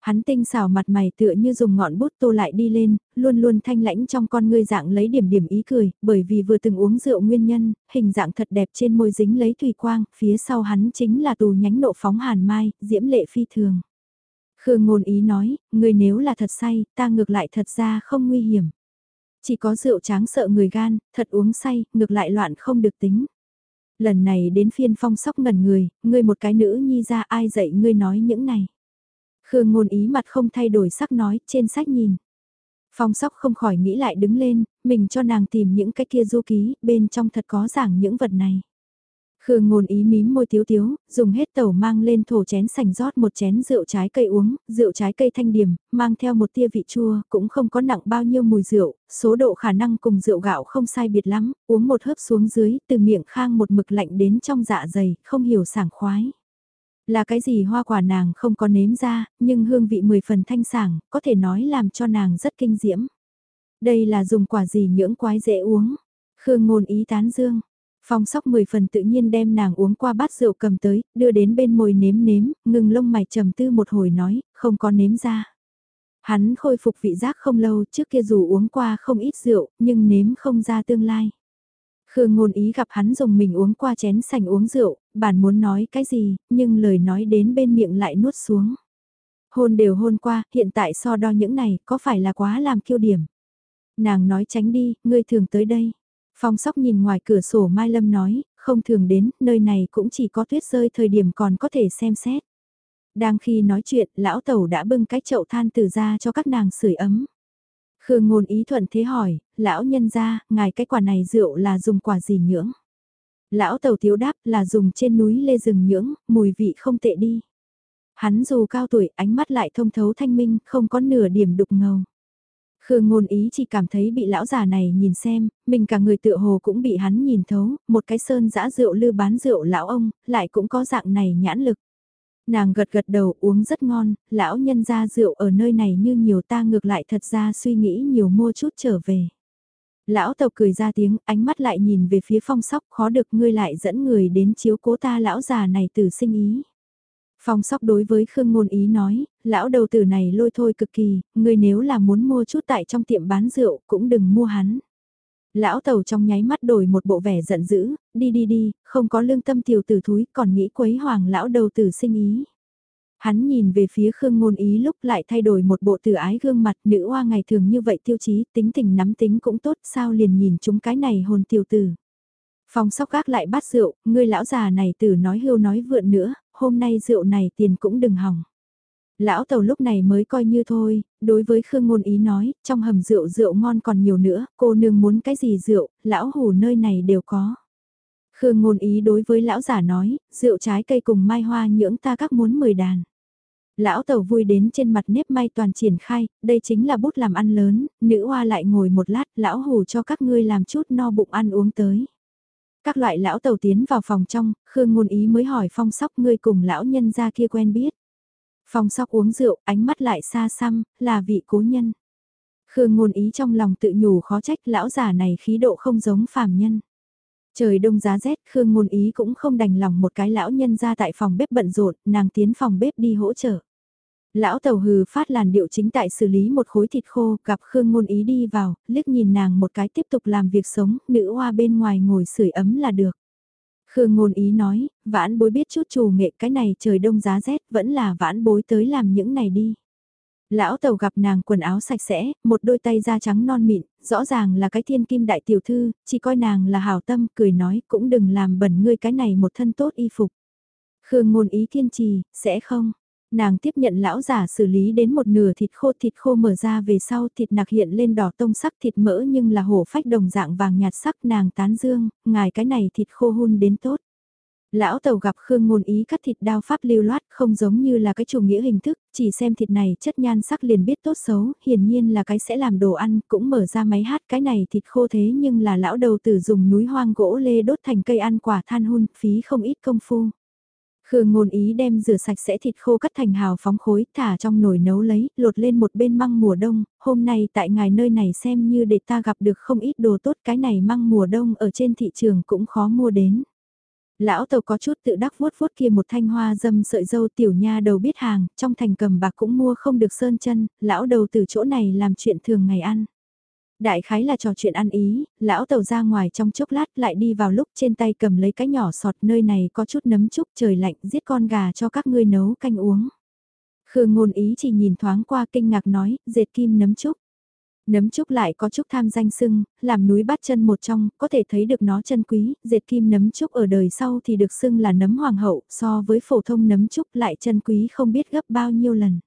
Hắn tinh xảo mặt mày tựa như dùng ngọn bút tô lại đi lên, luôn luôn thanh lãnh trong con ngươi dạng lấy điểm điểm ý cười, bởi vì vừa từng uống rượu nguyên nhân, hình dạng thật đẹp trên môi dính lấy thủy quang, phía sau hắn chính là tù nhánh nộ phóng hàn mai, diễm lệ phi thường. Khương ngôn ý nói, người nếu là thật say, ta ngược lại thật ra không nguy hiểm. Chỉ có rượu tráng sợ người gan, thật uống say, ngược lại loạn không được tính. Lần này đến phiên phong sóc ngẩn người, ngươi một cái nữ nhi ra ai dạy ngươi nói những này. Khương ngôn ý mặt không thay đổi sắc nói, trên sách nhìn. Phong sóc không khỏi nghĩ lại đứng lên, mình cho nàng tìm những cái kia du ký, bên trong thật có giảng những vật này. Khương ngôn ý mím môi tiếu tiếu, dùng hết tàu mang lên thổ chén sành rót một chén rượu trái cây uống, rượu trái cây thanh điểm, mang theo một tia vị chua, cũng không có nặng bao nhiêu mùi rượu, số độ khả năng cùng rượu gạo không sai biệt lắm, uống một hớp xuống dưới, từ miệng khang một mực lạnh đến trong dạ dày, không hiểu sảng khoái. Là cái gì hoa quả nàng không có nếm ra, nhưng hương vị mười phần thanh sảng, có thể nói làm cho nàng rất kinh diễm. Đây là dùng quả gì nhưỡng quái dễ uống. Khương ngôn ý tán dương. Phong sóc mười phần tự nhiên đem nàng uống qua bát rượu cầm tới, đưa đến bên môi nếm nếm, ngừng lông mày trầm tư một hồi nói, không có nếm ra. Hắn khôi phục vị giác không lâu trước kia dù uống qua không ít rượu, nhưng nếm không ra tương lai. Khương ngôn ý gặp hắn dùng mình uống qua chén sành uống rượu, bản muốn nói cái gì, nhưng lời nói đến bên miệng lại nuốt xuống. Hôn đều hôn qua, hiện tại so đo những này, có phải là quá làm kiêu điểm? Nàng nói tránh đi, ngươi thường tới đây. Phong sóc nhìn ngoài cửa sổ Mai Lâm nói, không thường đến, nơi này cũng chỉ có tuyết rơi thời điểm còn có thể xem xét. Đang khi nói chuyện, lão tẩu đã bưng cái chậu than từ ra cho các nàng sưởi ấm. Khương ngôn ý thuận thế hỏi, lão nhân ra, ngài cái quả này rượu là dùng quả gì nhưỡng? Lão tàu thiếu đáp là dùng trên núi lê rừng nhưỡng, mùi vị không tệ đi. Hắn dù cao tuổi, ánh mắt lại thông thấu thanh minh, không có nửa điểm đục ngầu. Khương ngôn ý chỉ cảm thấy bị lão già này nhìn xem, mình cả người tựa hồ cũng bị hắn nhìn thấu, một cái sơn giã rượu lư bán rượu lão ông, lại cũng có dạng này nhãn lực. Nàng gật gật đầu uống rất ngon, lão nhân ra rượu ở nơi này như nhiều ta ngược lại thật ra suy nghĩ nhiều mua chút trở về. Lão tộc cười ra tiếng, ánh mắt lại nhìn về phía phong sóc khó được ngươi lại dẫn người đến chiếu cố ta lão già này từ sinh ý. Phong sóc đối với Khương Ngôn Ý nói, lão đầu tử này lôi thôi cực kỳ, ngươi nếu là muốn mua chút tại trong tiệm bán rượu cũng đừng mua hắn. Lão tàu trong nháy mắt đổi một bộ vẻ giận dữ, đi đi đi, không có lương tâm tiểu tử thúi còn nghĩ quấy hoàng lão đầu tử sinh ý. Hắn nhìn về phía Khương Ngôn Ý lúc lại thay đổi một bộ từ ái gương mặt nữ hoa ngày thường như vậy tiêu chí tính tình nắm tính cũng tốt sao liền nhìn chúng cái này hồn tiểu tử. Phong sóc gác lại bát rượu, ngươi lão già này tử nói hưu nói vượn nữa, hôm nay rượu này tiền cũng đừng hỏng. Lão tàu lúc này mới coi như thôi, đối với Khương Ngôn Ý nói, trong hầm rượu rượu ngon còn nhiều nữa, cô nương muốn cái gì rượu, lão hủ nơi này đều có. Khương Ngôn Ý đối với lão giả nói, rượu trái cây cùng mai hoa nhưỡng ta các muốn mười đàn. Lão tàu vui đến trên mặt nếp may toàn triển khai, đây chính là bút làm ăn lớn, nữ hoa lại ngồi một lát, lão hủ cho các ngươi làm chút no bụng ăn uống tới. Các loại lão tàu tiến vào phòng trong, Khương Ngôn Ý mới hỏi phong sóc ngươi cùng lão nhân gia kia quen biết. Phong sóc uống rượu, ánh mắt lại xa xăm, là vị cố nhân. Khương ngôn ý trong lòng tự nhủ khó trách lão già này khí độ không giống phàm nhân. Trời đông giá rét, Khương ngôn ý cũng không đành lòng một cái lão nhân ra tại phòng bếp bận rộn, nàng tiến phòng bếp đi hỗ trợ. Lão tàu hừ phát làn điệu chính tại xử lý một khối thịt khô, gặp Khương ngôn ý đi vào, liếc nhìn nàng một cái tiếp tục làm việc sống, nữ hoa bên ngoài ngồi sưởi ấm là được. Khương ngôn ý nói, vãn bối biết chút chủ nghệ cái này trời đông giá rét vẫn là vãn bối tới làm những này đi. Lão tàu gặp nàng quần áo sạch sẽ, một đôi tay da trắng non mịn, rõ ràng là cái thiên kim đại tiểu thư, chỉ coi nàng là hảo tâm, cười nói cũng đừng làm bẩn ngươi cái này một thân tốt y phục. Khương ngôn ý kiên trì, sẽ không, Nàng tiếp nhận lão giả xử lý đến một nửa thịt khô thịt khô mở ra về sau thịt nạc hiện lên đỏ tông sắc thịt mỡ nhưng là hổ phách đồng dạng vàng nhạt sắc nàng tán dương, ngài cái này thịt khô hun đến tốt. Lão tàu gặp Khương ngôn ý cắt thịt đao pháp lưu loát không giống như là cái chủ nghĩa hình thức, chỉ xem thịt này chất nhan sắc liền biết tốt xấu, hiển nhiên là cái sẽ làm đồ ăn, cũng mở ra máy hát cái này thịt khô thế nhưng là lão đầu tử dùng núi hoang gỗ lê đốt thành cây ăn quả than hun, phí không ít công phu. Khương ngôn ý đem rửa sạch sẽ thịt khô cắt thành hào phóng khối, thả trong nồi nấu lấy, lột lên một bên măng mùa đông, hôm nay tại ngài nơi này xem như để ta gặp được không ít đồ tốt cái này măng mùa đông ở trên thị trường cũng khó mua đến. Lão tàu có chút tự đắc vuốt vuốt kia một thanh hoa dâm sợi dâu tiểu nha đầu biết hàng, trong thành cầm bạc cũng mua không được sơn chân, lão đầu từ chỗ này làm chuyện thường ngày ăn. Đại khái là trò chuyện ăn ý, lão tàu ra ngoài trong chốc lát lại đi vào lúc trên tay cầm lấy cái nhỏ sọt nơi này có chút nấm chúc trời lạnh giết con gà cho các ngươi nấu canh uống. Khương ngôn ý chỉ nhìn thoáng qua kinh ngạc nói, dệt kim nấm chúc. Nấm trúc lại có chút tham danh sưng, làm núi bát chân một trong, có thể thấy được nó chân quý, dệt kim nấm trúc ở đời sau thì được sưng là nấm hoàng hậu, so với phổ thông nấm trúc lại chân quý không biết gấp bao nhiêu lần.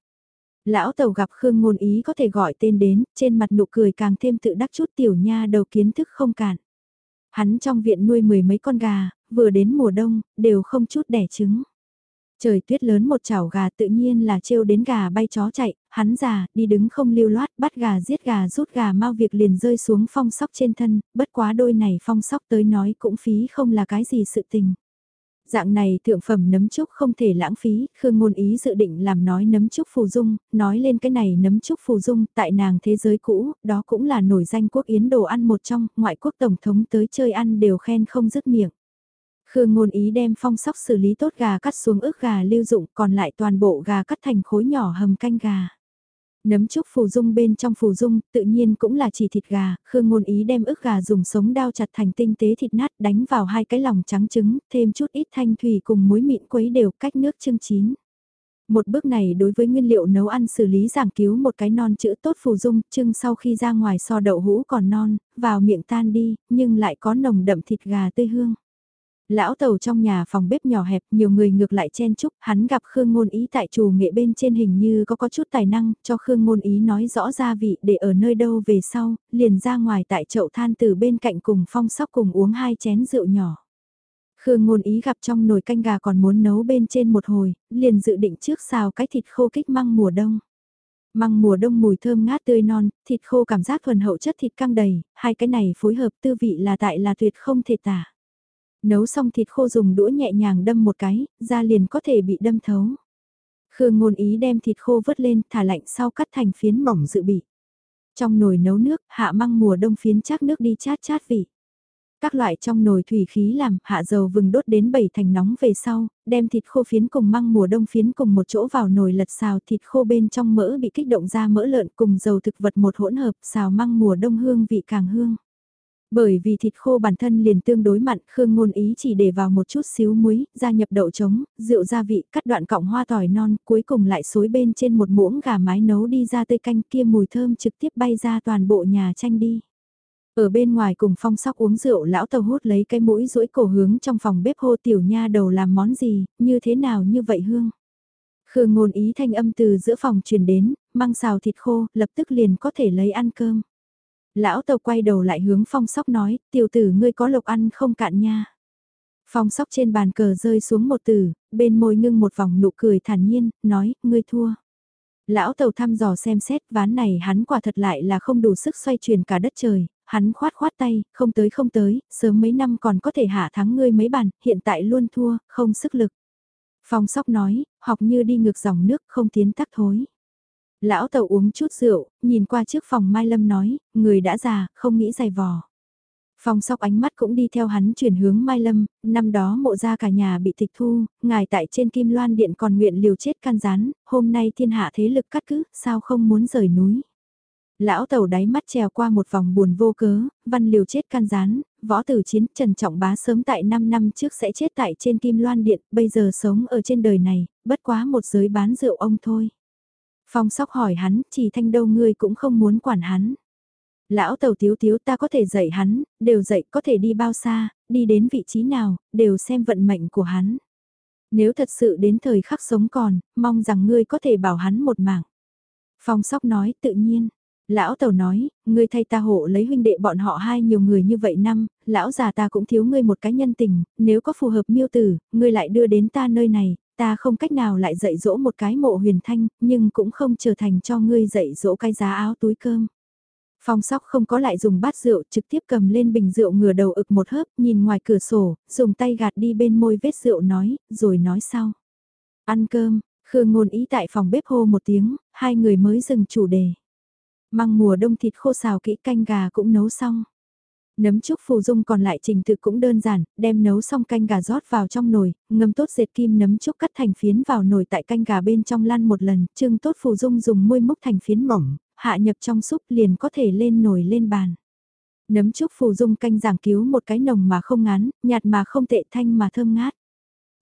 Lão tàu gặp Khương Ngôn Ý có thể gọi tên đến, trên mặt nụ cười càng thêm tự đắc chút tiểu nha đầu kiến thức không cản. Hắn trong viện nuôi mười mấy con gà, vừa đến mùa đông, đều không chút đẻ trứng. Trời tuyết lớn một chảo gà tự nhiên là trêu đến gà bay chó chạy, hắn già, đi đứng không lưu loát, bắt gà giết gà rút gà mau việc liền rơi xuống phong sóc trên thân, bất quá đôi này phong sóc tới nói cũng phí không là cái gì sự tình. Dạng này thượng phẩm nấm trúc không thể lãng phí, Khương Ngôn Ý dự định làm nói nấm trúc phù dung, nói lên cái này nấm trúc phù dung, tại nàng thế giới cũ, đó cũng là nổi danh quốc yến đồ ăn một trong, ngoại quốc tổng thống tới chơi ăn đều khen không dứt miệng. Khương ngôn ý đem phong sóc xử lý tốt gà cắt xuống ức gà lưu dụng còn lại toàn bộ gà cắt thành khối nhỏ hầm canh gà. Nấm trúc phù dung bên trong phù dung tự nhiên cũng là chỉ thịt gà, Khương ngôn ý đem ức gà dùng sống đao chặt thành tinh tế thịt nát đánh vào hai cái lòng trắng trứng, thêm chút ít thanh thủy cùng muối mịn quấy đều cách nước chưng chín. Một bước này đối với nguyên liệu nấu ăn xử lý giảng cứu một cái non chữ tốt phù dung, chưng sau khi ra ngoài so đậu hũ còn non, vào miệng tan đi, nhưng lại có nồng đậm thịt gà tươi hương. Lão tàu trong nhà phòng bếp nhỏ hẹp, nhiều người ngược lại chen chúc, hắn gặp Khương Ngôn Ý tại chủ nghệ bên trên hình như có có chút tài năng, cho Khương Ngôn Ý nói rõ gia vị để ở nơi đâu về sau, liền ra ngoài tại chậu than từ bên cạnh cùng phong sóc cùng uống hai chén rượu nhỏ. Khương Ngôn Ý gặp trong nồi canh gà còn muốn nấu bên trên một hồi, liền dự định trước xào cái thịt khô kích măng mùa đông. Măng mùa đông mùi thơm ngát tươi non, thịt khô cảm giác thuần hậu chất thịt căng đầy, hai cái này phối hợp tư vị là tại là tuyệt không thể tả. Nấu xong thịt khô dùng đũa nhẹ nhàng đâm một cái, da liền có thể bị đâm thấu. Khương ngôn ý đem thịt khô vớt lên, thả lạnh sau cắt thành phiến mỏng dự bị. Trong nồi nấu nước, hạ măng mùa đông phiến chát nước đi chát chát vị. Các loại trong nồi thủy khí làm, hạ dầu vừng đốt đến bảy thành nóng về sau, đem thịt khô phiến cùng măng mùa đông phiến cùng một chỗ vào nồi lật xào thịt khô bên trong mỡ bị kích động ra mỡ lợn cùng dầu thực vật một hỗn hợp xào măng mùa đông hương vị càng hương. Bởi vì thịt khô bản thân liền tương đối mặn, Khương Ngôn Ý chỉ để vào một chút xíu muối, gia nhập đậu trống, rượu gia vị, cắt đoạn cọng hoa tỏi non, cuối cùng lại xối bên trên một muỗng gà mái nấu đi ra tây canh kia mùi thơm trực tiếp bay ra toàn bộ nhà tranh đi. Ở bên ngoài cùng phong sóc uống rượu lão tàu hút lấy cái mũi rũi cổ hướng trong phòng bếp hô tiểu nha đầu làm món gì, như thế nào như vậy hương. Khương ngôn ý thanh âm từ giữa phòng truyền đến, mang xào thịt khô, lập tức liền có thể lấy ăn cơm. Lão tàu quay đầu lại hướng phong sóc nói, tiểu tử ngươi có lộc ăn không cạn nha. Phong sóc trên bàn cờ rơi xuống một từ, bên môi ngưng một vòng nụ cười thản nhiên, nói, ngươi thua. Lão tàu thăm dò xem xét ván này hắn quả thật lại là không đủ sức xoay chuyển cả đất trời, hắn khoát khoát tay, không tới không tới, sớm mấy năm còn có thể hạ thắng ngươi mấy bàn, hiện tại luôn thua, không sức lực. Phong sóc nói, học như đi ngược dòng nước không tiến tắc thối. Lão tàu uống chút rượu, nhìn qua trước phòng Mai Lâm nói, người đã già, không nghĩ dài vò. Phong sóc ánh mắt cũng đi theo hắn chuyển hướng Mai Lâm, năm đó mộ ra cả nhà bị tịch thu, ngài tại trên Kim Loan Điện còn nguyện liều chết can gián, hôm nay thiên hạ thế lực cắt cứ, sao không muốn rời núi. Lão tàu đáy mắt trèo qua một vòng buồn vô cớ, văn liều chết can gián, võ tử chiến Trần Trọng Bá sớm tại 5 năm trước sẽ chết tại trên Kim Loan Điện, bây giờ sống ở trên đời này, bất quá một giới bán rượu ông thôi. Phong sóc hỏi hắn, chỉ thanh đâu ngươi cũng không muốn quản hắn. Lão tàu tiếu tiếu ta có thể dạy hắn, đều dạy có thể đi bao xa, đi đến vị trí nào, đều xem vận mệnh của hắn. Nếu thật sự đến thời khắc sống còn, mong rằng ngươi có thể bảo hắn một mạng. Phong sóc nói tự nhiên. Lão tàu nói, ngươi thay ta hộ lấy huynh đệ bọn họ hai nhiều người như vậy năm, lão già ta cũng thiếu ngươi một cái nhân tình, nếu có phù hợp miêu tử, ngươi lại đưa đến ta nơi này, ta không cách nào lại dạy dỗ một cái mộ huyền thanh, nhưng cũng không trở thành cho ngươi dạy dỗ cái giá áo túi cơm. Phong sóc không có lại dùng bát rượu trực tiếp cầm lên bình rượu ngửa đầu ực một hớp nhìn ngoài cửa sổ, dùng tay gạt đi bên môi vết rượu nói, rồi nói sau. Ăn cơm, Khương ngôn ý tại phòng bếp hô một tiếng, hai người mới dừng chủ đề. Măng mùa đông thịt khô xào kỹ canh gà cũng nấu xong. Nấm trúc phù dung còn lại trình tự cũng đơn giản, đem nấu xong canh gà rót vào trong nồi, ngâm tốt dệt kim nấm trúc cắt thành phiến vào nồi tại canh gà bên trong lăn một lần, trưng tốt phù dung dùng môi múc thành phiến mỏng, hạ nhập trong súp liền có thể lên nồi lên bàn. Nấm trúc phù dung canh giảng cứu một cái nồng mà không ngán, nhạt mà không tệ thanh mà thơm ngát.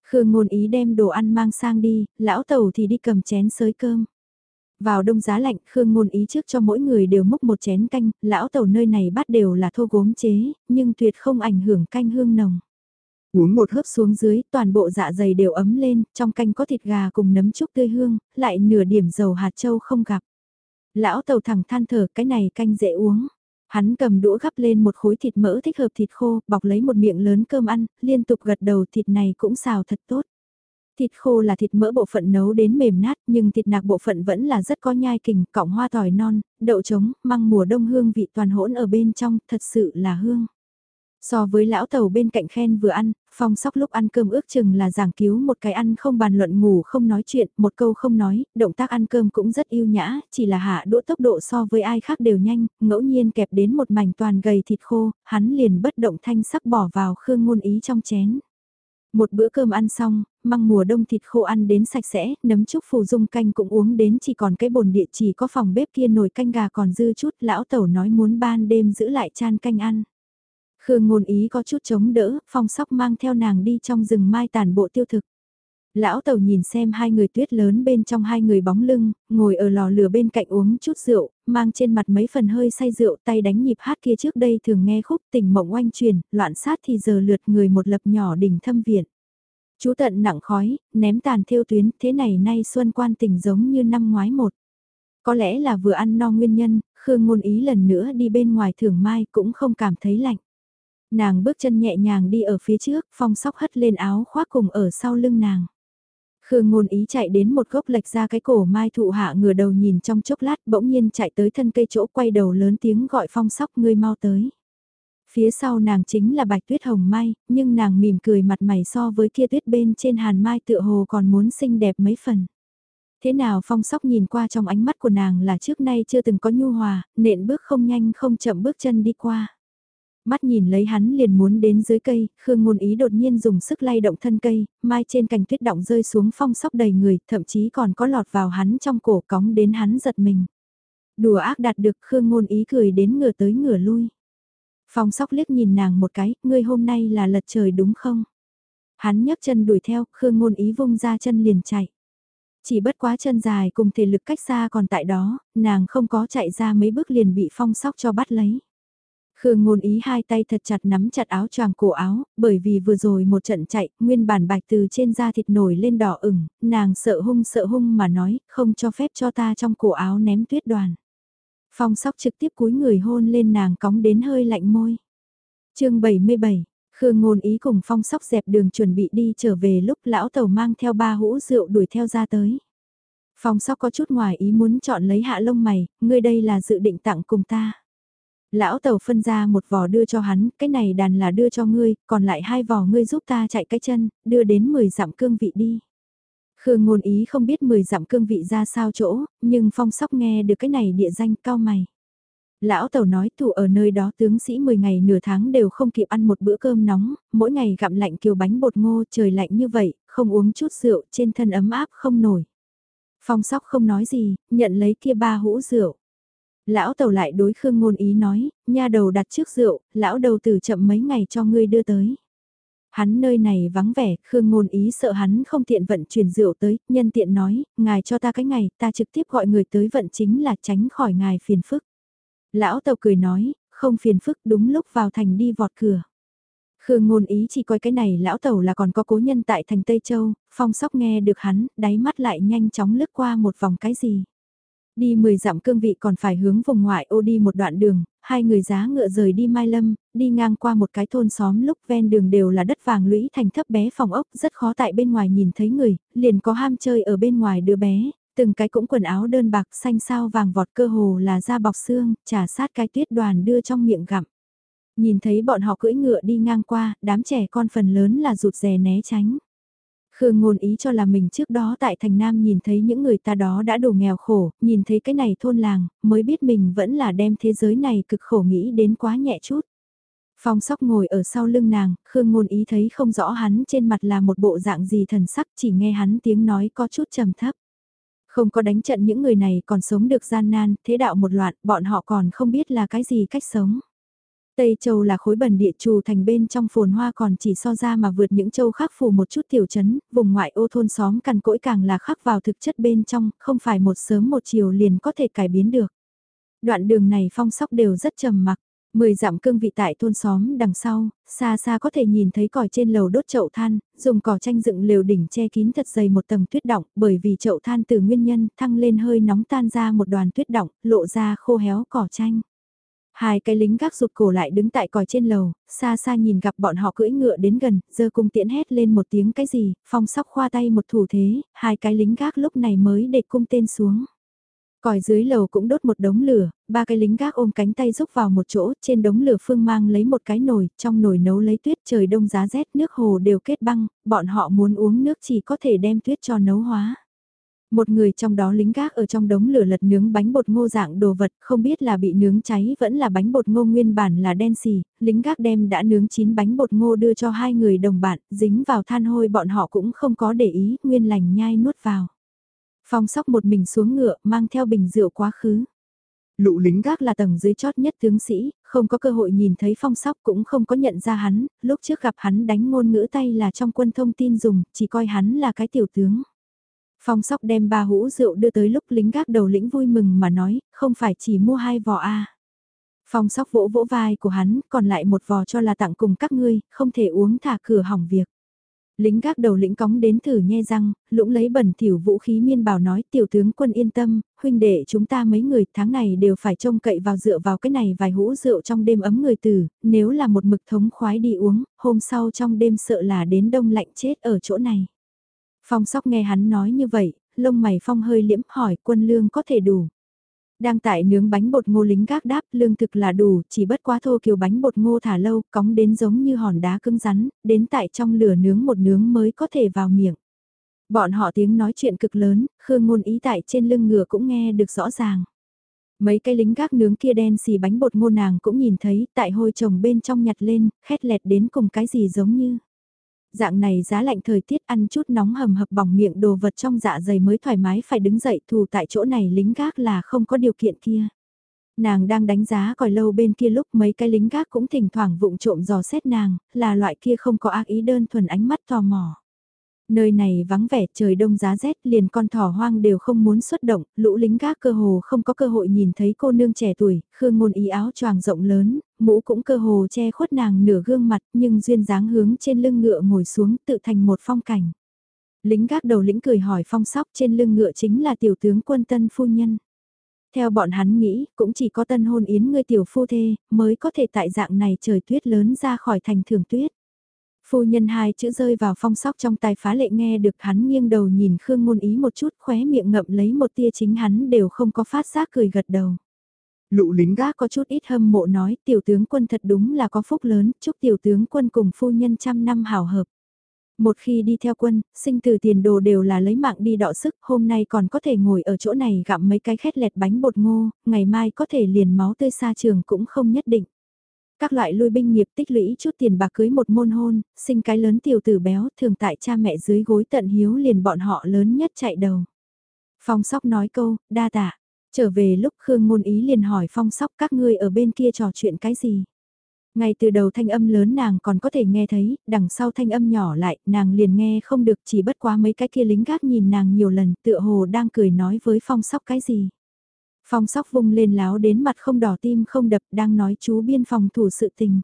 Khương ngôn ý đem đồ ăn mang sang đi, lão tàu thì đi cầm chén sới cơm. Vào đông giá lạnh, Khương ngôn ý trước cho mỗi người đều múc một chén canh, lão tàu nơi này bắt đều là thô gốm chế, nhưng tuyệt không ảnh hưởng canh hương nồng. Uống một hớp xuống dưới, toàn bộ dạ dày đều ấm lên, trong canh có thịt gà cùng nấm trúc tươi hương, lại nửa điểm dầu hạt châu không gặp. Lão tàu thẳng than thở cái này canh dễ uống. Hắn cầm đũa gắp lên một khối thịt mỡ thích hợp thịt khô, bọc lấy một miệng lớn cơm ăn, liên tục gật đầu thịt này cũng xào thật tốt. Thịt khô là thịt mỡ bộ phận nấu đến mềm nát, nhưng thịt nạc bộ phận vẫn là rất có nhai kình, cọng hoa tỏi non, đậu trống, măng mùa đông hương vị toàn hỗn ở bên trong, thật sự là hương. So với lão tàu bên cạnh khen vừa ăn, phong sóc lúc ăn cơm ước chừng là giảng cứu một cái ăn không bàn luận ngủ không nói chuyện, một câu không nói, động tác ăn cơm cũng rất yêu nhã, chỉ là hạ đỗ tốc độ so với ai khác đều nhanh, ngẫu nhiên kẹp đến một mảnh toàn gầy thịt khô, hắn liền bất động thanh sắc bỏ vào khương ngôn ý trong chén. Một bữa cơm ăn xong, măng mùa đông thịt khô ăn đến sạch sẽ, nấm trúc phù dung canh cũng uống đến chỉ còn cái bồn địa chỉ có phòng bếp kia nồi canh gà còn dư chút, lão tẩu nói muốn ban đêm giữ lại chan canh ăn. Khương ngôn ý có chút chống đỡ, phong sóc mang theo nàng đi trong rừng mai tàn bộ tiêu thực. Lão tàu nhìn xem hai người tuyết lớn bên trong hai người bóng lưng, ngồi ở lò lửa bên cạnh uống chút rượu, mang trên mặt mấy phần hơi say rượu tay đánh nhịp hát kia trước đây thường nghe khúc tình mộng oanh truyền, loạn sát thì giờ lượt người một lập nhỏ đỉnh thâm viện. Chú tận nặng khói, ném tàn theo tuyến, thế này nay xuân quan tình giống như năm ngoái một. Có lẽ là vừa ăn no nguyên nhân, Khương ngôn ý lần nữa đi bên ngoài thưởng mai cũng không cảm thấy lạnh. Nàng bước chân nhẹ nhàng đi ở phía trước, phong sóc hất lên áo khoác cùng ở sau lưng nàng. Khương ngôn ý chạy đến một gốc lệch ra cái cổ mai thụ hạ ngửa đầu nhìn trong chốc lát bỗng nhiên chạy tới thân cây chỗ quay đầu lớn tiếng gọi phong sóc ngươi mau tới. Phía sau nàng chính là bạch tuyết hồng mai, nhưng nàng mỉm cười mặt mày so với kia tuyết bên trên hàn mai tựa hồ còn muốn xinh đẹp mấy phần. Thế nào phong sóc nhìn qua trong ánh mắt của nàng là trước nay chưa từng có nhu hòa, nện bước không nhanh không chậm bước chân đi qua. Mắt nhìn lấy hắn liền muốn đến dưới cây, Khương Ngôn Ý đột nhiên dùng sức lay động thân cây, mai trên cành tuyết động rơi xuống phong sóc đầy người, thậm chí còn có lọt vào hắn trong cổ cóng đến hắn giật mình. Đùa ác đạt được Khương Ngôn Ý cười đến ngửa tới ngửa lui. Phong sóc liếc nhìn nàng một cái, ngươi hôm nay là lật trời đúng không? Hắn nhấc chân đuổi theo, Khương Ngôn Ý vung ra chân liền chạy. Chỉ bất quá chân dài cùng thể lực cách xa còn tại đó, nàng không có chạy ra mấy bước liền bị phong sóc cho bắt lấy. Khương ngôn ý hai tay thật chặt nắm chặt áo choàng cổ áo, bởi vì vừa rồi một trận chạy, nguyên bản bạch từ trên da thịt nổi lên đỏ ửng, nàng sợ hung sợ hung mà nói, không cho phép cho ta trong cổ áo ném tuyết đoàn. Phong sóc trực tiếp cúi người hôn lên nàng cóng đến hơi lạnh môi. chương 77, Khương ngôn ý cùng phong sóc dẹp đường chuẩn bị đi trở về lúc lão tàu mang theo ba hũ rượu đuổi theo ra tới. Phong sóc có chút ngoài ý muốn chọn lấy hạ lông mày, ngươi đây là dự định tặng cùng ta. Lão tàu phân ra một vò đưa cho hắn, cái này đàn là đưa cho ngươi, còn lại hai vò ngươi giúp ta chạy cái chân, đưa đến 10 dặm cương vị đi. Khương ngôn ý không biết 10 dặm cương vị ra sao chỗ, nhưng phong sóc nghe được cái này địa danh cao mày. Lão tàu nói thủ ở nơi đó tướng sĩ 10 ngày nửa tháng đều không kịp ăn một bữa cơm nóng, mỗi ngày gặm lạnh kiều bánh bột ngô trời lạnh như vậy, không uống chút rượu trên thân ấm áp không nổi. Phong sóc không nói gì, nhận lấy kia ba hũ rượu. Lão tàu lại đối Khương Ngôn Ý nói, nha đầu đặt trước rượu, lão đầu tử chậm mấy ngày cho ngươi đưa tới. Hắn nơi này vắng vẻ, Khương Ngôn Ý sợ hắn không tiện vận chuyển rượu tới, nhân tiện nói, ngài cho ta cái ngày, ta trực tiếp gọi người tới vận chính là tránh khỏi ngài phiền phức. Lão tàu cười nói, không phiền phức đúng lúc vào thành đi vọt cửa. Khương ngôn ý chỉ coi cái này lão tàu là còn có cố nhân tại thành Tây Châu, phong sóc nghe được hắn, đáy mắt lại nhanh chóng lướt qua một vòng cái gì. Đi 10 dặm cương vị còn phải hướng vùng ngoại ô đi một đoạn đường, hai người giá ngựa rời đi Mai Lâm, đi ngang qua một cái thôn xóm lúc ven đường đều là đất vàng lũy thành thấp bé phòng ốc, rất khó tại bên ngoài nhìn thấy người, liền có ham chơi ở bên ngoài đứa bé, từng cái cũng quần áo đơn bạc xanh sao vàng vọt cơ hồ là da bọc xương, trả sát cái tuyết đoàn đưa trong miệng gặm. Nhìn thấy bọn họ cưỡi ngựa đi ngang qua, đám trẻ con phần lớn là rụt rè né tránh. Khương ngôn ý cho là mình trước đó tại thành Nam nhìn thấy những người ta đó đã đủ nghèo khổ, nhìn thấy cái này thôn làng, mới biết mình vẫn là đem thế giới này cực khổ nghĩ đến quá nhẹ chút. Phong sóc ngồi ở sau lưng nàng, Khương ngôn ý thấy không rõ hắn trên mặt là một bộ dạng gì thần sắc chỉ nghe hắn tiếng nói có chút trầm thấp. Không có đánh trận những người này còn sống được gian nan, thế đạo một loạt, bọn họ còn không biết là cái gì cách sống. Tây Châu là khối bẩn địa trù thành bên trong phồn hoa còn chỉ so ra mà vượt những châu khác phù một chút tiểu chấn, vùng ngoại ô thôn xóm cằn cỗi càng là khắc vào thực chất bên trong, không phải một sớm một chiều liền có thể cải biến được. Đoạn đường này phong sóc đều rất trầm mặc, Mười dặm cương vị tại thôn xóm đằng sau, xa xa có thể nhìn thấy còi trên lầu đốt chậu than, dùng cỏ tranh dựng lều đỉnh che kín thật dày một tầng tuyết động, bởi vì chậu than từ nguyên nhân thăng lên hơi nóng tan ra một đoàn tuyết động, lộ ra khô héo cỏ tranh. Hai cái lính gác rụt cổ lại đứng tại còi trên lầu, xa xa nhìn gặp bọn họ cưỡi ngựa đến gần, giơ cung tiễn hét lên một tiếng cái gì, phong sóc khoa tay một thủ thế, hai cái lính gác lúc này mới để cung tên xuống. Còi dưới lầu cũng đốt một đống lửa, ba cái lính gác ôm cánh tay rúc vào một chỗ, trên đống lửa phương mang lấy một cái nồi, trong nồi nấu lấy tuyết trời đông giá rét nước hồ đều kết băng, bọn họ muốn uống nước chỉ có thể đem tuyết cho nấu hóa. Một người trong đó lính gác ở trong đống lửa lật nướng bánh bột ngô dạng đồ vật, không biết là bị nướng cháy vẫn là bánh bột ngô nguyên bản là đen xì, lính gác đem đã nướng chín bánh bột ngô đưa cho hai người đồng bạn, dính vào than hôi bọn họ cũng không có để ý, nguyên lành nhai nuốt vào. Phong sóc một mình xuống ngựa, mang theo bình rượu quá khứ. Lũ lính gác là tầng dưới chót nhất tướng sĩ, không có cơ hội nhìn thấy phong sóc cũng không có nhận ra hắn, lúc trước gặp hắn đánh ngôn ngữ tay là trong quân thông tin dùng, chỉ coi hắn là cái tiểu tướng. Phong sóc đem ba hũ rượu đưa tới lúc lính gác đầu lĩnh vui mừng mà nói, không phải chỉ mua hai vò a. Phong sóc vỗ vỗ vai của hắn, còn lại một vò cho là tặng cùng các ngươi, không thể uống thả cửa hỏng việc. Lính gác đầu lĩnh cóng đến thử nhe răng, lũng lấy bẩn thỉu vũ khí miên bảo nói tiểu tướng quân yên tâm, huynh đệ chúng ta mấy người tháng này đều phải trông cậy vào dựa vào cái này vài hũ rượu trong đêm ấm người tử, nếu là một mực thống khoái đi uống, hôm sau trong đêm sợ là đến đông lạnh chết ở chỗ này. Phong sóc nghe hắn nói như vậy, lông mày phong hơi liễm hỏi quân lương có thể đủ. Đang tại nướng bánh bột ngô lính gác đáp lương thực là đủ, chỉ bất quá thô kiều bánh bột ngô thả lâu, cóng đến giống như hòn đá cứng rắn, đến tại trong lửa nướng một nướng mới có thể vào miệng. Bọn họ tiếng nói chuyện cực lớn, Khương ngôn ý tại trên lưng ngựa cũng nghe được rõ ràng. Mấy cái lính gác nướng kia đen xì bánh bột ngô nàng cũng nhìn thấy tại hôi chồng bên trong nhặt lên, khét lẹt đến cùng cái gì giống như. Dạng này giá lạnh thời tiết ăn chút nóng hầm hập bỏng miệng đồ vật trong dạ dày mới thoải mái phải đứng dậy thù tại chỗ này lính gác là không có điều kiện kia. Nàng đang đánh giá còi lâu bên kia lúc mấy cái lính gác cũng thỉnh thoảng vụng trộm dò xét nàng, là loại kia không có ác ý đơn thuần ánh mắt tò mò. Nơi này vắng vẻ trời đông giá rét liền con thỏ hoang đều không muốn xuất động, lũ lính gác cơ hồ không có cơ hội nhìn thấy cô nương trẻ tuổi, khương ngôn ý áo choàng rộng lớn, mũ cũng cơ hồ che khuất nàng nửa gương mặt nhưng duyên dáng hướng trên lưng ngựa ngồi xuống tự thành một phong cảnh. Lính gác đầu lĩnh cười hỏi phong sóc trên lưng ngựa chính là tiểu tướng quân tân phu nhân. Theo bọn hắn nghĩ, cũng chỉ có tân hôn yến người tiểu phu thê, mới có thể tại dạng này trời tuyết lớn ra khỏi thành thường tuyết. Phu nhân hai chữ rơi vào phong sóc trong tai phá lệ nghe được hắn nghiêng đầu nhìn Khương Ngôn Ý một chút khóe miệng ngậm lấy một tia chính hắn đều không có phát giác cười gật đầu. Lũ lính gác có chút ít hâm mộ nói tiểu tướng quân thật đúng là có phúc lớn, chúc tiểu tướng quân cùng phu nhân trăm năm hảo hợp. Một khi đi theo quân, sinh từ tiền đồ đều là lấy mạng đi đọ sức, hôm nay còn có thể ngồi ở chỗ này gặm mấy cái khét lẹt bánh bột ngô, ngày mai có thể liền máu tươi xa trường cũng không nhất định. Các loại lui binh nghiệp tích lũy chút tiền bạc cưới một môn hôn, sinh cái lớn tiểu tử béo thường tại cha mẹ dưới gối tận hiếu liền bọn họ lớn nhất chạy đầu. Phong sóc nói câu, đa tạ. Trở về lúc Khương Ngôn Ý liền hỏi phong sóc các ngươi ở bên kia trò chuyện cái gì. Ngay từ đầu thanh âm lớn nàng còn có thể nghe thấy, đằng sau thanh âm nhỏ lại, nàng liền nghe không được chỉ bất quá mấy cái kia lính gác nhìn nàng nhiều lần tựa hồ đang cười nói với phong sóc cái gì. Phong sóc vung lên láo đến mặt không đỏ tim không đập đang nói chú biên phòng thủ sự tình.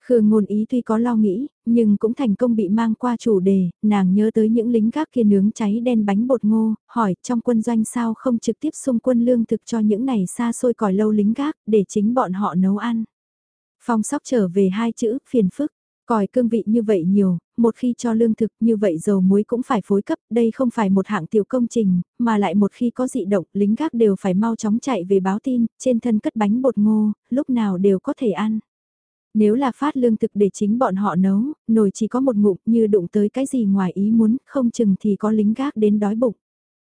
Khương ngôn ý tuy có lo nghĩ, nhưng cũng thành công bị mang qua chủ đề, nàng nhớ tới những lính gác kia nướng cháy đen bánh bột ngô, hỏi trong quân doanh sao không trực tiếp xung quân lương thực cho những này xa xôi còi lâu lính gác, để chính bọn họ nấu ăn. Phong sóc trở về hai chữ, phiền phức. Còi cương vị như vậy nhiều, một khi cho lương thực như vậy dầu muối cũng phải phối cấp, đây không phải một hạng tiểu công trình, mà lại một khi có dị động, lính gác đều phải mau chóng chạy về báo tin, trên thân cất bánh bột ngô, lúc nào đều có thể ăn. Nếu là phát lương thực để chính bọn họ nấu, nồi chỉ có một ngụm như đụng tới cái gì ngoài ý muốn, không chừng thì có lính gác đến đói bụng.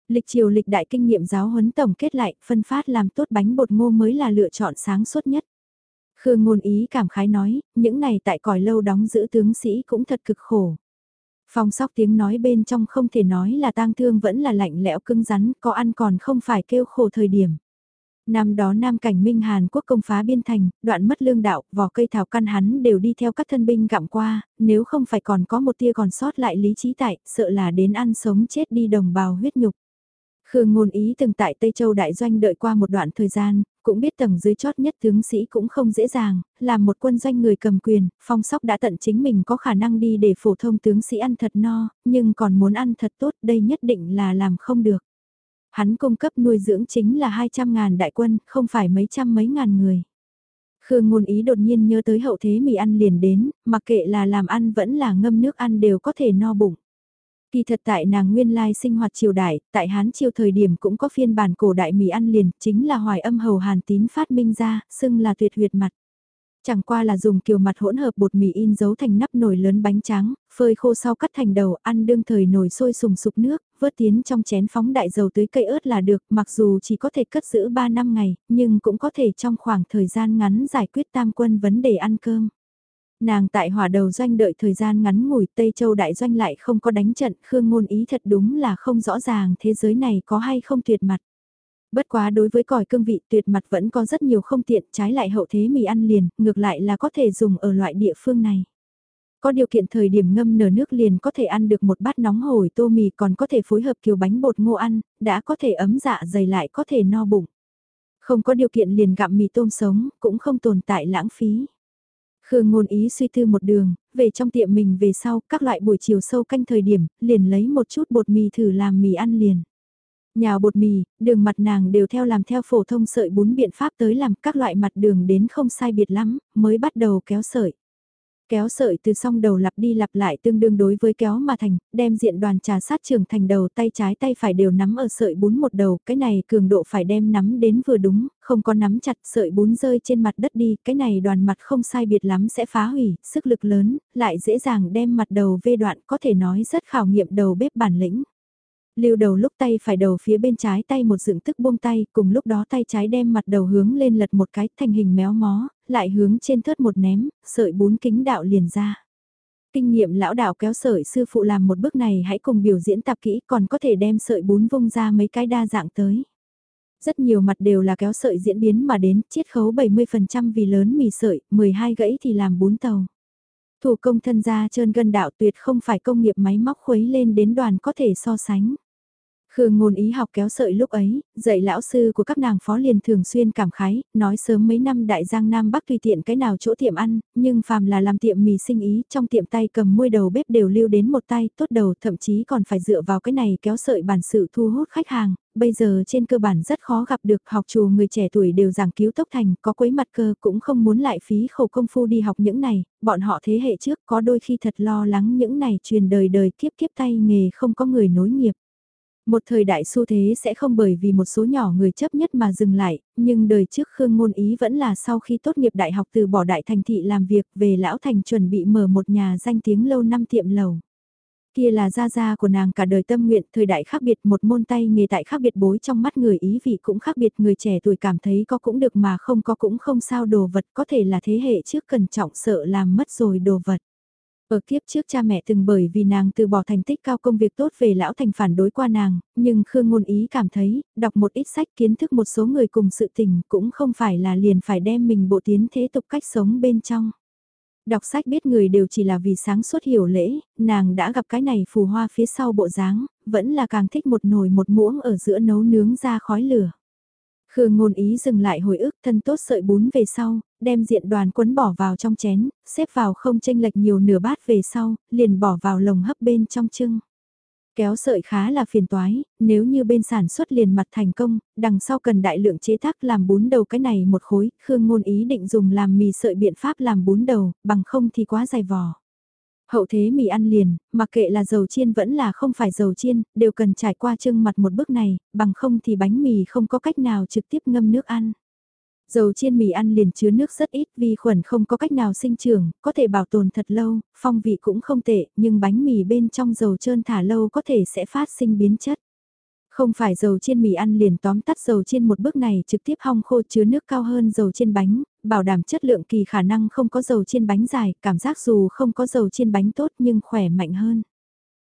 Lịch triều lịch đại kinh nghiệm giáo huấn tổng kết lại, phân phát làm tốt bánh bột ngô mới là lựa chọn sáng suốt nhất. Khương ngôn ý cảm khái nói, những này tại còi lâu đóng giữ tướng sĩ cũng thật cực khổ. Phong sóc tiếng nói bên trong không thể nói là tang thương vẫn là lạnh lẽo cứng rắn, có ăn còn không phải kêu khổ thời điểm. Năm đó Nam Cảnh Minh Hàn Quốc công phá biên thành, đoạn mất lương đạo, vỏ cây thảo căn hắn đều đi theo các thân binh gặm qua, nếu không phải còn có một tia còn sót lại lý trí tại, sợ là đến ăn sống chết đi đồng bào huyết nhục. Khương ngôn ý từng tại Tây Châu Đại Doanh đợi qua một đoạn thời gian, cũng biết tầng dưới chót nhất tướng sĩ cũng không dễ dàng, làm một quân doanh người cầm quyền, phong sóc đã tận chính mình có khả năng đi để phổ thông tướng sĩ ăn thật no, nhưng còn muốn ăn thật tốt đây nhất định là làm không được. Hắn cung cấp nuôi dưỡng chính là 200 ngàn đại quân, không phải mấy trăm mấy ngàn người. Khương ngôn ý đột nhiên nhớ tới hậu thế mì ăn liền đến, mặc kệ là làm ăn vẫn là ngâm nước ăn đều có thể no bụng. Kỳ thật tại nàng nguyên lai sinh hoạt triều đại, tại Hán triều thời điểm cũng có phiên bản cổ đại mì ăn liền, chính là hoài âm hầu hàn tín phát minh ra, xưng là tuyệt huyệt mặt. Chẳng qua là dùng kiều mặt hỗn hợp bột mì in dấu thành nắp nồi lớn bánh trắng, phơi khô sau cắt thành đầu, ăn đương thời nồi sôi sùng sục nước, vớt tiến trong chén phóng đại dầu tưới cây ớt là được, mặc dù chỉ có thể cất giữ 3 năm ngày, nhưng cũng có thể trong khoảng thời gian ngắn giải quyết tam quân vấn đề ăn cơm. Nàng tại hỏa đầu doanh đợi thời gian ngắn ngủi Tây Châu đại doanh lại không có đánh trận, Khương ngôn ý thật đúng là không rõ ràng thế giới này có hay không tuyệt mặt. Bất quá đối với còi cương vị tuyệt mặt vẫn có rất nhiều không tiện, trái lại hậu thế mì ăn liền, ngược lại là có thể dùng ở loại địa phương này. Có điều kiện thời điểm ngâm nở nước liền có thể ăn được một bát nóng hổi tô mì còn có thể phối hợp kiều bánh bột ngô ăn, đã có thể ấm dạ dày lại có thể no bụng. Không có điều kiện liền gặm mì tôm sống, cũng không tồn tại lãng phí. Khương ngôn ý suy tư một đường, về trong tiệm mình về sau, các loại buổi chiều sâu canh thời điểm, liền lấy một chút bột mì thử làm mì ăn liền. Nhào bột mì, đường mặt nàng đều theo làm theo phổ thông sợi bún biện pháp tới làm các loại mặt đường đến không sai biệt lắm, mới bắt đầu kéo sợi. Kéo sợi từ song đầu lặp đi lặp lại tương đương đối với kéo mà thành, đem diện đoàn trà sát trường thành đầu tay trái tay phải đều nắm ở sợi bún một đầu, cái này cường độ phải đem nắm đến vừa đúng, không có nắm chặt sợi bún rơi trên mặt đất đi, cái này đoàn mặt không sai biệt lắm sẽ phá hủy, sức lực lớn, lại dễ dàng đem mặt đầu vê đoạn có thể nói rất khảo nghiệm đầu bếp bản lĩnh. Lưu đầu lúc tay phải đầu phía bên trái tay một dựng tức buông tay, cùng lúc đó tay trái đem mặt đầu hướng lên lật một cái thành hình méo mó, lại hướng trên thớt một ném, sợi bún kính đạo liền ra. Kinh nghiệm lão đạo kéo sợi sư phụ làm một bước này hãy cùng biểu diễn tập kỹ còn có thể đem sợi bún vung ra mấy cái đa dạng tới. Rất nhiều mặt đều là kéo sợi diễn biến mà đến, chiết khấu 70% vì lớn mì sợi, 12 gãy thì làm bún tàu. Thủ công thân gia trơn gân đạo tuyệt không phải công nghiệp máy móc khuấy lên đến đoàn có thể so sánh. Khương ngôn ý học kéo sợi lúc ấy, dạy lão sư của các nàng phó liền thường xuyên cảm khái, nói sớm mấy năm đại giang nam bắc tùy tiện cái nào chỗ tiệm ăn, nhưng phàm là làm tiệm mì sinh ý, trong tiệm tay cầm môi đầu bếp đều lưu đến một tay, tốt đầu thậm chí còn phải dựa vào cái này kéo sợi bản sự thu hút khách hàng, bây giờ trên cơ bản rất khó gặp được học trù người trẻ tuổi đều giảng cứu tốc thành, có quấy mặt cơ cũng không muốn lại phí khổ công phu đi học những này, bọn họ thế hệ trước có đôi khi thật lo lắng những này truyền đời đời kiếp kiếp tay nghề không có người nối nghiệp. Một thời đại xu thế sẽ không bởi vì một số nhỏ người chấp nhất mà dừng lại, nhưng đời trước Khương Ngôn Ý vẫn là sau khi tốt nghiệp đại học từ bỏ đại thành thị làm việc về Lão Thành chuẩn bị mở một nhà danh tiếng lâu năm tiệm lầu. Kia là gia gia của nàng cả đời tâm nguyện, thời đại khác biệt một môn tay nghề tại khác biệt bối trong mắt người ý vị cũng khác biệt người trẻ tuổi cảm thấy có cũng được mà không có cũng không sao đồ vật có thể là thế hệ trước cẩn trọng sợ làm mất rồi đồ vật. Ở kiếp trước cha mẹ từng bởi vì nàng từ bỏ thành tích cao công việc tốt về lão thành phản đối qua nàng, nhưng Khương Ngôn Ý cảm thấy, đọc một ít sách kiến thức một số người cùng sự tình cũng không phải là liền phải đem mình bộ tiến thế tục cách sống bên trong. Đọc sách biết người đều chỉ là vì sáng suốt hiểu lễ, nàng đã gặp cái này phù hoa phía sau bộ dáng, vẫn là càng thích một nồi một muỗng ở giữa nấu nướng ra khói lửa. Khương ngôn ý dừng lại hồi ức thân tốt sợi bún về sau, đem diện đoàn quấn bỏ vào trong chén, xếp vào không tranh lệch nhiều nửa bát về sau, liền bỏ vào lồng hấp bên trong trưng. Kéo sợi khá là phiền toái, nếu như bên sản xuất liền mặt thành công, đằng sau cần đại lượng chế tác làm bún đầu cái này một khối, Khương ngôn ý định dùng làm mì sợi biện pháp làm bún đầu, bằng không thì quá dài vò. Hậu thế mì ăn liền, mặc kệ là dầu chiên vẫn là không phải dầu chiên, đều cần trải qua trưng mặt một bước này, bằng không thì bánh mì không có cách nào trực tiếp ngâm nước ăn. Dầu chiên mì ăn liền chứa nước rất ít, vi khuẩn không có cách nào sinh trưởng, có thể bảo tồn thật lâu, phong vị cũng không tệ, nhưng bánh mì bên trong dầu trơn thả lâu có thể sẽ phát sinh biến chất. Không phải dầu chiên mì ăn liền tóm tắt dầu chiên một bước này trực tiếp hong khô chứa nước cao hơn dầu chiên bánh, bảo đảm chất lượng kỳ khả năng không có dầu chiên bánh dài, cảm giác dù không có dầu chiên bánh tốt nhưng khỏe mạnh hơn.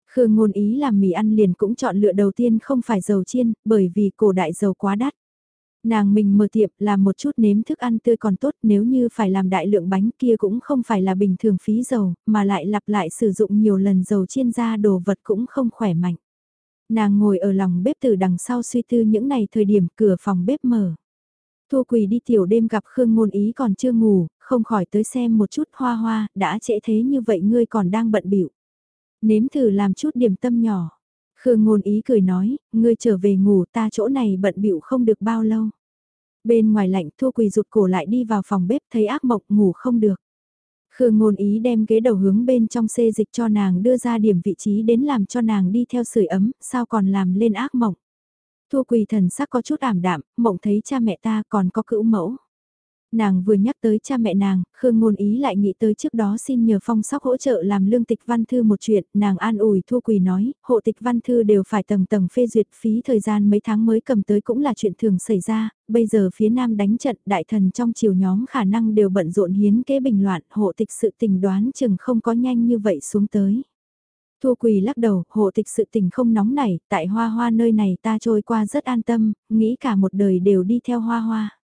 Khương ngôn ý làm mì ăn liền cũng chọn lựa đầu tiên không phải dầu chiên, bởi vì cổ đại dầu quá đắt. Nàng mình mở tiệm làm một chút nếm thức ăn tươi còn tốt nếu như phải làm đại lượng bánh kia cũng không phải là bình thường phí dầu, mà lại lặp lại sử dụng nhiều lần dầu chiên ra đồ vật cũng không khỏe mạnh. Nàng ngồi ở lòng bếp từ đằng sau suy tư những ngày thời điểm cửa phòng bếp mở. Thu Quỳ đi tiểu đêm gặp Khương Ngôn Ý còn chưa ngủ, không khỏi tới xem một chút hoa hoa, đã trễ thế như vậy ngươi còn đang bận biểu. Nếm thử làm chút điểm tâm nhỏ. Khương Ngôn Ý cười nói, ngươi trở về ngủ ta chỗ này bận biểu không được bao lâu. Bên ngoài lạnh Thu Quỳ rụt cổ lại đi vào phòng bếp thấy ác mộng ngủ không được. Khương ngôn ý đem ghế đầu hướng bên trong xê dịch cho nàng đưa ra điểm vị trí đến làm cho nàng đi theo sưởi ấm, sao còn làm lên ác mộng. Thu quỳ thần sắc có chút ảm đạm, mộng thấy cha mẹ ta còn có cữu mẫu. Nàng vừa nhắc tới cha mẹ nàng, Khương Ngôn Ý lại nghĩ tới trước đó xin nhờ phong sóc hỗ trợ làm lương tịch văn thư một chuyện, nàng an ủi Thu Quỳ nói, hộ tịch văn thư đều phải tầng tầng phê duyệt phí thời gian mấy tháng mới cầm tới cũng là chuyện thường xảy ra, bây giờ phía nam đánh trận đại thần trong chiều nhóm khả năng đều bận rộn hiến kế bình loạn, hộ tịch sự tình đoán chừng không có nhanh như vậy xuống tới. Thu Quỳ lắc đầu, hộ tịch sự tình không nóng nảy, tại hoa hoa nơi này ta trôi qua rất an tâm, nghĩ cả một đời đều đi theo hoa hoa.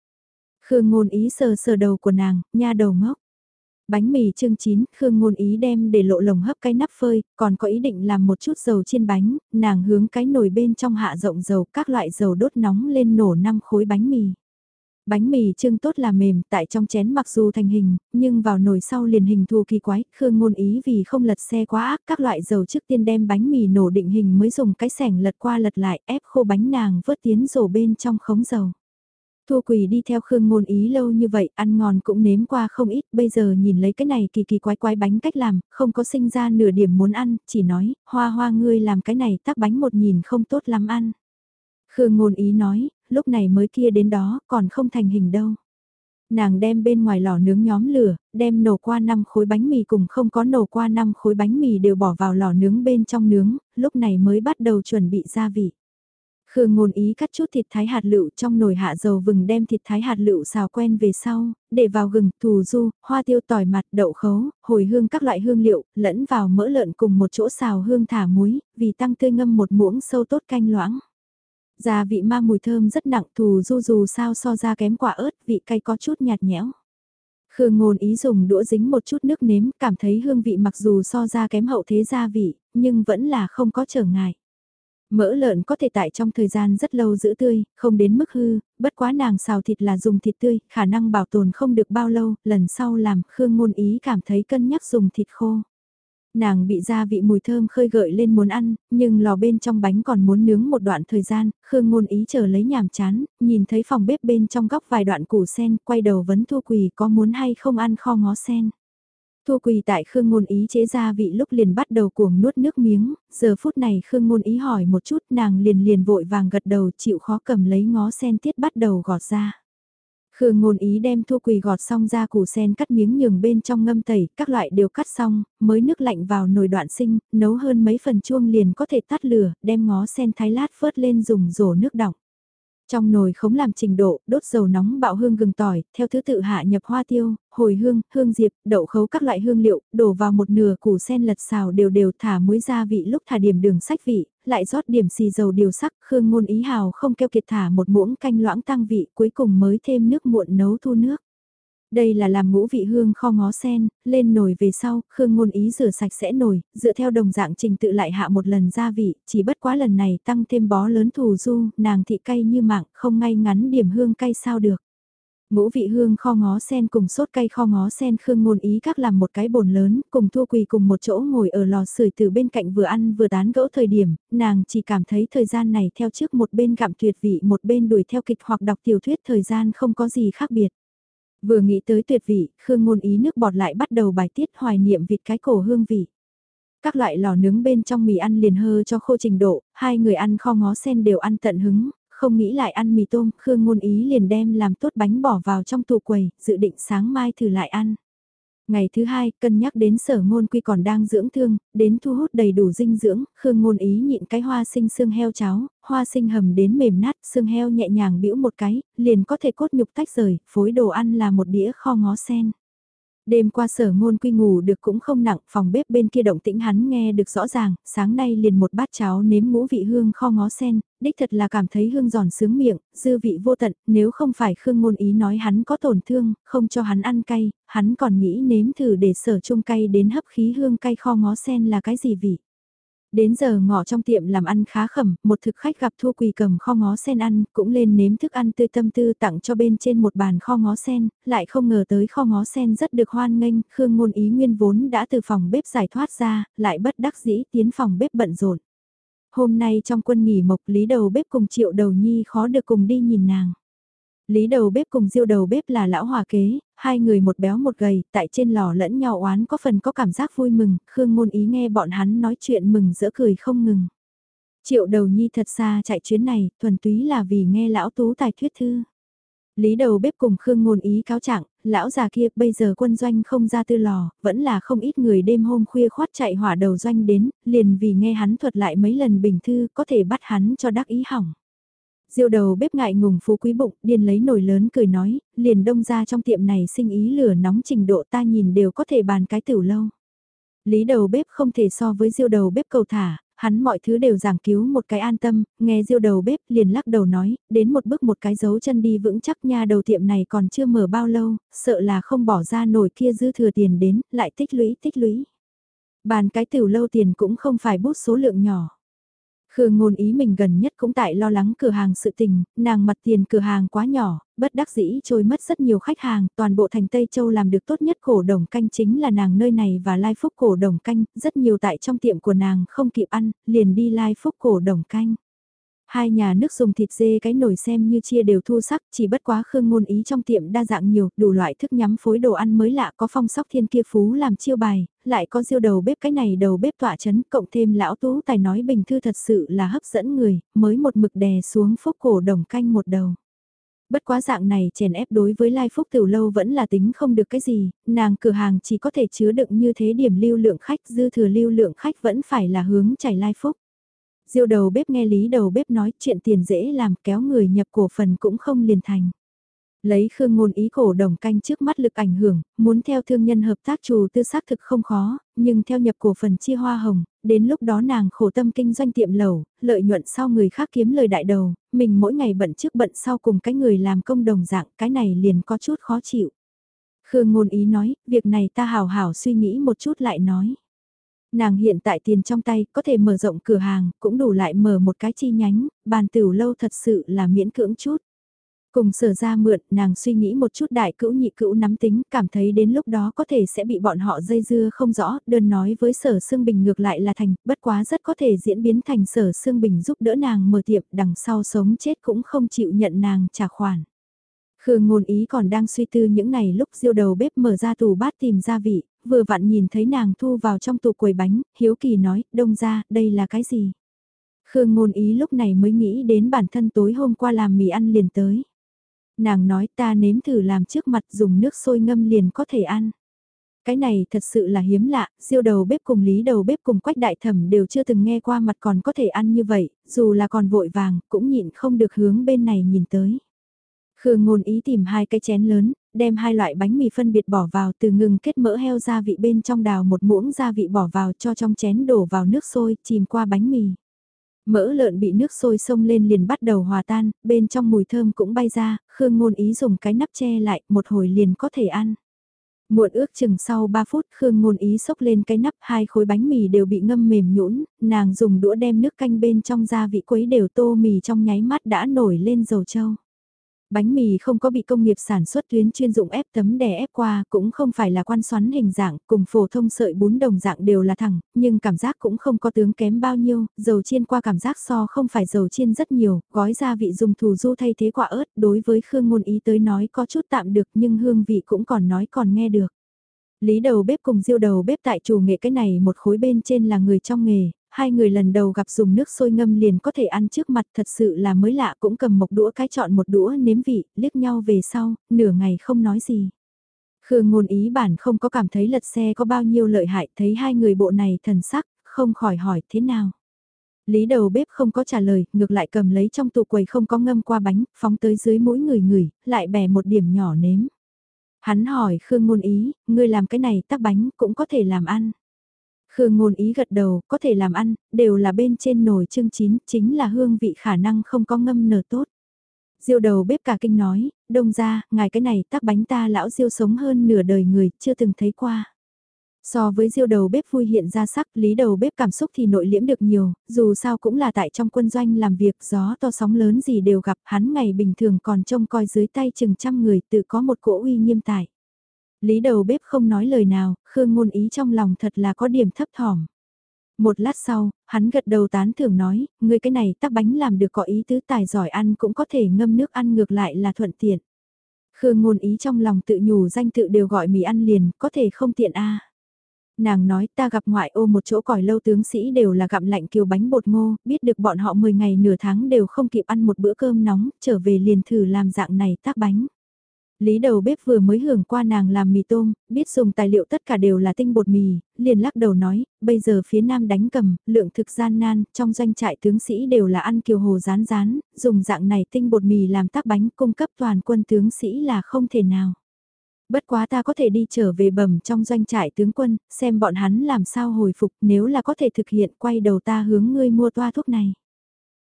Khương ngôn ý sờ sờ đầu của nàng, nha đầu ngốc. Bánh mì chương chín, Khương ngôn ý đem để lộ lồng hấp cái nắp phơi, còn có ý định làm một chút dầu chiên bánh, nàng hướng cái nồi bên trong hạ rộng dầu, các loại dầu đốt nóng lên nổ 5 khối bánh mì. Bánh mì trưng tốt là mềm, tại trong chén mặc dù thành hình, nhưng vào nồi sau liền hình thù kỳ quái, Khương ngôn ý vì không lật xe quá ác, các loại dầu trước tiên đem bánh mì nổ định hình mới dùng cái sẻng lật qua lật lại, ép khô bánh nàng vớt tiến rổ bên trong khống dầu. Thu Quỳ đi theo Khương Ngôn Ý lâu như vậy, ăn ngon cũng nếm qua không ít, bây giờ nhìn lấy cái này kỳ kỳ quái quái bánh cách làm, không có sinh ra nửa điểm muốn ăn, chỉ nói, hoa hoa ngươi làm cái này tác bánh một nhìn không tốt lắm ăn. Khương Ngôn Ý nói, lúc này mới kia đến đó, còn không thành hình đâu. Nàng đem bên ngoài lò nướng nhóm lửa, đem nổ qua 5 khối bánh mì cùng không có nổ qua 5 khối bánh mì đều bỏ vào lò nướng bên trong nướng, lúc này mới bắt đầu chuẩn bị gia vị. Khương ngôn ý cắt chút thịt thái hạt lựu trong nồi hạ dầu vừng đem thịt thái hạt lựu xào quen về sau, để vào gừng, thù du, hoa tiêu tỏi mặt, đậu khấu, hồi hương các loại hương liệu, lẫn vào mỡ lợn cùng một chỗ xào hương thả muối, vì tăng tươi ngâm một muỗng sâu tốt canh loãng. Gia vị ma mùi thơm rất nặng thù du dù sao so ra kém quả ớt, vị cay có chút nhạt nhẽo. Khương ngôn ý dùng đũa dính một chút nước nếm, cảm thấy hương vị mặc dù so ra kém hậu thế gia vị, nhưng vẫn là không có trở ngại. Mỡ lợn có thể tại trong thời gian rất lâu giữ tươi, không đến mức hư, bất quá nàng xào thịt là dùng thịt tươi, khả năng bảo tồn không được bao lâu, lần sau làm Khương Ngôn Ý cảm thấy cân nhắc dùng thịt khô. Nàng bị gia vị mùi thơm khơi gợi lên muốn ăn, nhưng lò bên trong bánh còn muốn nướng một đoạn thời gian, Khương Ngôn Ý chờ lấy nhàm chán, nhìn thấy phòng bếp bên trong góc vài đoạn củ sen, quay đầu vấn Thu Quỳ có muốn hay không ăn kho ngó sen. Thu quỳ tại Khương Ngôn Ý chế gia vị lúc liền bắt đầu cuồng nuốt nước miếng, giờ phút này Khương Ngôn Ý hỏi một chút nàng liền liền vội vàng gật đầu chịu khó cầm lấy ngó sen tiết bắt đầu gọt ra. Khương Ngôn Ý đem thua quỳ gọt xong ra củ sen cắt miếng nhường bên trong ngâm tẩy, các loại đều cắt xong, mới nước lạnh vào nồi đoạn sinh, nấu hơn mấy phần chuông liền có thể tắt lửa, đem ngó sen thái lát phớt lên dùng rổ nước đọng. Trong nồi khống làm trình độ, đốt dầu nóng bạo hương gừng tỏi, theo thứ tự hạ nhập hoa tiêu, hồi hương, hương diệp, đậu khấu các loại hương liệu, đổ vào một nửa củ sen lật xào đều đều thả muối gia vị lúc thả điểm đường sách vị, lại rót điểm xì dầu điều sắc, khương ngôn ý hào không keo kiệt thả một muỗng canh loãng tăng vị, cuối cùng mới thêm nước muộn nấu thu nước. Đây là làm ngũ vị hương kho ngó sen, lên nồi về sau, Khương Ngôn Ý rửa sạch sẽ nồi, dựa theo đồng dạng trình tự lại hạ một lần gia vị, chỉ bất quá lần này tăng thêm bó lớn thù du, nàng thị cay như mạng, không ngay ngắn điểm hương cay sao được. Ngũ vị hương kho ngó sen cùng sốt cay kho ngó sen Khương Ngôn Ý các làm một cái bồn lớn, cùng thua quỳ cùng một chỗ ngồi ở lò sưởi từ bên cạnh vừa ăn vừa tán gẫu thời điểm, nàng chỉ cảm thấy thời gian này theo trước một bên gặm tuyệt vị một bên đuổi theo kịch hoặc đọc tiểu thuyết thời gian không có gì khác biệt. Vừa nghĩ tới tuyệt vị, Khương Ngôn Ý nước bọt lại bắt đầu bài tiết hoài niệm vịt cái cổ hương vị. Các loại lò nướng bên trong mì ăn liền hơ cho khô trình độ, hai người ăn kho ngó sen đều ăn tận hứng, không nghĩ lại ăn mì tôm, Khương Ngôn Ý liền đem làm tốt bánh bỏ vào trong tủ quầy, dự định sáng mai thử lại ăn. Ngày thứ hai, cân nhắc đến sở ngôn quy còn đang dưỡng thương, đến thu hút đầy đủ dinh dưỡng, Khương ngôn ý nhịn cái hoa sinh xương heo cháo, hoa sinh hầm đến mềm nát, xương heo nhẹ nhàng bĩu một cái, liền có thể cốt nhục tách rời, phối đồ ăn là một đĩa kho ngó sen. Đêm qua sở ngôn quy ngủ được cũng không nặng, phòng bếp bên kia động tĩnh hắn nghe được rõ ràng, sáng nay liền một bát cháo nếm ngũ vị hương kho ngó sen, đích thật là cảm thấy hương giòn sướng miệng, dư vị vô tận, nếu không phải Khương ngôn ý nói hắn có tổn thương, không cho hắn ăn cay, hắn còn nghĩ nếm thử để sở chung cay đến hấp khí hương cay kho ngó sen là cái gì vị. Đến giờ ngọ trong tiệm làm ăn khá khẩm, một thực khách gặp Thu Quỳ cầm kho ngó sen ăn, cũng lên nếm thức ăn tươi tâm tư tặng cho bên trên một bàn kho ngó sen, lại không ngờ tới kho ngó sen rất được hoan nghênh, Khương Ngôn Ý nguyên vốn đã từ phòng bếp giải thoát ra, lại bất đắc dĩ tiến phòng bếp bận rộn. Hôm nay trong quân nghỉ mộc lý đầu bếp cùng triệu đầu nhi khó được cùng đi nhìn nàng. Lý đầu bếp cùng diêu đầu bếp là lão hòa kế, hai người một béo một gầy, tại trên lò lẫn nhau oán có phần có cảm giác vui mừng, Khương Ngôn Ý nghe bọn hắn nói chuyện mừng rỡ cười không ngừng. Triệu đầu nhi thật xa chạy chuyến này, thuần túy là vì nghe lão tú tài thuyết thư. Lý đầu bếp cùng Khương Ngôn Ý cáo trạng, lão già kia bây giờ quân doanh không ra tư lò, vẫn là không ít người đêm hôm khuya khoát chạy hỏa đầu doanh đến, liền vì nghe hắn thuật lại mấy lần bình thư có thể bắt hắn cho đắc ý hỏng. Diêu đầu bếp ngại ngùng phú quý bụng, điên lấy nồi lớn cười nói, liền đông ra trong tiệm này sinh ý lửa nóng trình độ ta nhìn đều có thể bàn cái tiểu lâu. Lý đầu bếp không thể so với diêu đầu bếp cầu thả, hắn mọi thứ đều giảng cứu một cái an tâm, nghe diêu đầu bếp liền lắc đầu nói, đến một bước một cái dấu chân đi vững chắc nha đầu tiệm này còn chưa mở bao lâu, sợ là không bỏ ra nổi kia dư thừa tiền đến, lại tích lũy tích lũy. Bàn cái tiểu lâu tiền cũng không phải bút số lượng nhỏ. Khương ngôn ý mình gần nhất cũng tại lo lắng cửa hàng sự tình, nàng mặt tiền cửa hàng quá nhỏ, bất đắc dĩ trôi mất rất nhiều khách hàng, toàn bộ thành Tây Châu làm được tốt nhất cổ đồng canh chính là nàng nơi này và lai phúc cổ đồng canh, rất nhiều tại trong tiệm của nàng không kịp ăn, liền đi lai phúc cổ đồng canh. Hai nhà nước dùng thịt dê cái nồi xem như chia đều thu sắc, chỉ bất quá khương ngôn ý trong tiệm đa dạng nhiều, đủ loại thức nhắm phối đồ ăn mới lạ có phong sóc thiên kia phú làm chiêu bài, lại có diêu đầu bếp cái này đầu bếp tỏa chấn, cộng thêm lão tú tài nói bình thư thật sự là hấp dẫn người, mới một mực đè xuống phúc cổ đồng canh một đầu. Bất quá dạng này chèn ép đối với Lai Phúc Tiểu Lâu vẫn là tính không được cái gì, nàng cửa hàng chỉ có thể chứa đựng như thế điểm lưu lượng khách dư thừa lưu lượng khách vẫn phải là hướng chảy Lai Phúc. Diêu đầu bếp nghe lý đầu bếp nói chuyện tiền dễ làm kéo người nhập cổ phần cũng không liền thành. Lấy khương ngôn ý cổ đồng canh trước mắt lực ảnh hưởng, muốn theo thương nhân hợp tác chủ tư xác thực không khó, nhưng theo nhập cổ phần chia hoa hồng, đến lúc đó nàng khổ tâm kinh doanh tiệm lầu, lợi nhuận sau người khác kiếm lời đại đầu, mình mỗi ngày bận trước bận sau cùng cái người làm công đồng dạng, cái này liền có chút khó chịu. Khương ngôn ý nói, việc này ta hào hảo suy nghĩ một chút lại nói. Nàng hiện tại tiền trong tay, có thể mở rộng cửa hàng, cũng đủ lại mở một cái chi nhánh, bàn tiểu lâu thật sự là miễn cưỡng chút. Cùng sở ra mượn, nàng suy nghĩ một chút đại cữu nhị cữu nắm tính, cảm thấy đến lúc đó có thể sẽ bị bọn họ dây dưa không rõ, đơn nói với sở Sương Bình ngược lại là thành, bất quá rất có thể diễn biến thành sở Sương Bình giúp đỡ nàng mở tiệm, đằng sau sống chết cũng không chịu nhận nàng trả khoản. Khương ngôn ý còn đang suy tư những ngày lúc diêu đầu bếp mở ra tủ bát tìm gia vị, vừa vặn nhìn thấy nàng thu vào trong tủ quầy bánh, hiếu kỳ nói, đông ra, đây là cái gì? Khương ngôn ý lúc này mới nghĩ đến bản thân tối hôm qua làm mì ăn liền tới. Nàng nói ta nếm thử làm trước mặt dùng nước sôi ngâm liền có thể ăn. Cái này thật sự là hiếm lạ, siêu đầu bếp cùng lý đầu bếp cùng quách đại thẩm đều chưa từng nghe qua mặt còn có thể ăn như vậy, dù là còn vội vàng, cũng nhịn không được hướng bên này nhìn tới. Khương ngôn ý tìm hai cái chén lớn, đem hai loại bánh mì phân biệt bỏ vào từ ngừng kết mỡ heo gia vị bên trong đào một muỗng gia vị bỏ vào cho trong chén đổ vào nước sôi, chìm qua bánh mì. Mỡ lợn bị nước sôi sông lên liền bắt đầu hòa tan, bên trong mùi thơm cũng bay ra, Khương ngôn ý dùng cái nắp che lại, một hồi liền có thể ăn. Muộn ước chừng sau 3 phút Khương ngôn ý xốc lên cái nắp hai khối bánh mì đều bị ngâm mềm nhũn nàng dùng đũa đem nước canh bên trong gia vị quấy đều tô mì trong nháy mắt đã nổi lên dầu trâu. Bánh mì không có bị công nghiệp sản xuất tuyến chuyên dụng ép tấm đè ép qua, cũng không phải là quan xoắn hình dạng, cùng phổ thông sợi bún đồng dạng đều là thẳng, nhưng cảm giác cũng không có tướng kém bao nhiêu, dầu chiên qua cảm giác so không phải dầu chiên rất nhiều, gói gia vị dùng thù du thay thế quả ớt, đối với Khương Ngôn Ý tới nói có chút tạm được nhưng hương vị cũng còn nói còn nghe được. Lý đầu bếp cùng diêu đầu bếp tại chủ nghệ cái này một khối bên trên là người trong nghề, hai người lần đầu gặp dùng nước sôi ngâm liền có thể ăn trước mặt thật sự là mới lạ cũng cầm một đũa cái chọn một đũa nếm vị, liếc nhau về sau, nửa ngày không nói gì. Khương ngôn ý bản không có cảm thấy lật xe có bao nhiêu lợi hại, thấy hai người bộ này thần sắc, không khỏi hỏi thế nào. Lý đầu bếp không có trả lời, ngược lại cầm lấy trong tủ quầy không có ngâm qua bánh, phóng tới dưới mũi người người, lại bẻ một điểm nhỏ nếm. Hắn hỏi Khương Ngôn Ý, ngươi làm cái này tắc bánh cũng có thể làm ăn. Khương Ngôn Ý gật đầu, có thể làm ăn, đều là bên trên nồi chương chín, chính là hương vị khả năng không có ngâm nở tốt. Diêu đầu bếp cả kinh nói, đông ra, ngài cái này tắc bánh ta lão diêu sống hơn nửa đời người, chưa từng thấy qua. So với diêu đầu bếp vui hiện ra sắc, lý đầu bếp cảm xúc thì nội liễm được nhiều, dù sao cũng là tại trong quân doanh làm việc, gió to sóng lớn gì đều gặp, hắn ngày bình thường còn trông coi dưới tay chừng trăm người tự có một cỗ uy nghiêm tài. Lý đầu bếp không nói lời nào, Khương ngôn ý trong lòng thật là có điểm thấp thỏm. Một lát sau, hắn gật đầu tán thưởng nói, người cái này tắc bánh làm được có ý tứ tài giỏi ăn cũng có thể ngâm nước ăn ngược lại là thuận tiện. Khương ngôn ý trong lòng tự nhủ danh tự đều gọi mì ăn liền, có thể không tiện a Nàng nói ta gặp ngoại ô một chỗ còi lâu tướng sĩ đều là gặm lạnh kiều bánh bột ngô, biết được bọn họ 10 ngày nửa tháng đều không kịp ăn một bữa cơm nóng, trở về liền thử làm dạng này tác bánh. Lý đầu bếp vừa mới hưởng qua nàng làm mì tôm, biết dùng tài liệu tất cả đều là tinh bột mì, liền lắc đầu nói, bây giờ phía nam đánh cầm, lượng thực gian nan, trong doanh trại tướng sĩ đều là ăn kiều hồ rán rán, dùng dạng này tinh bột mì làm tác bánh cung cấp toàn quân tướng sĩ là không thể nào. Bất quá ta có thể đi trở về bẩm trong doanh trại tướng quân, xem bọn hắn làm sao hồi phục nếu là có thể thực hiện quay đầu ta hướng ngươi mua toa thuốc này.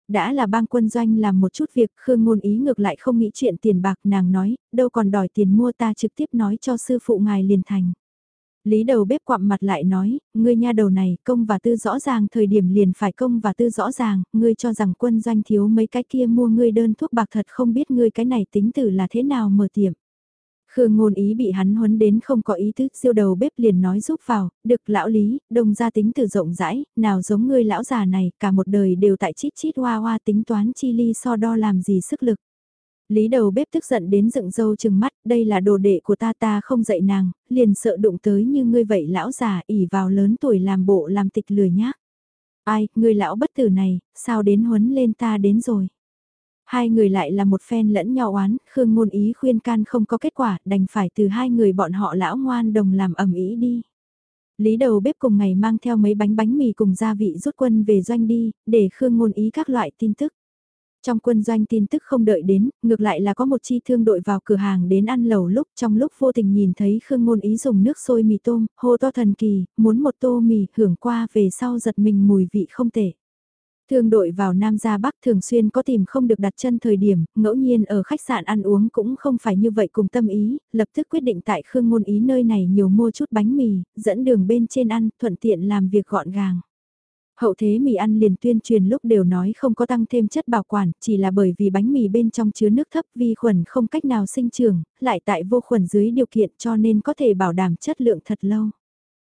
Đã là bang quân doanh làm một chút việc, Khương Ngôn Ý ngược lại không nghĩ chuyện tiền bạc nàng nói, đâu còn đòi tiền mua ta trực tiếp nói cho sư phụ ngài liền thành. Lý đầu bếp quặm mặt lại nói, ngươi nha đầu này công và tư rõ ràng thời điểm liền phải công và tư rõ ràng, ngươi cho rằng quân doanh thiếu mấy cái kia mua ngươi đơn thuốc bạc thật không biết ngươi cái này tính tử là thế nào mở tiệm. Khương ngôn ý bị hắn huấn đến không có ý thức siêu đầu bếp liền nói giúp vào, được lão lý, đồng gia tính từ rộng rãi, nào giống ngươi lão già này, cả một đời đều tại chít chít hoa hoa tính toán chi ly so đo làm gì sức lực. Lý đầu bếp tức giận đến dựng râu chừng mắt, đây là đồ đệ của ta ta không dạy nàng, liền sợ đụng tới như ngươi vậy lão già ỉ vào lớn tuổi làm bộ làm tịch lười nhác. Ai, ngươi lão bất tử này, sao đến huấn lên ta đến rồi. Hai người lại là một phen lẫn nhau oán, Khương ngôn ý khuyên can không có kết quả, đành phải từ hai người bọn họ lão ngoan đồng làm ẩm ý đi. Lý đầu bếp cùng ngày mang theo mấy bánh bánh mì cùng gia vị rút quân về doanh đi, để Khương ngôn ý các loại tin tức. Trong quân doanh tin tức không đợi đến, ngược lại là có một chi thương đội vào cửa hàng đến ăn lẩu lúc trong lúc vô tình nhìn thấy Khương Ngôn Ý dùng nước sôi mì tôm, hô to thần kỳ, muốn một tô mì hưởng qua về sau giật mình mùi vị không tệ. Thương đội vào Nam ra Bắc thường xuyên có tìm không được đặt chân thời điểm, ngẫu nhiên ở khách sạn ăn uống cũng không phải như vậy cùng tâm ý, lập tức quyết định tại Khương Ngôn Ý nơi này nhiều mua chút bánh mì, dẫn đường bên trên ăn, thuận tiện làm việc gọn gàng. Hậu thế mì ăn liền tuyên truyền lúc đều nói không có tăng thêm chất bảo quản, chỉ là bởi vì bánh mì bên trong chứa nước thấp vi khuẩn không cách nào sinh trưởng, lại tại vô khuẩn dưới điều kiện cho nên có thể bảo đảm chất lượng thật lâu.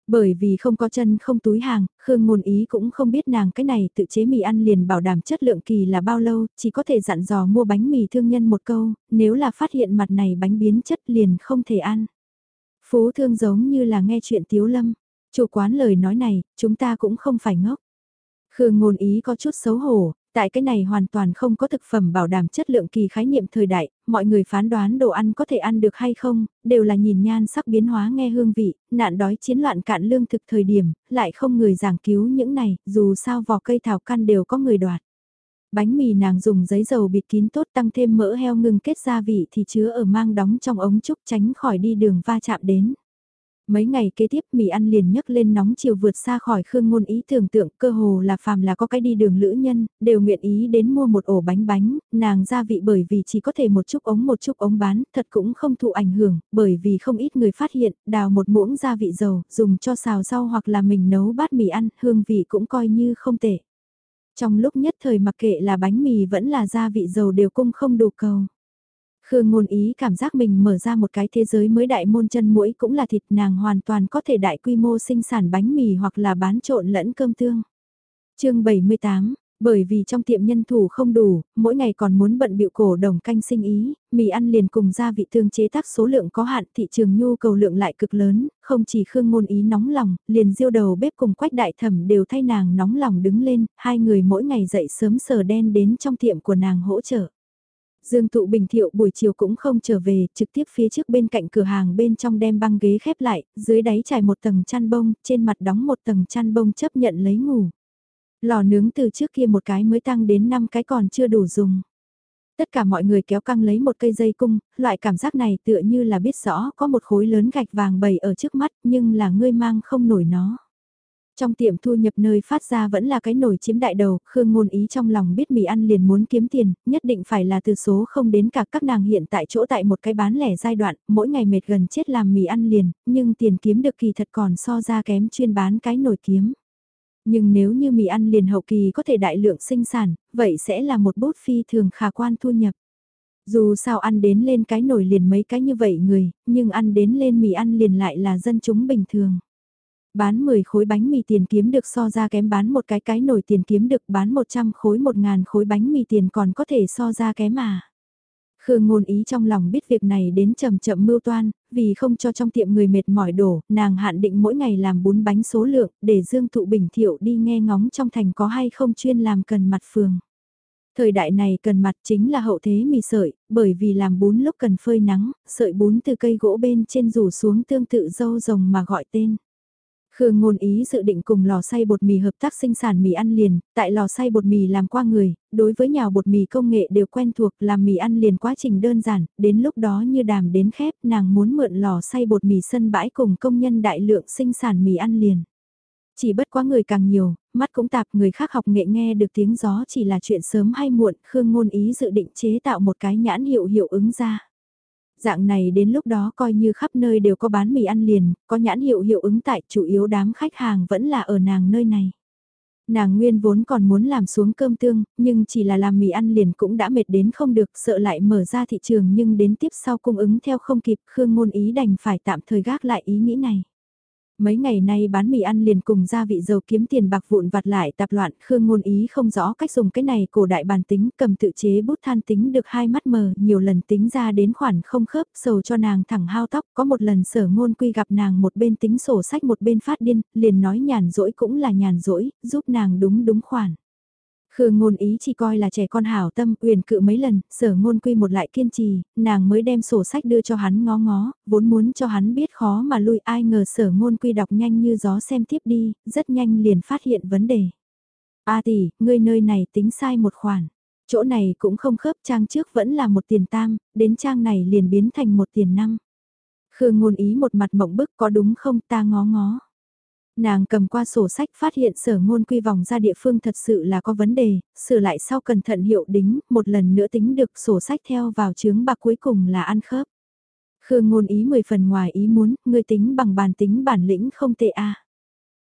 Bởi vì không có chân không túi hàng, Khương Ngôn Ý cũng không biết nàng cái này tự chế mì ăn liền bảo đảm chất lượng kỳ là bao lâu, chỉ có thể dặn dò mua bánh mì thương nhân một câu, nếu là phát hiện mặt này bánh biến chất liền không thể ăn. Phú thương giống như là nghe chuyện Tiếu Lâm, chủ quán lời nói này, chúng ta cũng không phải ngốc. Khương Ngôn Ý có chút xấu hổ, Tại cái này hoàn toàn không có thực phẩm bảo đảm chất lượng kỳ khái niệm thời đại, mọi người phán đoán đồ ăn có thể ăn được hay không, đều là nhìn nhan sắc biến hóa nghe hương vị, nạn đói chiến loạn cạn lương thực thời điểm, lại không người giảng cứu những này, dù sao vỏ cây thảo căn đều có người đoạt. Bánh mì nàng dùng giấy dầu bịt kín tốt tăng thêm mỡ heo ngừng kết gia vị thì chứa ở mang đóng trong ống trúc tránh khỏi đi đường va chạm đến. Mấy ngày kế tiếp mì ăn liền nhấc lên nóng chiều vượt xa khỏi khương ngôn ý tưởng tượng cơ hồ là phàm là có cái đi đường lữ nhân, đều nguyện ý đến mua một ổ bánh bánh, nàng gia vị bởi vì chỉ có thể một chút ống một chút ống bán, thật cũng không thụ ảnh hưởng, bởi vì không ít người phát hiện, đào một muỗng gia vị dầu, dùng cho xào rau hoặc là mình nấu bát mì ăn, hương vị cũng coi như không tệ. Trong lúc nhất thời mặc kệ là bánh mì vẫn là gia vị dầu đều cung không đủ cầu. Khương ngôn ý cảm giác mình mở ra một cái thế giới mới đại môn chân mũi cũng là thịt nàng hoàn toàn có thể đại quy mô sinh sản bánh mì hoặc là bán trộn lẫn cơm tương. chương 78, bởi vì trong tiệm nhân thủ không đủ, mỗi ngày còn muốn bận biệu cổ đồng canh sinh ý, mì ăn liền cùng gia vị tương chế tác số lượng có hạn thị trường nhu cầu lượng lại cực lớn, không chỉ Khương ngôn ý nóng lòng, liền diêu đầu bếp cùng quách đại thẩm đều thay nàng nóng lòng đứng lên, hai người mỗi ngày dậy sớm sờ đen đến trong tiệm của nàng hỗ trợ. Dương Tụ Bình Thiệu buổi chiều cũng không trở về, trực tiếp phía trước bên cạnh cửa hàng bên trong đem băng ghế khép lại, dưới đáy trải một tầng chăn bông, trên mặt đóng một tầng chăn bông chấp nhận lấy ngủ. Lò nướng từ trước kia một cái mới tăng đến 5 cái còn chưa đủ dùng. Tất cả mọi người kéo căng lấy một cây dây cung, loại cảm giác này tựa như là biết rõ có một khối lớn gạch vàng bầy ở trước mắt nhưng là ngươi mang không nổi nó. Trong tiệm thu nhập nơi phát ra vẫn là cái nổi chiếm đại đầu, Khương ngôn ý trong lòng biết mì ăn liền muốn kiếm tiền, nhất định phải là từ số không đến cả các nàng hiện tại chỗ tại một cái bán lẻ giai đoạn, mỗi ngày mệt gần chết làm mì ăn liền, nhưng tiền kiếm được kỳ thật còn so ra kém chuyên bán cái nổi kiếm. Nhưng nếu như mì ăn liền hậu kỳ có thể đại lượng sinh sản, vậy sẽ là một bút phi thường khả quan thu nhập. Dù sao ăn đến lên cái nổi liền mấy cái như vậy người, nhưng ăn đến lên mì ăn liền lại là dân chúng bình thường. Bán 10 khối bánh mì tiền kiếm được so ra kém bán một cái cái nổi tiền kiếm được bán 100 khối 1.000 khối bánh mì tiền còn có thể so ra kém mà. Khương ngôn ý trong lòng biết việc này đến chậm chậm mưu toan, vì không cho trong tiệm người mệt mỏi đổ, nàng hạn định mỗi ngày làm bún bánh số lượng, để Dương Thụ Bình Thiệu đi nghe ngóng trong thành có hay không chuyên làm cần mặt phường. Thời đại này cần mặt chính là hậu thế mì sợi, bởi vì làm bún lúc cần phơi nắng, sợi bún từ cây gỗ bên trên rủ xuống tương tự dâu rồng mà gọi tên. Khương ngôn ý dự định cùng lò xay bột mì hợp tác sinh sản mì ăn liền, tại lò xay bột mì làm qua người, đối với nhào bột mì công nghệ đều quen thuộc làm mì ăn liền quá trình đơn giản, đến lúc đó như đàm đến khép nàng muốn mượn lò xay bột mì sân bãi cùng công nhân đại lượng sinh sản mì ăn liền. Chỉ bất quá người càng nhiều, mắt cũng tạp người khác học nghệ nghe được tiếng gió chỉ là chuyện sớm hay muộn, Khương ngôn ý dự định chế tạo một cái nhãn hiệu hiệu ứng ra. Dạng này đến lúc đó coi như khắp nơi đều có bán mì ăn liền, có nhãn hiệu hiệu ứng tại chủ yếu đám khách hàng vẫn là ở nàng nơi này. Nàng nguyên vốn còn muốn làm xuống cơm tương, nhưng chỉ là làm mì ăn liền cũng đã mệt đến không được sợ lại mở ra thị trường nhưng đến tiếp sau cung ứng theo không kịp Khương Ngôn Ý đành phải tạm thời gác lại ý nghĩ này. Mấy ngày nay bán mì ăn liền cùng gia vị dầu kiếm tiền bạc vụn vặt lại tạp loạn, Khương ngôn ý không rõ cách dùng cái này cổ đại bàn tính, cầm tự chế bút than tính được hai mắt mờ, nhiều lần tính ra đến khoản không khớp, sầu cho nàng thẳng hao tóc, có một lần sở ngôn quy gặp nàng một bên tính sổ sách một bên phát điên, liền nói nhàn rỗi cũng là nhàn rỗi, giúp nàng đúng đúng khoản. Khương ngôn ý chỉ coi là trẻ con hảo tâm, uyển cự mấy lần, sở ngôn quy một lại kiên trì, nàng mới đem sổ sách đưa cho hắn ngó ngó, vốn muốn cho hắn biết khó mà lui ai ngờ sở ngôn quy đọc nhanh như gió xem tiếp đi, rất nhanh liền phát hiện vấn đề. A tỷ, ngươi nơi này tính sai một khoản. Chỗ này cũng không khớp trang trước vẫn là một tiền tam, đến trang này liền biến thành một tiền năm. Khương ngôn ý một mặt mộng bức có đúng không ta ngó ngó. Nàng cầm qua sổ sách phát hiện sở ngôn quy vòng ra địa phương thật sự là có vấn đề, sửa lại sau cẩn thận hiệu đính, một lần nữa tính được sổ sách theo vào chướng bạc cuối cùng là ăn khớp. Khương ngôn ý 10 phần ngoài ý muốn, người tính bằng bàn tính bản lĩnh không tệ a.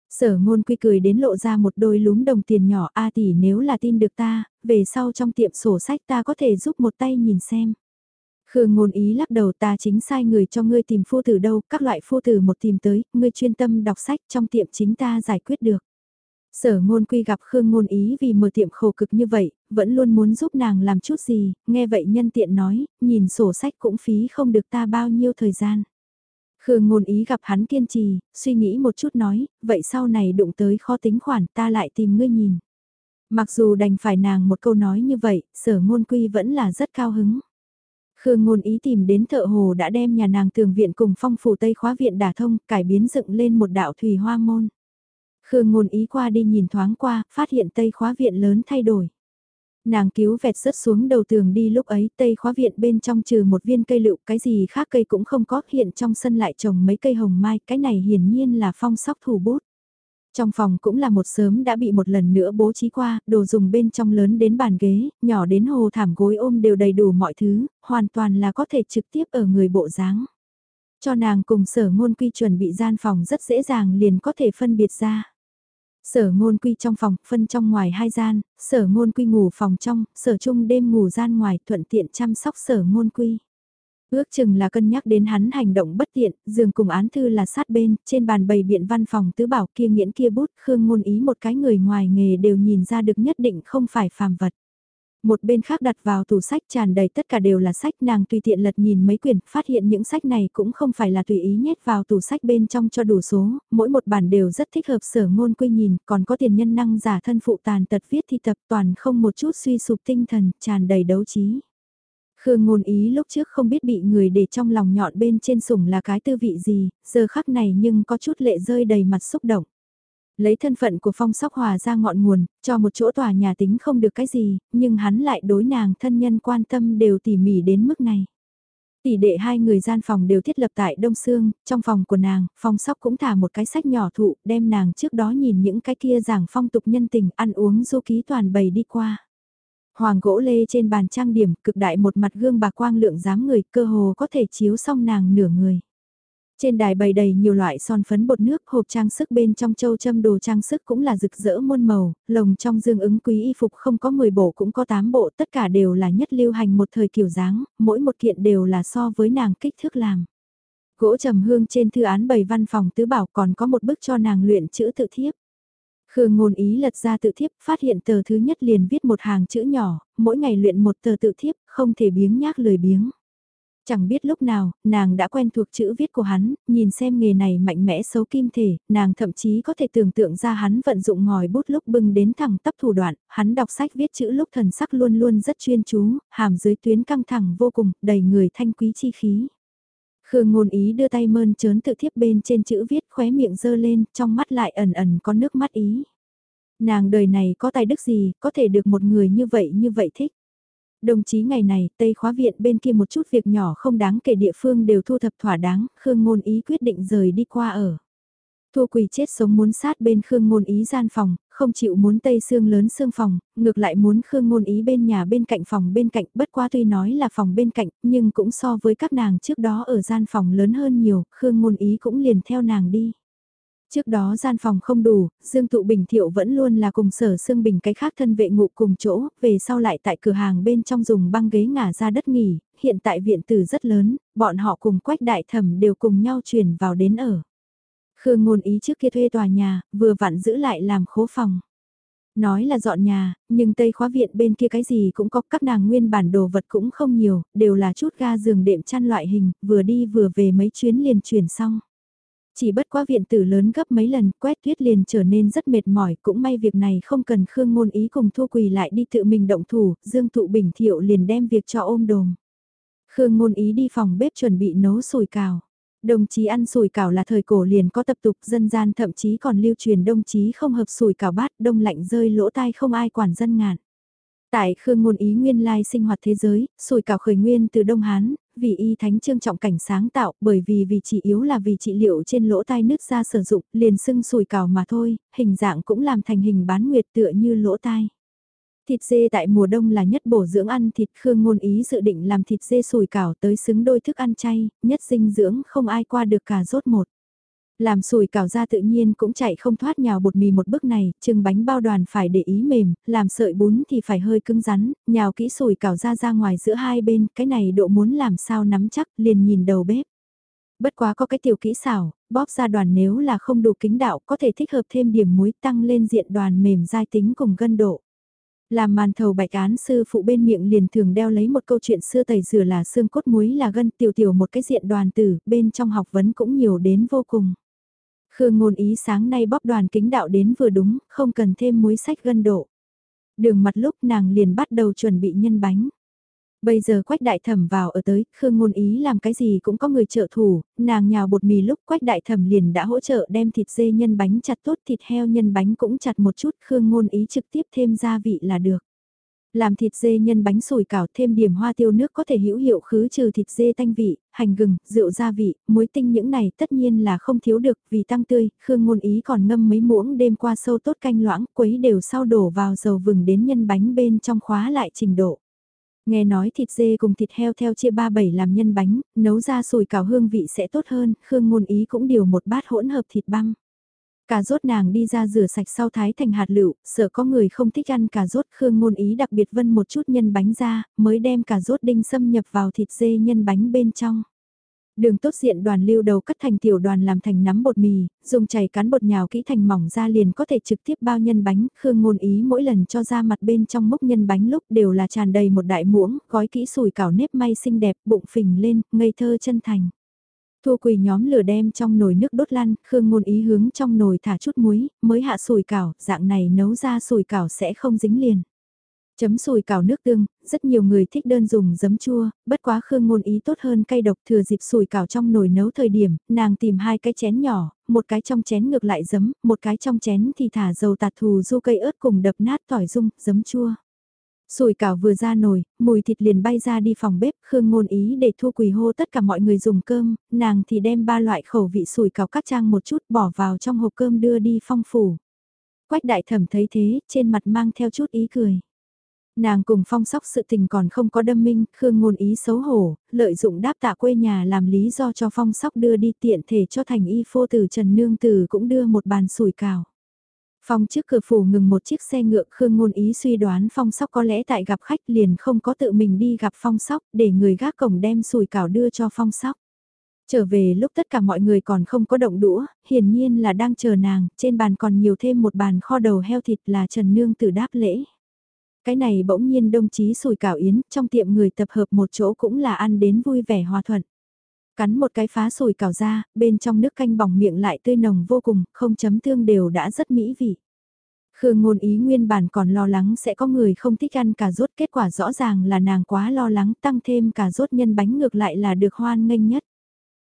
Sở ngôn quy cười đến lộ ra một đôi lúm đồng tiền nhỏ a tỷ nếu là tin được ta, về sau trong tiệm sổ sách ta có thể giúp một tay nhìn xem. Khương ngôn ý lắc đầu ta chính sai người cho ngươi tìm phu tử đâu, các loại phu tử một tìm tới, ngươi chuyên tâm đọc sách trong tiệm chính ta giải quyết được. Sở ngôn quy gặp Khương ngôn ý vì mở tiệm khổ cực như vậy, vẫn luôn muốn giúp nàng làm chút gì, nghe vậy nhân tiện nói, nhìn sổ sách cũng phí không được ta bao nhiêu thời gian. Khương ngôn ý gặp hắn kiên trì, suy nghĩ một chút nói, vậy sau này đụng tới khó tính khoản ta lại tìm ngươi nhìn. Mặc dù đành phải nàng một câu nói như vậy, sở ngôn quy vẫn là rất cao hứng. Khương ngôn ý tìm đến thợ hồ đã đem nhà nàng tường viện cùng phong phủ tây khóa viện đả thông, cải biến dựng lên một đạo thủy hoa môn. Khương ngôn ý qua đi nhìn thoáng qua, phát hiện tây khóa viện lớn thay đổi. Nàng cứu vẹt rớt xuống đầu tường đi lúc ấy tây khóa viện bên trong trừ một viên cây lựu cái gì khác cây cũng không có hiện trong sân lại trồng mấy cây hồng mai cái này hiển nhiên là phong sóc thủ bút. Trong phòng cũng là một sớm đã bị một lần nữa bố trí qua, đồ dùng bên trong lớn đến bàn ghế, nhỏ đến hồ thảm gối ôm đều đầy đủ mọi thứ, hoàn toàn là có thể trực tiếp ở người bộ dáng. Cho nàng cùng sở ngôn quy chuẩn bị gian phòng rất dễ dàng liền có thể phân biệt ra. Sở ngôn quy trong phòng, phân trong ngoài hai gian, sở ngôn quy ngủ phòng trong, sở chung đêm ngủ gian ngoài thuận tiện chăm sóc sở ngôn quy. Ước chừng là cân nhắc đến hắn hành động bất tiện, giường cùng án thư là sát bên, trên bàn bày biện văn phòng tứ bảo kia nghiễn kia bút, khương ngôn ý một cái người ngoài nghề đều nhìn ra được nhất định không phải phàm vật. Một bên khác đặt vào tủ sách tràn đầy tất cả đều là sách nàng tùy tiện lật nhìn mấy quyển, phát hiện những sách này cũng không phải là tùy ý nhét vào tủ sách bên trong cho đủ số, mỗi một bản đều rất thích hợp sở ngôn quy nhìn, còn có tiền nhân năng giả thân phụ tàn tật viết thi tập toàn không một chút suy sụp tinh thần, tràn đầy đấu trí. Khương ngôn ý lúc trước không biết bị người để trong lòng nhọn bên trên sủng là cái tư vị gì, giờ khắc này nhưng có chút lệ rơi đầy mặt xúc động. Lấy thân phận của phong sóc hòa ra ngọn nguồn, cho một chỗ tòa nhà tính không được cái gì, nhưng hắn lại đối nàng thân nhân quan tâm đều tỉ mỉ đến mức này. Tỷ đệ hai người gian phòng đều thiết lập tại Đông Sương, trong phòng của nàng, phong sóc cũng thả một cái sách nhỏ thụ, đem nàng trước đó nhìn những cái kia giảng phong tục nhân tình, ăn uống du ký toàn bày đi qua. Hoàng gỗ lê trên bàn trang điểm, cực đại một mặt gương bạc quang lượng dáng người, cơ hồ có thể chiếu xong nàng nửa người. Trên đài bày đầy nhiều loại son phấn bột nước, hộp trang sức bên trong châu châm đồ trang sức cũng là rực rỡ muôn màu, lồng trong dương ứng quý y phục không có 10 bộ cũng có 8 bộ, tất cả đều là nhất lưu hành một thời kiểu dáng, mỗi một kiện đều là so với nàng kích thước làm. Gỗ trầm hương trên thư án bày văn phòng tứ bảo còn có một bức cho nàng luyện chữ tự thiếp. Khương ngôn ý lật ra tự thiếp, phát hiện tờ thứ nhất liền viết một hàng chữ nhỏ, mỗi ngày luyện một tờ tự thiếp, không thể biếng nhác lười biếng. Chẳng biết lúc nào, nàng đã quen thuộc chữ viết của hắn, nhìn xem nghề này mạnh mẽ xấu kim thể, nàng thậm chí có thể tưởng tượng ra hắn vận dụng ngòi bút lúc bưng đến thẳng tắp thủ đoạn, hắn đọc sách viết chữ lúc thần sắc luôn luôn rất chuyên chú, hàm dưới tuyến căng thẳng vô cùng, đầy người thanh quý chi khí. Khương ngôn ý đưa tay mơn trớn tự thiếp bên trên chữ viết khóe miệng dơ lên, trong mắt lại ẩn ẩn có nước mắt ý. Nàng đời này có tài đức gì, có thể được một người như vậy như vậy thích. Đồng chí ngày này, Tây khóa viện bên kia một chút việc nhỏ không đáng kể địa phương đều thu thập thỏa đáng, Khương Ngôn Ý quyết định rời đi qua ở. Thu quỳ chết sống muốn sát bên Khương Ngôn Ý gian phòng, không chịu muốn Tây xương lớn xương phòng, ngược lại muốn Khương Ngôn Ý bên nhà bên cạnh phòng bên cạnh, bất qua tuy nói là phòng bên cạnh, nhưng cũng so với các nàng trước đó ở gian phòng lớn hơn nhiều, Khương Ngôn Ý cũng liền theo nàng đi. Trước đó gian phòng không đủ, Dương Tụ Bình Thiệu vẫn luôn là cùng sở xương bình cái khác thân vệ ngụ cùng chỗ, về sau lại tại cửa hàng bên trong dùng băng ghế ngả ra đất nghỉ, hiện tại viện tử rất lớn, bọn họ cùng quách đại thẩm đều cùng nhau chuyển vào đến ở. Khương ngôn ý trước kia thuê tòa nhà, vừa vặn giữ lại làm khố phòng. Nói là dọn nhà, nhưng tây khóa viện bên kia cái gì cũng có, các nàng nguyên bản đồ vật cũng không nhiều, đều là chút ga giường đệm chăn loại hình, vừa đi vừa về mấy chuyến liền chuyển xong. Chỉ bất quá viện tử lớn gấp mấy lần, quét tuyết liền trở nên rất mệt mỏi, cũng may việc này không cần Khương Ngôn Ý cùng Thu Quỳ lại đi tự mình động thủ, Dương thụ Bình Thiệu liền đem việc cho ôm đồm. Khương Ngôn Ý đi phòng bếp chuẩn bị nấu sùi cào. Đồng chí ăn sùi cảo là thời cổ liền có tập tục dân gian thậm chí còn lưu truyền đồng chí không hợp sùi cảo bát đông lạnh rơi lỗ tai không ai quản dân ngạn. Tại Khương Ngôn Ý nguyên lai sinh hoạt thế giới, sùi cảo khởi nguyên từ Đông Hán, vì y thánh trương trọng cảnh sáng tạo, bởi vì vì chỉ yếu là vì trị liệu trên lỗ tai nứt ra sử dụng, liền sưng sùi cảo mà thôi, hình dạng cũng làm thành hình bán nguyệt tựa như lỗ tai. Thịt dê tại mùa đông là nhất bổ dưỡng ăn thịt Khương Ngôn Ý dự định làm thịt dê sùi cảo tới xứng đôi thức ăn chay, nhất dinh dưỡng không ai qua được cả rốt một. Làm sùi cảo ra tự nhiên cũng chạy không thoát nhào bột mì một bước này, chừng bánh bao đoàn phải để ý mềm, làm sợi bún thì phải hơi cứng rắn, nhào kỹ sùi cảo ra ra ngoài giữa hai bên, cái này độ muốn làm sao nắm chắc, liền nhìn đầu bếp. Bất quá có cái tiểu kỹ xảo, bóp ra đoàn nếu là không đủ kính đạo có thể thích hợp thêm điểm muối tăng lên diện đoàn mềm dai tính cùng gân độ. Làm màn thầu bạch án sư phụ bên miệng liền thường đeo lấy một câu chuyện xưa tẩy rửa là xương cốt muối là gân tiểu tiểu một cái diện đoàn tử, bên trong học vấn cũng nhiều đến vô cùng. Khương ngôn ý sáng nay bóp đoàn kính đạo đến vừa đúng, không cần thêm muối sách gân độ. Đường mặt lúc nàng liền bắt đầu chuẩn bị nhân bánh. Bây giờ quách đại thẩm vào ở tới, Khương ngôn ý làm cái gì cũng có người trợ thủ, nàng nhào bột mì lúc quách đại thẩm liền đã hỗ trợ đem thịt dê nhân bánh chặt tốt thịt heo nhân bánh cũng chặt một chút, Khương ngôn ý trực tiếp thêm gia vị là được. Làm thịt dê nhân bánh sủi cảo thêm điểm hoa tiêu nước có thể hữu hiệu khứ trừ thịt dê tanh vị, hành gừng, rượu gia vị, muối tinh những này tất nhiên là không thiếu được vì tăng tươi, Khương ngôn ý còn ngâm mấy muỗng đêm qua sâu tốt canh loãng, quấy đều sau đổ vào dầu vừng đến nhân bánh bên trong khóa lại trình độ. Nghe nói thịt dê cùng thịt heo theo chia ba bảy làm nhân bánh, nấu ra sùi cảo hương vị sẽ tốt hơn, Khương ngôn ý cũng điều một bát hỗn hợp thịt băm. Cà rốt nàng đi ra rửa sạch sau thái thành hạt lựu, sợ có người không thích ăn cà rốt Khương ngôn ý đặc biệt vân một chút nhân bánh ra, mới đem cà rốt đinh xâm nhập vào thịt dê nhân bánh bên trong. Đường tốt diện đoàn lưu đầu cắt thành tiểu đoàn làm thành nắm bột mì, dùng chảy cán bột nhào kỹ thành mỏng ra liền có thể trực tiếp bao nhân bánh, Khương ngôn ý mỗi lần cho ra mặt bên trong múc nhân bánh lúc đều là tràn đầy một đại muỗng, gói kỹ sủi cảo nếp may xinh đẹp, bụng phình lên, ngây thơ chân thành. thu quỳ nhóm lửa đem trong nồi nước đốt lăn, Khương ngôn ý hướng trong nồi thả chút muối, mới hạ sủi cảo, dạng này nấu ra sủi cảo sẽ không dính liền. Chấm sùi cảo nước tương, rất nhiều người thích đơn dùng giấm chua, bất quá Khương Ngôn Ý tốt hơn cay độc thừa dịp sùi cảo trong nồi nấu thời điểm, nàng tìm hai cái chén nhỏ, một cái trong chén ngược lại giấm, một cái trong chén thì thả dầu tạt thù du cây ớt cùng đập nát tỏi dung, giấm chua. Sùi cảo vừa ra nồi, mùi thịt liền bay ra đi phòng bếp, Khương Ngôn Ý để thu quỳ hô tất cả mọi người dùng cơm, nàng thì đem ba loại khẩu vị sùi cảo cắt trang một chút bỏ vào trong hộp cơm đưa đi phong phủ. Quách đại thẩm thấy thế, trên mặt mang theo chút ý cười. Nàng cùng phong sóc sự tình còn không có đâm minh, Khương ngôn ý xấu hổ, lợi dụng đáp tạ quê nhà làm lý do cho phong sóc đưa đi tiện thể cho thành y phô tử Trần Nương Tử cũng đưa một bàn sủi cào. Phong trước cửa phủ ngừng một chiếc xe ngựa Khương ngôn ý suy đoán phong sóc có lẽ tại gặp khách liền không có tự mình đi gặp phong sóc để người gác cổng đem sủi cảo đưa cho phong sóc. Trở về lúc tất cả mọi người còn không có động đũa, hiển nhiên là đang chờ nàng, trên bàn còn nhiều thêm một bàn kho đầu heo thịt là Trần Nương Tử đáp lễ. Cái này bỗng nhiên đồng chí sùi cảo yến, trong tiệm người tập hợp một chỗ cũng là ăn đến vui vẻ hòa thuận. Cắn một cái phá sùi cảo ra, bên trong nước canh bỏng miệng lại tươi nồng vô cùng, không chấm tương đều đã rất mỹ vị. Khương ngôn ý nguyên bản còn lo lắng sẽ có người không thích ăn cà rốt kết quả rõ ràng là nàng quá lo lắng tăng thêm cà rốt nhân bánh ngược lại là được hoan nghênh nhất.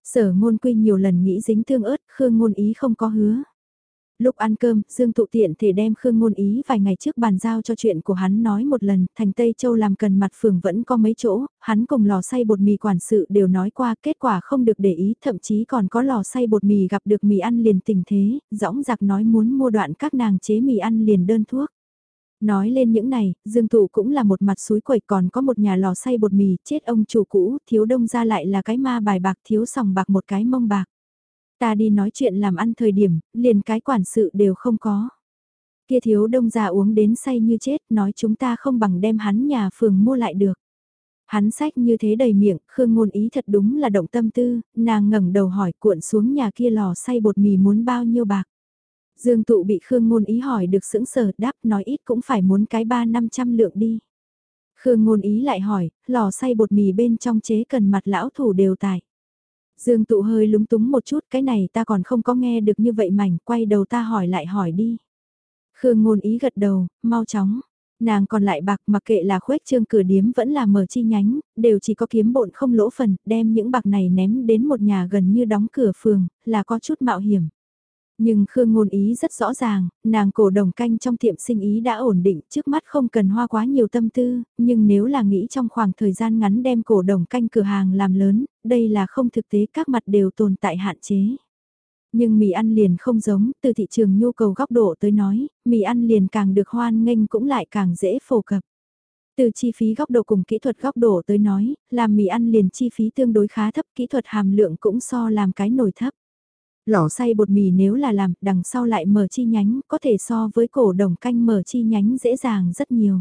Sở ngôn quy nhiều lần nghĩ dính tương ớt, Khương ngôn ý không có hứa. Lúc ăn cơm, Dương thụ tiện thể đem Khương Ngôn Ý vài ngày trước bàn giao cho chuyện của hắn nói một lần, thành Tây Châu làm cần mặt phường vẫn có mấy chỗ, hắn cùng lò xay bột mì quản sự đều nói qua kết quả không được để ý, thậm chí còn có lò xay bột mì gặp được mì ăn liền tình thế, dõng giặc nói muốn mua đoạn các nàng chế mì ăn liền đơn thuốc. Nói lên những này, Dương thụ cũng là một mặt suối quẩy còn có một nhà lò xay bột mì, chết ông chủ cũ, thiếu đông ra lại là cái ma bài bạc thiếu sòng bạc một cái mông bạc. Ta đi nói chuyện làm ăn thời điểm, liền cái quản sự đều không có. Kia thiếu đông già uống đến say như chết, nói chúng ta không bằng đem hắn nhà phường mua lại được. Hắn sách như thế đầy miệng, Khương ngôn ý thật đúng là động tâm tư, nàng ngẩng đầu hỏi cuộn xuống nhà kia lò xay bột mì muốn bao nhiêu bạc. Dương tụ bị Khương ngôn ý hỏi được sững sờ đáp nói ít cũng phải muốn cái ba năm trăm lượng đi. Khương ngôn ý lại hỏi, lò xay bột mì bên trong chế cần mặt lão thủ đều tài. Dương tụ hơi lúng túng một chút cái này ta còn không có nghe được như vậy mảnh, quay đầu ta hỏi lại hỏi đi. Khương ngôn ý gật đầu, mau chóng. Nàng còn lại bạc mặc kệ là khuếch trương cửa điếm vẫn là mở chi nhánh, đều chỉ có kiếm bộn không lỗ phần, đem những bạc này ném đến một nhà gần như đóng cửa phường, là có chút mạo hiểm. Nhưng Khương Ngôn Ý rất rõ ràng, nàng cổ đồng canh trong tiệm sinh ý đã ổn định trước mắt không cần hoa quá nhiều tâm tư, nhưng nếu là nghĩ trong khoảng thời gian ngắn đem cổ đồng canh cửa hàng làm lớn, đây là không thực tế các mặt đều tồn tại hạn chế. Nhưng mì ăn liền không giống, từ thị trường nhu cầu góc độ tới nói, mì ăn liền càng được hoan nghênh cũng lại càng dễ phổ cập. Từ chi phí góc độ cùng kỹ thuật góc độ tới nói, làm mì ăn liền chi phí tương đối khá thấp, kỹ thuật hàm lượng cũng so làm cái nồi thấp. Lò xay bột mì nếu là làm, đằng sau lại mở chi nhánh, có thể so với cổ đồng canh mở chi nhánh dễ dàng rất nhiều.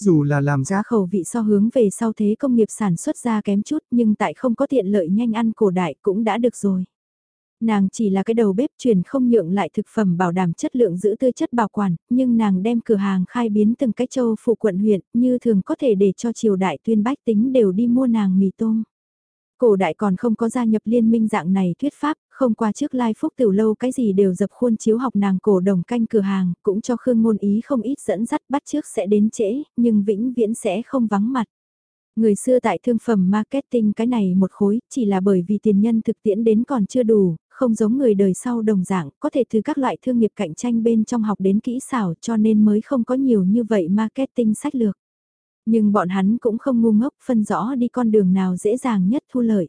Dù là làm giá khẩu vị so hướng về sau thế công nghiệp sản xuất ra kém chút nhưng tại không có tiện lợi nhanh ăn cổ đại cũng đã được rồi. Nàng chỉ là cái đầu bếp truyền không nhượng lại thực phẩm bảo đảm chất lượng giữ tươi chất bảo quản, nhưng nàng đem cửa hàng khai biến từng cái châu phụ quận huyện như thường có thể để cho triều đại tuyên bách tính đều đi mua nàng mì tôm. Cổ đại còn không có gia nhập liên minh dạng này thuyết pháp, không qua trước lai phúc tiểu lâu cái gì đều dập khuôn chiếu học nàng cổ đồng canh cửa hàng, cũng cho Khương Ngôn Ý không ít dẫn dắt bắt trước sẽ đến trễ, nhưng vĩnh viễn sẽ không vắng mặt. Người xưa tại thương phẩm marketing cái này một khối, chỉ là bởi vì tiền nhân thực tiễn đến còn chưa đủ, không giống người đời sau đồng dạng, có thể từ các loại thương nghiệp cạnh tranh bên trong học đến kỹ xảo cho nên mới không có nhiều như vậy marketing sách lược. Nhưng bọn hắn cũng không ngu ngốc phân rõ đi con đường nào dễ dàng nhất thu lợi.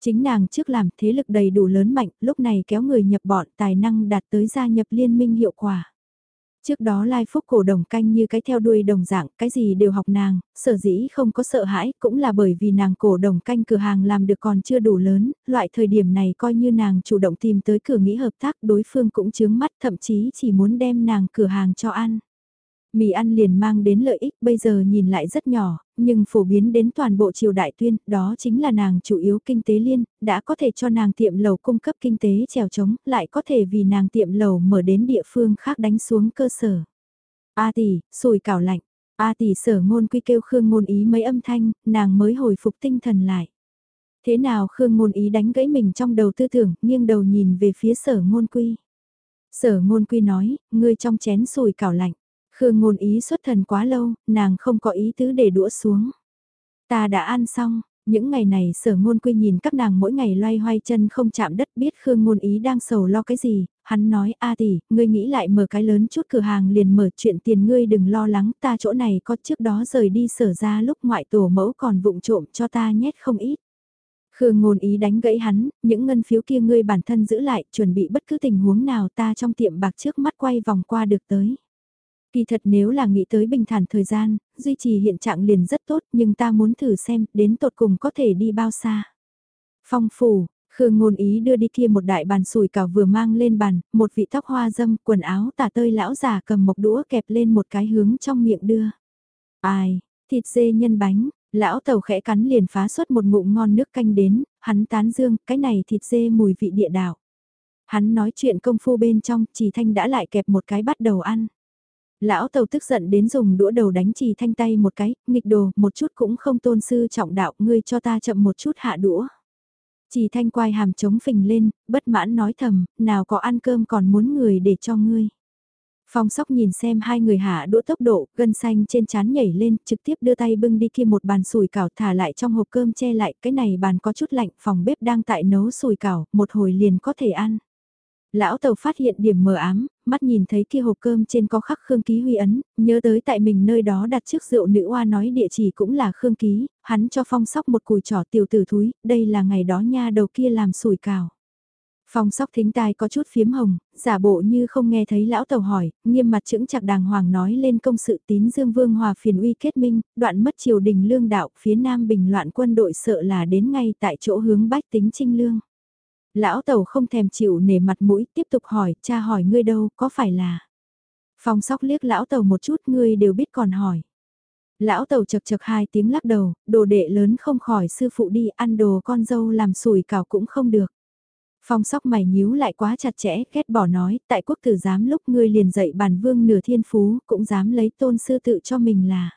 Chính nàng trước làm thế lực đầy đủ lớn mạnh, lúc này kéo người nhập bọn tài năng đạt tới gia nhập liên minh hiệu quả. Trước đó Lai Phúc cổ đồng canh như cái theo đuôi đồng dạng, cái gì đều học nàng, sở dĩ không có sợ hãi, cũng là bởi vì nàng cổ đồng canh cửa hàng làm được còn chưa đủ lớn, loại thời điểm này coi như nàng chủ động tìm tới cửa nghĩ hợp tác đối phương cũng chướng mắt thậm chí chỉ muốn đem nàng cửa hàng cho ăn. Mì ăn liền mang đến lợi ích bây giờ nhìn lại rất nhỏ, nhưng phổ biến đến toàn bộ triều đại tuyên, đó chính là nàng chủ yếu kinh tế liên, đã có thể cho nàng tiệm lầu cung cấp kinh tế trèo trống, lại có thể vì nàng tiệm lầu mở đến địa phương khác đánh xuống cơ sở. A tỷ, sùi cảo lạnh, A tỷ sở ngôn quy kêu Khương ngôn ý mấy âm thanh, nàng mới hồi phục tinh thần lại. Thế nào Khương ngôn ý đánh gãy mình trong đầu tư tưởng, nghiêng đầu nhìn về phía sở ngôn quy. Sở ngôn quy nói, ngươi trong chén sùi cảo lạnh. Khương ngôn ý xuất thần quá lâu, nàng không có ý tứ để đũa xuống. Ta đã ăn xong, những ngày này sở ngôn quy nhìn các nàng mỗi ngày loay hoay chân không chạm đất biết Khương ngôn ý đang sầu lo cái gì, hắn nói a tỷ, ngươi nghĩ lại mở cái lớn chút cửa hàng liền mở chuyện tiền ngươi đừng lo lắng ta chỗ này có trước đó rời đi sở ra lúc ngoại tổ mẫu còn vụng trộm cho ta nhét không ít. Khương ngôn ý đánh gãy hắn, những ngân phiếu kia ngươi bản thân giữ lại, chuẩn bị bất cứ tình huống nào ta trong tiệm bạc trước mắt quay vòng qua được tới. Kỳ thật nếu là nghĩ tới bình thản thời gian, duy trì hiện trạng liền rất tốt nhưng ta muốn thử xem đến tột cùng có thể đi bao xa. Phong phủ, Khương ngôn ý đưa đi kia một đại bàn sủi cảo vừa mang lên bàn, một vị tóc hoa dâm, quần áo tả tơi lão già cầm một đũa kẹp lên một cái hướng trong miệng đưa. Ai, thịt dê nhân bánh, lão tàu khẽ cắn liền phá xuất một ngụm ngon nước canh đến, hắn tán dương, cái này thịt dê mùi vị địa đạo. Hắn nói chuyện công phu bên trong, chỉ thanh đã lại kẹp một cái bắt đầu ăn. Lão tàu tức giận đến dùng đũa đầu đánh trì thanh tay một cái, nghịch đồ, một chút cũng không tôn sư trọng đạo, ngươi cho ta chậm một chút hạ đũa. Trì thanh quai hàm trống phình lên, bất mãn nói thầm, nào có ăn cơm còn muốn người để cho ngươi. Phong sóc nhìn xem hai người hạ đũa tốc độ, gân xanh trên chán nhảy lên, trực tiếp đưa tay bưng đi kia một bàn sủi cảo thả lại trong hộp cơm che lại, cái này bàn có chút lạnh, phòng bếp đang tại nấu sủi cảo, một hồi liền có thể ăn. Lão tàu phát hiện điểm mờ ám, mắt nhìn thấy kia hộp cơm trên có khắc Khương Ký Huy ấn, nhớ tới tại mình nơi đó đặt trước rượu nữ oa nói địa chỉ cũng là Khương Ký, hắn cho phong sóc một cùi trỏ tiểu tử thúi, đây là ngày đó nha đầu kia làm sủi cào. Phong sóc thính tai có chút phiếm hồng, giả bộ như không nghe thấy lão tàu hỏi, nghiêm mặt chững chặt đàng hoàng nói lên công sự tín dương vương hòa phiền uy kết minh, đoạn mất triều đình lương đạo, phía nam bình loạn quân đội sợ là đến ngay tại chỗ hướng bách tính trinh lương. Lão tàu không thèm chịu nể mặt mũi, tiếp tục hỏi, cha hỏi ngươi đâu, có phải là... Phong sóc liếc lão tàu một chút ngươi đều biết còn hỏi. Lão tàu chật chật hai tiếng lắc đầu, đồ đệ lớn không khỏi sư phụ đi ăn đồ con dâu làm sủi cảo cũng không được. Phong sóc mày nhíu lại quá chặt chẽ, ghét bỏ nói, tại quốc tử giám lúc ngươi liền dạy bản vương nửa thiên phú, cũng dám lấy tôn sư tự cho mình là.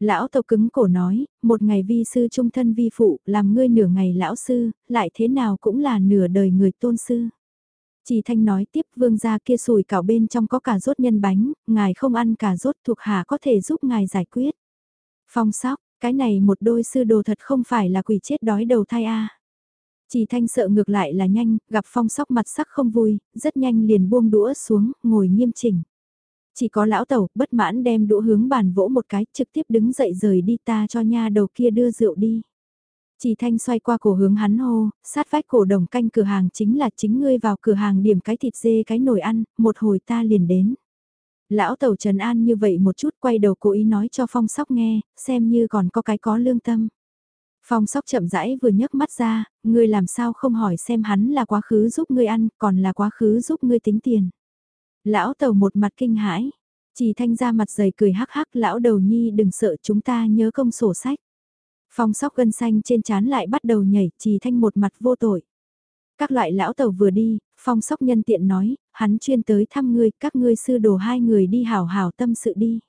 Lão tộc cứng cổ nói, một ngày vi sư trung thân vi phụ, làm ngươi nửa ngày lão sư, lại thế nào cũng là nửa đời người tôn sư. Chỉ thanh nói tiếp vương gia kia sùi cảo bên trong có cả rốt nhân bánh, ngài không ăn cả rốt thuộc hạ có thể giúp ngài giải quyết. Phong sóc, cái này một đôi sư đồ thật không phải là quỷ chết đói đầu thai a. Chỉ thanh sợ ngược lại là nhanh, gặp phong sóc mặt sắc không vui, rất nhanh liền buông đũa xuống, ngồi nghiêm chỉnh. Chỉ có lão tẩu, bất mãn đem đũa hướng bàn vỗ một cái, trực tiếp đứng dậy rời đi ta cho nha đầu kia đưa rượu đi. Chỉ thanh xoay qua cổ hướng hắn hô, sát vách cổ đồng canh cửa hàng chính là chính ngươi vào cửa hàng điểm cái thịt dê cái nồi ăn, một hồi ta liền đến. Lão tẩu trần an như vậy một chút quay đầu cố ý nói cho phong sóc nghe, xem như còn có cái có lương tâm. Phong sóc chậm rãi vừa nhấc mắt ra, ngươi làm sao không hỏi xem hắn là quá khứ giúp ngươi ăn, còn là quá khứ giúp ngươi tính tiền. Lão tàu một mặt kinh hãi, chỉ thanh ra mặt dày cười hắc hắc lão đầu nhi đừng sợ chúng ta nhớ công sổ sách. Phong sóc gân xanh trên chán lại bắt đầu nhảy, chỉ thanh một mặt vô tội. Các loại lão tàu vừa đi, phong sóc nhân tiện nói, hắn chuyên tới thăm ngươi, các ngươi sư đồ hai người đi hào hào tâm sự đi.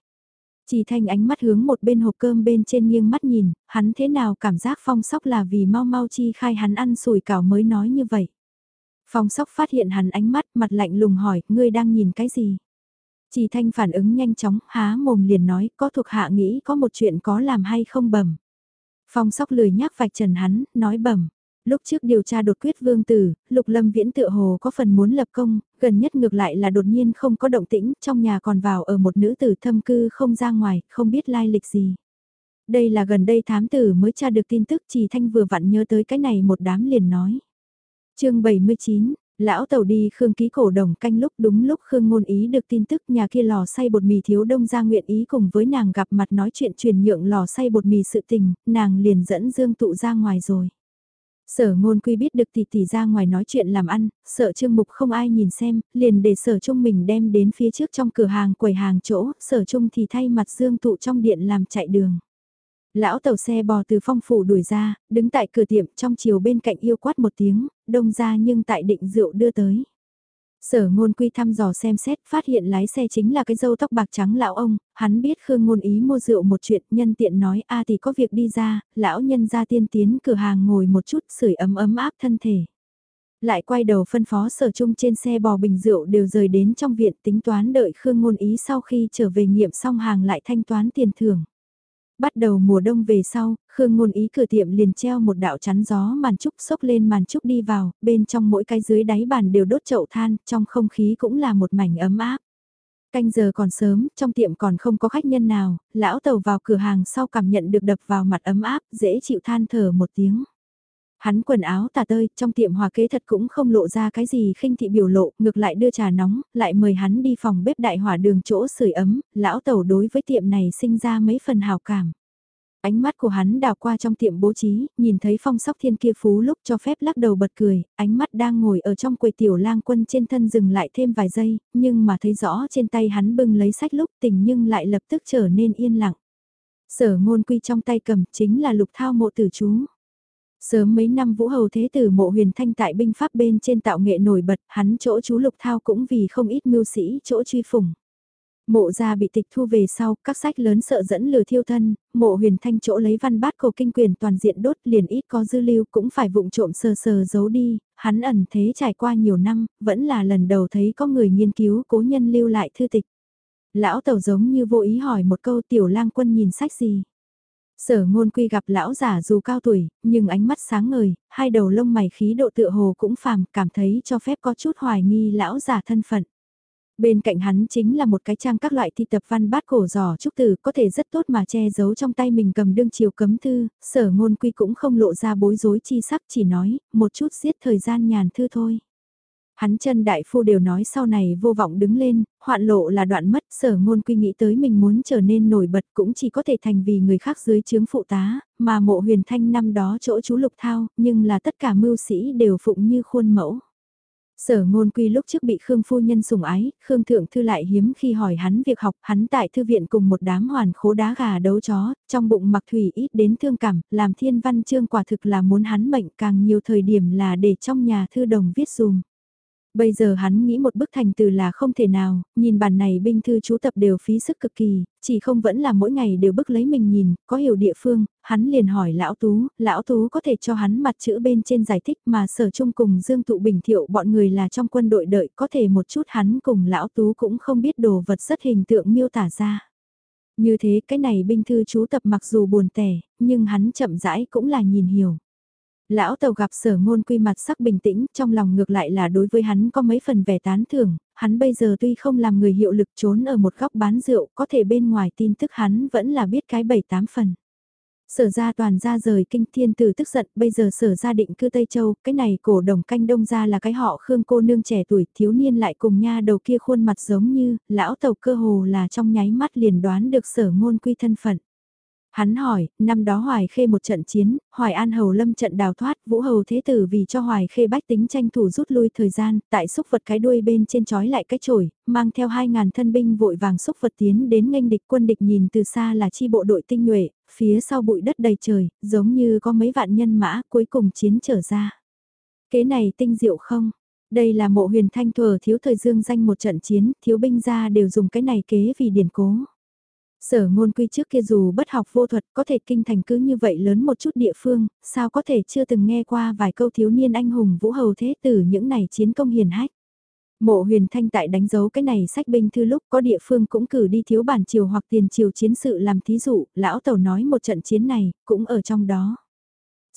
Chỉ thanh ánh mắt hướng một bên hộp cơm bên trên nghiêng mắt nhìn, hắn thế nào cảm giác phong sóc là vì mau mau chi khai hắn ăn sủi cảo mới nói như vậy. Phong sóc phát hiện hắn ánh mắt mặt lạnh lùng hỏi, ngươi đang nhìn cái gì? Chỉ thanh phản ứng nhanh chóng, há mồm liền nói, có thuộc hạ nghĩ có một chuyện có làm hay không bẩm. Phong sóc lười nhắc vạch trần hắn, nói bẩm. Lúc trước điều tra đột quyết vương tử, lục lâm viễn tựa hồ có phần muốn lập công, gần nhất ngược lại là đột nhiên không có động tĩnh, trong nhà còn vào ở một nữ tử thâm cư không ra ngoài, không biết lai lịch gì. Đây là gần đây thám tử mới tra được tin tức chỉ thanh vừa vặn nhớ tới cái này một đám liền nói chương 79, lão tàu đi Khương ký cổ đồng canh lúc đúng lúc Khương ngôn ý được tin tức nhà kia lò xay bột mì thiếu đông ra nguyện ý cùng với nàng gặp mặt nói chuyện truyền nhượng lò xay bột mì sự tình, nàng liền dẫn Dương tụ ra ngoài rồi. Sở ngôn quy biết được tỷ tỷ ra ngoài nói chuyện làm ăn, sợ trương mục không ai nhìn xem, liền để sở trung mình đem đến phía trước trong cửa hàng quầy hàng chỗ, sở trung thì thay mặt dương tụ trong điện làm chạy đường. Lão tàu xe bò từ phong phủ đuổi ra, đứng tại cửa tiệm trong chiều bên cạnh yêu quát một tiếng, đông ra nhưng tại định rượu đưa tới. Sở ngôn quy thăm dò xem xét phát hiện lái xe chính là cái dâu tóc bạc trắng lão ông, hắn biết Khương ngôn ý mua rượu một chuyện nhân tiện nói a thì có việc đi ra, lão nhân ra tiên tiến cửa hàng ngồi một chút sưởi ấm ấm áp thân thể. Lại quay đầu phân phó sở chung trên xe bò bình rượu đều rời đến trong viện tính toán đợi Khương Ngôn Ý sau khi trở về nghiệm xong hàng lại thanh toán tiền thưởng. Bắt đầu mùa đông về sau, Khương Ngôn Ý cửa tiệm liền treo một đạo chắn gió màn trúc sốc lên màn trúc đi vào, bên trong mỗi cái dưới đáy bàn đều đốt chậu than, trong không khí cũng là một mảnh ấm áp. Canh giờ còn sớm, trong tiệm còn không có khách nhân nào, lão tàu vào cửa hàng sau cảm nhận được đập vào mặt ấm áp, dễ chịu than thở một tiếng. Hắn quần áo tà tơi, trong tiệm hòa kế thật cũng không lộ ra cái gì khinh thị biểu lộ, ngược lại đưa trà nóng, lại mời hắn đi phòng bếp đại hỏa đường chỗ sưởi ấm, lão tẩu đối với tiệm này sinh ra mấy phần hào cảm. Ánh mắt của hắn đào qua trong tiệm bố trí, nhìn thấy phong sóc thiên kia phú lúc cho phép lắc đầu bật cười, ánh mắt đang ngồi ở trong quầy tiểu lang quân trên thân dừng lại thêm vài giây, nhưng mà thấy rõ trên tay hắn bưng lấy sách lúc tình nhưng lại lập tức trở nên yên lặng. Sở ngôn quy trong tay cầm chính là lục thao mộ tử chú. Sớm mấy năm Vũ Hầu Thế Tử mộ huyền thanh tại binh pháp bên trên tạo nghệ nổi bật, hắn chỗ chú Lục Thao cũng vì không ít mưu sĩ chỗ truy phủng. Mộ gia bị tịch thu về sau, các sách lớn sợ dẫn lừa thiêu thân, mộ huyền thanh chỗ lấy văn bát cổ kinh quyền toàn diện đốt liền ít có dư lưu cũng phải vụng trộm sờ sờ giấu đi, hắn ẩn thế trải qua nhiều năm, vẫn là lần đầu thấy có người nghiên cứu cố nhân lưu lại thư tịch. Lão tàu giống như vô ý hỏi một câu tiểu lang quân nhìn sách gì. Sở ngôn quy gặp lão giả dù cao tuổi, nhưng ánh mắt sáng ngời, hai đầu lông mày khí độ tựa hồ cũng phàm, cảm thấy cho phép có chút hoài nghi lão giả thân phận. Bên cạnh hắn chính là một cái trang các loại thi tập văn bát cổ giỏ trúc tử có thể rất tốt mà che giấu trong tay mình cầm đương chiều cấm thư, sở ngôn quy cũng không lộ ra bối rối chi sắc chỉ nói, một chút giết thời gian nhàn thư thôi. Hắn chân đại phu đều nói sau này vô vọng đứng lên, hoạn lộ là đoạn mất, sở ngôn quy nghĩ tới mình muốn trở nên nổi bật cũng chỉ có thể thành vì người khác dưới chướng phụ tá, mà mộ huyền thanh năm đó chỗ chú lục thao, nhưng là tất cả mưu sĩ đều phụng như khuôn mẫu. Sở ngôn quy lúc trước bị Khương phu nhân sủng ái, Khương thượng thư lại hiếm khi hỏi hắn việc học, hắn tại thư viện cùng một đám hoàn khố đá gà đấu chó, trong bụng mặc thủy ít đến thương cảm, làm thiên văn chương quả thực là muốn hắn mệnh càng nhiều thời điểm là để trong nhà thư đồng viết dùm. Bây giờ hắn nghĩ một bức thành từ là không thể nào, nhìn bản này binh thư chú tập đều phí sức cực kỳ, chỉ không vẫn là mỗi ngày đều bức lấy mình nhìn, có hiểu địa phương, hắn liền hỏi lão tú, lão tú có thể cho hắn mặt chữ bên trên giải thích mà sở chung cùng Dương Tụ Bình Thiệu bọn người là trong quân đội đợi có thể một chút hắn cùng lão tú cũng không biết đồ vật rất hình tượng miêu tả ra. Như thế cái này binh thư chú tập mặc dù buồn tẻ, nhưng hắn chậm rãi cũng là nhìn hiểu. Lão tàu gặp sở ngôn quy mặt sắc bình tĩnh, trong lòng ngược lại là đối với hắn có mấy phần vẻ tán thưởng, hắn bây giờ tuy không làm người hiệu lực trốn ở một góc bán rượu, có thể bên ngoài tin tức hắn vẫn là biết cái bảy tám phần. Sở ra toàn ra rời kinh thiên tử tức giận, bây giờ sở ra định cư Tây Châu, cái này cổ đồng canh đông ra là cái họ Khương cô nương trẻ tuổi thiếu niên lại cùng nha đầu kia khuôn mặt giống như, lão tàu cơ hồ là trong nháy mắt liền đoán được sở ngôn quy thân phận. Hắn hỏi, năm đó Hoài Khê một trận chiến, Hoài An Hầu lâm trận đào thoát, Vũ Hầu Thế Tử vì cho Hoài Khê bách tính tranh thủ rút lui thời gian, tại xúc vật cái đuôi bên trên trói lại cái chổi, mang theo 2.000 thân binh vội vàng xúc vật tiến đến nghênh địch quân địch nhìn từ xa là chi bộ đội tinh nhuệ, phía sau bụi đất đầy trời, giống như có mấy vạn nhân mã cuối cùng chiến trở ra. Kế này tinh diệu không? Đây là mộ huyền thanh thừa thiếu thời dương danh một trận chiến, thiếu binh ra đều dùng cái này kế vì điển cố. Sở ngôn quy trước kia dù bất học vô thuật có thể kinh thành cứ như vậy lớn một chút địa phương, sao có thể chưa từng nghe qua vài câu thiếu niên anh hùng vũ hầu thế từ những này chiến công hiền hách. Mộ huyền thanh tại đánh dấu cái này sách binh thư lúc có địa phương cũng cử đi thiếu bản triều hoặc tiền triều chiến sự làm thí dụ, lão tàu nói một trận chiến này, cũng ở trong đó.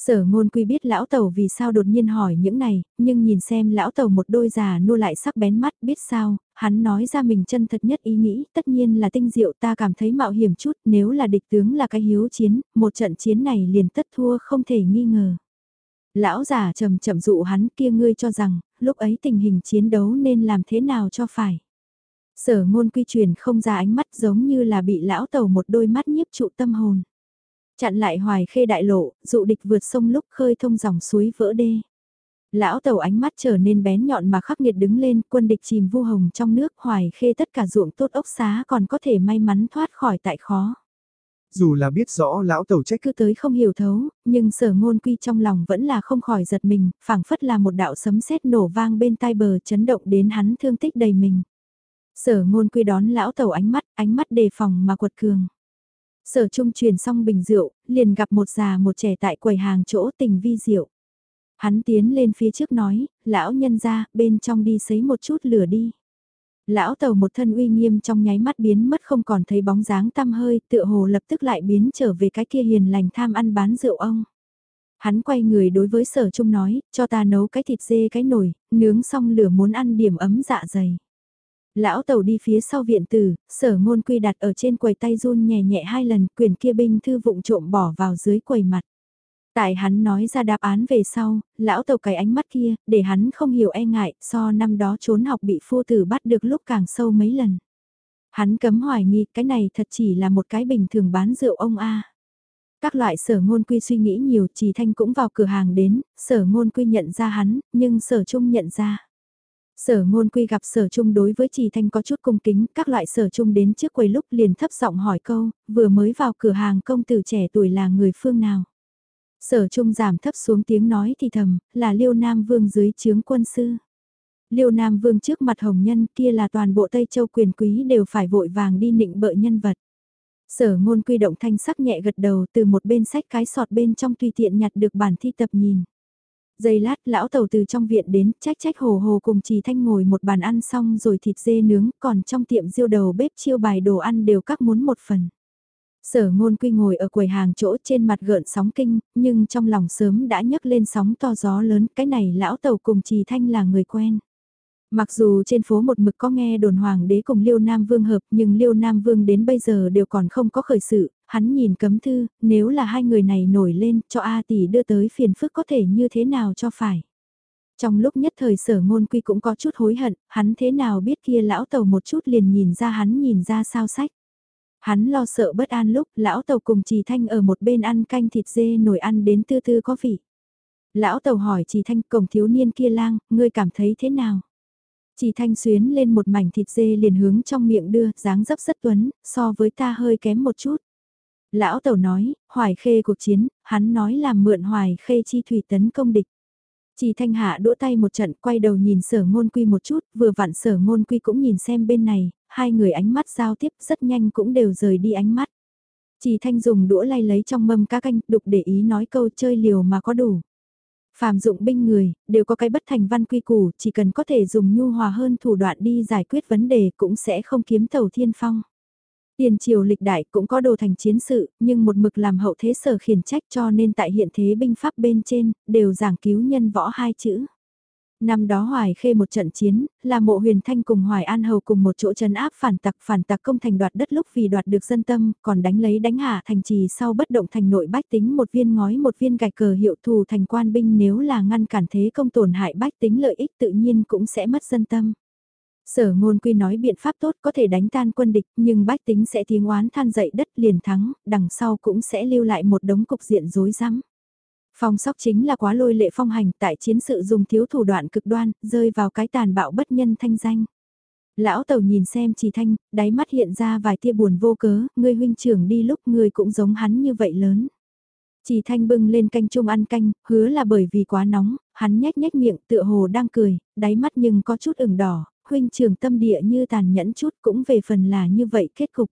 Sở ngôn quy biết lão tàu vì sao đột nhiên hỏi những này, nhưng nhìn xem lão tàu một đôi già nua lại sắc bén mắt biết sao, hắn nói ra mình chân thật nhất ý nghĩ, tất nhiên là tinh diệu ta cảm thấy mạo hiểm chút, nếu là địch tướng là cái hiếu chiến, một trận chiến này liền tất thua không thể nghi ngờ. Lão già trầm chậm dụ hắn kia ngươi cho rằng, lúc ấy tình hình chiến đấu nên làm thế nào cho phải. Sở ngôn quy truyền không ra ánh mắt giống như là bị lão tàu một đôi mắt nhiếp trụ tâm hồn. Chặn lại hoài khê đại lộ, dụ địch vượt sông lúc khơi thông dòng suối vỡ đê. Lão tàu ánh mắt trở nên bén nhọn mà khắc nghiệt đứng lên, quân địch chìm vu hồng trong nước hoài khê tất cả ruộng tốt ốc xá còn có thể may mắn thoát khỏi tại khó. Dù là biết rõ lão tàu trách cứ tới không hiểu thấu, nhưng sở ngôn quy trong lòng vẫn là không khỏi giật mình, phảng phất là một đạo sấm sét nổ vang bên tai bờ chấn động đến hắn thương tích đầy mình. Sở ngôn quy đón lão tàu ánh mắt, ánh mắt đề phòng mà quật cường. Sở trung truyền xong bình rượu, liền gặp một già một trẻ tại quầy hàng chỗ tình vi rượu. Hắn tiến lên phía trước nói, lão nhân ra, bên trong đi sấy một chút lửa đi. Lão tàu một thân uy nghiêm trong nháy mắt biến mất không còn thấy bóng dáng tăm hơi, tựa hồ lập tức lại biến trở về cái kia hiền lành tham ăn bán rượu ông. Hắn quay người đối với sở trung nói, cho ta nấu cái thịt dê cái nồi, nướng xong lửa muốn ăn điểm ấm dạ dày. Lão tàu đi phía sau viện tử, sở ngôn quy đặt ở trên quầy tay run nhẹ nhẹ hai lần, quyền kia binh thư vụng trộm bỏ vào dưới quầy mặt. Tại hắn nói ra đáp án về sau, lão tàu cái ánh mắt kia, để hắn không hiểu e ngại, so năm đó trốn học bị phu tử bắt được lúc càng sâu mấy lần. Hắn cấm hoài nghi cái này thật chỉ là một cái bình thường bán rượu ông A. Các loại sở ngôn quy suy nghĩ nhiều, trì thanh cũng vào cửa hàng đến, sở ngôn quy nhận ra hắn, nhưng sở trung nhận ra. Sở ngôn quy gặp sở trung đối với trì thanh có chút cung kính, các loại sở trung đến trước quầy lúc liền thấp giọng hỏi câu, vừa mới vào cửa hàng công tử trẻ tuổi là người phương nào. Sở trung giảm thấp xuống tiếng nói thì thầm, là liêu nam vương dưới chướng quân sư. Liêu Nam Vương trước mặt hồng nhân kia là toàn bộ Tây Châu quyền quý đều phải vội vàng đi nịnh bợ nhân vật. Sở ngôn quy động thanh sắc nhẹ gật đầu từ một bên sách cái sọt bên trong tùy tiện nhặt được bản thi tập nhìn. Giây lát lão tàu từ trong viện đến trách trách hồ hồ cùng trì thanh ngồi một bàn ăn xong rồi thịt dê nướng còn trong tiệm diêu đầu bếp chiêu bài đồ ăn đều các muốn một phần. Sở ngôn quy ngồi ở quầy hàng chỗ trên mặt gợn sóng kinh, nhưng trong lòng sớm đã nhấc lên sóng to gió lớn, cái này lão tàu cùng trì thanh là người quen. Mặc dù trên phố một mực có nghe đồn hoàng đế cùng Liêu Nam Vương hợp nhưng Liêu Nam Vương đến bây giờ đều còn không có khởi sự, hắn nhìn cấm thư, nếu là hai người này nổi lên cho A tỷ đưa tới phiền phức có thể như thế nào cho phải. Trong lúc nhất thời sở ngôn quy cũng có chút hối hận, hắn thế nào biết kia lão tàu một chút liền nhìn ra hắn nhìn ra sao sách. Hắn lo sợ bất an lúc lão tàu cùng trì thanh ở một bên ăn canh thịt dê nổi ăn đến tư tư có vị. Lão tàu hỏi trì thanh cổng thiếu niên kia lang, ngươi cảm thấy thế nào? trì thanh xuyến lên một mảnh thịt dê liền hướng trong miệng đưa, dáng dấp rất tuấn, so với ta hơi kém một chút. Lão tẩu nói, hoài khê cuộc chiến, hắn nói làm mượn hoài khê chi thủy tấn công địch. Chỉ thanh hạ đỗ tay một trận quay đầu nhìn sở ngôn quy một chút, vừa vặn sở ngôn quy cũng nhìn xem bên này, hai người ánh mắt giao tiếp rất nhanh cũng đều rời đi ánh mắt. Chỉ thanh dùng đũa lay lấy trong mâm cá canh, đục để ý nói câu chơi liều mà có đủ. Phàm dụng binh người, đều có cái bất thành văn quy củ, chỉ cần có thể dùng nhu hòa hơn thủ đoạn đi giải quyết vấn đề cũng sẽ không kiếm tàu thiên phong. Tiền triều lịch đại cũng có đồ thành chiến sự, nhưng một mực làm hậu thế sở khiển trách cho nên tại hiện thế binh pháp bên trên, đều giảng cứu nhân võ hai chữ. Năm đó Hoài Khê một trận chiến, là mộ huyền thanh cùng Hoài An Hầu cùng một chỗ chấn áp phản tặc phản tặc công thành đoạt đất lúc vì đoạt được dân tâm, còn đánh lấy đánh hạ thành trì sau bất động thành nội bách tính một viên ngói một viên gạch cờ hiệu thù thành quan binh nếu là ngăn cản thế công tổn hại bách tính lợi ích tự nhiên cũng sẽ mất dân tâm. Sở ngôn quy nói biện pháp tốt có thể đánh tan quân địch nhưng bách tính sẽ tiếng oán than dậy đất liền thắng, đằng sau cũng sẽ lưu lại một đống cục diện rối rắm. Phong sóc chính là quá lôi lệ phong hành tại chiến sự dùng thiếu thủ đoạn cực đoan, rơi vào cái tàn bạo bất nhân thanh danh. Lão tàu nhìn xem chỉ thanh, đáy mắt hiện ra vài tia buồn vô cớ, người huynh trưởng đi lúc người cũng giống hắn như vậy lớn. Chỉ thanh bưng lên canh chung ăn canh, hứa là bởi vì quá nóng, hắn nhếch nhếch miệng tựa hồ đang cười, đáy mắt nhưng có chút ửng đỏ, huynh trường tâm địa như tàn nhẫn chút cũng về phần là như vậy kết cục.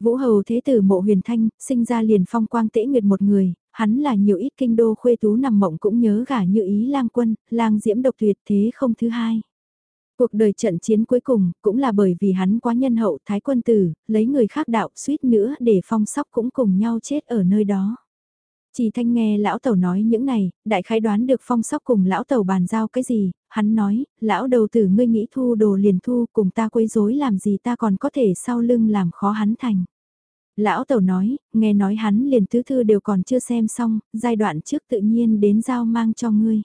Vũ hầu thế tử mộ huyền thanh, sinh ra liền phong quang tễ nguyệt một người, hắn là nhiều ít kinh đô khuê tú nằm mộng cũng nhớ gả như ý lang quân, lang diễm độc tuyệt thế không thứ hai. Cuộc đời trận chiến cuối cùng cũng là bởi vì hắn quá nhân hậu thái quân tử, lấy người khác đạo suýt nữa để phong sóc cũng cùng nhau chết ở nơi đó. Chỉ thanh nghe lão tàu nói những này, đại khái đoán được phong sóc cùng lão tàu bàn giao cái gì, hắn nói, lão đầu tử ngươi nghĩ thu đồ liền thu cùng ta quấy rối làm gì ta còn có thể sau lưng làm khó hắn thành. Lão tàu nói, nghe nói hắn liền tứ thư đều còn chưa xem xong, giai đoạn trước tự nhiên đến giao mang cho ngươi.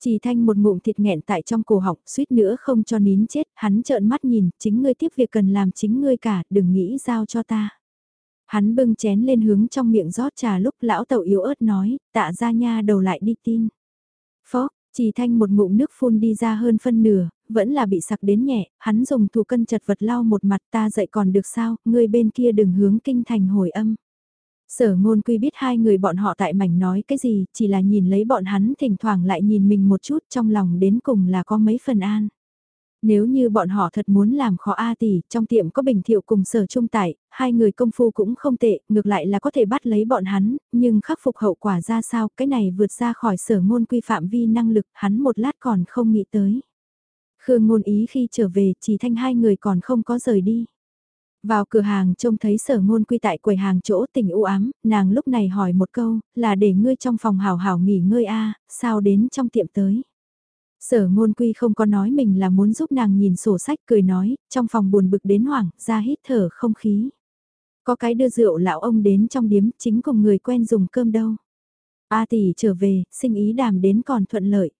Chỉ thanh một ngụm thịt nghẹn tại trong cổ họng, suýt nữa không cho nín chết, hắn trợn mắt nhìn, chính ngươi tiếp việc cần làm chính ngươi cả, đừng nghĩ giao cho ta. Hắn bưng chén lên hướng trong miệng rót trà lúc lão tàu yếu ớt nói, tạ ra nha đầu lại đi tin. Phó, chỉ thanh một ngụm nước phun đi ra hơn phân nửa, vẫn là bị sặc đến nhẹ, hắn dùng thủ cân chật vật lau một mặt ta dậy còn được sao, người bên kia đừng hướng kinh thành hồi âm. Sở ngôn quy biết hai người bọn họ tại mảnh nói cái gì, chỉ là nhìn lấy bọn hắn thỉnh thoảng lại nhìn mình một chút trong lòng đến cùng là có mấy phần an. Nếu như bọn họ thật muốn làm khó A tỷ, trong tiệm có bình thiệu cùng sở trung tải, hai người công phu cũng không tệ, ngược lại là có thể bắt lấy bọn hắn, nhưng khắc phục hậu quả ra sao, cái này vượt ra khỏi sở ngôn quy phạm vi năng lực, hắn một lát còn không nghĩ tới. Khương ngôn ý khi trở về, chỉ thanh hai người còn không có rời đi. Vào cửa hàng trông thấy sở ngôn quy tại quầy hàng chỗ tình u ám, nàng lúc này hỏi một câu, là để ngươi trong phòng hào hào nghỉ ngơi a sao đến trong tiệm tới. Sở ngôn quy không có nói mình là muốn giúp nàng nhìn sổ sách cười nói, trong phòng buồn bực đến hoảng, ra hít thở không khí. Có cái đưa rượu lão ông đến trong điếm chính cùng người quen dùng cơm đâu. A tỷ trở về, sinh ý đàm đến còn thuận lợi.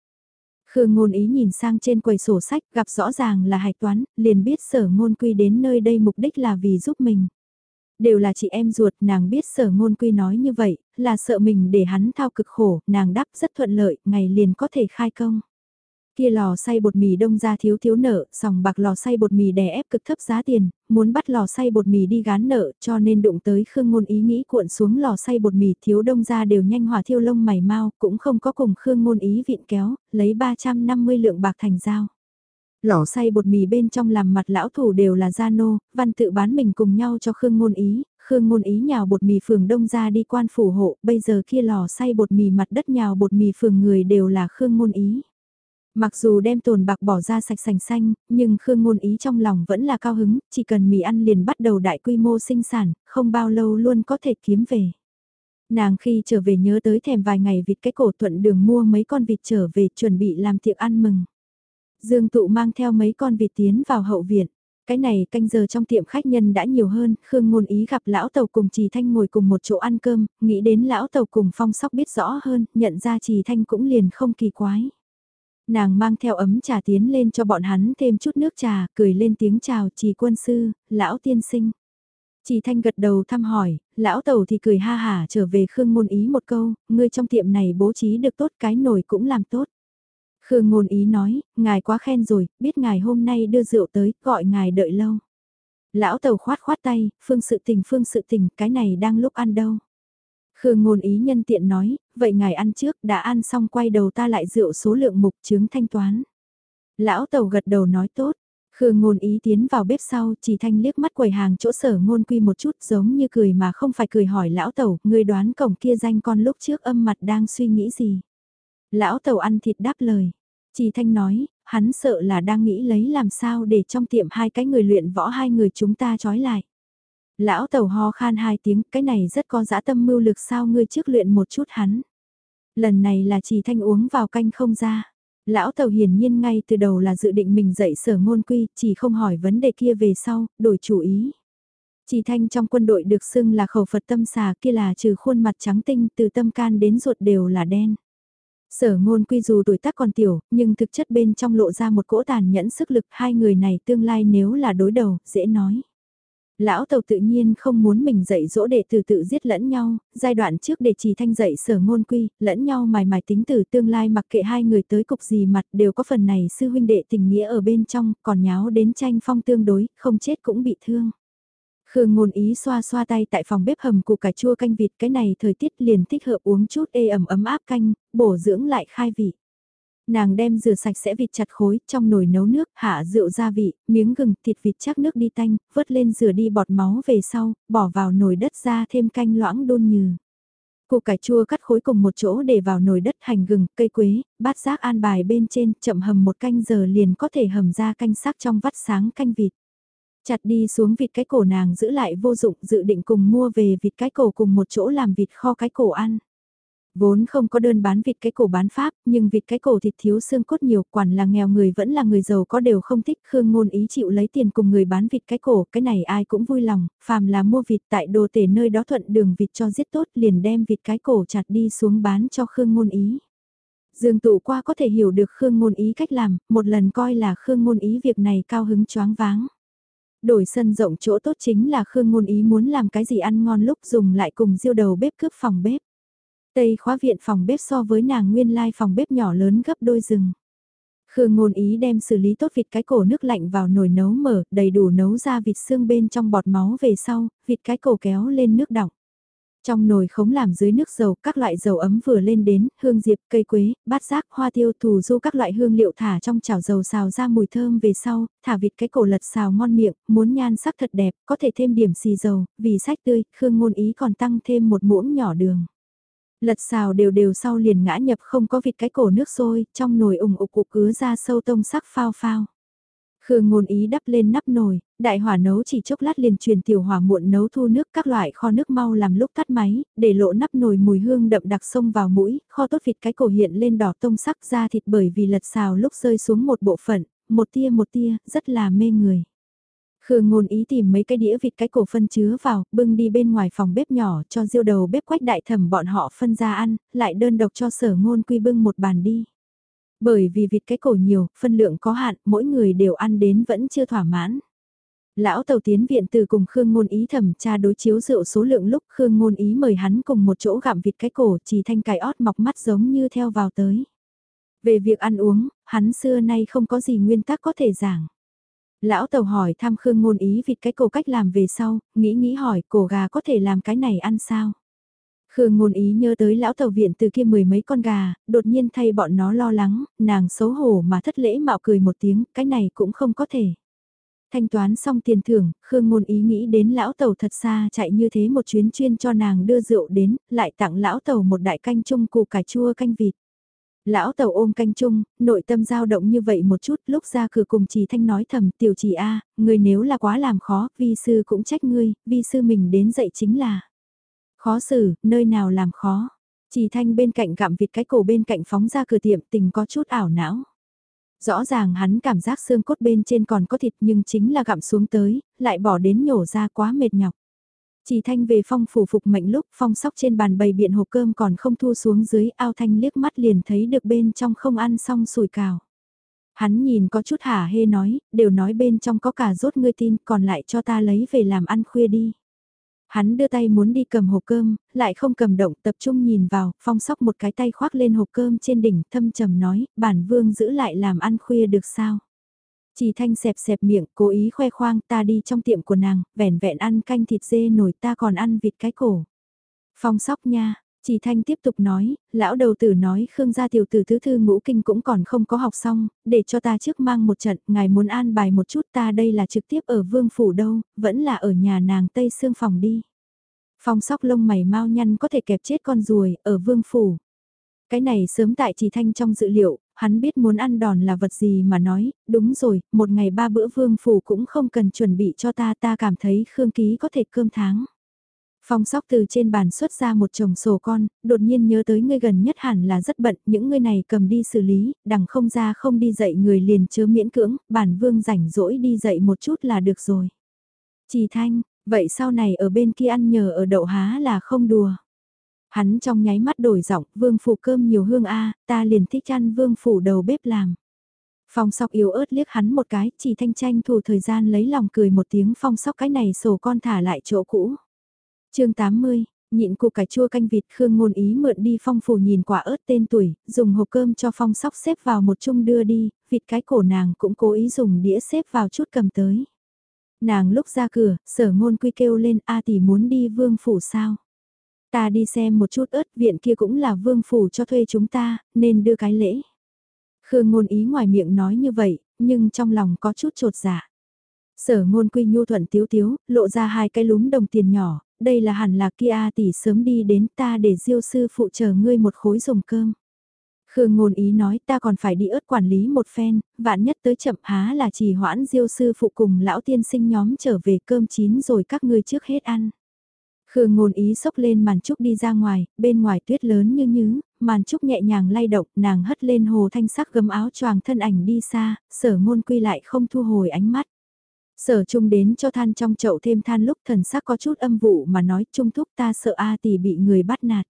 Khương ngôn ý nhìn sang trên quầy sổ sách gặp rõ ràng là hạch toán, liền biết sở ngôn quy đến nơi đây mục đích là vì giúp mình. Đều là chị em ruột, nàng biết sở ngôn quy nói như vậy, là sợ mình để hắn thao cực khổ, nàng đáp rất thuận lợi, ngày liền có thể khai công. Kia lò xay bột mì đông ra thiếu thiếu nợ, sòng bạc lò xay bột mì đè ép cực thấp giá tiền, muốn bắt lò xay bột mì đi gán nợ cho nên đụng tới Khương Ngôn ý nghĩ cuộn xuống lò xay bột mì thiếu đông ra đều nhanh hỏa thiêu lông mày mau, cũng không có cùng Khương Ngôn ý viện kéo, lấy 350 lượng bạc thành giao. Lò xay bột mì bên trong làm mặt lão thủ đều là gia nô, văn tự bán mình cùng nhau cho Khương Ngôn ý, Khương Ngôn ý nhào bột mì phường đông ra đi quan phủ hộ, bây giờ kia lò xay bột mì mặt đất nhào bột mì phường người đều là Khương Ngôn ý. Mặc dù đem tồn bạc bỏ ra sạch sành xanh, nhưng Khương Ngôn Ý trong lòng vẫn là cao hứng, chỉ cần mì ăn liền bắt đầu đại quy mô sinh sản, không bao lâu luôn có thể kiếm về. Nàng khi trở về nhớ tới thèm vài ngày vịt cái cổ thuận đường mua mấy con vịt trở về chuẩn bị làm tiệc ăn mừng. Dương tụ mang theo mấy con vịt tiến vào hậu viện. Cái này canh giờ trong tiệm khách nhân đã nhiều hơn, Khương Ngôn Ý gặp lão tàu cùng Trì Thanh ngồi cùng một chỗ ăn cơm, nghĩ đến lão tàu cùng phong sóc biết rõ hơn, nhận ra Trì Thanh cũng liền không kỳ quái. Nàng mang theo ấm trà tiến lên cho bọn hắn thêm chút nước trà, cười lên tiếng chào trì quân sư, lão tiên sinh. Chỉ thanh gật đầu thăm hỏi, lão tàu thì cười ha hả trở về Khương Ngôn Ý một câu, ngươi trong tiệm này bố trí được tốt cái nồi cũng làm tốt. Khương Ngôn Ý nói, ngài quá khen rồi, biết ngài hôm nay đưa rượu tới, gọi ngài đợi lâu. Lão tàu khoát khoát tay, phương sự tình phương sự tình, cái này đang lúc ăn đâu. Khương ngôn ý nhân tiện nói, vậy ngài ăn trước đã ăn xong quay đầu ta lại rượu số lượng mục chứng thanh toán. Lão tàu gật đầu nói tốt, Khương ngôn ý tiến vào bếp sau chỉ thanh liếc mắt quầy hàng chỗ sở ngôn quy một chút giống như cười mà không phải cười hỏi lão tàu, người đoán cổng kia danh con lúc trước âm mặt đang suy nghĩ gì. Lão tàu ăn thịt đáp lời, chỉ thanh nói, hắn sợ là đang nghĩ lấy làm sao để trong tiệm hai cái người luyện võ hai người chúng ta trói lại. Lão tàu ho khan hai tiếng, cái này rất có dã tâm mưu lực sao ngươi trước luyện một chút hắn. Lần này là chỉ thanh uống vào canh không ra. Lão tàu hiển nhiên ngay từ đầu là dự định mình dạy sở ngôn quy, chỉ không hỏi vấn đề kia về sau, đổi chủ ý. Chỉ thanh trong quân đội được xưng là khẩu Phật tâm xà kia là trừ khuôn mặt trắng tinh từ tâm can đến ruột đều là đen. Sở ngôn quy dù tuổi tác còn tiểu, nhưng thực chất bên trong lộ ra một cỗ tàn nhẫn sức lực hai người này tương lai nếu là đối đầu, dễ nói. Lão Tàu tự nhiên không muốn mình dạy dỗ để từ tự giết lẫn nhau, giai đoạn trước để chỉ thanh dạy sở ngôn quy, lẫn nhau mài mài tính từ tương lai mặc kệ hai người tới cục gì mặt đều có phần này sư huynh đệ tình nghĩa ở bên trong, còn nháo đến tranh phong tương đối, không chết cũng bị thương. Khương ngôn ý xoa xoa tay tại phòng bếp hầm củ cải chua canh vịt cái này thời tiết liền thích hợp uống chút ê ẩm ấm áp canh, bổ dưỡng lại khai vị. Nàng đem rửa sạch sẽ vịt chặt khối, trong nồi nấu nước, hạ rượu gia vị, miếng gừng, thịt vịt chắc nước đi tanh, vớt lên rửa đi bọt máu về sau, bỏ vào nồi đất ra thêm canh loãng đôn nhừ. Củ cải chua cắt khối cùng một chỗ để vào nồi đất hành gừng, cây quế, bát giác an bài bên trên, chậm hầm một canh giờ liền có thể hầm ra canh sắc trong vắt sáng canh vịt. Chặt đi xuống vịt cái cổ nàng giữ lại vô dụng dự định cùng mua về vịt cái cổ cùng một chỗ làm vịt kho cái cổ ăn. Vốn không có đơn bán vịt cái cổ bán pháp, nhưng vịt cái cổ thịt thiếu xương cốt nhiều, quản là nghèo người vẫn là người giàu có đều không thích, Khương Ngôn ý chịu lấy tiền cùng người bán vịt cái cổ, cái này ai cũng vui lòng, phàm là mua vịt tại đồ tể nơi đó thuận đường vịt cho giết tốt, liền đem vịt cái cổ chặt đi xuống bán cho Khương Ngôn ý. Dương tụ qua có thể hiểu được Khương Ngôn ý cách làm, một lần coi là Khương Ngôn ý việc này cao hứng choáng váng. Đổi sân rộng chỗ tốt chính là Khương Ngôn ý muốn làm cái gì ăn ngon lúc dùng lại cùng diêu đầu bếp cướp phòng bếp. Tây khóa viện phòng bếp so với nàng nguyên lai phòng bếp nhỏ lớn gấp đôi rừng. Khương ngôn ý đem xử lý tốt vịt cái cổ nước lạnh vào nồi nấu mở, đầy đủ nấu ra vịt xương bên trong bọt máu về sau, vịt cái cổ kéo lên nước đọng. Trong nồi khống làm dưới nước dầu, các loại dầu ấm vừa lên đến, hương diệp, cây quế, bát giác, hoa tiêu, thù du các loại hương liệu thả trong chảo dầu xào ra mùi thơm về sau, thả vịt cái cổ lật xào ngon miệng, muốn nhan sắc thật đẹp, có thể thêm điểm xì dầu, vì sách tươi, Khương ngôn ý còn tăng thêm một muỗng nhỏ đường. Lật xào đều đều sau liền ngã nhập không có vịt cái cổ nước sôi, trong nồi ủng ục cục cứ ra sâu tông sắc phao phao. Khương ngôn ý đắp lên nắp nồi, đại hỏa nấu chỉ chốc lát liền truyền tiểu hỏa muộn nấu thu nước các loại kho nước mau làm lúc tắt máy, để lộ nắp nồi mùi hương đậm đặc sông vào mũi, kho tốt vịt cái cổ hiện lên đỏ tông sắc ra thịt bởi vì lật xào lúc rơi xuống một bộ phận, một tia một tia, rất là mê người. Khương ngôn ý tìm mấy cái đĩa vịt cái cổ phân chứa vào, bưng đi bên ngoài phòng bếp nhỏ cho diêu đầu bếp quách đại thẩm bọn họ phân ra ăn, lại đơn độc cho sở ngôn quy bưng một bàn đi. Bởi vì vịt cái cổ nhiều, phân lượng có hạn, mỗi người đều ăn đến vẫn chưa thỏa mãn. Lão tàu tiến viện từ cùng Khương Ngôn Ý thẩm tra đối chiếu rượu số lượng lúc Khương Ngôn Ý mời hắn cùng một chỗ gặm vịt cái cổ chỉ thanh cài ót mọc mắt giống như theo vào tới. Về việc ăn uống, hắn xưa nay không có gì nguyên tắc có thể giảng. Lão tàu hỏi thăm Khương Ngôn Ý vịt cái cổ cách làm về sau, nghĩ nghĩ hỏi cổ gà có thể làm cái này ăn sao? Khương ngôn ý nhớ tới lão tàu viện từ kia mười mấy con gà, đột nhiên thay bọn nó lo lắng, nàng xấu hổ mà thất lễ mạo cười một tiếng, cái này cũng không có thể. Thanh toán xong tiền thưởng, Khương ngôn ý nghĩ đến lão tàu thật xa chạy như thế một chuyến chuyên cho nàng đưa rượu đến, lại tặng lão tàu một đại canh chung củ cải chua canh vịt. Lão tàu ôm canh chung, nội tâm dao động như vậy một chút, lúc ra cửa cùng chỉ thanh nói thầm tiểu chỉ A, người nếu là quá làm khó, vi sư cũng trách ngươi, vi sư mình đến dậy chính là. Khó xử, nơi nào làm khó. Chỉ thanh bên cạnh gặm vịt cái cổ bên cạnh phóng ra cửa tiệm tình có chút ảo não. Rõ ràng hắn cảm giác xương cốt bên trên còn có thịt nhưng chính là gặm xuống tới, lại bỏ đến nhổ ra quá mệt nhọc. Chỉ thanh về phong phủ phục mệnh lúc phong sóc trên bàn bày biện hộp cơm còn không thu xuống dưới ao thanh liếc mắt liền thấy được bên trong không ăn xong sủi cào. Hắn nhìn có chút hả hê nói, đều nói bên trong có cả rốt ngươi tin còn lại cho ta lấy về làm ăn khuya đi. Hắn đưa tay muốn đi cầm hộp cơm, lại không cầm động tập trung nhìn vào, phong sóc một cái tay khoác lên hộp cơm trên đỉnh, thâm trầm nói, bản vương giữ lại làm ăn khuya được sao? Chỉ thanh xẹp xẹp miệng, cố ý khoe khoang ta đi trong tiệm của nàng, vẻn vẹn ăn canh thịt dê nổi ta còn ăn vịt cái cổ. Phong sóc nha, chỉ thanh tiếp tục nói, lão đầu tử nói Khương gia tiểu tử thứ thư ngũ kinh cũng còn không có học xong, để cho ta trước mang một trận, ngài muốn an bài một chút ta đây là trực tiếp ở vương phủ đâu, vẫn là ở nhà nàng Tây Sương phòng đi. Phong sóc lông mày mau nhăn có thể kẹp chết con ruồi, ở vương phủ. Cái này sớm tại chỉ thanh trong dự liệu, hắn biết muốn ăn đòn là vật gì mà nói, đúng rồi, một ngày ba bữa vương phủ cũng không cần chuẩn bị cho ta ta cảm thấy Khương Ký có thể cơm tháng. Phong sóc từ trên bàn xuất ra một chồng sổ con, đột nhiên nhớ tới người gần nhất hẳn là rất bận, những người này cầm đi xử lý, đằng không ra không đi dậy người liền chớ miễn cưỡng, bản vương rảnh rỗi đi dậy một chút là được rồi. Chỉ thanh, vậy sau này ở bên kia ăn nhờ ở đậu há là không đùa. Hắn trong nháy mắt đổi giọng, vương phủ cơm nhiều hương a ta liền thích ăn vương phủ đầu bếp làm. Phong sóc yếu ớt liếc hắn một cái, chỉ thanh tranh thủ thời gian lấy lòng cười một tiếng phong sóc cái này sổ con thả lại chỗ cũ chương 80, nhịn cụ cải chua canh vịt Khương ngôn ý mượn đi phong phủ nhìn quả ớt tên tuổi, dùng hộp cơm cho phong sóc xếp vào một chung đưa đi, vịt cái cổ nàng cũng cố ý dùng đĩa xếp vào chút cầm tới. Nàng lúc ra cửa, sở ngôn quy kêu lên A tỷ muốn đi vương phủ sao. Ta đi xem một chút ớt viện kia cũng là vương phủ cho thuê chúng ta, nên đưa cái lễ. Khương ngôn ý ngoài miệng nói như vậy, nhưng trong lòng có chút trột dạ. Sở ngôn quy nhu thuận tiếu tiếu, lộ ra hai cái lúm đồng tiền nhỏ, đây là hẳn là kia tỷ sớm đi đến ta để diêu sư phụ chờ ngươi một khối dùng cơm. Khương ngôn ý nói ta còn phải đi ớt quản lý một phen, vạn nhất tới chậm há là chỉ hoãn diêu sư phụ cùng lão tiên sinh nhóm trở về cơm chín rồi các ngươi trước hết ăn. Khương ngôn ý sốc lên màn trúc đi ra ngoài, bên ngoài tuyết lớn như nhứ, màn trúc nhẹ nhàng lay động, nàng hất lên hồ thanh sắc gấm áo choàng thân ảnh đi xa, sở ngôn quy lại không thu hồi ánh mắt. Sở trung đến cho than trong chậu thêm than lúc thần sắc có chút âm vụ mà nói trung thúc ta sợ A tỷ bị người bắt nạt.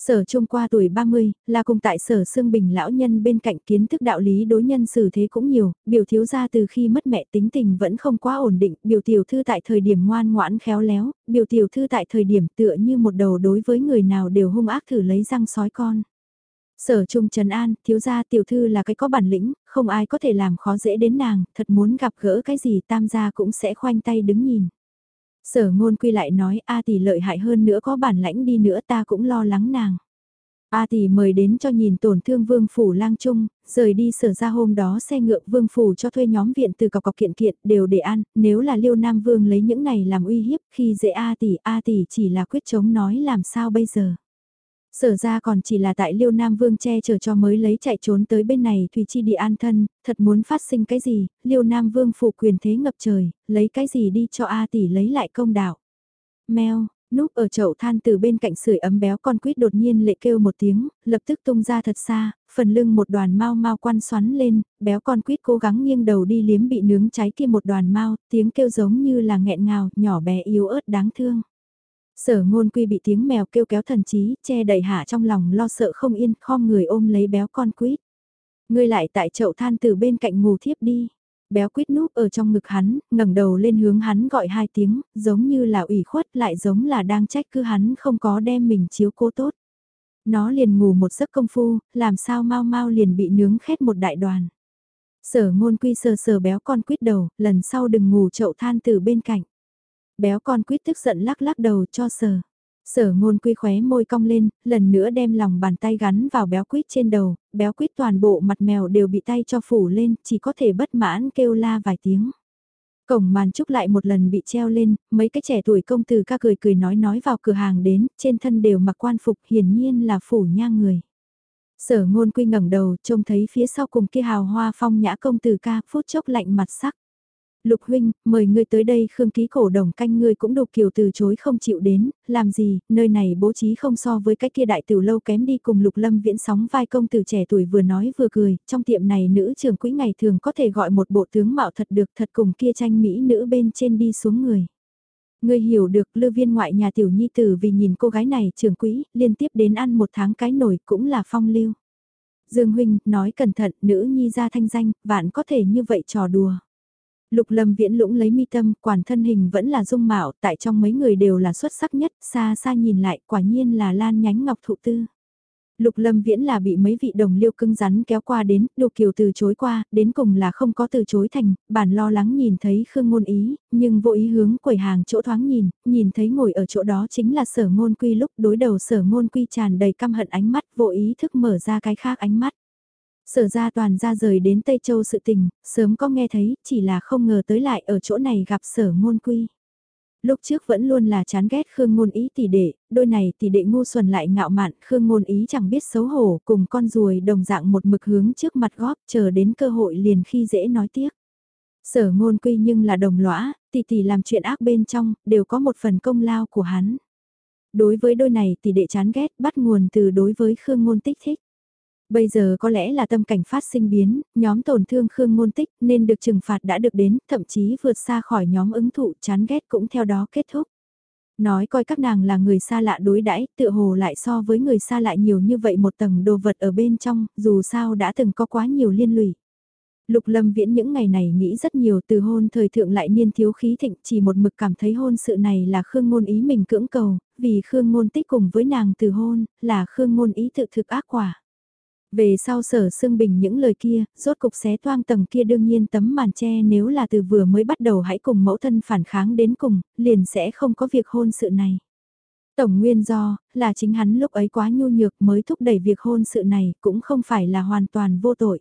Sở trung qua tuổi 30, là cùng tại sở xương bình lão nhân bên cạnh kiến thức đạo lý đối nhân xử thế cũng nhiều, biểu thiếu gia từ khi mất mẹ tính tình vẫn không quá ổn định, biểu tiểu thư tại thời điểm ngoan ngoãn khéo léo, biểu tiểu thư tại thời điểm tựa như một đầu đối với người nào đều hung ác thử lấy răng sói con. Sở Trung Trần An, thiếu gia tiểu thư là cái có bản lĩnh, không ai có thể làm khó dễ đến nàng, thật muốn gặp gỡ cái gì tam gia cũng sẽ khoanh tay đứng nhìn. Sở ngôn quy lại nói A tỷ lợi hại hơn nữa có bản lãnh đi nữa ta cũng lo lắng nàng. A tỷ mời đến cho nhìn tổn thương vương phủ lang trung, rời đi sở ra hôm đó xe ngựa vương phủ cho thuê nhóm viện từ cọc cọc kiện kiện đều để ăn, nếu là liêu nam vương lấy những này làm uy hiếp khi dễ A tỷ, A tỷ chỉ là quyết chống nói làm sao bây giờ. Sở ra còn chỉ là tại Liêu Nam Vương che chở cho mới lấy chạy trốn tới bên này Thùy Chi đi an thân, thật muốn phát sinh cái gì, Liêu Nam Vương phụ quyền thế ngập trời, lấy cái gì đi cho A tỷ lấy lại công đạo. Mèo, núp ở chậu than từ bên cạnh sưởi ấm béo con quýt đột nhiên lệ kêu một tiếng, lập tức tung ra thật xa, phần lưng một đoàn mau mau quan xoắn lên, béo con quýt cố gắng nghiêng đầu đi liếm bị nướng cháy kia một đoàn mau, tiếng kêu giống như là nghẹn ngào, nhỏ bé yếu ớt đáng thương. Sở ngôn quy bị tiếng mèo kêu kéo thần trí, che đầy hạ trong lòng lo sợ không yên, khom người ôm lấy béo con quýt. Ngươi lại tại chậu than từ bên cạnh ngủ thiếp đi. Béo quýt núp ở trong ngực hắn, ngẩng đầu lên hướng hắn gọi hai tiếng, giống như là ủy khuất lại giống là đang trách cứ hắn không có đem mình chiếu cố tốt. Nó liền ngủ một giấc công phu, làm sao mau mau liền bị nướng khét một đại đoàn. Sở ngôn quy sờ sờ béo con quýt đầu, lần sau đừng ngủ chậu than từ bên cạnh. Béo con quýt tức giận lắc lắc đầu cho sở Sở ngôn quy khóe môi cong lên, lần nữa đem lòng bàn tay gắn vào béo quýt trên đầu, béo quýt toàn bộ mặt mèo đều bị tay cho phủ lên, chỉ có thể bất mãn kêu la vài tiếng. Cổng màn trúc lại một lần bị treo lên, mấy cái trẻ tuổi công tử ca cười cười nói nói vào cửa hàng đến, trên thân đều mặc quan phục hiển nhiên là phủ nha người. Sở ngôn quy ngẩng đầu, trông thấy phía sau cùng kia hào hoa phong nhã công tử ca, phút chốc lạnh mặt sắc. Lục huynh, mời ngươi tới đây khương ký cổ đồng canh ngươi cũng đục kiều từ chối không chịu đến, làm gì, nơi này bố trí không so với cái kia đại tiểu lâu kém đi cùng lục lâm viễn sóng vai công tử trẻ tuổi vừa nói vừa cười, trong tiệm này nữ trưởng quỹ ngày thường có thể gọi một bộ tướng mạo thật được thật cùng kia tranh mỹ nữ bên trên đi xuống người. Ngươi hiểu được lưu viên ngoại nhà tiểu nhi tử vì nhìn cô gái này trưởng quỹ, liên tiếp đến ăn một tháng cái nổi cũng là phong lưu. Dương huynh, nói cẩn thận, nữ nhi ra thanh danh, vạn có thể như vậy trò đùa. Lục lâm viễn lũng lấy mi tâm, quản thân hình vẫn là dung mạo, tại trong mấy người đều là xuất sắc nhất, xa xa nhìn lại, quả nhiên là lan nhánh ngọc thụ tư. Lục lâm viễn là bị mấy vị đồng liêu cưng rắn kéo qua đến, Lục kiều từ chối qua, đến cùng là không có từ chối thành, bản lo lắng nhìn thấy khương ngôn ý, nhưng vô ý hướng quầy hàng chỗ thoáng nhìn, nhìn thấy ngồi ở chỗ đó chính là sở ngôn quy lúc đối đầu sở ngôn quy tràn đầy căm hận ánh mắt, vô ý thức mở ra cái khác ánh mắt. Sở ra toàn ra rời đến Tây Châu sự tình, sớm có nghe thấy, chỉ là không ngờ tới lại ở chỗ này gặp sở ngôn quy. Lúc trước vẫn luôn là chán ghét Khương Ngôn Ý tỷ đệ, đôi này tỷ đệ ngu xuẩn lại ngạo mạn, Khương Ngôn Ý chẳng biết xấu hổ, cùng con ruồi đồng dạng một mực hướng trước mặt góp, chờ đến cơ hội liền khi dễ nói tiếc. Sở ngôn quy nhưng là đồng lõa, tỷ tỷ làm chuyện ác bên trong, đều có một phần công lao của hắn. Đối với đôi này tỷ đệ chán ghét, bắt nguồn từ đối với Khương Ngôn tích thích. Bây giờ có lẽ là tâm cảnh phát sinh biến, nhóm tổn thương Khương Ngôn Tích nên được trừng phạt đã được đến, thậm chí vượt xa khỏi nhóm ứng thụ chán ghét cũng theo đó kết thúc. Nói coi các nàng là người xa lạ đối đãi tựa hồ lại so với người xa lạ nhiều như vậy một tầng đồ vật ở bên trong, dù sao đã từng có quá nhiều liên lụy. Lục Lâm Viễn những ngày này nghĩ rất nhiều từ hôn thời thượng lại niên thiếu khí thịnh chỉ một mực cảm thấy hôn sự này là Khương Ngôn Ý mình cưỡng cầu, vì Khương Ngôn Tích cùng với nàng từ hôn, là Khương Ngôn Ý tự thực ác quả. Về sau sở xương bình những lời kia, rốt cục xé toang tầng kia đương nhiên tấm màn che nếu là từ vừa mới bắt đầu hãy cùng mẫu thân phản kháng đến cùng, liền sẽ không có việc hôn sự này. Tổng nguyên do, là chính hắn lúc ấy quá nhu nhược mới thúc đẩy việc hôn sự này, cũng không phải là hoàn toàn vô tội.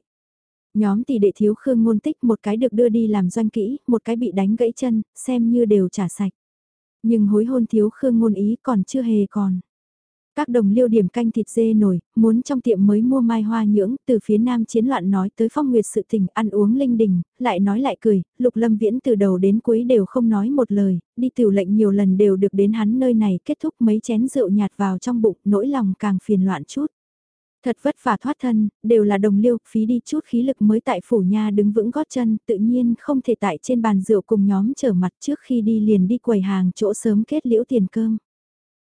Nhóm tỷ đệ thiếu khương ngôn tích một cái được đưa đi làm doanh kỹ, một cái bị đánh gãy chân, xem như đều trả sạch. Nhưng hối hôn thiếu khương ngôn ý còn chưa hề còn. Các đồng liêu điểm canh thịt dê nổi, muốn trong tiệm mới mua mai hoa nhưỡng, từ phía nam chiến loạn nói tới phong nguyệt sự tình, ăn uống linh đình, lại nói lại cười, lục lâm viễn từ đầu đến cuối đều không nói một lời, đi tiểu lệnh nhiều lần đều được đến hắn nơi này kết thúc mấy chén rượu nhạt vào trong bụng, nỗi lòng càng phiền loạn chút. Thật vất vả thoát thân, đều là đồng liêu, phí đi chút khí lực mới tại phủ nha đứng vững gót chân, tự nhiên không thể tại trên bàn rượu cùng nhóm trở mặt trước khi đi liền đi quầy hàng chỗ sớm kết liễu tiền cơm.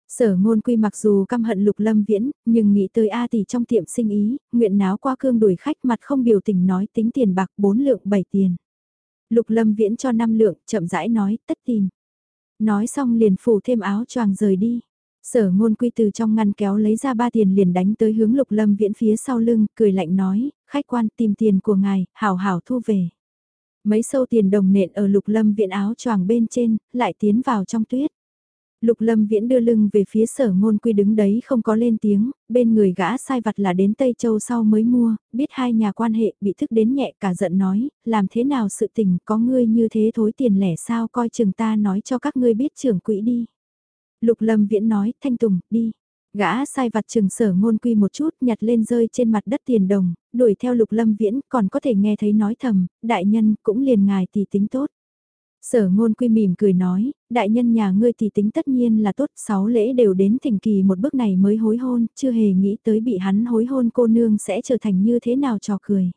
Sở ngôn quy mặc dù căm hận lục lâm viễn, nhưng nghĩ tới A tỷ trong tiệm sinh ý, nguyện náo qua cương đuổi khách mặt không biểu tình nói tính tiền bạc 4 lượng 7 tiền. Lục lâm viễn cho 5 lượng, chậm rãi nói, tất tìm. Nói xong liền phủ thêm áo choàng rời đi. Sở ngôn quy từ trong ngăn kéo lấy ra ba tiền liền đánh tới hướng lục lâm viễn phía sau lưng, cười lạnh nói, khách quan tìm tiền của ngài, hảo hảo thu về. Mấy sâu tiền đồng nện ở lục lâm viễn áo choàng bên trên, lại tiến vào trong tuyết. Lục lâm viễn đưa lưng về phía sở ngôn quy đứng đấy không có lên tiếng, bên người gã sai vặt là đến Tây Châu sau mới mua, biết hai nhà quan hệ bị thức đến nhẹ cả giận nói, làm thế nào sự tình có ngươi như thế thối tiền lẻ sao coi chừng ta nói cho các ngươi biết trưởng quỹ đi. Lục lâm viễn nói, thanh tùng, đi. Gã sai vặt trừng sở ngôn quy một chút nhặt lên rơi trên mặt đất tiền đồng, đuổi theo lục lâm viễn còn có thể nghe thấy nói thầm, đại nhân cũng liền ngài thì tính tốt. Sở ngôn quy mỉm cười nói, đại nhân nhà ngươi thì tính tất nhiên là tốt, sáu lễ đều đến thỉnh kỳ một bước này mới hối hôn, chưa hề nghĩ tới bị hắn hối hôn cô nương sẽ trở thành như thế nào trò cười.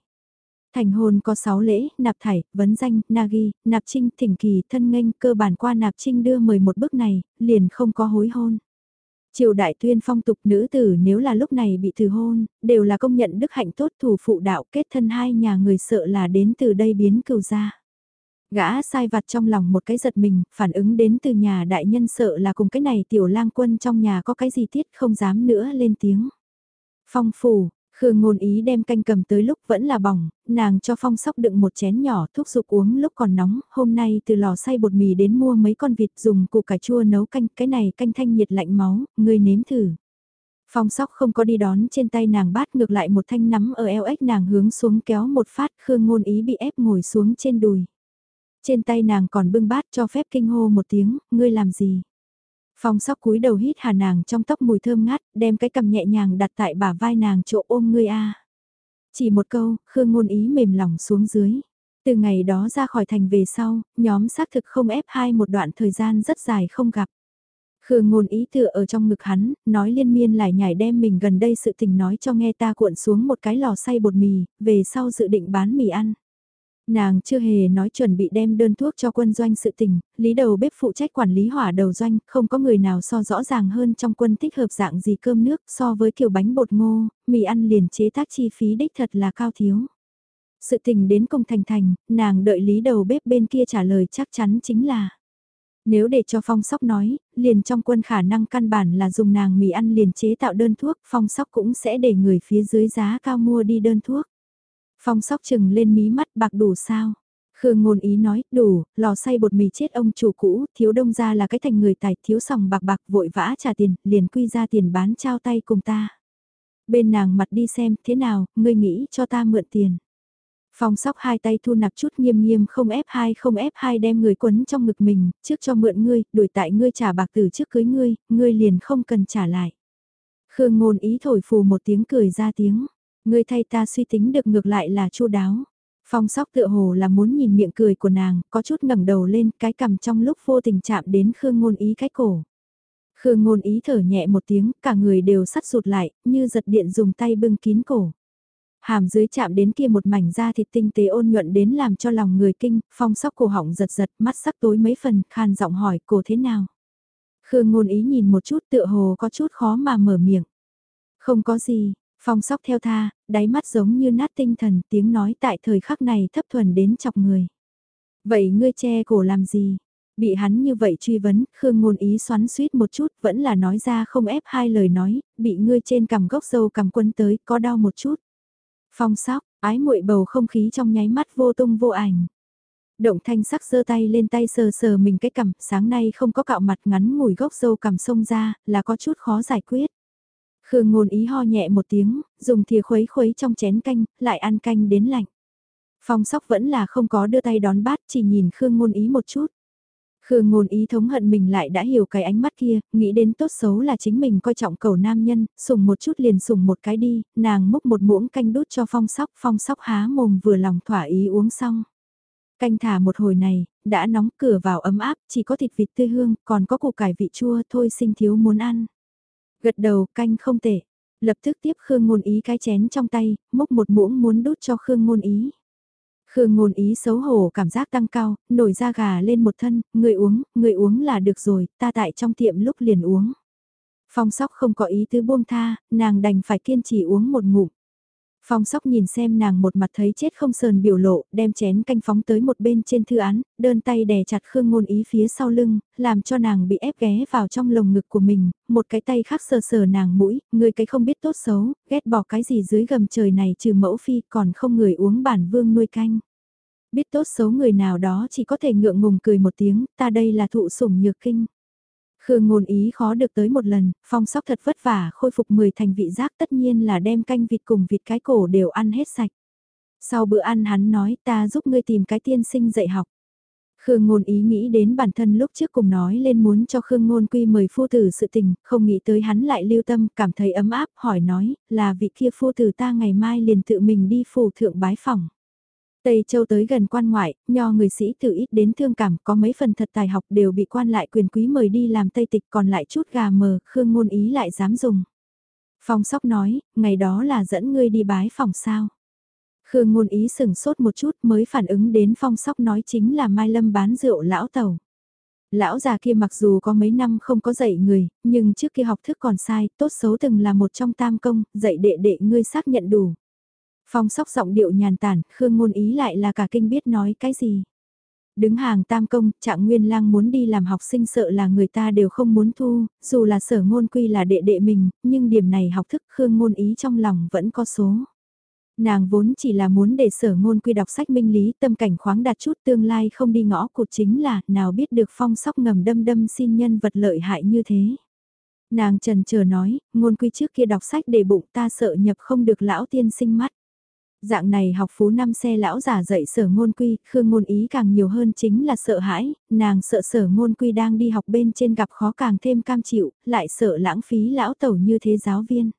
Thành hôn có 6 lễ, nạp thải, vấn danh, nagi, nạp trinh, thỉnh kỳ, thân nghênh, cơ bản qua nạp trinh đưa mời một bước này, liền không có hối hôn. Triều đại tuyên phong tục nữ tử nếu là lúc này bị từ hôn, đều là công nhận đức hạnh tốt thủ phụ đạo kết thân hai nhà người sợ là đến từ đây biến cừu ra. Gã sai vặt trong lòng một cái giật mình, phản ứng đến từ nhà đại nhân sợ là cùng cái này tiểu lang quân trong nhà có cái gì tiết không dám nữa lên tiếng. Phong phủ, Khương ngôn ý đem canh cầm tới lúc vẫn là bỏng, nàng cho phong sóc đựng một chén nhỏ thuốc dục uống lúc còn nóng, hôm nay từ lò xay bột mì đến mua mấy con vịt dùng củ cải chua nấu canh, cái này canh thanh nhiệt lạnh máu, ngươi nếm thử. Phong sóc không có đi đón trên tay nàng bát ngược lại một thanh nắm ở eo ếch nàng hướng xuống kéo một phát Khương ngôn ý bị ép ngồi xuống trên đùi. Trên tay nàng còn bưng bát cho phép kinh hô một tiếng, ngươi làm gì? Phong sóc cúi đầu hít hà nàng trong tóc mùi thơm ngát, đem cái cầm nhẹ nhàng đặt tại bả vai nàng chỗ ôm ngươi a. Chỉ một câu, Khương ngôn ý mềm lòng xuống dưới. Từ ngày đó ra khỏi thành về sau, nhóm xác thực không ép hai một đoạn thời gian rất dài không gặp. Khương ngôn ý tựa ở trong ngực hắn, nói liên miên lại nhảy đem mình gần đây sự tình nói cho nghe ta cuộn xuống một cái lò xay bột mì, về sau dự định bán mì ăn. Nàng chưa hề nói chuẩn bị đem đơn thuốc cho quân doanh sự tình, lý đầu bếp phụ trách quản lý hỏa đầu doanh, không có người nào so rõ ràng hơn trong quân thích hợp dạng gì cơm nước so với kiểu bánh bột ngô, mì ăn liền chế tác chi phí đích thật là cao thiếu. Sự tình đến công thành thành, nàng đợi lý đầu bếp bên kia trả lời chắc chắn chính là nếu để cho phong sóc nói, liền trong quân khả năng căn bản là dùng nàng mì ăn liền chế tạo đơn thuốc, phong sóc cũng sẽ để người phía dưới giá cao mua đi đơn thuốc. Phong sóc chừng lên mí mắt bạc đủ sao? Khương ngôn ý nói, đủ, lò xay bột mì chết ông chủ cũ, thiếu đông ra là cái thành người tài, thiếu sòng bạc bạc vội vã trả tiền, liền quy ra tiền bán trao tay cùng ta. Bên nàng mặt đi xem, thế nào, ngươi nghĩ cho ta mượn tiền. Phong sóc hai tay thu nạp chút nghiêm nghiêm không ép hai không ép hai đem người quấn trong ngực mình, trước cho mượn ngươi, đuổi tại ngươi trả bạc từ trước cưới ngươi, ngươi liền không cần trả lại. Khương ngôn ý thổi phù một tiếng cười ra tiếng. Ngươi thay ta suy tính được ngược lại là chu đáo. Phong sóc tựa hồ là muốn nhìn miệng cười của nàng, có chút ngẩng đầu lên, cái cằm trong lúc vô tình chạm đến Khương Ngôn Ý cái cổ. Khương Ngôn Ý thở nhẹ một tiếng, cả người đều sắt rụt lại, như giật điện dùng tay bưng kín cổ. Hàm dưới chạm đến kia một mảnh da thịt tinh tế ôn nhuận đến làm cho lòng người kinh, phong sóc cổ họng giật giật, mắt sắc tối mấy phần, khan giọng hỏi cổ thế nào. Khương Ngôn Ý nhìn một chút tựa hồ có chút khó mà mở miệng. Không có gì, Phong sóc theo tha, đáy mắt giống như nát tinh thần tiếng nói tại thời khắc này thấp thuần đến chọc người. Vậy ngươi che cổ làm gì? Bị hắn như vậy truy vấn, Khương ngôn ý xoắn suýt một chút vẫn là nói ra không ép hai lời nói, bị ngươi trên cằm gốc dâu cằm quân tới, có đau một chút. Phong sóc, ái muội bầu không khí trong nháy mắt vô tung vô ảnh. Động thanh sắc giơ tay lên tay sờ sờ mình cái cằm, sáng nay không có cạo mặt ngắn mùi gốc dâu cằm sông ra, là có chút khó giải quyết. Khương ngôn ý ho nhẹ một tiếng, dùng thìa khuấy khuấy trong chén canh, lại ăn canh đến lạnh. Phong sóc vẫn là không có đưa tay đón bát, chỉ nhìn Khương ngôn ý một chút. Khương ngôn ý thống hận mình lại đã hiểu cái ánh mắt kia, nghĩ đến tốt xấu là chính mình coi trọng cầu nam nhân, sùng một chút liền sùng một cái đi, nàng múc một muỗng canh đút cho phong sóc, phong sóc há mồm vừa lòng thỏa ý uống xong. Canh thả một hồi này, đã nóng cửa vào ấm áp, chỉ có thịt vịt tươi hương, còn có củ cải vị chua thôi sinh thiếu muốn ăn. Gật đầu canh không tệ. Lập tức tiếp Khương Ngôn Ý cái chén trong tay, múc một muỗng muốn đút cho Khương Ngôn Ý. Khương Ngôn Ý xấu hổ cảm giác tăng cao, nổi da gà lên một thân, người uống, người uống là được rồi, ta tại trong tiệm lúc liền uống. Phong sóc không có ý tứ buông tha, nàng đành phải kiên trì uống một ngụm. Phong sóc nhìn xem nàng một mặt thấy chết không sờn biểu lộ, đem chén canh phóng tới một bên trên thư án, đơn tay đè chặt Khương Ngôn Ý phía sau lưng, làm cho nàng bị ép ghé vào trong lồng ngực của mình, một cái tay khác sờ sờ nàng mũi, người cái không biết tốt xấu, ghét bỏ cái gì dưới gầm trời này trừ mẫu phi còn không người uống bản vương nuôi canh. Biết tốt xấu người nào đó chỉ có thể ngượng ngùng cười một tiếng, ta đây là thụ sủng nhược kinh. Khương ngôn ý khó được tới một lần, phong sóc thật vất vả khôi phục 10 thành vị giác tất nhiên là đem canh vịt cùng vịt cái cổ đều ăn hết sạch. Sau bữa ăn hắn nói ta giúp ngươi tìm cái tiên sinh dạy học. Khương Ngôn ý nghĩ đến bản thân lúc trước cùng nói lên muốn cho Khương Ngôn quy mời phu tử sự tình, không nghĩ tới hắn lại lưu tâm, cảm thấy ấm áp, hỏi nói, là vị kia phu tử ta ngày mai liền tự mình đi phủ thượng bái phòng. Tây Châu tới gần quan ngoại, nho người sĩ từ ít đến thương cảm, có mấy phần thật tài học đều bị quan lại quyền quý mời đi làm Tây tịch còn lại chút gà mờ, Khương Ngôn ý lại dám dùng. Phong sóc nói, ngày đó là dẫn ngươi đi bái phòng sao. Khương ngôn ý sừng sốt một chút mới phản ứng đến phong sóc nói chính là Mai Lâm bán rượu lão tàu. Lão già kia mặc dù có mấy năm không có dạy người, nhưng trước kia học thức còn sai, tốt xấu từng là một trong tam công, dạy đệ đệ ngươi xác nhận đủ. Phong sóc giọng điệu nhàn tản, Khương ngôn ý lại là cả kinh biết nói cái gì. Đứng hàng tam công, trạng nguyên lang muốn đi làm học sinh sợ là người ta đều không muốn thu, dù là sở ngôn quy là đệ đệ mình, nhưng điểm này học thức Khương ngôn ý trong lòng vẫn có số. Nàng vốn chỉ là muốn để sở ngôn quy đọc sách minh lý tâm cảnh khoáng đạt chút tương lai không đi ngõ cụt chính là nào biết được phong sóc ngầm đâm đâm xin nhân vật lợi hại như thế. Nàng trần chờ nói, ngôn quy trước kia đọc sách để bụng ta sợ nhập không được lão tiên sinh mắt. Dạng này học phú năm xe lão giả dạy sở ngôn quy, khương ngôn ý càng nhiều hơn chính là sợ hãi, nàng sợ sở ngôn quy đang đi học bên trên gặp khó càng thêm cam chịu, lại sợ lãng phí lão tẩu như thế giáo viên.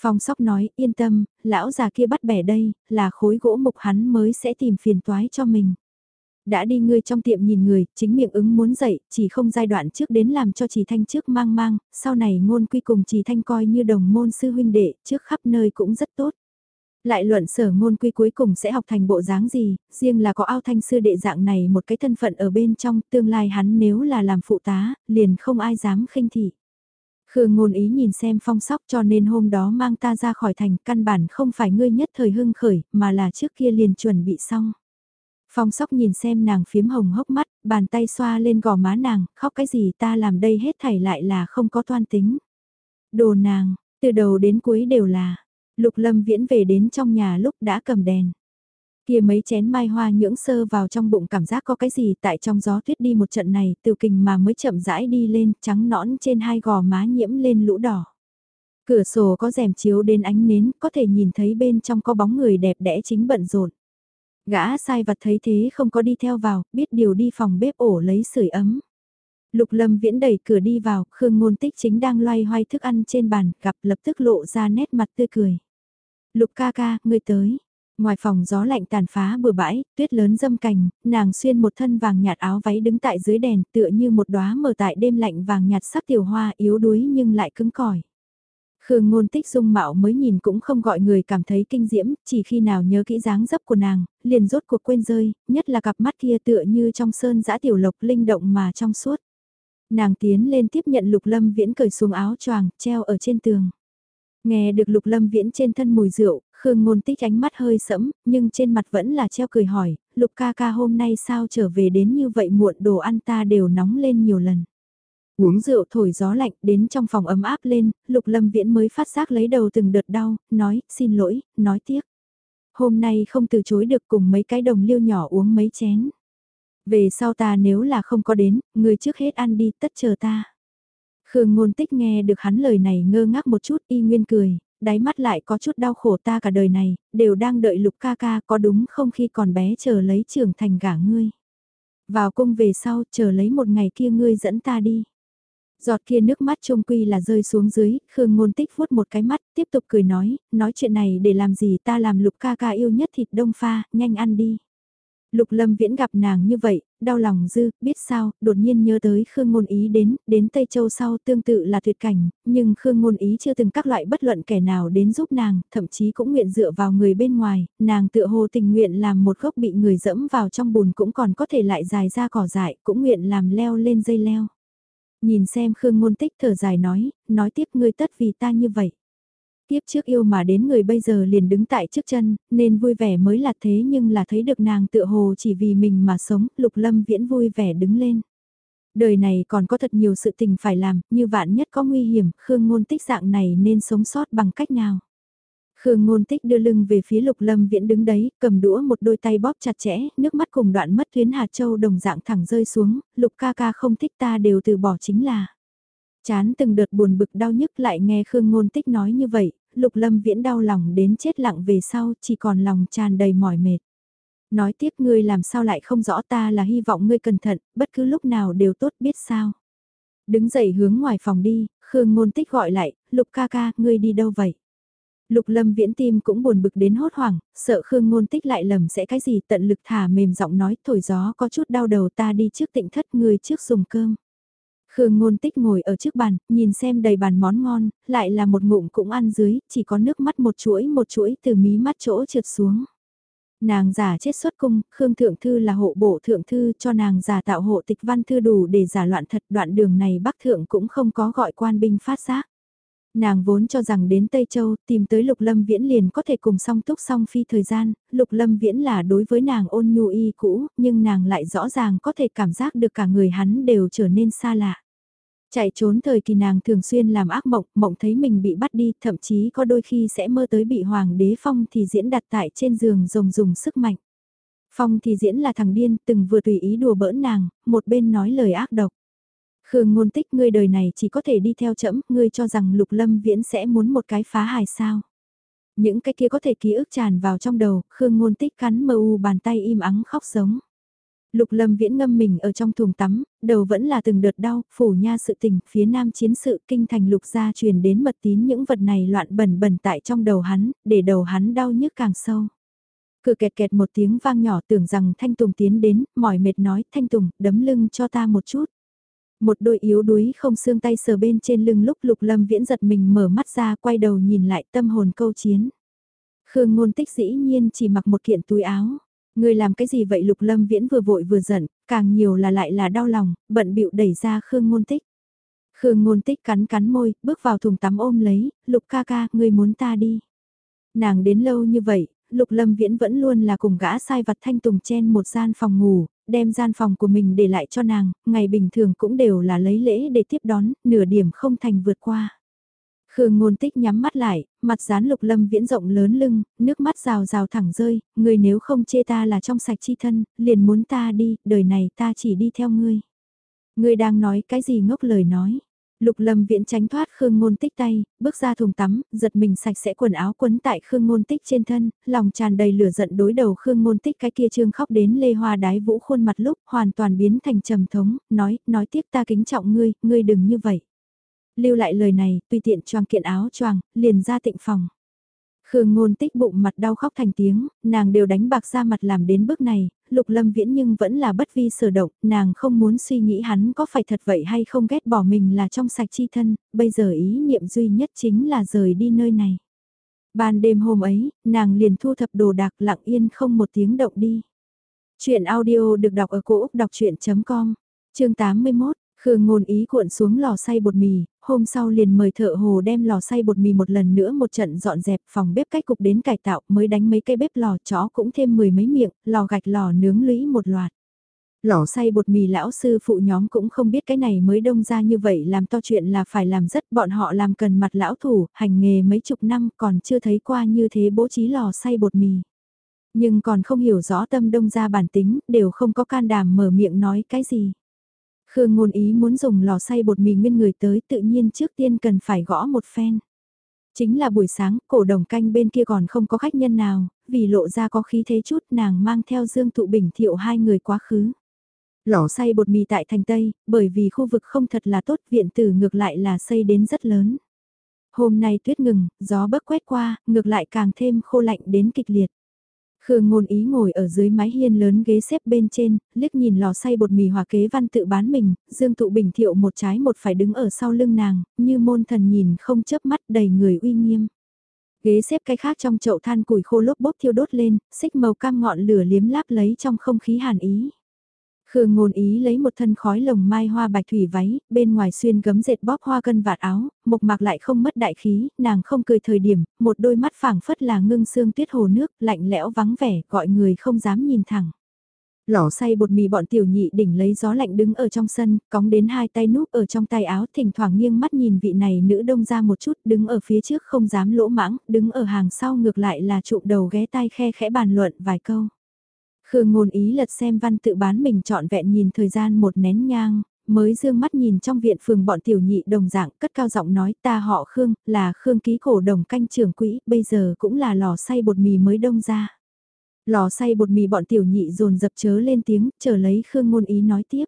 Phong sóc nói, yên tâm, lão già kia bắt bẻ đây, là khối gỗ mục hắn mới sẽ tìm phiền toái cho mình. Đã đi ngươi trong tiệm nhìn người, chính miệng ứng muốn dậy, chỉ không giai đoạn trước đến làm cho chỉ thanh trước mang mang, sau này ngôn quy cùng chỉ thanh coi như đồng môn sư huynh đệ, trước khắp nơi cũng rất tốt. Lại luận sở ngôn quy cuối cùng sẽ học thành bộ dáng gì, riêng là có ao thanh sư đệ dạng này một cái thân phận ở bên trong, tương lai hắn nếu là làm phụ tá, liền không ai dám khinh thị. Khương ngôn ý nhìn xem phong sóc cho nên hôm đó mang ta ra khỏi thành căn bản không phải ngươi nhất thời hưng khởi mà là trước kia liền chuẩn bị xong. Phong sóc nhìn xem nàng phiếm hồng hốc mắt, bàn tay xoa lên gò má nàng, khóc cái gì ta làm đây hết thảy lại là không có toan tính. Đồ nàng, từ đầu đến cuối đều là, lục lâm viễn về đến trong nhà lúc đã cầm đèn. Kia mấy chén mai hoa nhưỡng sơ vào trong bụng cảm giác có cái gì tại trong gió tuyết đi một trận này từ kình mà mới chậm rãi đi lên trắng nõn trên hai gò má nhiễm lên lũ đỏ. Cửa sổ có rèm chiếu đến ánh nến có thể nhìn thấy bên trong có bóng người đẹp đẽ chính bận rộn. Gã sai vặt thấy thế không có đi theo vào, biết điều đi phòng bếp ổ lấy sưởi ấm. Lục lâm viễn đẩy cửa đi vào, Khương Ngôn Tích chính đang loay hoay thức ăn trên bàn, gặp lập tức lộ ra nét mặt tươi cười. Lục ca ca, ngươi tới. Ngoài phòng gió lạnh tàn phá bừa bãi, tuyết lớn dâm cành, nàng xuyên một thân vàng nhạt áo váy đứng tại dưới đèn tựa như một đóa mở tại đêm lạnh vàng nhạt sắc tiểu hoa yếu đuối nhưng lại cứng cỏi. Khương ngôn tích dung mạo mới nhìn cũng không gọi người cảm thấy kinh diễm, chỉ khi nào nhớ kỹ dáng dấp của nàng, liền rốt cuộc quên rơi, nhất là cặp mắt kia tựa như trong sơn giã tiểu lộc linh động mà trong suốt. Nàng tiến lên tiếp nhận lục lâm viễn cởi xuống áo choàng, treo ở trên tường. Nghe được lục lâm viễn trên thân mùi rượu, Khương ngôn tích ánh mắt hơi sẫm, nhưng trên mặt vẫn là treo cười hỏi, lục ca ca hôm nay sao trở về đến như vậy muộn đồ ăn ta đều nóng lên nhiều lần. Uống rượu thổi gió lạnh đến trong phòng ấm áp lên, lục lâm viễn mới phát giác lấy đầu từng đợt đau, nói, xin lỗi, nói tiếc. Hôm nay không từ chối được cùng mấy cái đồng liêu nhỏ uống mấy chén. Về sau ta nếu là không có đến, người trước hết ăn đi, tất chờ ta. Khương ngôn tích nghe được hắn lời này ngơ ngác một chút y nguyên cười, đáy mắt lại có chút đau khổ ta cả đời này, đều đang đợi lục ca ca có đúng không khi còn bé chờ lấy trưởng thành gả ngươi. Vào cung về sau chờ lấy một ngày kia ngươi dẫn ta đi. Giọt kia nước mắt trông quy là rơi xuống dưới, Khương Ngôn Tích vuốt một cái mắt, tiếp tục cười nói, nói chuyện này để làm gì ta làm lục ca ca yêu nhất thịt đông pha, nhanh ăn đi. Lục Lâm Viễn gặp nàng như vậy, đau lòng dư, biết sao, đột nhiên nhớ tới Khương Ngôn Ý đến, đến Tây Châu sau tương tự là tuyệt cảnh, nhưng Khương Ngôn Ý chưa từng các loại bất luận kẻ nào đến giúp nàng, thậm chí cũng nguyện dựa vào người bên ngoài, nàng tựa hồ tình nguyện làm một gốc bị người dẫm vào trong bùn cũng còn có thể lại dài ra cỏ dại, cũng nguyện làm leo lên dây leo. Nhìn xem Khương Ngôn Tích thở dài nói, nói tiếp ngươi tất vì ta như vậy. Tiếp trước yêu mà đến người bây giờ liền đứng tại trước chân, nên vui vẻ mới là thế nhưng là thấy được nàng tựa hồ chỉ vì mình mà sống, lục lâm viễn vui vẻ đứng lên. Đời này còn có thật nhiều sự tình phải làm, như vạn nhất có nguy hiểm, Khương ngôn tích dạng này nên sống sót bằng cách nào. Khương Ngôn Tích đưa lưng về phía Lục Lâm Viễn đứng đấy, cầm đũa một đôi tay bóp chặt chẽ, nước mắt cùng đoạn mất tuyến hạt châu đồng dạng thẳng rơi xuống, Lục ca ca không thích ta đều từ bỏ chính là. Chán từng đợt buồn bực đau nhức lại nghe Khương Ngôn Tích nói như vậy, Lục Lâm Viễn đau lòng đến chết lặng về sau, chỉ còn lòng tràn đầy mỏi mệt. Nói tiếp ngươi làm sao lại không rõ ta là hy vọng ngươi cẩn thận, bất cứ lúc nào đều tốt biết sao. Đứng dậy hướng ngoài phòng đi, Khương Ngôn Tích gọi lại, Lục ca ca, ngươi đi đâu vậy? Lục lâm viễn tim cũng buồn bực đến hốt hoảng, sợ Khương Ngôn Tích lại lầm sẽ cái gì tận lực thả mềm giọng nói thổi gió có chút đau đầu ta đi trước tịnh thất ngươi trước dùng cơm. Khương Ngôn Tích ngồi ở trước bàn, nhìn xem đầy bàn món ngon, lại là một ngụm cũng ăn dưới, chỉ có nước mắt một chuỗi một chuỗi từ mí mắt chỗ trượt xuống. Nàng giả chết xuất cung, Khương Thượng Thư là hộ bộ Thượng Thư cho nàng giả tạo hộ tịch văn thư đủ để giả loạn thật đoạn đường này Bắc Thượng cũng không có gọi quan binh phát giác. Nàng vốn cho rằng đến Tây Châu tìm tới Lục Lâm Viễn liền có thể cùng song túc song phi thời gian, Lục Lâm Viễn là đối với nàng ôn nhu y cũ, nhưng nàng lại rõ ràng có thể cảm giác được cả người hắn đều trở nên xa lạ. Chạy trốn thời kỳ nàng thường xuyên làm ác mộng, mộng thấy mình bị bắt đi, thậm chí có đôi khi sẽ mơ tới bị hoàng đế phong thì diễn đặt tại trên giường rồng dùng sức mạnh. Phong thì diễn là thằng điên, từng vừa tùy ý đùa bỡn nàng, một bên nói lời ác độc. Khương ngôn tích ngươi đời này chỉ có thể đi theo chẫm, ngươi cho rằng lục lâm viễn sẽ muốn một cái phá hài sao. Những cái kia có thể ký ức tràn vào trong đầu, Khương ngôn tích cắn mơ u bàn tay im ắng khóc giống. Lục lâm viễn ngâm mình ở trong thùng tắm, đầu vẫn là từng đợt đau, phủ nha sự tình, phía nam chiến sự kinh thành lục gia truyền đến mật tín những vật này loạn bẩn bẩn tại trong đầu hắn, để đầu hắn đau nhức càng sâu. Cửa kẹt kẹt một tiếng vang nhỏ tưởng rằng Thanh Tùng tiến đến, mỏi mệt nói, Thanh Tùng, đấm lưng cho ta một chút. Một đôi yếu đuối không xương tay sờ bên trên lưng lúc lục lâm viễn giật mình mở mắt ra quay đầu nhìn lại tâm hồn câu chiến. Khương ngôn tích dĩ nhiên chỉ mặc một kiện túi áo. Người làm cái gì vậy lục lâm viễn vừa vội vừa giận, càng nhiều là lại là đau lòng, bận bịu đẩy ra Khương ngôn tích. Khương ngôn tích cắn cắn môi, bước vào thùng tắm ôm lấy, lục ca ca, người muốn ta đi. Nàng đến lâu như vậy, Lục Lâm Viễn vẫn luôn là cùng gã sai vặt thanh tùng chen một gian phòng ngủ, đem gian phòng của mình để lại cho nàng, ngày bình thường cũng đều là lấy lễ để tiếp đón, nửa điểm không thành vượt qua. Khương ngôn tích nhắm mắt lại, mặt dán lục lâm viễn rộng lớn lưng, nước mắt rào rào thẳng rơi, người nếu không chê ta là trong sạch chi thân, liền muốn ta đi, đời này ta chỉ đi theo ngươi. Ngươi đang nói cái gì ngốc lời nói. Lục lâm viễn tránh thoát Khương Ngôn Tích tay, bước ra thùng tắm, giật mình sạch sẽ quần áo quấn tại Khương Ngôn Tích trên thân, lòng tràn đầy lửa giận đối đầu Khương Ngôn Tích cái kia trương khóc đến lê hoa đái vũ khuôn mặt lúc hoàn toàn biến thành trầm thống, nói, nói tiếp ta kính trọng ngươi, ngươi đừng như vậy. Lưu lại lời này, tùy tiện choàng kiện áo choàng, liền ra tịnh phòng. Khương ngôn tích bụng mặt đau khóc thành tiếng, nàng đều đánh bạc ra mặt làm đến bước này, lục lâm viễn nhưng vẫn là bất vi sở động, nàng không muốn suy nghĩ hắn có phải thật vậy hay không ghét bỏ mình là trong sạch chi thân, bây giờ ý niệm duy nhất chính là rời đi nơi này. Ban đêm hôm ấy, nàng liền thu thập đồ đạc lặng yên không một tiếng động đi. Chuyện audio được đọc ở cổ Úc đọc chuyện.com, chương 81, Khương ngôn ý cuộn xuống lò xay bột mì, hôm sau liền mời thợ hồ đem lò xay bột mì một lần nữa một trận dọn dẹp phòng bếp cách cục đến cải tạo mới đánh mấy cây bếp lò chó cũng thêm mười mấy miệng, lò gạch lò nướng lũy một loạt. Lò xay bột mì lão sư phụ nhóm cũng không biết cái này mới đông ra như vậy làm to chuyện là phải làm rất bọn họ làm cần mặt lão thủ, hành nghề mấy chục năm còn chưa thấy qua như thế bố trí lò xay bột mì. Nhưng còn không hiểu rõ tâm đông ra bản tính, đều không có can đảm mở miệng nói cái gì. Khương ngôn ý muốn dùng lò xay bột mì nguyên người tới tự nhiên trước tiên cần phải gõ một phen. Chính là buổi sáng, cổ đồng canh bên kia còn không có khách nhân nào, vì lộ ra có khí thế chút nàng mang theo Dương Thụ Bình thiệu hai người quá khứ. Lò xay bột mì tại thành Tây, bởi vì khu vực không thật là tốt viện tử ngược lại là xây đến rất lớn. Hôm nay tuyết ngừng, gió bấc quét qua, ngược lại càng thêm khô lạnh đến kịch liệt. Khương ngôn ý ngồi ở dưới mái hiên lớn ghế xếp bên trên, liếc nhìn lò xay bột mì hòa kế văn tự bán mình, dương thụ bình thiệu một trái một phải đứng ở sau lưng nàng, như môn thần nhìn không chớp mắt đầy người uy nghiêm. Ghế xếp cái khác trong chậu than củi khô lốp bốc thiêu đốt lên, xích màu cam ngọn lửa liếm láp lấy trong không khí hàn ý. Khương ngôn ý lấy một thân khói lồng mai hoa bạch thủy váy, bên ngoài xuyên gấm dệt bóp hoa cân vạt áo, mộc mạc lại không mất đại khí, nàng không cười thời điểm, một đôi mắt phảng phất là ngưng xương tuyết hồ nước, lạnh lẽo vắng vẻ, gọi người không dám nhìn thẳng. lỏ xay bột mì bọn tiểu nhị đỉnh lấy gió lạnh đứng ở trong sân, cóng đến hai tay núp ở trong tay áo, thỉnh thoảng nghiêng mắt nhìn vị này nữ đông ra một chút, đứng ở phía trước không dám lỗ mãng, đứng ở hàng sau ngược lại là trụ đầu ghé tai khe khẽ bàn luận vài câu. Khương ngôn ý lật xem văn tự bán mình trọn vẹn nhìn thời gian một nén nhang, mới dương mắt nhìn trong viện phường bọn tiểu nhị đồng dạng cất cao giọng nói ta họ Khương, là Khương ký cổ đồng canh trưởng quỹ, bây giờ cũng là lò xay bột mì mới đông ra. Lò xay bột mì bọn tiểu nhị dồn dập chớ lên tiếng, chờ lấy Khương ngôn ý nói tiếp.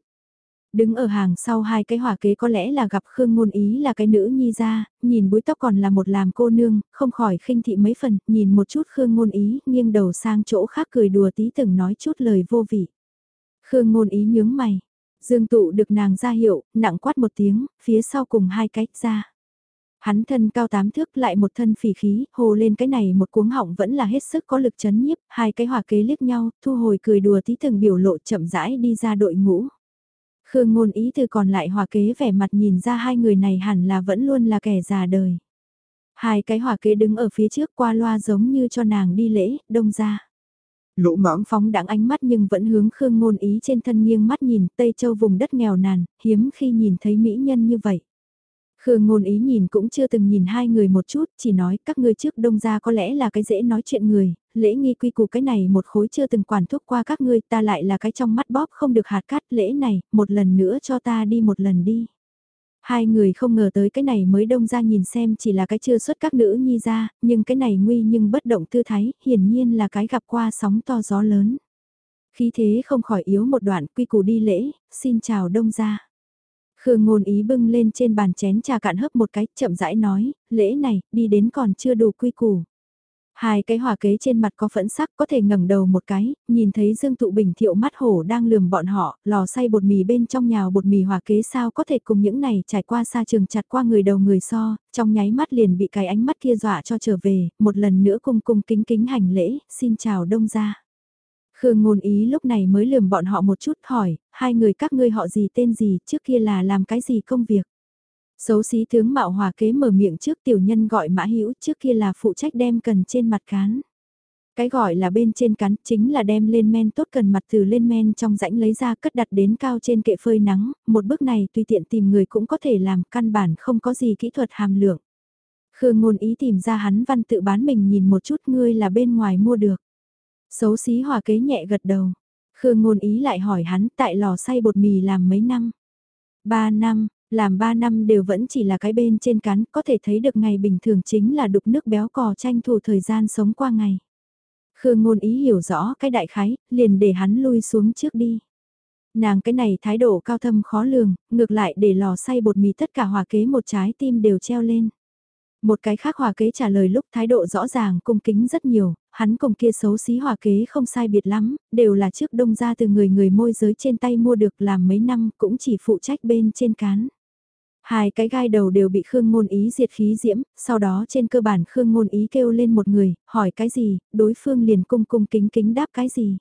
Đứng ở hàng sau hai cái hỏa kế có lẽ là gặp Khương ngôn ý là cái nữ nhi ra, nhìn búi tóc còn là một làm cô nương, không khỏi khinh thị mấy phần, nhìn một chút Khương ngôn ý, nghiêng đầu sang chỗ khác cười đùa tí từng nói chút lời vô vị. Khương ngôn ý nhướng mày, Dương tụ được nàng ra hiệu, nặng quát một tiếng, phía sau cùng hai cái ra. Hắn thân cao tám thước lại một thân phỉ khí, hồ lên cái này một cuống họng vẫn là hết sức có lực chấn nhiếp, hai cái hòa kế liếc nhau, thu hồi cười đùa tí từng biểu lộ chậm rãi đi ra đội ngũ. Khương ngôn ý từ còn lại hòa kế vẻ mặt nhìn ra hai người này hẳn là vẫn luôn là kẻ già đời. Hai cái hòa kế đứng ở phía trước qua loa giống như cho nàng đi lễ, đông ra. Lỗ mãng phóng đãng ánh mắt nhưng vẫn hướng Khương Ngôn Ý trên thân nghiêng mắt nhìn Tây Châu vùng đất nghèo nàn, hiếm khi nhìn thấy mỹ nhân như vậy. Khương Ngôn Ý nhìn cũng chưa từng nhìn hai người một chút, chỉ nói các ngươi trước đông ra có lẽ là cái dễ nói chuyện người, lễ nghi quy củ cái này một khối chưa từng quản thúc qua các ngươi ta lại là cái trong mắt bóp không được hạt cát lễ này, một lần nữa cho ta đi một lần đi. Hai người không ngờ tới cái này mới đông ra nhìn xem chỉ là cái chưa xuất các nữ nhi ra, nhưng cái này nguy nhưng bất động tư thái, hiển nhiên là cái gặp qua sóng to gió lớn. Khí thế không khỏi yếu một đoạn quy củ đi lễ, xin chào đông ra. Khương ngôn ý bưng lên trên bàn chén trà cạn hấp một cái, chậm rãi nói, lễ này, đi đến còn chưa đủ quy củ. Hai cái hòa kế trên mặt có phẫn sắc có thể ngẩng đầu một cái, nhìn thấy Dương Tụ Bình thiệu mắt hổ đang lườm bọn họ, lò xay bột mì bên trong nhào bột mì hòa kế sao có thể cùng những này trải qua xa trường chặt qua người đầu người so, trong nháy mắt liền bị cái ánh mắt kia dọa cho trở về, một lần nữa cung cung kính kính hành lễ, xin chào đông gia. Khương ngôn ý lúc này mới lườm bọn họ một chút hỏi, hai người các ngươi họ gì tên gì trước kia là làm cái gì công việc. Xấu xí tướng mạo hòa kế mở miệng trước tiểu nhân gọi mã hữu trước kia là phụ trách đem cần trên mặt cán. Cái gọi là bên trên cán chính là đem lên men tốt cần mặt từ lên men trong rãnh lấy ra cất đặt đến cao trên kệ phơi nắng, một bước này tùy tiện tìm người cũng có thể làm căn bản không có gì kỹ thuật hàm lượng. Khương ngôn ý tìm ra hắn văn tự bán mình nhìn một chút ngươi là bên ngoài mua được. Xấu xí hòa kế nhẹ gật đầu. Khương ngôn ý lại hỏi hắn tại lò xay bột mì làm mấy năm. Ba năm, làm ba năm đều vẫn chỉ là cái bên trên cán, có thể thấy được ngày bình thường chính là đục nước béo cò tranh thủ thời gian sống qua ngày. Khương ngôn ý hiểu rõ cái đại khái, liền để hắn lui xuống trước đi. Nàng cái này thái độ cao thâm khó lường, ngược lại để lò xay bột mì tất cả hòa kế một trái tim đều treo lên. Một cái khác hòa kế trả lời lúc thái độ rõ ràng cung kính rất nhiều, hắn cùng kia xấu xí hòa kế không sai biệt lắm, đều là trước đông ra từ người người môi giới trên tay mua được làm mấy năm cũng chỉ phụ trách bên trên cán. Hai cái gai đầu đều bị Khương Ngôn Ý diệt khí diễm, sau đó trên cơ bản Khương Ngôn Ý kêu lên một người, hỏi cái gì, đối phương liền cung cung kính kính đáp cái gì.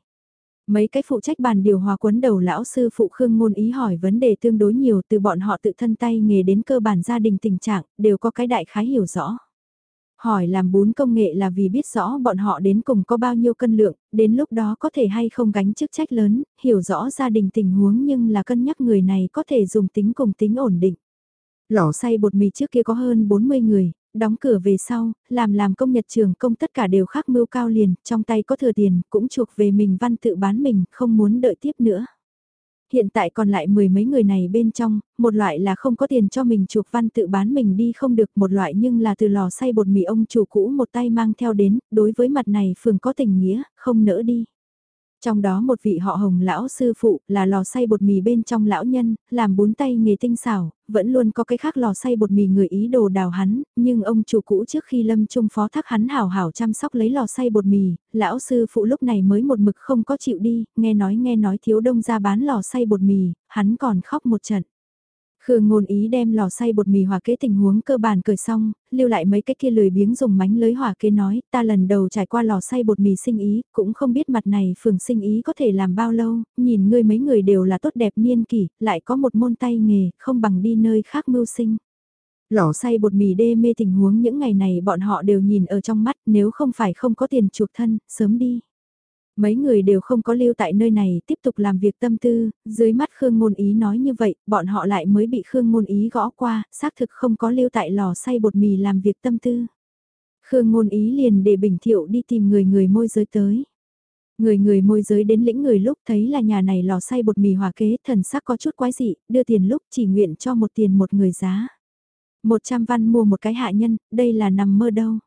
Mấy cái phụ trách bàn điều hòa quấn đầu lão sư phụ Khương Ngôn Ý hỏi vấn đề tương đối nhiều từ bọn họ tự thân tay nghề đến cơ bản gia đình tình trạng, đều có cái đại khái hiểu rõ. Hỏi làm bún công nghệ là vì biết rõ bọn họ đến cùng có bao nhiêu cân lượng, đến lúc đó có thể hay không gánh chức trách lớn, hiểu rõ gia đình tình huống nhưng là cân nhắc người này có thể dùng tính cùng tính ổn định. Lỏ xay bột mì trước kia có hơn 40 người, đóng cửa về sau, làm làm công nhật trường công tất cả đều khác mưu cao liền, trong tay có thừa tiền, cũng chuộc về mình văn tự bán mình, không muốn đợi tiếp nữa. Hiện tại còn lại mười mấy người này bên trong, một loại là không có tiền cho mình chuộc văn tự bán mình đi không được, một loại nhưng là từ lò xay bột mì ông chủ cũ một tay mang theo đến, đối với mặt này phường có tình nghĩa, không nỡ đi. Trong đó một vị họ hồng lão sư phụ là lò xay bột mì bên trong lão nhân, làm bún tay nghề tinh xảo, vẫn luôn có cái khác lò xay bột mì người ý đồ đào hắn, nhưng ông chủ cũ trước khi lâm trung phó thác hắn hảo hảo chăm sóc lấy lò xay bột mì, lão sư phụ lúc này mới một mực không có chịu đi, nghe nói nghe nói thiếu đông ra bán lò xay bột mì, hắn còn khóc một trận. Khương ngôn ý đem lò xay bột mì hòa kế tình huống cơ bản cởi xong, lưu lại mấy cái kia lười biếng dùng mánh lưới hòa kế nói, ta lần đầu trải qua lò xay bột mì sinh ý, cũng không biết mặt này phường sinh ý có thể làm bao lâu, nhìn ngươi mấy người đều là tốt đẹp niên kỷ, lại có một môn tay nghề, không bằng đi nơi khác mưu sinh. Lò xay bột mì đê mê tình huống những ngày này bọn họ đều nhìn ở trong mắt, nếu không phải không có tiền chuộc thân, sớm đi. Mấy người đều không có lưu tại nơi này tiếp tục làm việc tâm tư, dưới mắt Khương Ngôn Ý nói như vậy, bọn họ lại mới bị Khương Ngôn Ý gõ qua, xác thực không có lưu tại lò xay bột mì làm việc tâm tư. Khương Ngôn Ý liền để Bình Thiệu đi tìm người người môi giới tới. Người người môi giới đến lĩnh người lúc thấy là nhà này lò xay bột mì hòa kế, thần sắc có chút quái dị, đưa tiền lúc chỉ nguyện cho một tiền một người giá. Một trăm văn mua một cái hạ nhân, đây là nằm mơ đâu.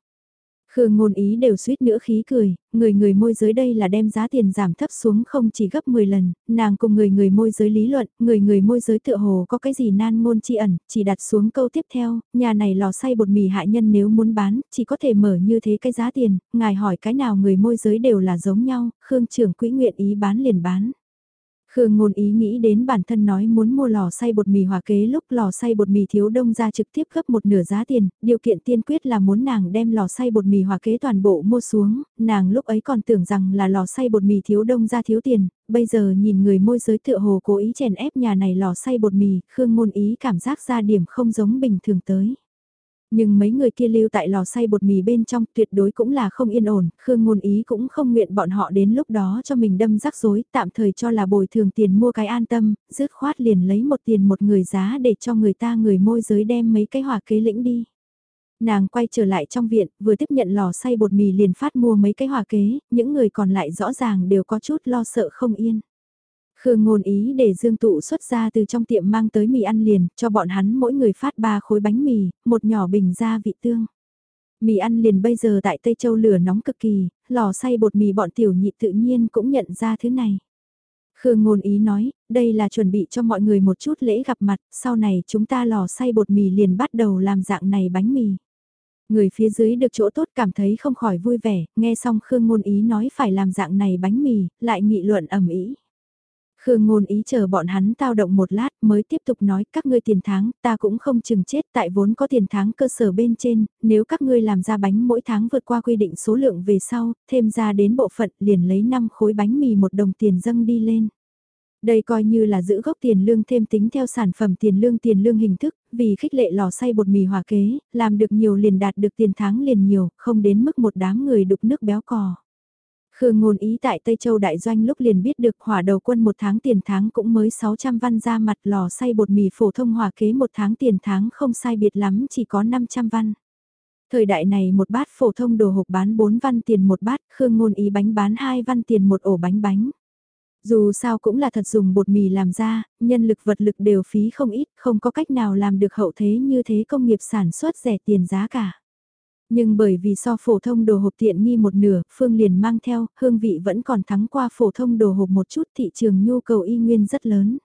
Khương ngôn ý đều suýt nữa khí cười, người người môi giới đây là đem giá tiền giảm thấp xuống không chỉ gấp 10 lần, nàng cùng người người môi giới lý luận, người người môi giới tựa hồ có cái gì nan ngôn chi ẩn, chỉ đặt xuống câu tiếp theo, nhà này lò xay bột mì hại nhân nếu muốn bán, chỉ có thể mở như thế cái giá tiền, ngài hỏi cái nào người môi giới đều là giống nhau, Khương trưởng quỹ nguyện ý bán liền bán. Khương ngôn ý nghĩ đến bản thân nói muốn mua lò xay bột mì hòa kế lúc lò xay bột mì thiếu đông ra trực tiếp gấp một nửa giá tiền, điều kiện tiên quyết là muốn nàng đem lò xay bột mì hòa kế toàn bộ mua xuống, nàng lúc ấy còn tưởng rằng là lò xay bột mì thiếu đông ra thiếu tiền, bây giờ nhìn người môi giới tựa hồ cố ý chèn ép nhà này lò xay bột mì, Khương ngôn ý cảm giác ra điểm không giống bình thường tới. Nhưng mấy người kia lưu tại lò xay bột mì bên trong tuyệt đối cũng là không yên ổn, Khương ngôn ý cũng không nguyện bọn họ đến lúc đó cho mình đâm rắc rối, tạm thời cho là bồi thường tiền mua cái an tâm, dứt khoát liền lấy một tiền một người giá để cho người ta người môi giới đem mấy cái hòa kế lĩnh đi. Nàng quay trở lại trong viện, vừa tiếp nhận lò xay bột mì liền phát mua mấy cái hòa kế, những người còn lại rõ ràng đều có chút lo sợ không yên. Khương ngôn ý để Dương Tụ xuất ra từ trong tiệm mang tới mì ăn liền, cho bọn hắn mỗi người phát ba khối bánh mì, một nhỏ bình gia vị tương. Mì ăn liền bây giờ tại Tây Châu lửa nóng cực kỳ, lò xay bột mì bọn tiểu nhị tự nhiên cũng nhận ra thứ này. Khương ngôn ý nói, đây là chuẩn bị cho mọi người một chút lễ gặp mặt, sau này chúng ta lò xay bột mì liền bắt đầu làm dạng này bánh mì. Người phía dưới được chỗ tốt cảm thấy không khỏi vui vẻ, nghe xong Khương ngôn ý nói phải làm dạng này bánh mì, lại nghị luận ẩm ý. Khương ngôn ý chờ bọn hắn tao động một lát mới tiếp tục nói các ngươi tiền tháng ta cũng không chừng chết tại vốn có tiền tháng cơ sở bên trên, nếu các ngươi làm ra bánh mỗi tháng vượt qua quy định số lượng về sau, thêm ra đến bộ phận liền lấy 5 khối bánh mì một đồng tiền dâng đi lên. Đây coi như là giữ gốc tiền lương thêm tính theo sản phẩm tiền lương tiền lương hình thức, vì khích lệ lò xay bột mì hòa kế, làm được nhiều liền đạt được tiền tháng liền nhiều, không đến mức một đám người đục nước béo cò. Khương ngôn ý tại Tây Châu Đại Doanh lúc liền biết được hỏa đầu quân một tháng tiền tháng cũng mới 600 văn ra mặt lò xay bột mì phổ thông hỏa kế một tháng tiền tháng không sai biệt lắm chỉ có 500 văn. Thời đại này một bát phổ thông đồ hộp bán 4 văn tiền một bát, Khương ngôn ý bánh bán 2 văn tiền một ổ bánh bánh. Dù sao cũng là thật dùng bột mì làm ra, nhân lực vật lực đều phí không ít, không có cách nào làm được hậu thế như thế công nghiệp sản xuất rẻ tiền giá cả. Nhưng bởi vì so phổ thông đồ hộp tiện nghi một nửa, Phương liền mang theo, hương vị vẫn còn thắng qua phổ thông đồ hộp một chút thị trường nhu cầu y nguyên rất lớn.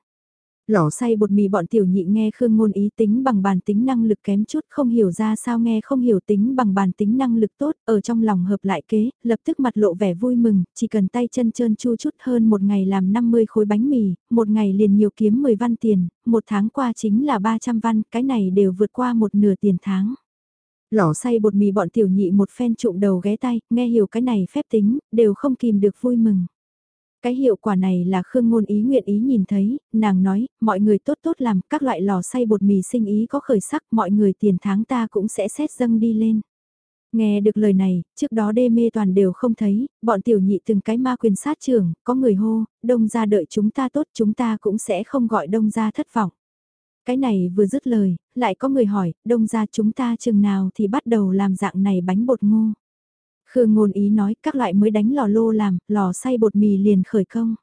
Lỏ xay bột mì bọn tiểu nhị nghe Khương ngôn ý tính bằng bàn tính năng lực kém chút không hiểu ra sao nghe không hiểu tính bằng bàn tính năng lực tốt, ở trong lòng hợp lại kế, lập tức mặt lộ vẻ vui mừng, chỉ cần tay chân trơn chu chút hơn một ngày làm 50 khối bánh mì, một ngày liền nhiều kiếm 10 văn tiền, một tháng qua chính là 300 văn, cái này đều vượt qua một nửa tiền tháng. Lỏ xay bột mì bọn tiểu nhị một phen trụng đầu ghé tay, nghe hiểu cái này phép tính, đều không kìm được vui mừng. Cái hiệu quả này là Khương Ngôn Ý nguyện ý nhìn thấy, nàng nói, mọi người tốt tốt làm, các loại lò xay bột mì sinh ý có khởi sắc, mọi người tiền tháng ta cũng sẽ xét dâng đi lên. Nghe được lời này, trước đó đê mê toàn đều không thấy, bọn tiểu nhị từng cái ma quyền sát trưởng, có người hô, đông ra đợi chúng ta tốt chúng ta cũng sẽ không gọi đông ra thất vọng. Cái này vừa dứt lời, lại có người hỏi, đông ra chúng ta chừng nào thì bắt đầu làm dạng này bánh bột ngô. Khương ngôn ý nói các loại mới đánh lò lô làm, lò xay bột mì liền khởi công.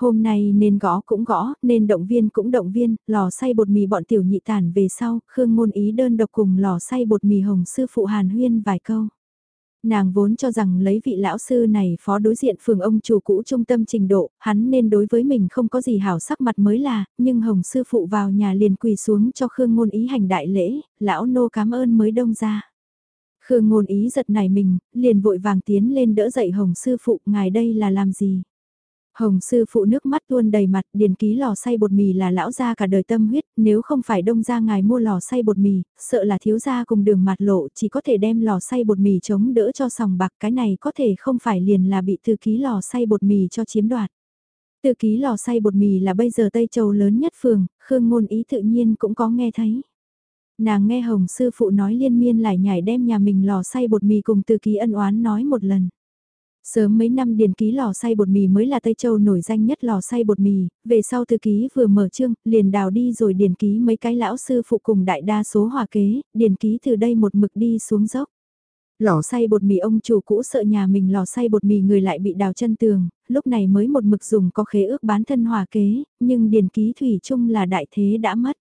Hôm nay nên gõ cũng gõ, nên động viên cũng động viên, lò xay bột mì bọn tiểu nhị tản về sau, Khương ngôn ý đơn độc cùng lò xay bột mì hồng sư phụ Hàn Huyên vài câu. Nàng vốn cho rằng lấy vị lão sư này phó đối diện phường ông chủ cũ trung tâm trình độ, hắn nên đối với mình không có gì hảo sắc mặt mới là, nhưng hồng sư phụ vào nhà liền quỳ xuống cho Khương ngôn ý hành đại lễ, lão nô cảm ơn mới đông ra. Khương ngôn ý giật nảy mình, liền vội vàng tiến lên đỡ dậy hồng sư phụ, ngài đây là làm gì? Hồng sư phụ nước mắt tuôn đầy mặt, điền ký lò xay bột mì là lão gia cả đời tâm huyết, nếu không phải đông gia ngài mua lò xay bột mì, sợ là thiếu gia cùng đường mặt lộ chỉ có thể đem lò xay bột mì chống đỡ cho sòng bạc cái này có thể không phải liền là bị thư ký lò xay bột mì cho chiếm đoạt. Thư ký lò xay bột mì là bây giờ Tây Châu lớn nhất phường, Khương Ngôn Ý tự nhiên cũng có nghe thấy. Nàng nghe Hồng sư phụ nói liên miên lại nhảy đem nhà mình lò xay bột mì cùng từ ký ân oán nói một lần. Sớm mấy năm điền ký lò xay bột mì mới là Tây Châu nổi danh nhất lò xay bột mì, về sau thư ký vừa mở trương, liền đào đi rồi điền ký mấy cái lão sư phụ cùng đại đa số hòa kế, điền ký từ đây một mực đi xuống dốc. Lò xay bột mì ông chủ cũ sợ nhà mình lò xay bột mì người lại bị đào chân tường, lúc này mới một mực dùng có khế ước bán thân hòa kế, nhưng điền ký thủy chung là đại thế đã mất.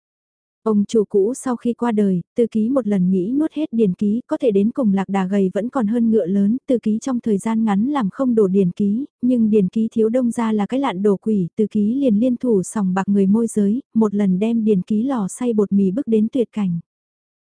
Ông chủ cũ sau khi qua đời, tư ký một lần nghĩ nuốt hết điền ký, có thể đến cùng lạc đà gầy vẫn còn hơn ngựa lớn, tư ký trong thời gian ngắn làm không đổ điền ký, nhưng điền ký thiếu đông ra là cái lạn đổ quỷ, tư ký liền liên thủ sòng bạc người môi giới, một lần đem điền ký lò xay bột mì bước đến tuyệt cảnh.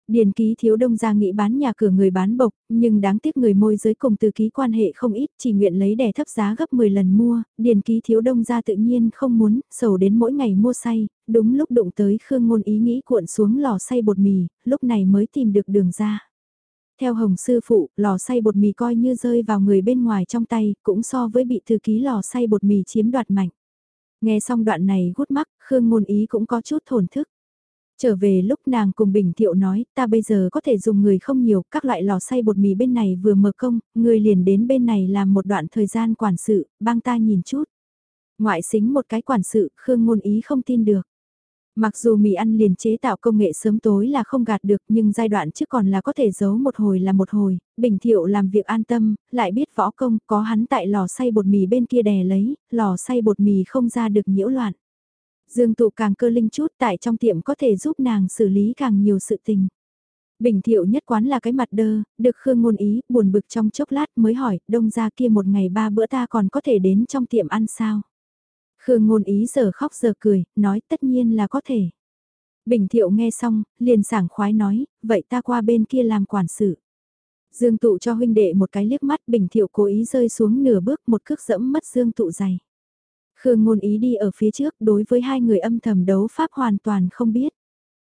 Điền ký thiếu đông ra nghĩ bán nhà cửa người bán bộc, nhưng đáng tiếc người môi giới cùng từ ký quan hệ không ít, chỉ nguyện lấy đẻ thấp giá gấp 10 lần mua, điền ký thiếu đông ra tự nhiên không muốn, sầu đến mỗi ngày mua say, đúng lúc đụng tới Khương Ngôn ý nghĩ cuộn xuống lò xay bột mì, lúc này mới tìm được đường ra. Theo Hồng Sư Phụ, lò xay bột mì coi như rơi vào người bên ngoài trong tay, cũng so với bị thư ký lò xay bột mì chiếm đoạt mạnh. Nghe xong đoạn này gút mắt, Khương Ngôn ý cũng có chút thổn thức. Trở về lúc nàng cùng Bình Thiệu nói, ta bây giờ có thể dùng người không nhiều, các loại lò xay bột mì bên này vừa mở công, người liền đến bên này làm một đoạn thời gian quản sự, bang ta nhìn chút. Ngoại xính một cái quản sự, Khương ngôn ý không tin được. Mặc dù mì ăn liền chế tạo công nghệ sớm tối là không gạt được nhưng giai đoạn trước còn là có thể giấu một hồi là một hồi, Bình Thiệu làm việc an tâm, lại biết võ công có hắn tại lò xay bột mì bên kia đè lấy, lò xay bột mì không ra được nhiễu loạn. Dương tụ càng cơ linh chút tại trong tiệm có thể giúp nàng xử lý càng nhiều sự tình. Bình thiệu nhất quán là cái mặt đơ, được Khương ngôn ý, buồn bực trong chốc lát mới hỏi, đông ra kia một ngày ba bữa ta còn có thể đến trong tiệm ăn sao? Khương ngôn ý giờ khóc giờ cười, nói tất nhiên là có thể. Bình thiệu nghe xong, liền sảng khoái nói, vậy ta qua bên kia làm quản sự. Dương tụ cho huynh đệ một cái liếc mắt, bình thiệu cố ý rơi xuống nửa bước một cước dẫm mất dương tụ dày. Khương ngôn ý đi ở phía trước đối với hai người âm thầm đấu pháp hoàn toàn không biết.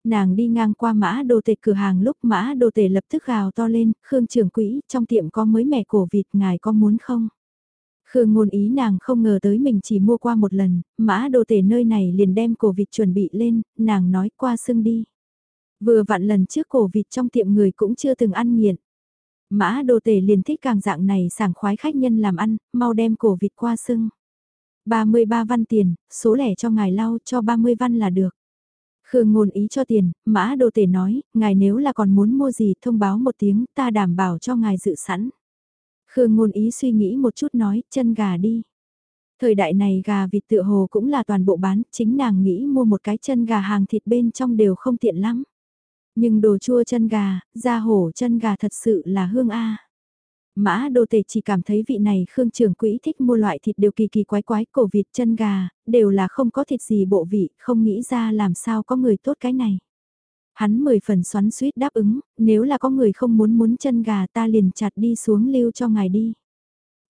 Nàng đi ngang qua mã đồ tể cửa hàng lúc mã đồ tể lập tức gào to lên, Khương trưởng quỹ, trong tiệm có mới mẻ cổ vịt, ngài có muốn không? Khương ngôn ý nàng không ngờ tới mình chỉ mua qua một lần, mã đồ tể nơi này liền đem cổ vịt chuẩn bị lên, nàng nói qua sưng đi. Vừa vặn lần trước cổ vịt trong tiệm người cũng chưa từng ăn nghiện. Mã đồ tể liền thích càng dạng này sảng khoái khách nhân làm ăn, mau đem cổ vịt qua sưng. 33 văn tiền, số lẻ cho ngài lau cho 30 văn là được. Khương ngôn ý cho tiền, mã đồ tể nói, ngài nếu là còn muốn mua gì thông báo một tiếng ta đảm bảo cho ngài dự sẵn. Khương ngôn ý suy nghĩ một chút nói, chân gà đi. Thời đại này gà vịt tựa hồ cũng là toàn bộ bán, chính nàng nghĩ mua một cái chân gà hàng thịt bên trong đều không tiện lắm. Nhưng đồ chua chân gà, da hổ chân gà thật sự là hương A. Mã đô tề chỉ cảm thấy vị này Khương Trường Quỹ thích mua loại thịt đều kỳ kỳ quái quái, cổ vịt chân gà, đều là không có thịt gì bộ vị, không nghĩ ra làm sao có người tốt cái này. Hắn mười phần xoắn suýt đáp ứng, nếu là có người không muốn muốn chân gà ta liền chặt đi xuống lưu cho ngài đi.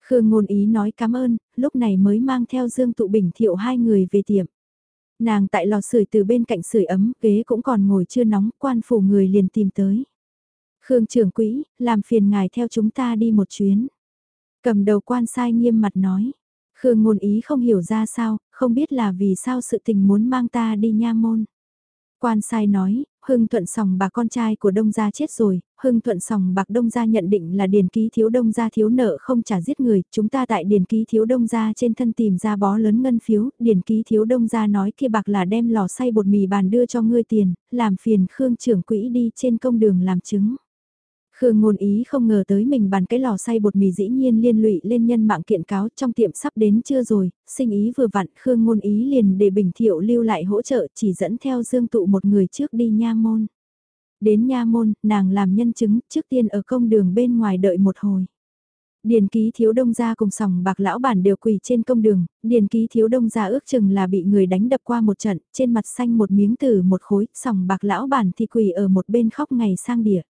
Khương ngôn ý nói cảm ơn, lúc này mới mang theo Dương Tụ Bình thiệu hai người về tiệm. Nàng tại lò sưởi từ bên cạnh sưởi ấm, ghế cũng còn ngồi chưa nóng, quan phủ người liền tìm tới. Khương trưởng quỹ, làm phiền ngài theo chúng ta đi một chuyến. Cầm đầu quan sai nghiêm mặt nói. Khương ngôn ý không hiểu ra sao, không biết là vì sao sự tình muốn mang ta đi nha môn. Quan sai nói, Hưng Thuận Sòng bà con trai của Đông Gia chết rồi, Hưng Thuận Sòng bạc Đông Gia nhận định là điền ký thiếu Đông Gia thiếu nợ không trả giết người, chúng ta tại điền ký thiếu Đông Gia trên thân tìm ra bó lớn ngân phiếu, điền ký thiếu Đông Gia nói kia bạc là đem lò xay bột mì bàn đưa cho ngươi tiền, làm phiền Khương trưởng quỹ đi trên công đường làm chứng. Khương ngôn ý không ngờ tới mình bàn cái lò xay bột mì dĩ nhiên liên lụy lên nhân mạng kiện cáo trong tiệm sắp đến chưa rồi, sinh ý vừa vặn Khương ngôn ý liền để Bình Thiệu lưu lại hỗ trợ chỉ dẫn theo Dương Tụ một người trước đi nha môn. Đến nha môn, nàng làm nhân chứng trước tiên ở công đường bên ngoài đợi một hồi. Điền ký thiếu đông gia cùng sòng bạc lão bản đều quỳ trên công đường, điền ký thiếu đông gia ước chừng là bị người đánh đập qua một trận, trên mặt xanh một miếng từ một khối, sòng bạc lão bản thì quỳ ở một bên khóc ngày sang địa.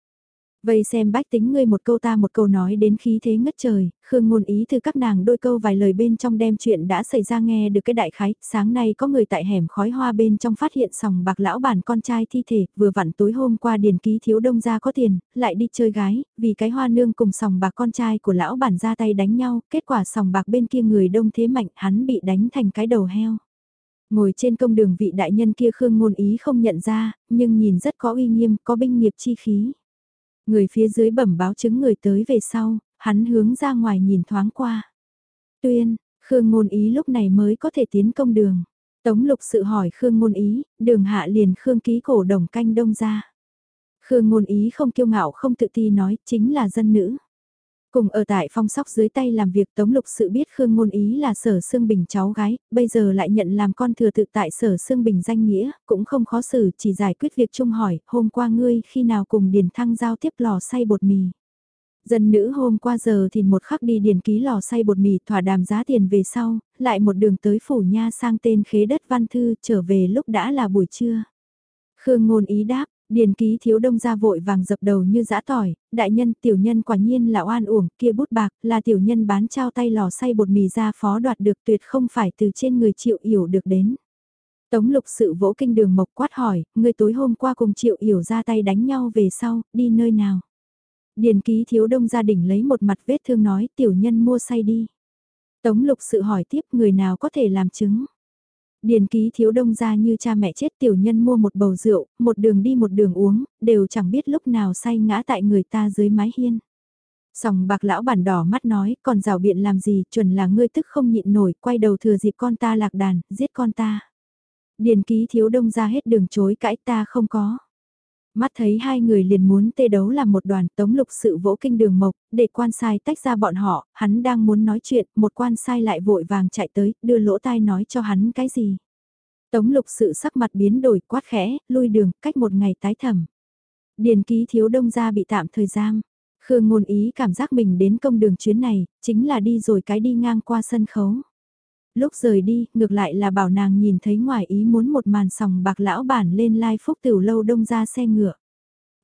Vây xem bách tính ngươi một câu ta một câu nói đến khí thế ngất trời, Khương ngôn ý từ các nàng đôi câu vài lời bên trong đem chuyện đã xảy ra nghe được cái đại khái, sáng nay có người tại hẻm khói hoa bên trong phát hiện sòng bạc lão bản con trai thi thể, vừa vặn tối hôm qua điền ký thiếu đông ra có tiền, lại đi chơi gái, vì cái hoa nương cùng sòng bạc con trai của lão bản ra tay đánh nhau, kết quả sòng bạc bên kia người đông thế mạnh hắn bị đánh thành cái đầu heo. Ngồi trên công đường vị đại nhân kia Khương ngôn ý không nhận ra, nhưng nhìn rất có uy nghiêm, có binh nghiệp chi khí. Người phía dưới bẩm báo chứng người tới về sau, hắn hướng ra ngoài nhìn thoáng qua. Tuyên, Khương Ngôn Ý lúc này mới có thể tiến công đường. Tống lục sự hỏi Khương Ngôn Ý, đường hạ liền Khương ký cổ đồng canh đông ra. Khương Ngôn Ý không kiêu ngạo không tự ti nói chính là dân nữ. Cùng ở tại phong sóc dưới tay làm việc Tống Lục Sự biết Khương Ngôn Ý là sở Sương Bình cháu gái, bây giờ lại nhận làm con thừa tự tại sở Sương Bình danh nghĩa, cũng không khó xử, chỉ giải quyết việc chung hỏi, hôm qua ngươi khi nào cùng Điền Thăng giao tiếp lò xay bột mì. Dân nữ hôm qua giờ thì một khắc đi điền ký lò xay bột mì thỏa đàm giá tiền về sau, lại một đường tới phủ nha sang tên khế đất văn thư trở về lúc đã là buổi trưa. Khương ngôn ý đáp, điền ký thiếu đông ra vội vàng dập đầu như dã tỏi, đại nhân tiểu nhân quả nhiên là oan uổng, kia bút bạc là tiểu nhân bán trao tay lò xay bột mì ra phó đoạt được tuyệt không phải từ trên người triệu yểu được đến. Tống lục sự vỗ kinh đường mộc quát hỏi, người tối hôm qua cùng triệu yểu ra tay đánh nhau về sau, đi nơi nào? Điền ký thiếu đông gia đình lấy một mặt vết thương nói tiểu nhân mua say đi. Tống lục sự hỏi tiếp người nào có thể làm chứng. Điền ký thiếu đông ra như cha mẹ chết tiểu nhân mua một bầu rượu, một đường đi một đường uống, đều chẳng biết lúc nào say ngã tại người ta dưới mái hiên. Sòng bạc lão bản đỏ mắt nói, còn rào biện làm gì, chuẩn là ngươi tức không nhịn nổi, quay đầu thừa dịp con ta lạc đàn, giết con ta. Điền ký thiếu đông ra hết đường chối cãi ta không có. Mắt thấy hai người liền muốn tê đấu làm một đoàn tống lục sự vỗ kinh đường mộc, để quan sai tách ra bọn họ, hắn đang muốn nói chuyện, một quan sai lại vội vàng chạy tới, đưa lỗ tai nói cho hắn cái gì. Tống lục sự sắc mặt biến đổi quát khẽ, lui đường, cách một ngày tái thẩm. Điền ký thiếu đông ra bị tạm thời giam. Khương ngôn ý cảm giác mình đến công đường chuyến này, chính là đi rồi cái đi ngang qua sân khấu. Lúc rời đi, ngược lại là bảo nàng nhìn thấy ngoài ý muốn một màn sòng bạc lão bản lên lai phúc tiểu lâu đông ra xe ngựa.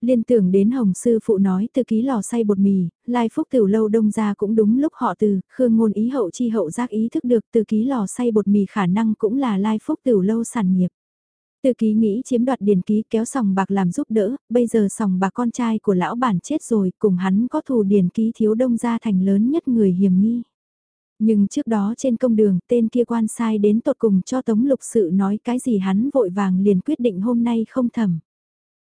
Liên tưởng đến Hồng Sư Phụ nói từ ký lò xay bột mì, Lai Phúc Tiểu Lâu Đông ra cũng đúng lúc họ từ, Khương Ngôn ý hậu chi hậu giác ý thức được từ ký lò xay bột mì khả năng cũng là Lai Phúc Tiểu Lâu sản nghiệp. Từ ký nghĩ chiếm đoạt điền ký kéo sòng bạc làm giúp đỡ, bây giờ sòng bạc con trai của lão bản chết rồi, cùng hắn có thù điền ký thiếu đông ra thành lớn nhất người hiểm nghi. Nhưng trước đó trên công đường tên kia quan sai đến tột cùng cho Tống Lục Sự nói cái gì hắn vội vàng liền quyết định hôm nay không thẩm.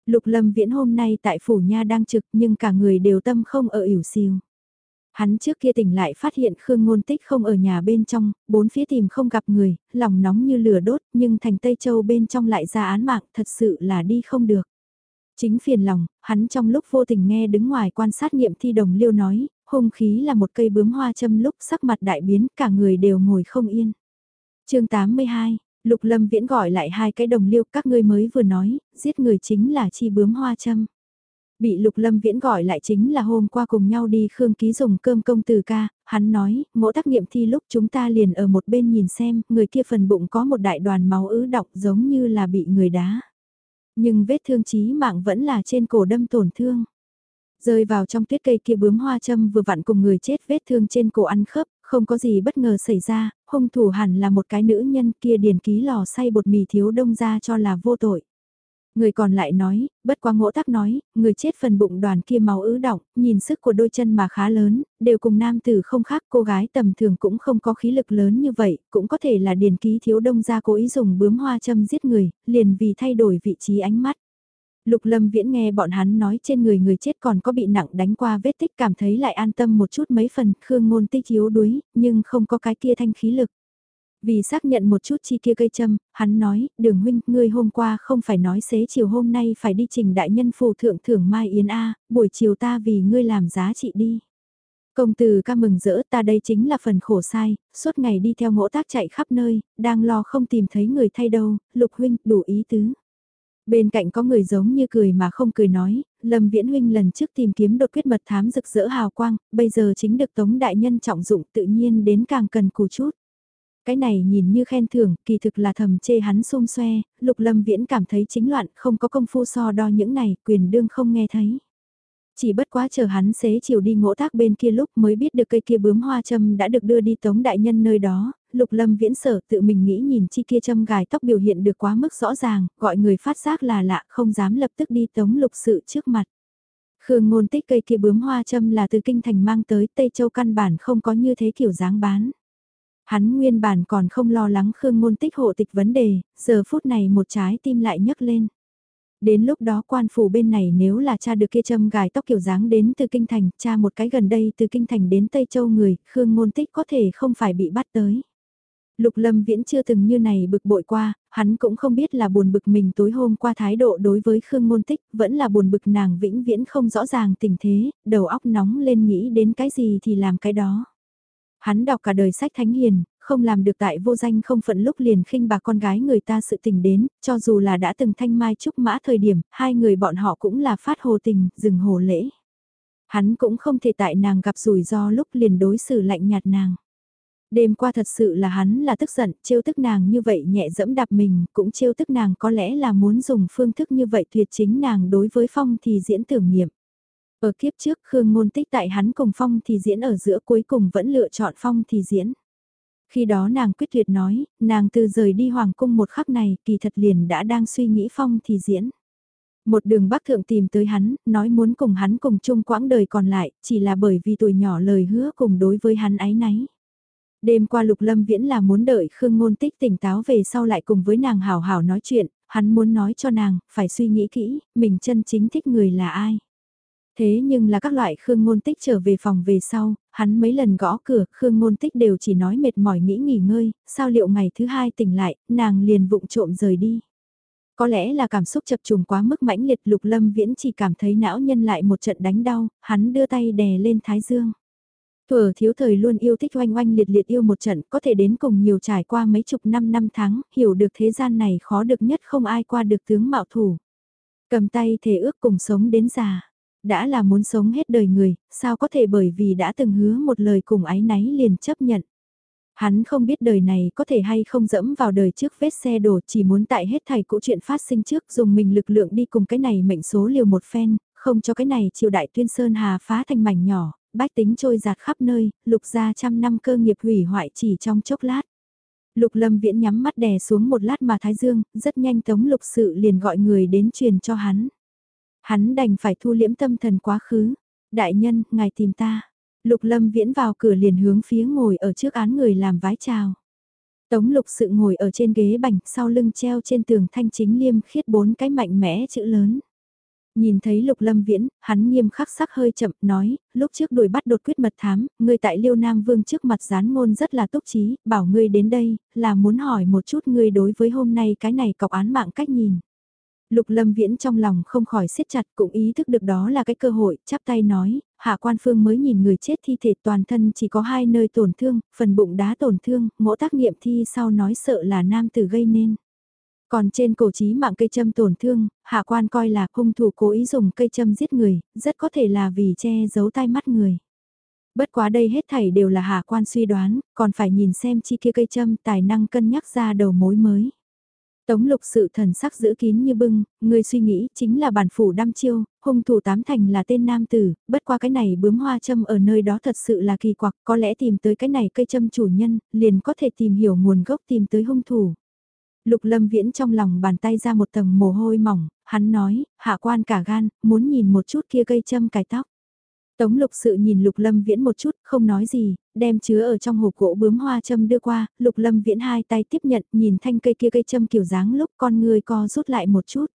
Lục Lâm Viễn hôm nay tại phủ nha đang trực nhưng cả người đều tâm không ở ỉu siêu. Hắn trước kia tỉnh lại phát hiện Khương Ngôn Tích không ở nhà bên trong, bốn phía tìm không gặp người, lòng nóng như lửa đốt nhưng thành Tây Châu bên trong lại ra án mạng thật sự là đi không được. Chính phiền lòng, hắn trong lúc vô tình nghe đứng ngoài quan sát nghiệm thi đồng liêu nói, hung khí là một cây bướm hoa châm lúc sắc mặt đại biến cả người đều ngồi không yên. chương 82, Lục Lâm Viễn gọi lại hai cái đồng liêu các ngươi mới vừa nói, giết người chính là chi bướm hoa châm. Bị Lục Lâm Viễn gọi lại chính là hôm qua cùng nhau đi Khương Ký dùng cơm công từ ca, hắn nói, ngỗ tác nghiệm thi lúc chúng ta liền ở một bên nhìn xem, người kia phần bụng có một đại đoàn máu ứ đọc giống như là bị người đá. Nhưng vết thương chí mạng vẫn là trên cổ đâm tổn thương. Rơi vào trong tuyết cây kia bướm hoa châm vừa vặn cùng người chết vết thương trên cổ ăn khớp, không có gì bất ngờ xảy ra, hung thủ hẳn là một cái nữ nhân kia điền ký lò xay bột mì thiếu đông ra cho là vô tội. Người còn lại nói, bất quá ngỗ tắc nói, người chết phần bụng đoàn kia máu ứ đọng, nhìn sức của đôi chân mà khá lớn, đều cùng nam tử không khác cô gái tầm thường cũng không có khí lực lớn như vậy, cũng có thể là điền ký thiếu đông ra cố ý dùng bướm hoa châm giết người, liền vì thay đổi vị trí ánh mắt. Lục Lâm Viễn nghe bọn hắn nói trên người người chết còn có bị nặng đánh qua vết tích cảm thấy lại an tâm một chút mấy phần, Khương Ngôn Tích yếu đuối, nhưng không có cái kia thanh khí lực. Vì xác nhận một chút chi kia cây châm, hắn nói, đường huynh, ngươi hôm qua không phải nói xế chiều hôm nay phải đi trình đại nhân phù thượng thưởng Mai Yến A, buổi chiều ta vì ngươi làm giá trị đi. Công tử ca mừng rỡ ta đây chính là phần khổ sai, suốt ngày đi theo ngỗ tác chạy khắp nơi, đang lo không tìm thấy người thay đâu, lục huynh đủ ý tứ. Bên cạnh có người giống như cười mà không cười nói, Lâm Viễn Huynh lần trước tìm kiếm đột quyết mật thám rực rỡ hào quang, bây giờ chính được Tống Đại Nhân trọng dụng tự nhiên đến càng cần cù chút. Cái này nhìn như khen thưởng, kỳ thực là thầm chê hắn xung xoe, Lục Lâm Viễn cảm thấy chính loạn, không có công phu so đo những này, quyền đương không nghe thấy. Chỉ bất quá chờ hắn xế chiều đi ngỗ tác bên kia lúc mới biết được cây kia bướm hoa châm đã được đưa đi Tống Đại Nhân nơi đó, Lục Lâm viễn sở tự mình nghĩ nhìn chi kia châm gài tóc biểu hiện được quá mức rõ ràng, gọi người phát giác là lạ không dám lập tức đi tống lục sự trước mặt. Khương ngôn tích cây kia bướm hoa châm là từ kinh thành mang tới Tây Châu căn bản không có như thế kiểu dáng bán. Hắn nguyên bản còn không lo lắng Khương ngôn tích hộ tịch vấn đề, giờ phút này một trái tim lại nhấc lên. Đến lúc đó quan phủ bên này nếu là cha được kia châm gài tóc kiểu dáng đến từ kinh thành, cha một cái gần đây từ kinh thành đến Tây Châu người, Khương Ngôn Tích có thể không phải bị bắt tới. Lục Lâm Viễn chưa từng như này bực bội qua, hắn cũng không biết là buồn bực mình tối hôm qua thái độ đối với Khương Ngôn Tích, vẫn là buồn bực nàng vĩnh viễn không rõ ràng tình thế, đầu óc nóng lên nghĩ đến cái gì thì làm cái đó. Hắn đọc cả đời sách thánh hiền, không làm được tại vô danh không phận lúc liền khinh bà con gái người ta sự tình đến, cho dù là đã từng thanh mai trúc mã thời điểm, hai người bọn họ cũng là phát hồ tình, dừng hồ lễ. Hắn cũng không thể tại nàng gặp rủi ro lúc liền đối xử lạnh nhạt nàng. Đêm qua thật sự là hắn là tức giận, trêu tức nàng như vậy nhẹ dẫm đạp mình, cũng trêu tức nàng có lẽ là muốn dùng phương thức như vậy tuyệt chính nàng đối với Phong thì diễn tưởng nghiệm. Ở kiếp trước Khương Ngôn Tích tại hắn cùng Phong thì diễn ở giữa cuối cùng vẫn lựa chọn Phong thì diễn. Khi đó nàng quyết tuyệt nói, nàng từ rời đi Hoàng Cung một khắc này kỳ thật liền đã đang suy nghĩ Phong thì diễn. Một đường bác thượng tìm tới hắn, nói muốn cùng hắn cùng chung quãng đời còn lại, chỉ là bởi vì tuổi nhỏ lời hứa cùng đối với hắn ái náy. Đêm qua Lục Lâm Viễn là muốn đợi Khương Ngôn Tích tỉnh táo về sau lại cùng với nàng hào hào nói chuyện, hắn muốn nói cho nàng, phải suy nghĩ kỹ, mình chân chính thích người là ai. Thế nhưng là các loại Khương Ngôn Tích trở về phòng về sau, hắn mấy lần gõ cửa, Khương Ngôn Tích đều chỉ nói mệt mỏi nghĩ nghỉ ngơi, sao liệu ngày thứ hai tỉnh lại, nàng liền vụng trộm rời đi. Có lẽ là cảm xúc chập trùng quá mức mãnh liệt Lục Lâm Viễn chỉ cảm thấy não nhân lại một trận đánh đau, hắn đưa tay đè lên Thái Dương. Thuở thiếu thời luôn yêu thích oanh oanh liệt liệt yêu một trận, có thể đến cùng nhiều trải qua mấy chục năm năm tháng, hiểu được thế gian này khó được nhất không ai qua được tướng mạo thủ. Cầm tay thể ước cùng sống đến già. Đã là muốn sống hết đời người, sao có thể bởi vì đã từng hứa một lời cùng ái náy liền chấp nhận. Hắn không biết đời này có thể hay không dẫm vào đời trước vết xe đổ chỉ muốn tại hết thầy cũ chuyện phát sinh trước dùng mình lực lượng đi cùng cái này mệnh số liều một phen, không cho cái này triều đại tuyên sơn hà phá thành mảnh nhỏ, bách tính trôi giạt khắp nơi, lục ra trăm năm cơ nghiệp hủy hoại chỉ trong chốc lát. Lục lâm viễn nhắm mắt đè xuống một lát mà thái dương, rất nhanh tống lục sự liền gọi người đến truyền cho hắn. Hắn đành phải thu liễm tâm thần quá khứ. Đại nhân, ngài tìm ta. Lục lâm viễn vào cửa liền hướng phía ngồi ở trước án người làm vái chào. Tống lục sự ngồi ở trên ghế bành, sau lưng treo trên tường thanh chính liêm khiết bốn cái mạnh mẽ chữ lớn. Nhìn thấy lục lâm viễn, hắn nghiêm khắc sắc hơi chậm, nói, lúc trước đuổi bắt đột quyết mật thám, ngươi tại liêu nam vương trước mặt gián ngôn rất là túc trí, bảo ngươi đến đây, là muốn hỏi một chút ngươi đối với hôm nay cái này cọc án mạng cách nhìn. Lục lâm viễn trong lòng không khỏi siết chặt cũng ý thức được đó là cái cơ hội, chắp tay nói, hạ quan phương mới nhìn người chết thi thể toàn thân chỉ có hai nơi tổn thương, phần bụng đá tổn thương, ngỗ tác nghiệm thi sau nói sợ là nam tử gây nên. Còn trên cổ trí mạng cây châm tổn thương, hạ quan coi là hung thủ cố ý dùng cây châm giết người, rất có thể là vì che giấu tai mắt người. Bất quá đây hết thảy đều là hạ quan suy đoán, còn phải nhìn xem chi kia cây châm tài năng cân nhắc ra đầu mối mới. Tống lục sự thần sắc giữ kín như bưng, người suy nghĩ chính là bản phủ đăm chiêu, hung thủ tám thành là tên nam tử, bất qua cái này bướm hoa châm ở nơi đó thật sự là kỳ quặc, có lẽ tìm tới cái này cây châm chủ nhân, liền có thể tìm hiểu nguồn gốc tìm tới hung thủ. Lục lâm viễn trong lòng bàn tay ra một tầng mồ hôi mỏng, hắn nói, hạ quan cả gan, muốn nhìn một chút kia cây châm cài tóc. Tống lục sự nhìn lục lâm viễn một chút, không nói gì, đem chứa ở trong hộp gỗ bướm hoa châm đưa qua, lục lâm viễn hai tay tiếp nhận, nhìn thanh cây kia cây châm kiểu dáng lúc con người co rút lại một chút.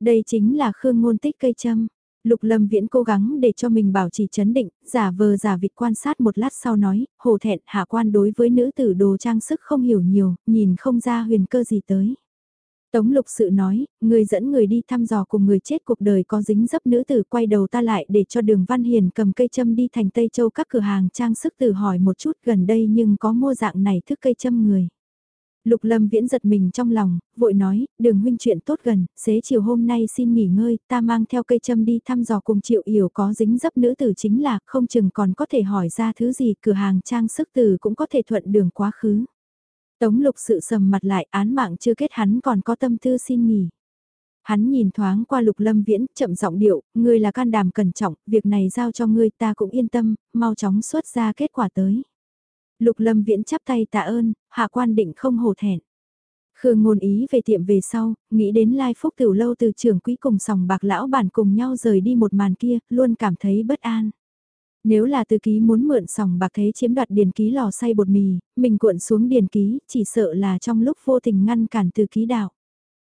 Đây chính là khương ngôn tích cây châm. Lục lâm viễn cố gắng để cho mình bảo trì chấn định, giả vờ giả vịt quan sát một lát sau nói, hồ thẹn hạ quan đối với nữ tử đồ trang sức không hiểu nhiều, nhìn không ra huyền cơ gì tới. Tống lục sự nói, người dẫn người đi thăm dò cùng người chết cuộc đời có dính dấp nữ tử quay đầu ta lại để cho đường Văn Hiền cầm cây châm đi thành Tây Châu các cửa hàng trang sức tử hỏi một chút gần đây nhưng có mua dạng này thức cây châm người. Lục lâm viễn giật mình trong lòng, vội nói, đường huynh chuyện tốt gần, xế chiều hôm nay xin nghỉ ngơi, ta mang theo cây châm đi thăm dò cùng triệu yểu có dính dấp nữ tử chính là, không chừng còn có thể hỏi ra thứ gì, cửa hàng trang sức từ cũng có thể thuận đường quá khứ. Tống lục sự sầm mặt lại án mạng chưa kết hắn còn có tâm tư xin nghỉ. Hắn nhìn thoáng qua lục lâm viễn, chậm giọng điệu, ngươi là can đảm cẩn trọng, việc này giao cho ngươi ta cũng yên tâm, mau chóng xuất ra kết quả tới. Lục lâm viễn chắp tay tạ ơn, hạ quan định không hổ thẹn. Khương ngôn ý về tiệm về sau, nghĩ đến lai phúc tiểu lâu từ trưởng quý cùng sòng bạc lão bản cùng nhau rời đi một màn kia, luôn cảm thấy bất an. Nếu là từ ký muốn mượn sòng bạc thế chiếm đoạt điền ký lò xay bột mì, mình cuộn xuống điền ký, chỉ sợ là trong lúc vô tình ngăn cản từ ký đạo.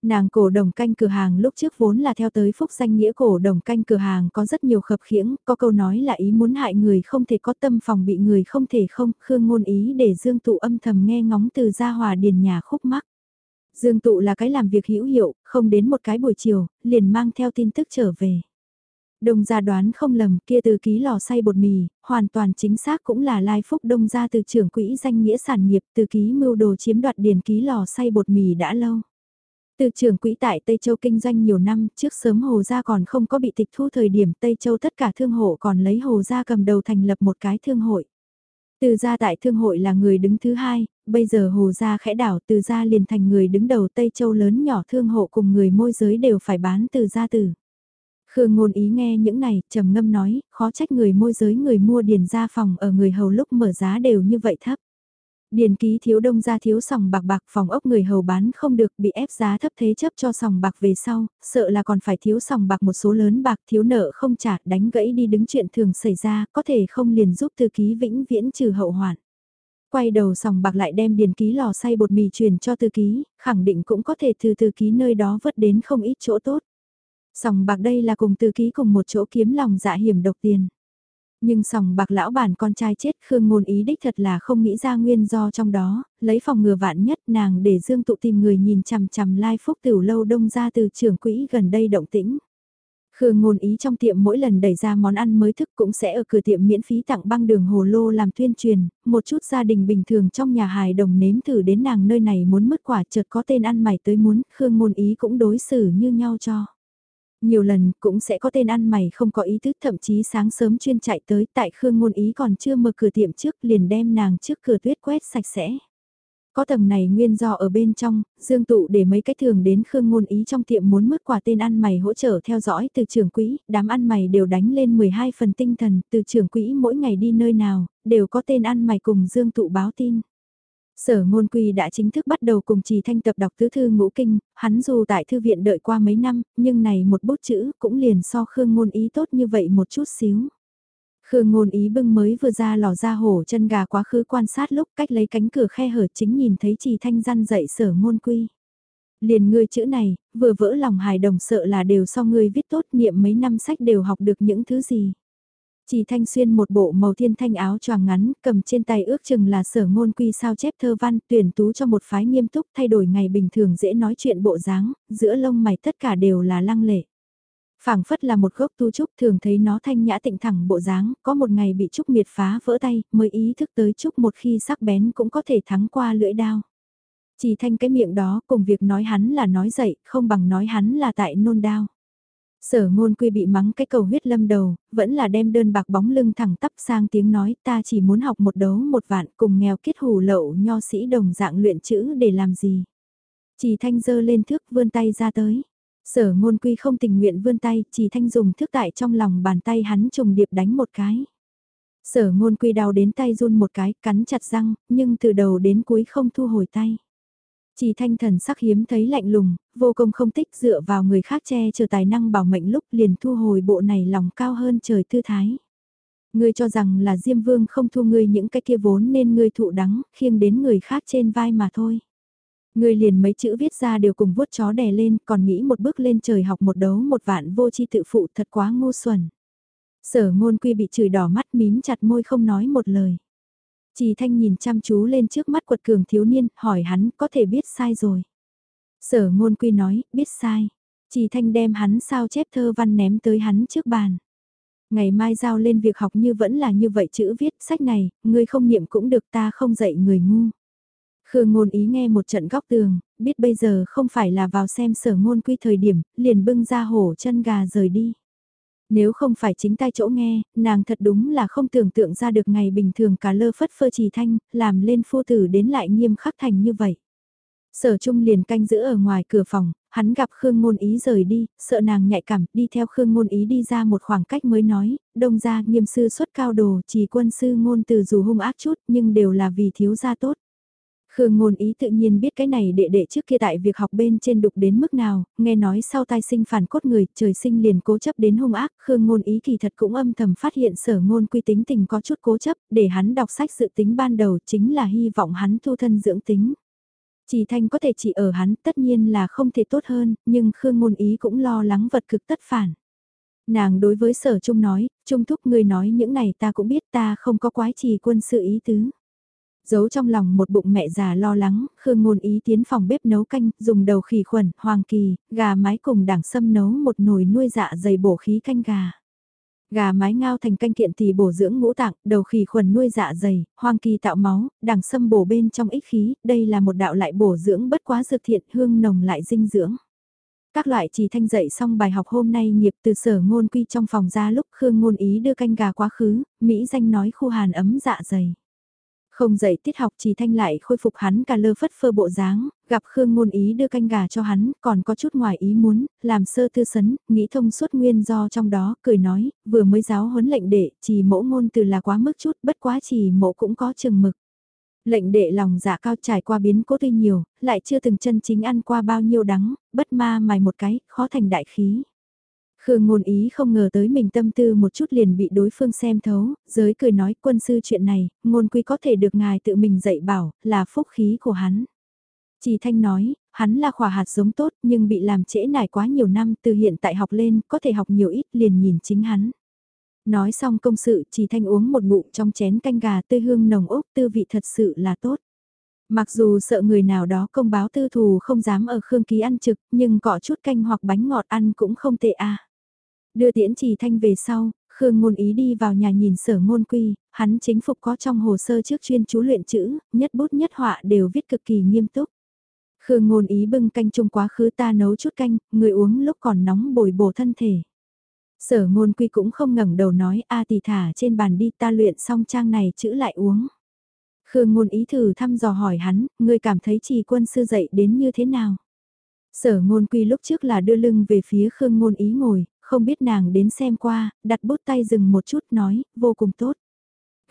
Nàng cổ đồng canh cửa hàng lúc trước vốn là theo tới phúc danh nghĩa cổ đồng canh cửa hàng có rất nhiều khập khiễng, có câu nói là ý muốn hại người không thể có tâm phòng bị người không thể không, khương ngôn ý để dương tụ âm thầm nghe ngóng từ gia hòa điền nhà khúc mắc. Dương tụ là cái làm việc hữu hiệu, không đến một cái buổi chiều, liền mang theo tin tức trở về. Đông gia đoán không lầm kia từ ký lò xay bột mì, hoàn toàn chính xác cũng là lai phúc đông gia từ trưởng quỹ danh nghĩa sản nghiệp từ ký mưu đồ chiếm đoạt điền ký lò xay bột mì đã lâu. Từ trưởng quỹ tại Tây Châu kinh doanh nhiều năm, trước sớm Hồ Gia còn không có bị tịch thu thời điểm Tây Châu tất cả thương hộ còn lấy Hồ Gia cầm đầu thành lập một cái thương hội. Từ gia tại thương hội là người đứng thứ hai, bây giờ Hồ Gia khẽ đảo từ gia liền thành người đứng đầu Tây Châu lớn nhỏ thương hộ cùng người môi giới đều phải bán từ gia từ Khương ngôn ý nghe những này, trầm ngâm nói, khó trách người môi giới người mua điền gia phòng ở người hầu lúc mở giá đều như vậy thấp. Điền ký thiếu đông ra thiếu sòng bạc bạc phòng ốc người hầu bán không được bị ép giá thấp thế chấp cho sòng bạc về sau, sợ là còn phải thiếu sòng bạc một số lớn bạc thiếu nợ không trả đánh gãy đi đứng chuyện thường xảy ra có thể không liền giúp từ ký vĩnh viễn trừ hậu hoạn. Quay đầu sòng bạc lại đem điền ký lò xay bột mì truyền cho từ ký, khẳng định cũng có thể từ từ ký nơi đó vớt đến không ít chỗ tốt. Sòng bạc đây là cùng từ ký cùng một chỗ kiếm lòng dạ hiểm độc tiền. Nhưng sòng bạc lão bản con trai chết Khương ngôn ý đích thật là không nghĩ ra nguyên do trong đó, lấy phòng ngừa vạn nhất nàng để Dương tụ tìm người nhìn chằm chằm lai phúc tiểu lâu đông ra từ trưởng quỹ gần đây động tĩnh. Khương ngôn ý trong tiệm mỗi lần đẩy ra món ăn mới thức cũng sẽ ở cửa tiệm miễn phí tặng băng đường hồ lô làm tuyên truyền, một chút gia đình bình thường trong nhà hài đồng nếm thử đến nàng nơi này muốn mất quả chợt có tên ăn mày tới muốn, Khương ngôn ý cũng đối xử như nhau cho. Nhiều lần cũng sẽ có tên ăn mày không có ý thức thậm chí sáng sớm chuyên chạy tới tại Khương Ngôn Ý còn chưa mở cửa tiệm trước liền đem nàng trước cửa tuyết quét sạch sẽ. Có tầng này nguyên do ở bên trong, Dương Tụ để mấy cái thường đến Khương Ngôn Ý trong tiệm muốn mất quà tên ăn mày hỗ trợ theo dõi từ trưởng quỹ, đám ăn mày đều đánh lên 12 phần tinh thần, từ trưởng quỹ mỗi ngày đi nơi nào, đều có tên ăn mày cùng Dương Tụ báo tin. Sở ngôn quy đã chính thức bắt đầu cùng trì thanh tập đọc tứ thư ngũ kinh, hắn dù tại thư viện đợi qua mấy năm, nhưng này một bút chữ cũng liền so khương ngôn ý tốt như vậy một chút xíu. Khương ngôn ý bưng mới vừa ra lò ra hổ chân gà quá khứ quan sát lúc cách lấy cánh cửa khe hở chính nhìn thấy trì thanh răn dậy sở ngôn quy. Liền ngươi chữ này, vừa vỡ lòng hài đồng sợ là đều so ngươi viết tốt niệm mấy năm sách đều học được những thứ gì. Chỉ thanh xuyên một bộ màu thiên thanh áo choàng ngắn, cầm trên tay ước chừng là sở ngôn quy sao chép thơ văn, tuyển tú cho một phái nghiêm túc thay đổi ngày bình thường dễ nói chuyện bộ dáng, giữa lông mày tất cả đều là lăng lệ. phảng phất là một gốc tu trúc thường thấy nó thanh nhã tịnh thẳng bộ dáng, có một ngày bị trúc miệt phá vỡ tay, mới ý thức tới trúc một khi sắc bén cũng có thể thắng qua lưỡi đao. Chỉ thanh cái miệng đó cùng việc nói hắn là nói dậy, không bằng nói hắn là tại nôn đao. Sở ngôn quy bị mắng cái cầu huyết lâm đầu, vẫn là đem đơn bạc bóng lưng thẳng tắp sang tiếng nói ta chỉ muốn học một đấu một vạn cùng nghèo kết hủ lậu nho sĩ đồng dạng luyện chữ để làm gì. Chỉ thanh dơ lên thước vươn tay ra tới. Sở ngôn quy không tình nguyện vươn tay, chỉ thanh dùng thước tại trong lòng bàn tay hắn trùng điệp đánh một cái. Sở ngôn quy đau đến tay run một cái, cắn chặt răng, nhưng từ đầu đến cuối không thu hồi tay. Chỉ thanh thần sắc hiếm thấy lạnh lùng, vô công không tích dựa vào người khác che chờ tài năng bảo mệnh lúc liền thu hồi bộ này lòng cao hơn trời tư thái. Ngươi cho rằng là Diêm Vương không thu ngươi những cái kia vốn nên ngươi thụ đắng, khiêng đến người khác trên vai mà thôi. Ngươi liền mấy chữ viết ra đều cùng vuốt chó đè lên, còn nghĩ một bước lên trời học một đấu một vạn vô chi tự phụ thật quá ngu xuẩn. Sở ngôn quy bị chửi đỏ mắt mím chặt môi không nói một lời. Trì Thanh nhìn chăm chú lên trước mắt quật cường thiếu niên, hỏi hắn có thể biết sai rồi. Sở ngôn quy nói, biết sai. Trì Thanh đem hắn sao chép thơ văn ném tới hắn trước bàn. Ngày mai giao lên việc học như vẫn là như vậy chữ viết sách này, người không niệm cũng được ta không dạy người ngu. Khương ngôn ý nghe một trận góc tường, biết bây giờ không phải là vào xem sở ngôn quy thời điểm, liền bưng ra hổ chân gà rời đi. Nếu không phải chính tay chỗ nghe, nàng thật đúng là không tưởng tượng ra được ngày bình thường cả lơ phất phơ trì thanh, làm lên phu tử đến lại nghiêm khắc thành như vậy. Sở Trung liền canh giữ ở ngoài cửa phòng, hắn gặp Khương Ngôn Ý rời đi, sợ nàng nhạy cảm, đi theo Khương Ngôn Ý đi ra một khoảng cách mới nói, đông ra nghiêm sư xuất cao đồ, chỉ quân sư ngôn từ dù hung ác chút nhưng đều là vì thiếu gia tốt. Khương ngôn ý tự nhiên biết cái này đệ đệ trước kia tại việc học bên trên đục đến mức nào, nghe nói sau tai sinh phản cốt người, trời sinh liền cố chấp đến hung ác, Khương ngôn ý kỳ thật cũng âm thầm phát hiện sở ngôn quy tính tình có chút cố chấp, để hắn đọc sách dự tính ban đầu chính là hy vọng hắn thu thân dưỡng tính. Chỉ thanh có thể chỉ ở hắn tất nhiên là không thể tốt hơn, nhưng Khương Ngôn Ý cũng lo lắng vật cực tất phản. Nàng đối với sở trung nói, trung thúc người nói những này ta cũng biết ta không có quái trì quân sự ý tứ. Giấu trong lòng một bụng mẹ già lo lắng, Khương Ngôn Ý tiến phòng bếp nấu canh, dùng đầu khỉ khuẩn, hoàng kỳ, gà mái cùng đảng sâm nấu một nồi nuôi dạ dày bổ khí canh gà. Gà mái ngao thành canh kiện thì bổ dưỡng ngũ tạng, đầu khỉ khuẩn nuôi dạ dày, hoang kỳ tạo máu, đằng sâm bổ bên trong ích khí, đây là một đạo lại bổ dưỡng bất quá dược thiện hương nồng lại dinh dưỡng. Các loại chỉ thanh dậy xong bài học hôm nay nghiệp từ sở ngôn quy trong phòng ra lúc Khương ngôn ý đưa canh gà quá khứ, Mỹ danh nói khu hàn ấm dạ dày. Không dậy tiết học chỉ thanh lại khôi phục hắn cả lơ phất phơ bộ dáng, gặp Khương ngôn ý đưa canh gà cho hắn, còn có chút ngoài ý muốn, làm sơ tư sấn, nghĩ thông suốt nguyên do trong đó, cười nói, vừa mới giáo huấn lệnh đệ, chỉ mẫu ngôn từ là quá mức chút, bất quá chỉ mẫu cũng có chừng mực. Lệnh đệ lòng dạ cao trải qua biến cố tuy nhiều, lại chưa từng chân chính ăn qua bao nhiêu đắng, bất ma mài một cái, khó thành đại khí. Khương ngôn ý không ngờ tới mình tâm tư một chút liền bị đối phương xem thấu, giới cười nói quân sư chuyện này, ngôn quy có thể được ngài tự mình dạy bảo, là phúc khí của hắn. Chỉ thanh nói, hắn là khỏa hạt giống tốt nhưng bị làm trễ nải quá nhiều năm từ hiện tại học lên, có thể học nhiều ít liền nhìn chính hắn. Nói xong công sự chỉ thanh uống một ngụm trong chén canh gà tươi hương nồng ốc tư vị thật sự là tốt. Mặc dù sợ người nào đó công báo tư thù không dám ở Khương Ký ăn trực, nhưng cọ chút canh hoặc bánh ngọt ăn cũng không tệ à. Đưa tiễn trì thanh về sau, Khương ngôn ý đi vào nhà nhìn sở ngôn quy, hắn chính phục có trong hồ sơ trước chuyên chú luyện chữ, nhất bút nhất họa đều viết cực kỳ nghiêm túc. Khương ngôn ý bưng canh chung quá khứ ta nấu chút canh, người uống lúc còn nóng bồi bổ thân thể. Sở ngôn quy cũng không ngẩng đầu nói a tỷ thả trên bàn đi ta luyện xong trang này chữ lại uống. Khương ngôn ý thử thăm dò hỏi hắn, người cảm thấy trì quân sư dạy đến như thế nào? Sở ngôn quy lúc trước là đưa lưng về phía Khương ngôn ý ngồi, không biết nàng đến xem qua, đặt bút tay dừng một chút nói, vô cùng tốt.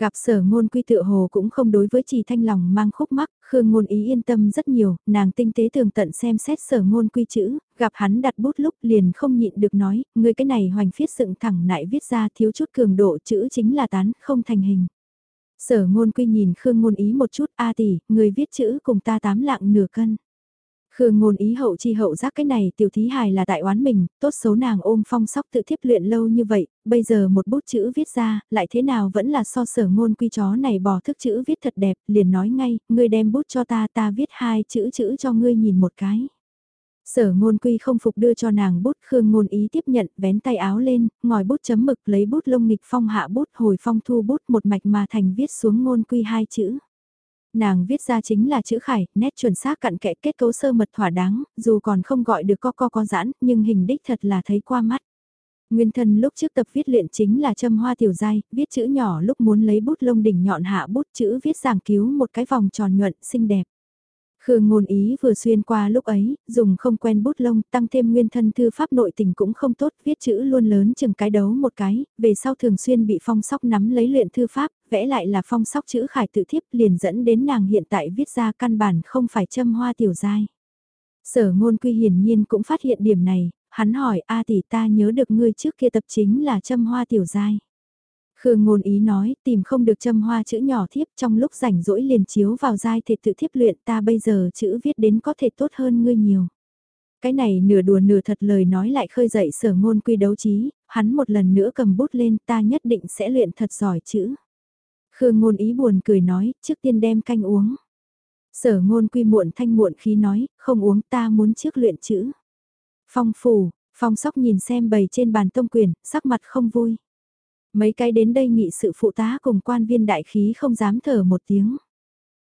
Gặp sở ngôn quy tựa hồ cũng không đối với trì thanh lòng mang khúc mắc, Khương ngôn ý yên tâm rất nhiều, nàng tinh tế tường tận xem xét sở ngôn quy chữ, gặp hắn đặt bút lúc liền không nhịn được nói, người cái này hoành phiết dựng thẳng nại viết ra thiếu chút cường độ chữ chính là tán, không thành hình. Sở ngôn quy nhìn Khương ngôn ý một chút, a tỷ, người viết chữ cùng ta tám lạng nửa cân. Khương ngôn ý hậu chi hậu giác cái này tiểu thí hài là tại oán mình, tốt xấu nàng ôm phong sóc tự thiếp luyện lâu như vậy, bây giờ một bút chữ viết ra, lại thế nào vẫn là so sở ngôn quy chó này bỏ thức chữ viết thật đẹp, liền nói ngay, ngươi đem bút cho ta ta viết hai chữ chữ cho ngươi nhìn một cái. Sở ngôn quy không phục đưa cho nàng bút khương ngôn ý tiếp nhận vén tay áo lên, ngòi bút chấm mực lấy bút lông nghịch phong hạ bút hồi phong thu bút một mạch mà thành viết xuống ngôn quy hai chữ. Nàng viết ra chính là chữ khải, nét chuẩn xác cặn kẽ kết cấu sơ mật thỏa đáng, dù còn không gọi được co co có giãn, nhưng hình đích thật là thấy qua mắt. Nguyên thân lúc trước tập viết luyện chính là châm hoa tiểu giai, viết chữ nhỏ lúc muốn lấy bút lông đỉnh nhọn hạ bút chữ viết giảng cứu một cái vòng tròn nhuận xinh đẹp. Khương ngôn ý vừa xuyên qua lúc ấy, dùng không quen bút lông, tăng thêm nguyên thân thư pháp nội tình cũng không tốt, viết chữ luôn lớn chừng cái đấu một cái, về sau thường xuyên bị phong sóc nắm lấy luyện thư pháp, vẽ lại là phong sóc chữ khải tự thiếp liền dẫn đến nàng hiện tại viết ra căn bản không phải châm hoa tiểu giai. Sở ngôn quy hiển nhiên cũng phát hiện điểm này, hắn hỏi A tỷ ta nhớ được ngươi trước kia tập chính là châm hoa tiểu giai. Khương ngôn ý nói, tìm không được châm hoa chữ nhỏ thiếp trong lúc rảnh rỗi liền chiếu vào giai thể tự thiếp luyện ta bây giờ chữ viết đến có thể tốt hơn ngươi nhiều. Cái này nửa đùa nửa thật lời nói lại khơi dậy sở ngôn quy đấu trí, hắn một lần nữa cầm bút lên ta nhất định sẽ luyện thật giỏi chữ. Khương ngôn ý buồn cười nói, trước tiên đem canh uống. Sở ngôn quy muộn thanh muộn khí nói, không uống ta muốn trước luyện chữ. Phong phủ, phong sóc nhìn xem bầy trên bàn tông quyền, sắc mặt không vui. Mấy cái đến đây nghị sự phụ tá cùng quan viên đại khí không dám thở một tiếng.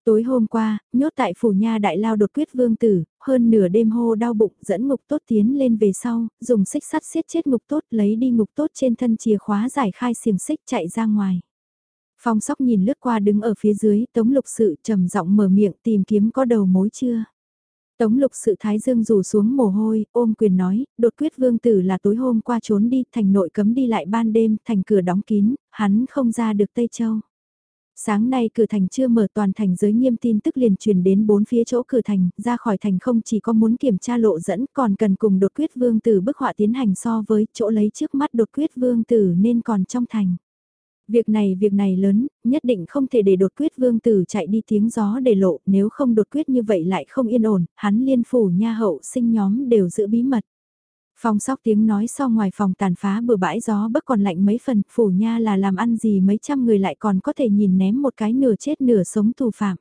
Tối hôm qua, nhốt tại phủ nha đại lao đột quyết vương tử, hơn nửa đêm hô đau bụng dẫn ngục tốt tiến lên về sau, dùng xích sắt siết chết ngục tốt lấy đi ngục tốt trên thân chìa khóa giải khai xiềng xích chạy ra ngoài. Phong sóc nhìn lướt qua đứng ở phía dưới, tống lục sự trầm giọng mở miệng tìm kiếm có đầu mối chưa. Tống lục sự thái dương rủ xuống mồ hôi, ôm quyền nói, đột quyết vương tử là tối hôm qua trốn đi, thành nội cấm đi lại ban đêm, thành cửa đóng kín, hắn không ra được Tây Châu. Sáng nay cửa thành chưa mở toàn thành giới nghiêm tin tức liền truyền đến bốn phía chỗ cửa thành, ra khỏi thành không chỉ có muốn kiểm tra lộ dẫn còn cần cùng đột quyết vương tử bức họa tiến hành so với chỗ lấy trước mắt đột quyết vương tử nên còn trong thành. Việc này việc này lớn, nhất định không thể để đột quyết vương tử chạy đi tiếng gió để lộ, nếu không đột quyết như vậy lại không yên ổn, hắn liên phủ nha hậu sinh nhóm đều giữ bí mật. phòng sóc tiếng nói so ngoài phòng tàn phá bừa bãi gió bất còn lạnh mấy phần, phủ nha là làm ăn gì mấy trăm người lại còn có thể nhìn ném một cái nửa chết nửa sống tù phạm.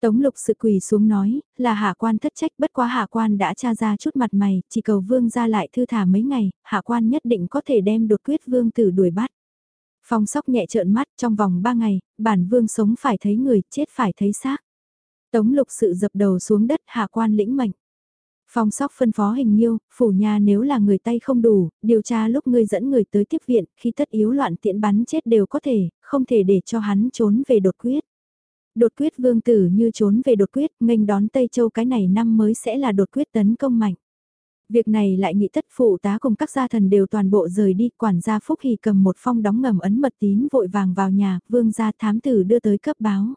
Tống lục sự quỳ xuống nói, là hạ quan thất trách bất quá hạ quan đã tra ra chút mặt mày, chỉ cầu vương ra lại thư thả mấy ngày, hạ quan nhất định có thể đem đột quyết vương tử đuổi bắt. Phong sóc nhẹ trợn mắt trong vòng ba ngày, bản vương sống phải thấy người, chết phải thấy xác. Tống lục sự dập đầu xuống đất hạ quan lĩnh mệnh. Phong sóc phân phó hình nhiêu, phủ nhà nếu là người tay không đủ, điều tra lúc ngươi dẫn người tới tiếp viện, khi tất yếu loạn tiện bắn chết đều có thể, không thể để cho hắn trốn về đột quyết. Đột quyết vương tử như trốn về đột quyết, nghênh đón Tây Châu cái này năm mới sẽ là đột quyết tấn công mạnh. Việc này lại nghị tất phụ tá cùng các gia thần đều toàn bộ rời đi, quản gia Phúc Hì cầm một phong đóng ngầm ấn mật tín vội vàng vào nhà, vương gia thám tử đưa tới cấp báo.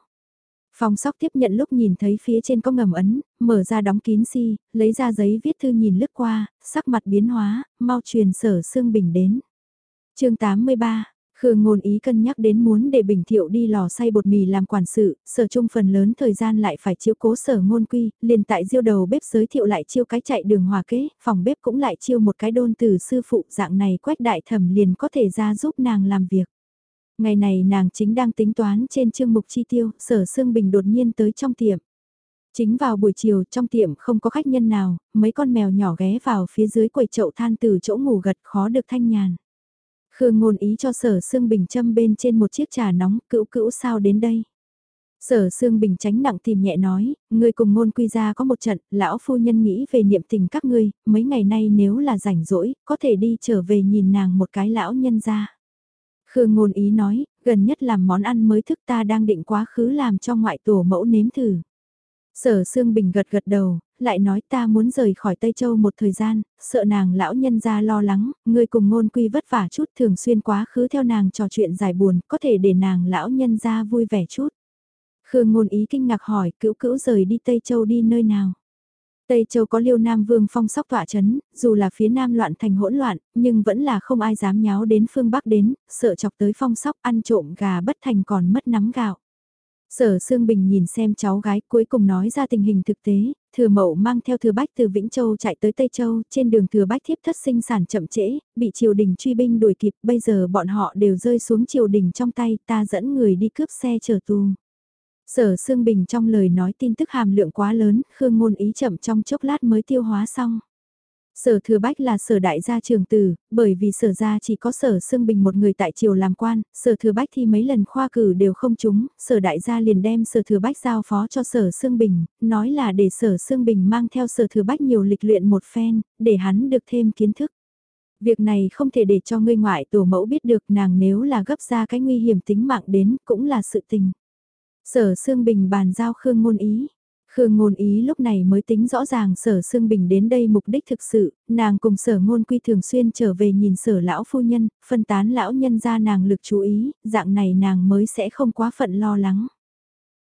Phong sóc tiếp nhận lúc nhìn thấy phía trên có ngầm ấn, mở ra đóng kín si, lấy ra giấy viết thư nhìn lướt qua, sắc mặt biến hóa, mau truyền sở xương bình đến. chương 83 Khương ngôn ý cân nhắc đến muốn để Bình Thiệu đi lò xay bột mì làm quản sự, sở chung phần lớn thời gian lại phải chiếu cố sở ngôn quy, liền tại diêu đầu bếp giới thiệu lại chiêu cái chạy đường hòa kế, phòng bếp cũng lại chiêu một cái đôn từ sư phụ dạng này quách đại thẩm liền có thể ra giúp nàng làm việc. Ngày này nàng chính đang tính toán trên chương mục chi tiêu, sở xương bình đột nhiên tới trong tiệm. Chính vào buổi chiều trong tiệm không có khách nhân nào, mấy con mèo nhỏ ghé vào phía dưới quầy chậu than từ chỗ ngủ gật khó được thanh nhàn. Khương ngôn ý cho sở xương bình châm bên trên một chiếc trà nóng, cữu cữu sao đến đây. Sở Sương Bình tránh nặng tìm nhẹ nói, người cùng ngôn quy ra có một trận, lão phu nhân nghĩ về niệm tình các ngươi, mấy ngày nay nếu là rảnh rỗi, có thể đi trở về nhìn nàng một cái lão nhân ra. Khương ngôn ý nói, gần nhất làm món ăn mới thức ta đang định quá khứ làm cho ngoại tổ mẫu nếm thử. Sở Sương Bình gật gật đầu, lại nói ta muốn rời khỏi Tây Châu một thời gian, sợ nàng lão nhân ra lo lắng, ngươi cùng ngôn quy vất vả chút thường xuyên quá khứ theo nàng trò chuyện giải buồn, có thể để nàng lão nhân ra vui vẻ chút. Khương ngôn ý kinh ngạc hỏi cữu cữu rời đi Tây Châu đi nơi nào. Tây Châu có liêu Nam Vương phong sóc tọa chấn, dù là phía Nam loạn thành hỗn loạn, nhưng vẫn là không ai dám nháo đến phương Bắc đến, sợ chọc tới phong sóc ăn trộm gà bất thành còn mất nắm gạo. Sở Sương Bình nhìn xem cháu gái cuối cùng nói ra tình hình thực tế, thừa mậu mang theo thừa bách từ Vĩnh Châu chạy tới Tây Châu, trên đường thừa bách thiếp thất sinh sản chậm trễ, bị triều đình truy binh đuổi kịp, bây giờ bọn họ đều rơi xuống triều đình trong tay, ta dẫn người đi cướp xe chờ tù. Sở Sương Bình trong lời nói tin tức hàm lượng quá lớn, Khương Ngôn ý chậm trong chốc lát mới tiêu hóa xong. Sở Thừa Bách là sở đại gia trường tử, bởi vì sở gia chỉ có sở Sương Bình một người tại triều làm quan, sở Thừa Bách thì mấy lần khoa cử đều không trúng, sở đại gia liền đem sở Thừa Bách giao phó cho sở Sương Bình, nói là để sở Sương Bình mang theo sở Thừa Bách nhiều lịch luyện một phen, để hắn được thêm kiến thức. Việc này không thể để cho ngươi ngoại tổ mẫu biết được nàng nếu là gấp ra cái nguy hiểm tính mạng đến cũng là sự tình. Sở Sương Bình bàn giao Khương Ngôn Ý. Khương Ngôn Ý lúc này mới tính rõ ràng Sở Sương Bình đến đây mục đích thực sự, nàng cùng Sở Ngôn Quy thường xuyên trở về nhìn Sở Lão Phu Nhân, phân tán lão nhân ra nàng lực chú ý, dạng này nàng mới sẽ không quá phận lo lắng.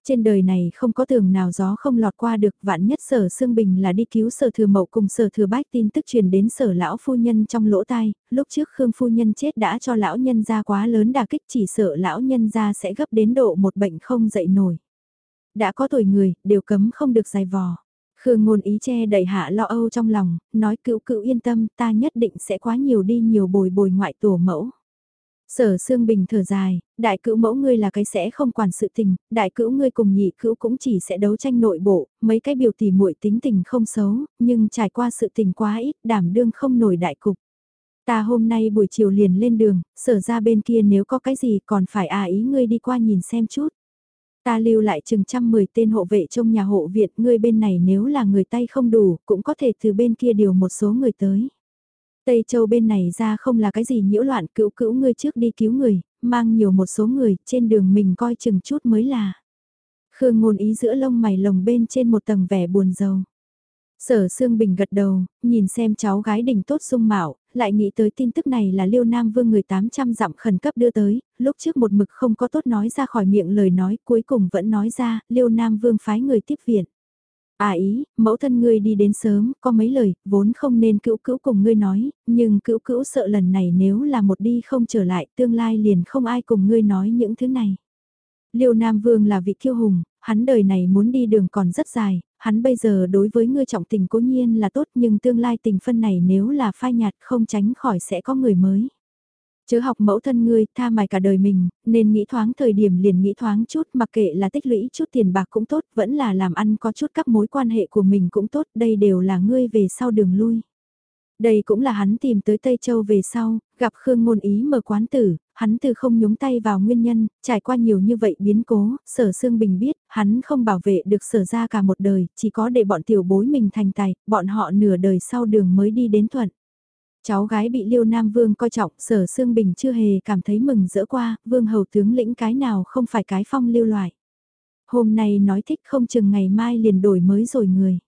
Trên đời này không có tường nào gió không lọt qua được vạn nhất sở Sương Bình là đi cứu sở thừa mậu cùng sở thừa bách tin tức truyền đến sở lão phu nhân trong lỗ tai, lúc trước Khương phu nhân chết đã cho lão nhân ra quá lớn đả kích chỉ sợ lão nhân ra sẽ gấp đến độ một bệnh không dậy nổi. Đã có tuổi người, đều cấm không được dài vò. Khương ngôn ý che đẩy hạ lo âu trong lòng, nói cựu cựu yên tâm ta nhất định sẽ quá nhiều đi nhiều bồi bồi ngoại tổ mẫu. Sở Sương Bình thở dài, đại cữu mẫu ngươi là cái sẽ không quản sự tình, đại cữu ngươi cùng nhị cữu cũng chỉ sẽ đấu tranh nội bộ, mấy cái biểu tỷ muội tính tình không xấu, nhưng trải qua sự tình quá ít, đảm đương không nổi đại cục. Ta hôm nay buổi chiều liền lên đường, sở ra bên kia nếu có cái gì còn phải à ý ngươi đi qua nhìn xem chút. Ta lưu lại chừng trăm mười tên hộ vệ trong nhà hộ viện, ngươi bên này nếu là người tay không đủ, cũng có thể từ bên kia điều một số người tới. Tây Châu bên này ra không là cái gì nhiễu loạn cữu cữu ngươi trước đi cứu người, mang nhiều một số người, trên đường mình coi chừng chút mới là. Khương ngôn ý giữa lông mày lồng bên trên một tầng vẻ buồn rầu. Sở Sương Bình gật đầu, nhìn xem cháu gái đình tốt sung mạo, lại nghĩ tới tin tức này là Liêu Nam Vương người 800 dặm khẩn cấp đưa tới, lúc trước một mực không có tốt nói ra khỏi miệng lời nói cuối cùng vẫn nói ra, Liêu Nam Vương phái người tiếp viện. À ý, mẫu thân ngươi đi đến sớm, có mấy lời, vốn không nên cữu cữu cùng ngươi nói, nhưng cữu cữu sợ lần này nếu là một đi không trở lại, tương lai liền không ai cùng ngươi nói những thứ này. Liêu Nam Vương là vị kiêu hùng, hắn đời này muốn đi đường còn rất dài, hắn bây giờ đối với ngươi trọng tình cố nhiên là tốt nhưng tương lai tình phân này nếu là phai nhạt không tránh khỏi sẽ có người mới. Chớ học mẫu thân ngươi, tha mài cả đời mình, nên nghĩ thoáng thời điểm liền nghĩ thoáng chút, mặc kệ là tích lũy chút tiền bạc cũng tốt, vẫn là làm ăn có chút các mối quan hệ của mình cũng tốt, đây đều là ngươi về sau đường lui. Đây cũng là hắn tìm tới Tây Châu về sau, gặp Khương Ngôn Ý mở quán tử, hắn từ không nhúng tay vào nguyên nhân, trải qua nhiều như vậy biến cố, sở Sương Bình biết, hắn không bảo vệ được sở ra cả một đời, chỉ có để bọn tiểu bối mình thành tài, bọn họ nửa đời sau đường mới đi đến thuận. Cháu gái bị Liêu Nam Vương coi trọng, sở Sương Bình chưa hề cảm thấy mừng rỡ qua, Vương Hầu tướng lĩnh cái nào không phải cái phong lưu loại. Hôm nay nói thích không chừng ngày mai liền đổi mới rồi người.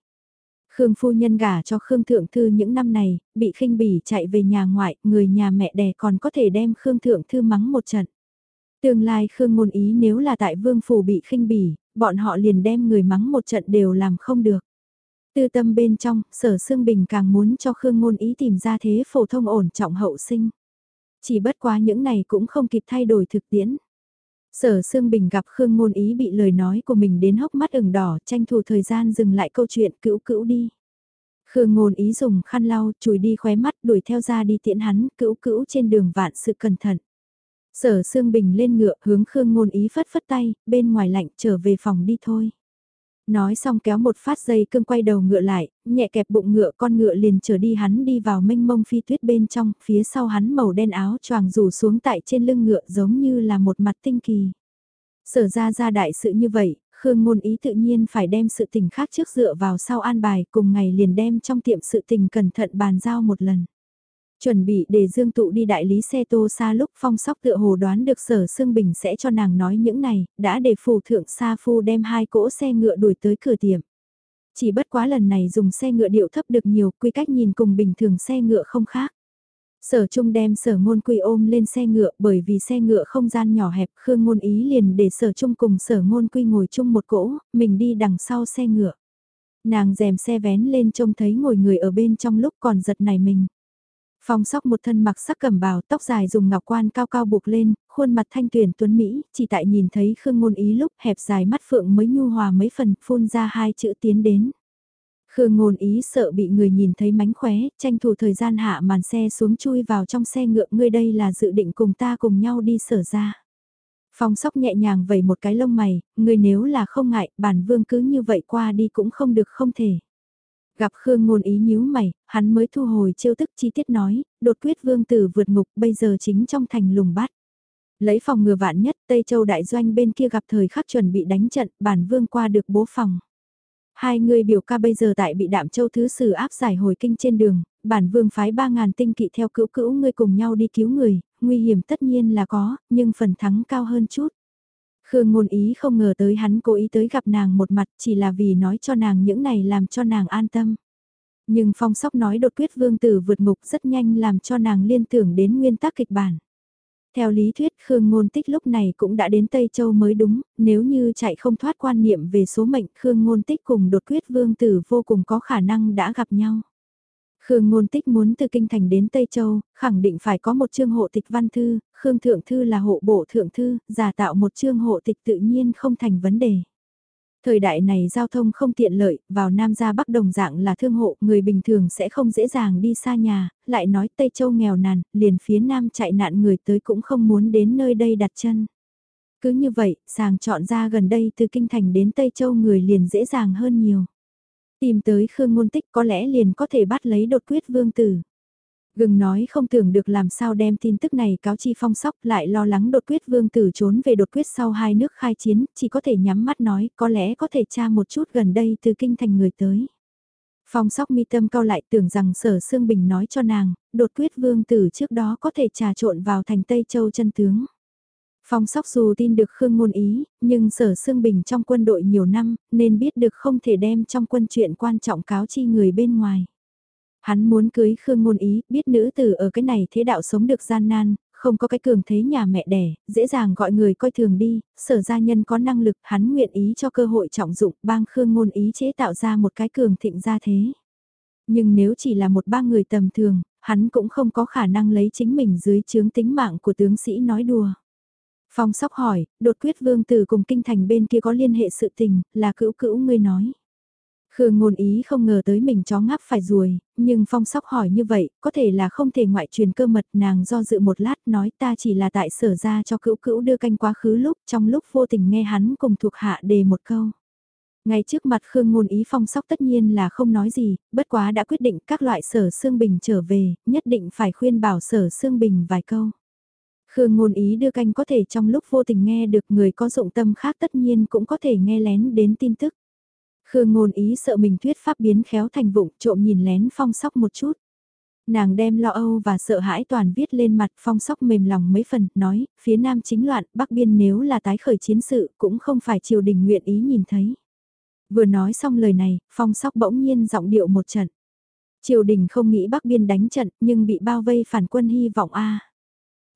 Khương phu nhân gả cho Khương Thượng Thư những năm này, bị khinh bỉ chạy về nhà ngoại, người nhà mẹ đẻ còn có thể đem Khương Thượng Thư mắng một trận. Tương lai Khương ngôn ý nếu là tại Vương Phủ bị khinh bỉ, bọn họ liền đem người mắng một trận đều làm không được. Tư tâm bên trong, sở Sương Bình càng muốn cho Khương ngôn ý tìm ra thế phổ thông ổn trọng hậu sinh. Chỉ bất quá những này cũng không kịp thay đổi thực tiễn. Sở Sương Bình gặp Khương Ngôn Ý bị lời nói của mình đến hốc mắt ửng đỏ, tranh thủ thời gian dừng lại câu chuyện cữu cữu đi. Khương Ngôn Ý dùng khăn lau, chùi đi khóe mắt, đuổi theo ra đi tiễn hắn, cữu cữu trên đường vạn sự cẩn thận. Sở Sương Bình lên ngựa, hướng Khương Ngôn Ý phất phất tay, bên ngoài lạnh trở về phòng đi thôi. Nói xong kéo một phát dây cương quay đầu ngựa lại, nhẹ kẹp bụng ngựa con ngựa liền trở đi hắn đi vào mênh mông phi tuyết bên trong, phía sau hắn màu đen áo choàng rủ xuống tại trên lưng ngựa giống như là một mặt tinh kỳ. Sở ra ra đại sự như vậy, Khương ngôn ý tự nhiên phải đem sự tình khác trước dựa vào sau an bài cùng ngày liền đem trong tiệm sự tình cẩn thận bàn giao một lần. Chuẩn bị để Dương Tụ đi đại lý xe tô xa lúc phong sóc tựa hồ đoán được sở Sương Bình sẽ cho nàng nói những này, đã để phù thượng Sa Phu đem hai cỗ xe ngựa đuổi tới cửa tiệm. Chỉ bất quá lần này dùng xe ngựa điệu thấp được nhiều, quy cách nhìn cùng bình thường xe ngựa không khác. Sở Trung đem sở ngôn quy ôm lên xe ngựa bởi vì xe ngựa không gian nhỏ hẹp Khương ngôn ý liền để sở Trung cùng sở ngôn quy ngồi chung một cỗ, mình đi đằng sau xe ngựa. Nàng dèm xe vén lên trông thấy ngồi người ở bên trong lúc còn giật này mình. Phong sóc một thân mặc sắc cẩm bào tóc dài dùng ngọc quan cao cao buộc lên, khuôn mặt thanh tuyển tuấn Mỹ, chỉ tại nhìn thấy Khương Ngôn Ý lúc hẹp dài mắt phượng mới nhu hòa mấy phần, phun ra hai chữ tiến đến. Khương Ngôn Ý sợ bị người nhìn thấy mánh khóe, tranh thủ thời gian hạ màn xe xuống chui vào trong xe ngựa ngươi đây là dự định cùng ta cùng nhau đi sở ra. Phong sóc nhẹ nhàng vẩy một cái lông mày, ngươi nếu là không ngại, bản vương cứ như vậy qua đi cũng không được không thể. Gặp Khương ngôn ý nhíu mày, hắn mới thu hồi chiêu thức chi tiết nói, đột quyết vương tử vượt ngục bây giờ chính trong thành lùng bát. Lấy phòng ngừa vạn nhất, Tây Châu đại doanh bên kia gặp thời khắc chuẩn bị đánh trận, bản vương qua được bố phòng. Hai người biểu ca bây giờ tại bị đạm châu thứ sử áp giải hồi kinh trên đường, bản vương phái ba ngàn tinh kỵ theo cữu cữu ngươi cùng nhau đi cứu người, nguy hiểm tất nhiên là có, nhưng phần thắng cao hơn chút. Khương ngôn ý không ngờ tới hắn cố ý tới gặp nàng một mặt chỉ là vì nói cho nàng những này làm cho nàng an tâm. Nhưng phong sóc nói đột quyết vương tử vượt ngục rất nhanh làm cho nàng liên tưởng đến nguyên tắc kịch bản. Theo lý thuyết Khương Ngôn Tích lúc này cũng đã đến Tây Châu mới đúng, nếu như chạy không thoát quan niệm về số mệnh Khương Ngôn Tích cùng đột quyết vương tử vô cùng có khả năng đã gặp nhau. Khương Ngôn Tích muốn từ Kinh Thành đến Tây Châu, khẳng định phải có một chương hộ tịch văn thư, Khương Thượng Thư là hộ bộ Thượng Thư, giả tạo một chương hộ tịch tự nhiên không thành vấn đề. Thời đại này giao thông không tiện lợi, vào Nam ra Bắc đồng dạng là thương hộ, người bình thường sẽ không dễ dàng đi xa nhà, lại nói Tây Châu nghèo nàn, liền phía Nam chạy nạn người tới cũng không muốn đến nơi đây đặt chân. Cứ như vậy, sàng chọn ra gần đây từ Kinh Thành đến Tây Châu người liền dễ dàng hơn nhiều. Tìm tới Khương Ngôn Tích có lẽ liền có thể bắt lấy đột quyết vương tử. Gừng nói không tưởng được làm sao đem tin tức này cáo chi phong sóc lại lo lắng đột quyết vương tử trốn về đột quyết sau hai nước khai chiến, chỉ có thể nhắm mắt nói có lẽ có thể tra một chút gần đây từ kinh thành người tới. Phong sóc mi tâm cao lại tưởng rằng sở Sương Bình nói cho nàng, đột quyết vương tử trước đó có thể trà trộn vào thành Tây Châu chân tướng. Phong sóc dù tin được Khương ngôn ý, nhưng sở Sương Bình trong quân đội nhiều năm, nên biết được không thể đem trong quân chuyện quan trọng cáo chi người bên ngoài. Hắn muốn cưới Khương ngôn ý, biết nữ tử ở cái này thế đạo sống được gian nan, không có cái cường thế nhà mẹ đẻ, dễ dàng gọi người coi thường đi, sở gia nhân có năng lực hắn nguyện ý cho cơ hội trọng dụng bang khương ngôn ý chế tạo ra một cái cường thịnh gia thế. Nhưng nếu chỉ là một ba người tầm thường, hắn cũng không có khả năng lấy chính mình dưới chướng tính mạng của tướng sĩ nói đùa. Phong sóc hỏi, đột quyết vương tử cùng kinh thành bên kia có liên hệ sự tình, là cữu cữu ngươi nói. Khương ngôn ý không ngờ tới mình chó ngáp phải ruồi, nhưng phong sóc hỏi như vậy, có thể là không thể ngoại truyền cơ mật nàng do dự một lát nói ta chỉ là tại sở ra cho cữu cữu đưa canh quá khứ lúc trong lúc vô tình nghe hắn cùng thuộc hạ đề một câu. Ngay trước mặt Khương ngôn ý phong sóc tất nhiên là không nói gì, bất quá đã quyết định các loại sở xương bình trở về, nhất định phải khuyên bảo sở xương bình vài câu. Khương ngôn ý đưa canh có thể trong lúc vô tình nghe được người có dụng tâm khác tất nhiên cũng có thể nghe lén đến tin tức. Khương ngôn ý sợ mình thuyết pháp biến khéo thành vụng trộm nhìn lén phong sóc một chút. Nàng đem lo âu và sợ hãi toàn viết lên mặt phong sóc mềm lòng mấy phần, nói, phía nam chính loạn, bắc biên nếu là tái khởi chiến sự cũng không phải triều đình nguyện ý nhìn thấy. Vừa nói xong lời này, phong sóc bỗng nhiên giọng điệu một trận. Triều đình không nghĩ bắc biên đánh trận nhưng bị bao vây phản quân hy vọng a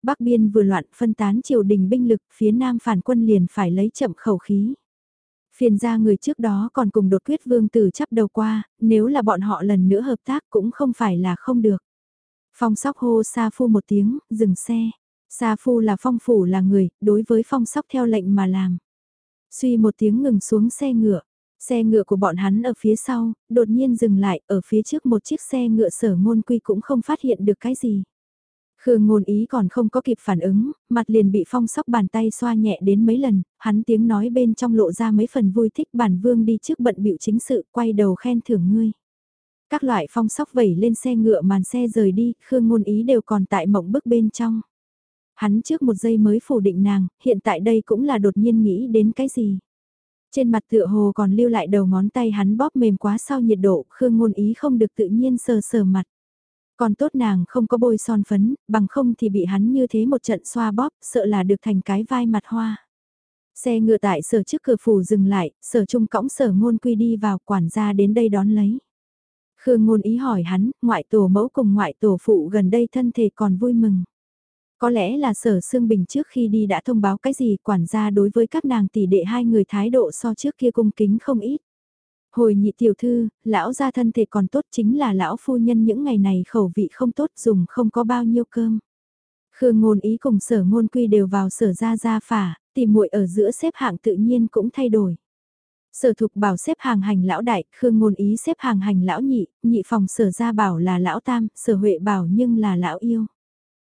Bắc biên vừa loạn phân tán triều đình binh lực phía nam phản quân liền phải lấy chậm khẩu khí. Phiền ra người trước đó còn cùng đột quyết vương tử chấp đầu qua, nếu là bọn họ lần nữa hợp tác cũng không phải là không được. Phong sóc hô Sa Phu một tiếng, dừng xe. Sa Phu là phong phủ là người, đối với phong sóc theo lệnh mà làm. Suy một tiếng ngừng xuống xe ngựa. Xe ngựa của bọn hắn ở phía sau, đột nhiên dừng lại, ở phía trước một chiếc xe ngựa sở ngôn quy cũng không phát hiện được cái gì. Khương ngôn ý còn không có kịp phản ứng, mặt liền bị phong sóc bàn tay xoa nhẹ đến mấy lần, hắn tiếng nói bên trong lộ ra mấy phần vui thích bản vương đi trước bận biểu chính sự, quay đầu khen thưởng ngươi. Các loại phong sóc vẩy lên xe ngựa màn xe rời đi, Khương ngôn ý đều còn tại mộng bức bên trong. Hắn trước một giây mới phủ định nàng, hiện tại đây cũng là đột nhiên nghĩ đến cái gì. Trên mặt tựa hồ còn lưu lại đầu ngón tay hắn bóp mềm quá sau nhiệt độ, Khương ngôn ý không được tự nhiên sờ sờ mặt. Còn tốt nàng không có bôi son phấn, bằng không thì bị hắn như thế một trận xoa bóp, sợ là được thành cái vai mặt hoa. Xe ngựa tại sở trước cửa phủ dừng lại, sở trung cõng sở ngôn quy đi vào quản gia đến đây đón lấy. Khương ngôn ý hỏi hắn, ngoại tổ mẫu cùng ngoại tổ phụ gần đây thân thể còn vui mừng. Có lẽ là sở xương bình trước khi đi đã thông báo cái gì quản gia đối với các nàng tỷ đệ hai người thái độ so trước kia cung kính không ít. Hồi nhị tiểu thư, lão gia thân thể còn tốt chính là lão phu nhân những ngày này khẩu vị không tốt dùng không có bao nhiêu cơm. Khương ngôn ý cùng sở ngôn quy đều vào sở gia gia phả, tìm muội ở giữa xếp hạng tự nhiên cũng thay đổi. Sở thục bảo xếp hàng hành lão đại, khương ngôn ý xếp hàng hành lão nhị, nhị phòng sở gia bảo là lão tam, sở huệ bảo nhưng là lão yêu.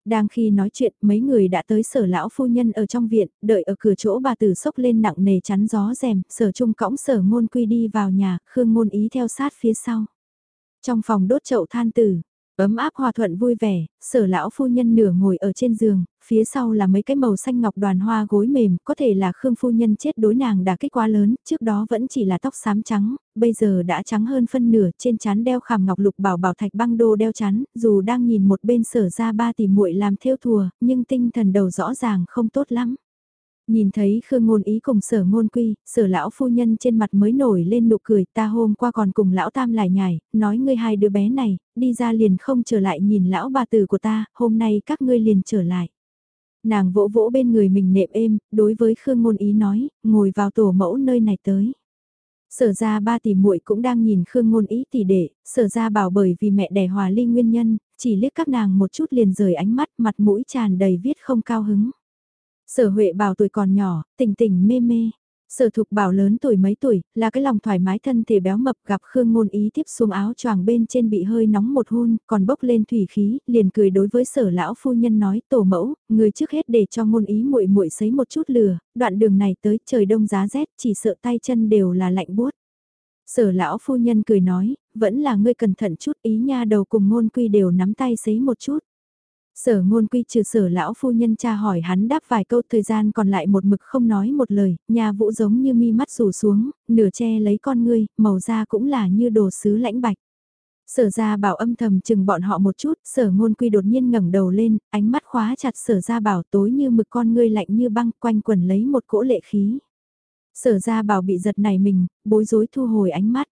Đang khi nói chuyện, mấy người đã tới sở lão phu nhân ở trong viện, đợi ở cửa chỗ bà tử sốc lên nặng nề chắn gió rèm, sở trung cõng sở ngôn quy đi vào nhà, khương ngôn ý theo sát phía sau. Trong phòng đốt chậu than tử, ấm áp hòa thuận vui vẻ, sở lão phu nhân nửa ngồi ở trên giường, phía sau là mấy cái màu xanh ngọc đoàn hoa gối mềm, có thể là Khương phu nhân chết đối nàng đã kích quá lớn, trước đó vẫn chỉ là tóc xám trắng, bây giờ đã trắng hơn phân nửa, trên chán đeo khảm ngọc lục bảo bảo thạch băng đô đeo chán, dù đang nhìn một bên sở ra ba tỷ muội làm theo thùa, nhưng tinh thần đầu rõ ràng không tốt lắm. Nhìn thấy Khương Ngôn Ý cùng sở ngôn quy, sở lão phu nhân trên mặt mới nổi lên nụ cười ta hôm qua còn cùng lão tam lại nhảy, nói ngươi hai đứa bé này, đi ra liền không trở lại nhìn lão bà tử của ta, hôm nay các ngươi liền trở lại. Nàng vỗ vỗ bên người mình nệm êm, đối với Khương Ngôn Ý nói, ngồi vào tổ mẫu nơi này tới. Sở ra ba tỷ muội cũng đang nhìn Khương Ngôn Ý tỷ đệ, sở ra bảo bởi vì mẹ đẻ hòa ly nguyên nhân, chỉ liếc các nàng một chút liền rời ánh mắt mặt mũi tràn đầy viết không cao hứng. Sở Huệ bảo tuổi còn nhỏ, tỉnh tỉnh mê mê. Sở thục bảo lớn tuổi mấy tuổi, là cái lòng thoải mái thân thể béo mập gặp Khương Ngôn Ý tiếp xuống áo choàng bên trên bị hơi nóng một hôn, còn bốc lên thủy khí, liền cười đối với sở lão phu nhân nói tổ mẫu, người trước hết để cho Ngôn Ý muội muội sấy một chút lửa, đoạn đường này tới trời đông giá rét chỉ sợ tay chân đều là lạnh buốt. Sở lão phu nhân cười nói, vẫn là ngươi cẩn thận chút ý nha đầu cùng ngôn quy đều nắm tay sấy một chút. Sở ngôn quy trừ sở lão phu nhân cha hỏi hắn đáp vài câu thời gian còn lại một mực không nói một lời, nhà vũ giống như mi mắt rủ xuống, nửa che lấy con ngươi, màu da cũng là như đồ sứ lãnh bạch. Sở ra bảo âm thầm chừng bọn họ một chút, sở ngôn quy đột nhiên ngẩng đầu lên, ánh mắt khóa chặt sở ra bảo tối như mực con ngươi lạnh như băng quanh quần lấy một cỗ lệ khí. Sở ra bảo bị giật này mình, bối rối thu hồi ánh mắt.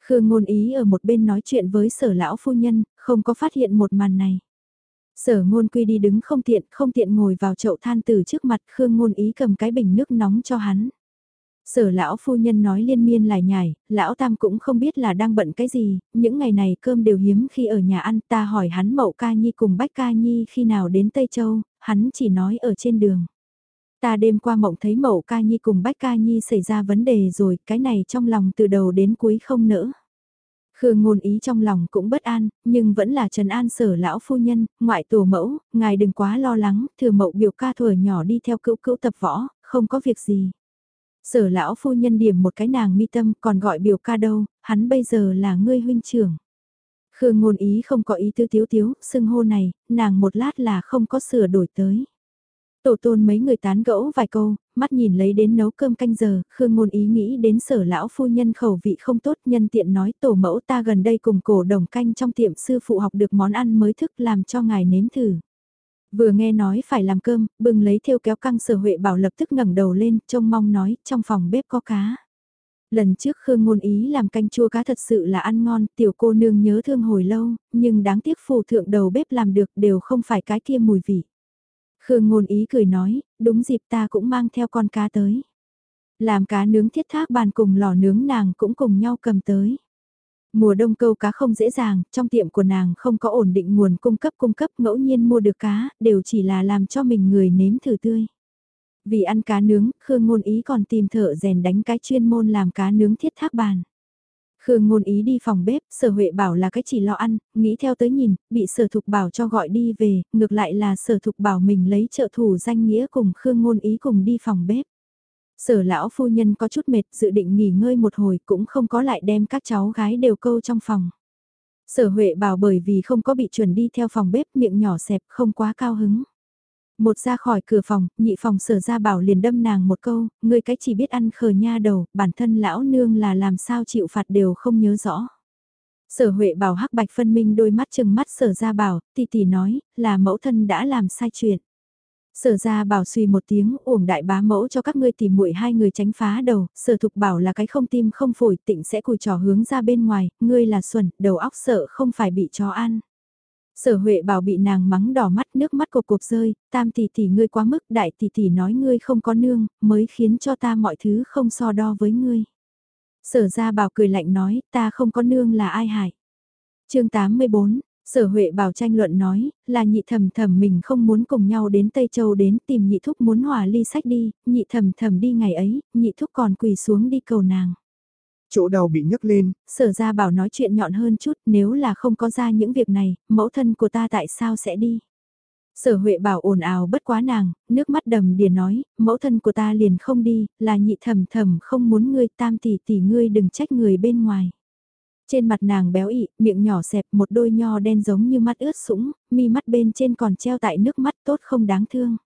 Khương ngôn ý ở một bên nói chuyện với sở lão phu nhân, không có phát hiện một màn này. Sở ngôn quy đi đứng không tiện, không tiện ngồi vào chậu than từ trước mặt Khương ngôn ý cầm cái bình nước nóng cho hắn. Sở lão phu nhân nói liên miên lại nhải, lão tam cũng không biết là đang bận cái gì, những ngày này cơm đều hiếm khi ở nhà ăn ta hỏi hắn mậu ca nhi cùng bách ca nhi khi nào đến Tây Châu, hắn chỉ nói ở trên đường. Ta đêm qua mộng thấy mậu ca nhi cùng bách ca nhi xảy ra vấn đề rồi, cái này trong lòng từ đầu đến cuối không nỡ. Khương ngôn ý trong lòng cũng bất an, nhưng vẫn là trần an sở lão phu nhân, ngoại tổ mẫu, ngài đừng quá lo lắng, thừa mậu biểu ca thuở nhỏ đi theo cữu cữu tập võ, không có việc gì. Sở lão phu nhân điểm một cái nàng mi tâm còn gọi biểu ca đâu, hắn bây giờ là ngươi huynh trưởng. Khương ngôn ý không có ý tư tiếu tiếu, xưng hô này, nàng một lát là không có sửa đổi tới. Tổ tôn mấy người tán gẫu vài câu, mắt nhìn lấy đến nấu cơm canh giờ, Khương ngôn ý nghĩ đến sở lão phu nhân khẩu vị không tốt nhân tiện nói tổ mẫu ta gần đây cùng cổ đồng canh trong tiệm sư phụ học được món ăn mới thức làm cho ngài nếm thử. Vừa nghe nói phải làm cơm, bưng lấy theo kéo căng sở huệ bảo lập tức ngẩng đầu lên, trông mong nói, trong phòng bếp có cá. Lần trước Khương ngôn ý làm canh chua cá thật sự là ăn ngon, tiểu cô nương nhớ thương hồi lâu, nhưng đáng tiếc phù thượng đầu bếp làm được đều không phải cái kia mùi vị. Khương ngôn ý cười nói, đúng dịp ta cũng mang theo con cá tới. Làm cá nướng thiết thác bàn cùng lò nướng nàng cũng cùng nhau cầm tới. Mùa đông câu cá không dễ dàng, trong tiệm của nàng không có ổn định nguồn cung cấp cung cấp ngẫu nhiên mua được cá, đều chỉ là làm cho mình người nếm thử tươi. Vì ăn cá nướng, Khương Ngôn Ý còn tìm thợ rèn đánh cái chuyên môn làm cá nướng thiết thác bàn. Khương Ngôn Ý đi phòng bếp, sở huệ bảo là cái chỉ lo ăn, nghĩ theo tới nhìn, bị sở thục bảo cho gọi đi về, ngược lại là sở thục bảo mình lấy trợ thủ danh nghĩa cùng Khương Ngôn Ý cùng đi phòng bếp. Sở lão phu nhân có chút mệt dự định nghỉ ngơi một hồi cũng không có lại đem các cháu gái đều câu trong phòng. Sở Huệ bảo bởi vì không có bị chuẩn đi theo phòng bếp miệng nhỏ xẹp không quá cao hứng. Một ra khỏi cửa phòng, nhị phòng sở ra bảo liền đâm nàng một câu, người cái chỉ biết ăn khờ nha đầu, bản thân lão nương là làm sao chịu phạt đều không nhớ rõ. Sở Huệ bảo hắc bạch phân minh đôi mắt chừng mắt sở ra bảo, tỷ tỷ nói, là mẫu thân đã làm sai chuyện. Sở ra bảo suy một tiếng uổng đại bá mẫu cho các ngươi tìm muội hai người tránh phá đầu, sở thục bảo là cái không tim không phổi tịnh sẽ cùi trò hướng ra bên ngoài, ngươi là xuẩn, đầu óc sợ không phải bị chó ăn. Sở Huệ bảo bị nàng mắng đỏ mắt nước mắt cục cục rơi, tam tỷ tỷ ngươi quá mức đại tỷ tỷ nói ngươi không có nương, mới khiến cho ta mọi thứ không so đo với ngươi. Sở ra bảo cười lạnh nói, ta không có nương là ai hại. chương 84, Sở Huệ bảo tranh luận nói, là nhị thầm thầm mình không muốn cùng nhau đến Tây Châu đến tìm nhị thúc muốn hòa ly sách đi, nhị thầm thầm đi ngày ấy, nhị thúc còn quỳ xuống đi cầu nàng. Chỗ đau bị nhấc lên. Sở ra bảo nói chuyện nhọn hơn chút, nếu là không có ra những việc này, mẫu thân của ta tại sao sẽ đi? Sở Huệ bảo ồn ào bất quá nàng, nước mắt đầm đìa nói, mẫu thân của ta liền không đi, là nhị thầm thầm không muốn ngươi tam tỷ tỷ ngươi đừng trách người bên ngoài. Trên mặt nàng béo ị, miệng nhỏ xẹp một đôi nho đen giống như mắt ướt sũng, mi mắt bên trên còn treo tại nước mắt tốt không đáng thương.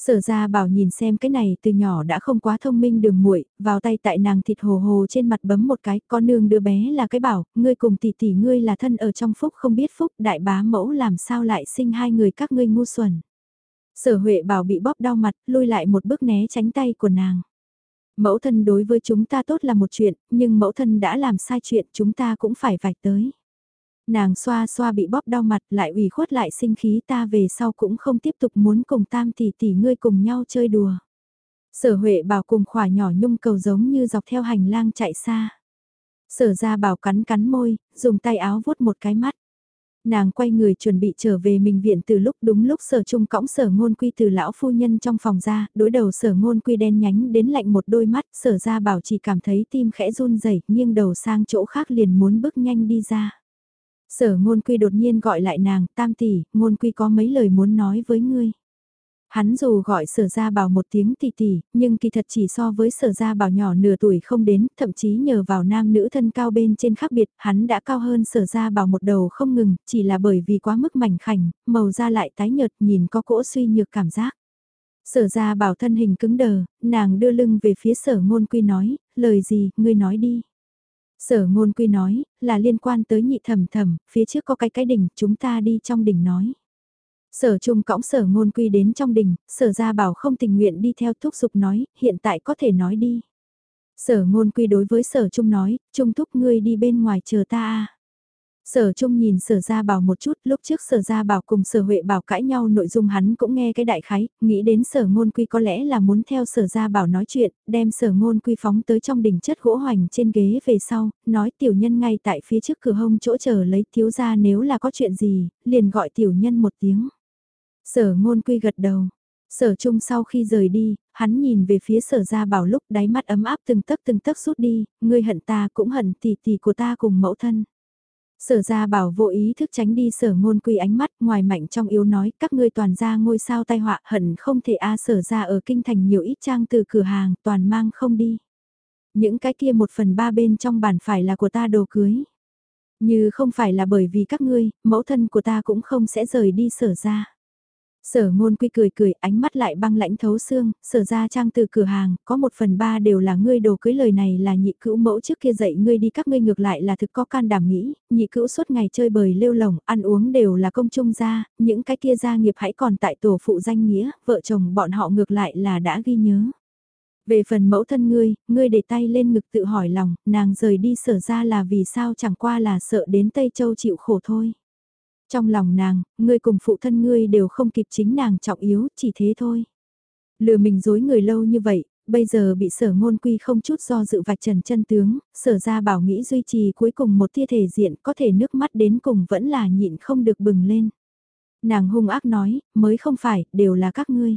Sở ra bảo nhìn xem cái này từ nhỏ đã không quá thông minh đường muội vào tay tại nàng thịt hồ hồ trên mặt bấm một cái, con nương đứa bé là cái bảo, ngươi cùng tỷ tỷ ngươi là thân ở trong phúc không biết phúc, đại bá mẫu làm sao lại sinh hai người các ngươi ngu xuẩn. Sở Huệ bảo bị bóp đau mặt, lôi lại một bước né tránh tay của nàng. Mẫu thân đối với chúng ta tốt là một chuyện, nhưng mẫu thân đã làm sai chuyện chúng ta cũng phải vạch tới. Nàng xoa xoa bị bóp đau mặt lại ủy khuất lại sinh khí ta về sau cũng không tiếp tục muốn cùng tam tỷ tỷ ngươi cùng nhau chơi đùa. Sở Huệ bảo cùng khỏa nhỏ nhung cầu giống như dọc theo hành lang chạy xa. Sở ra bảo cắn cắn môi, dùng tay áo vuốt một cái mắt. Nàng quay người chuẩn bị trở về mình viện từ lúc đúng lúc sở trung cõng sở ngôn quy từ lão phu nhân trong phòng ra, đối đầu sở ngôn quy đen nhánh đến lạnh một đôi mắt, sở ra bảo chỉ cảm thấy tim khẽ run rẩy nghiêng đầu sang chỗ khác liền muốn bước nhanh đi ra. Sở ngôn quy đột nhiên gọi lại nàng, tam tỷ, ngôn quy có mấy lời muốn nói với ngươi. Hắn dù gọi sở gia bảo một tiếng tỷ tỷ, nhưng kỳ thật chỉ so với sở gia bảo nhỏ nửa tuổi không đến, thậm chí nhờ vào nam nữ thân cao bên trên khác biệt, hắn đã cao hơn sở gia bảo một đầu không ngừng, chỉ là bởi vì quá mức mảnh khảnh, màu da lại tái nhợt nhìn có cỗ suy nhược cảm giác. Sở gia bảo thân hình cứng đờ, nàng đưa lưng về phía sở ngôn quy nói, lời gì, ngươi nói đi. Sở ngôn quy nói, là liên quan tới nhị thầm thầm, phía trước có cái cái đỉnh, chúng ta đi trong đỉnh nói. Sở trung cõng sở ngôn quy đến trong đình, sở gia bảo không tình nguyện đi theo thúc giục nói, hiện tại có thể nói đi. Sở ngôn quy đối với sở trung nói, trung thúc ngươi đi bên ngoài chờ ta à. Sở Trung nhìn Sở Gia Bảo một chút, lúc trước Sở Gia Bảo cùng Sở Huệ Bảo cãi nhau nội dung hắn cũng nghe cái đại khái, nghĩ đến Sở Ngôn Quy có lẽ là muốn theo Sở Gia Bảo nói chuyện, đem Sở Ngôn Quy phóng tới trong đỉnh chất gỗ hoành trên ghế về sau, nói tiểu nhân ngay tại phía trước cửa hông chỗ chờ lấy thiếu gia nếu là có chuyện gì, liền gọi tiểu nhân một tiếng. Sở Ngôn Quy gật đầu. Sở Trung sau khi rời đi, hắn nhìn về phía sở gia bảo lúc đáy mắt ấm áp từng tấc từng tấc rút đi, ngươi hận ta cũng hận tỷ tỷ của ta cùng mẫu thân. Sở ra bảo vô ý thức tránh đi sở ngôn quy ánh mắt ngoài mạnh trong yếu nói các ngươi toàn ra ngôi sao tai họa hận không thể a sở ra ở kinh thành nhiều ít trang từ cửa hàng toàn mang không đi. Những cái kia một phần ba bên trong bản phải là của ta đồ cưới. Như không phải là bởi vì các ngươi, mẫu thân của ta cũng không sẽ rời đi sở ra. Sở ngôn quy cười cười, ánh mắt lại băng lãnh thấu xương, sở ra trang từ cửa hàng, có một phần ba đều là ngươi đồ cưới lời này là nhị cữu mẫu trước kia dạy ngươi đi các ngươi ngược lại là thực có can đảm nghĩ, nhị cữu suốt ngày chơi bời lêu lồng, ăn uống đều là công trung gia, những cái kia gia nghiệp hãy còn tại tổ phụ danh nghĩa, vợ chồng bọn họ ngược lại là đã ghi nhớ. Về phần mẫu thân ngươi, ngươi để tay lên ngực tự hỏi lòng, nàng rời đi sở ra là vì sao chẳng qua là sợ đến Tây Châu chịu khổ thôi. Trong lòng nàng, ngươi cùng phụ thân ngươi đều không kịp chính nàng trọng yếu, chỉ thế thôi. Lừa mình dối người lâu như vậy, bây giờ bị sở ngôn quy không chút do dự vạch trần chân tướng, sở ra bảo nghĩ duy trì cuối cùng một tia thể diện có thể nước mắt đến cùng vẫn là nhịn không được bừng lên. Nàng hung ác nói, mới không phải, đều là các ngươi.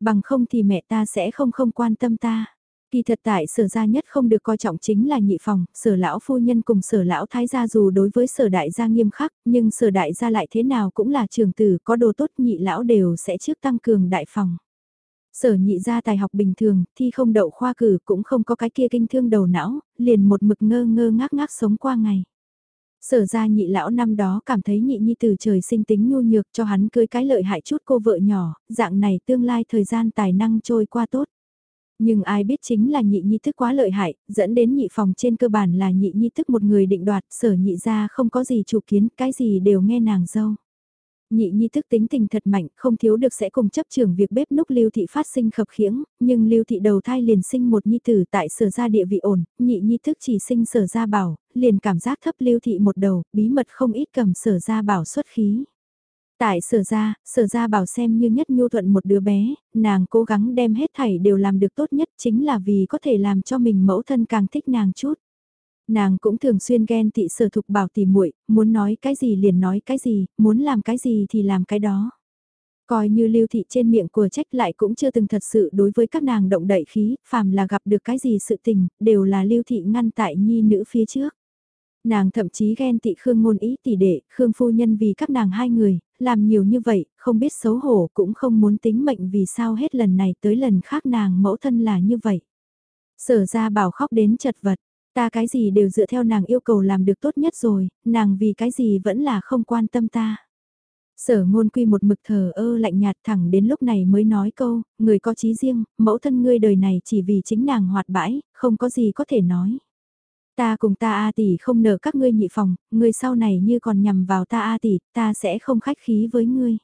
Bằng không thì mẹ ta sẽ không không quan tâm ta. Kỳ thật tại sở gia nhất không được coi trọng chính là nhị phòng, sở lão phu nhân cùng sở lão thái gia dù đối với sở đại gia nghiêm khắc, nhưng sở đại gia lại thế nào cũng là trường tử có đồ tốt nhị lão đều sẽ trước tăng cường đại phòng. Sở nhị gia tài học bình thường, thi không đậu khoa cử cũng không có cái kia kinh thương đầu não, liền một mực ngơ ngơ ngác ngác sống qua ngày. Sở ra nhị lão năm đó cảm thấy nhị nhi từ trời sinh tính nhu nhược cho hắn cưới cái lợi hại chút cô vợ nhỏ, dạng này tương lai thời gian tài năng trôi qua tốt. Nhưng ai biết chính là nhị nhi thức quá lợi hại, dẫn đến nhị phòng trên cơ bản là nhị nhi thức một người định đoạt, sở nhị ra không có gì chủ kiến, cái gì đều nghe nàng dâu. Nhị nhi thức tính tình thật mạnh, không thiếu được sẽ cùng chấp trưởng việc bếp núc lưu thị phát sinh khập khiễng, nhưng lưu thị đầu thai liền sinh một nhi tử tại sở gia địa vị ổn, nhị nhi thức chỉ sinh sở gia bảo, liền cảm giác thấp lưu thị một đầu, bí mật không ít cầm sở gia bảo xuất khí. Tại sở ra, sở ra bảo xem như nhất nhu thuận một đứa bé, nàng cố gắng đem hết thảy đều làm được tốt nhất chính là vì có thể làm cho mình mẫu thân càng thích nàng chút. Nàng cũng thường xuyên ghen tị sở thục bảo tỉ muội muốn nói cái gì liền nói cái gì, muốn làm cái gì thì làm cái đó. Coi như lưu thị trên miệng của trách lại cũng chưa từng thật sự đối với các nàng động đậy khí, phàm là gặp được cái gì sự tình, đều là lưu thị ngăn tại nhi nữ phía trước. Nàng thậm chí ghen tị Khương ngôn ý tỷ đệ, Khương phu nhân vì các nàng hai người, làm nhiều như vậy, không biết xấu hổ cũng không muốn tính mệnh vì sao hết lần này tới lần khác nàng mẫu thân là như vậy. Sở ra bảo khóc đến chật vật, ta cái gì đều dựa theo nàng yêu cầu làm được tốt nhất rồi, nàng vì cái gì vẫn là không quan tâm ta. Sở ngôn quy một mực thờ ơ lạnh nhạt thẳng đến lúc này mới nói câu, người có trí riêng, mẫu thân ngươi đời này chỉ vì chính nàng hoạt bãi, không có gì có thể nói. Ta cùng ta A tỷ không nợ các ngươi nhị phòng, ngươi sau này như còn nhằm vào ta A tỷ, ta sẽ không khách khí với ngươi.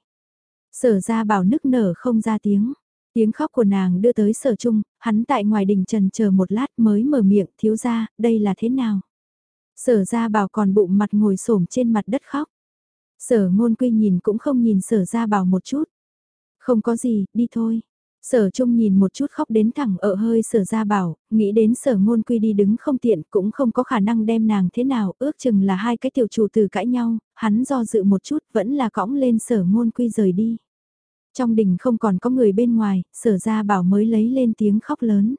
Sở ra bảo nức nở không ra tiếng. Tiếng khóc của nàng đưa tới sở trung, hắn tại ngoài đình trần chờ một lát mới mở miệng thiếu ra, đây là thế nào? Sở ra bảo còn bụng mặt ngồi xổm trên mặt đất khóc. Sở ngôn quy nhìn cũng không nhìn sở ra bảo một chút. Không có gì, đi thôi. Sở Trung nhìn một chút khóc đến thẳng ở hơi sở ra bảo, nghĩ đến sở ngôn quy đi đứng không tiện cũng không có khả năng đem nàng thế nào, ước chừng là hai cái tiểu chủ từ cãi nhau, hắn do dự một chút vẫn là cõng lên sở ngôn quy rời đi. Trong đình không còn có người bên ngoài, sở ra bảo mới lấy lên tiếng khóc lớn.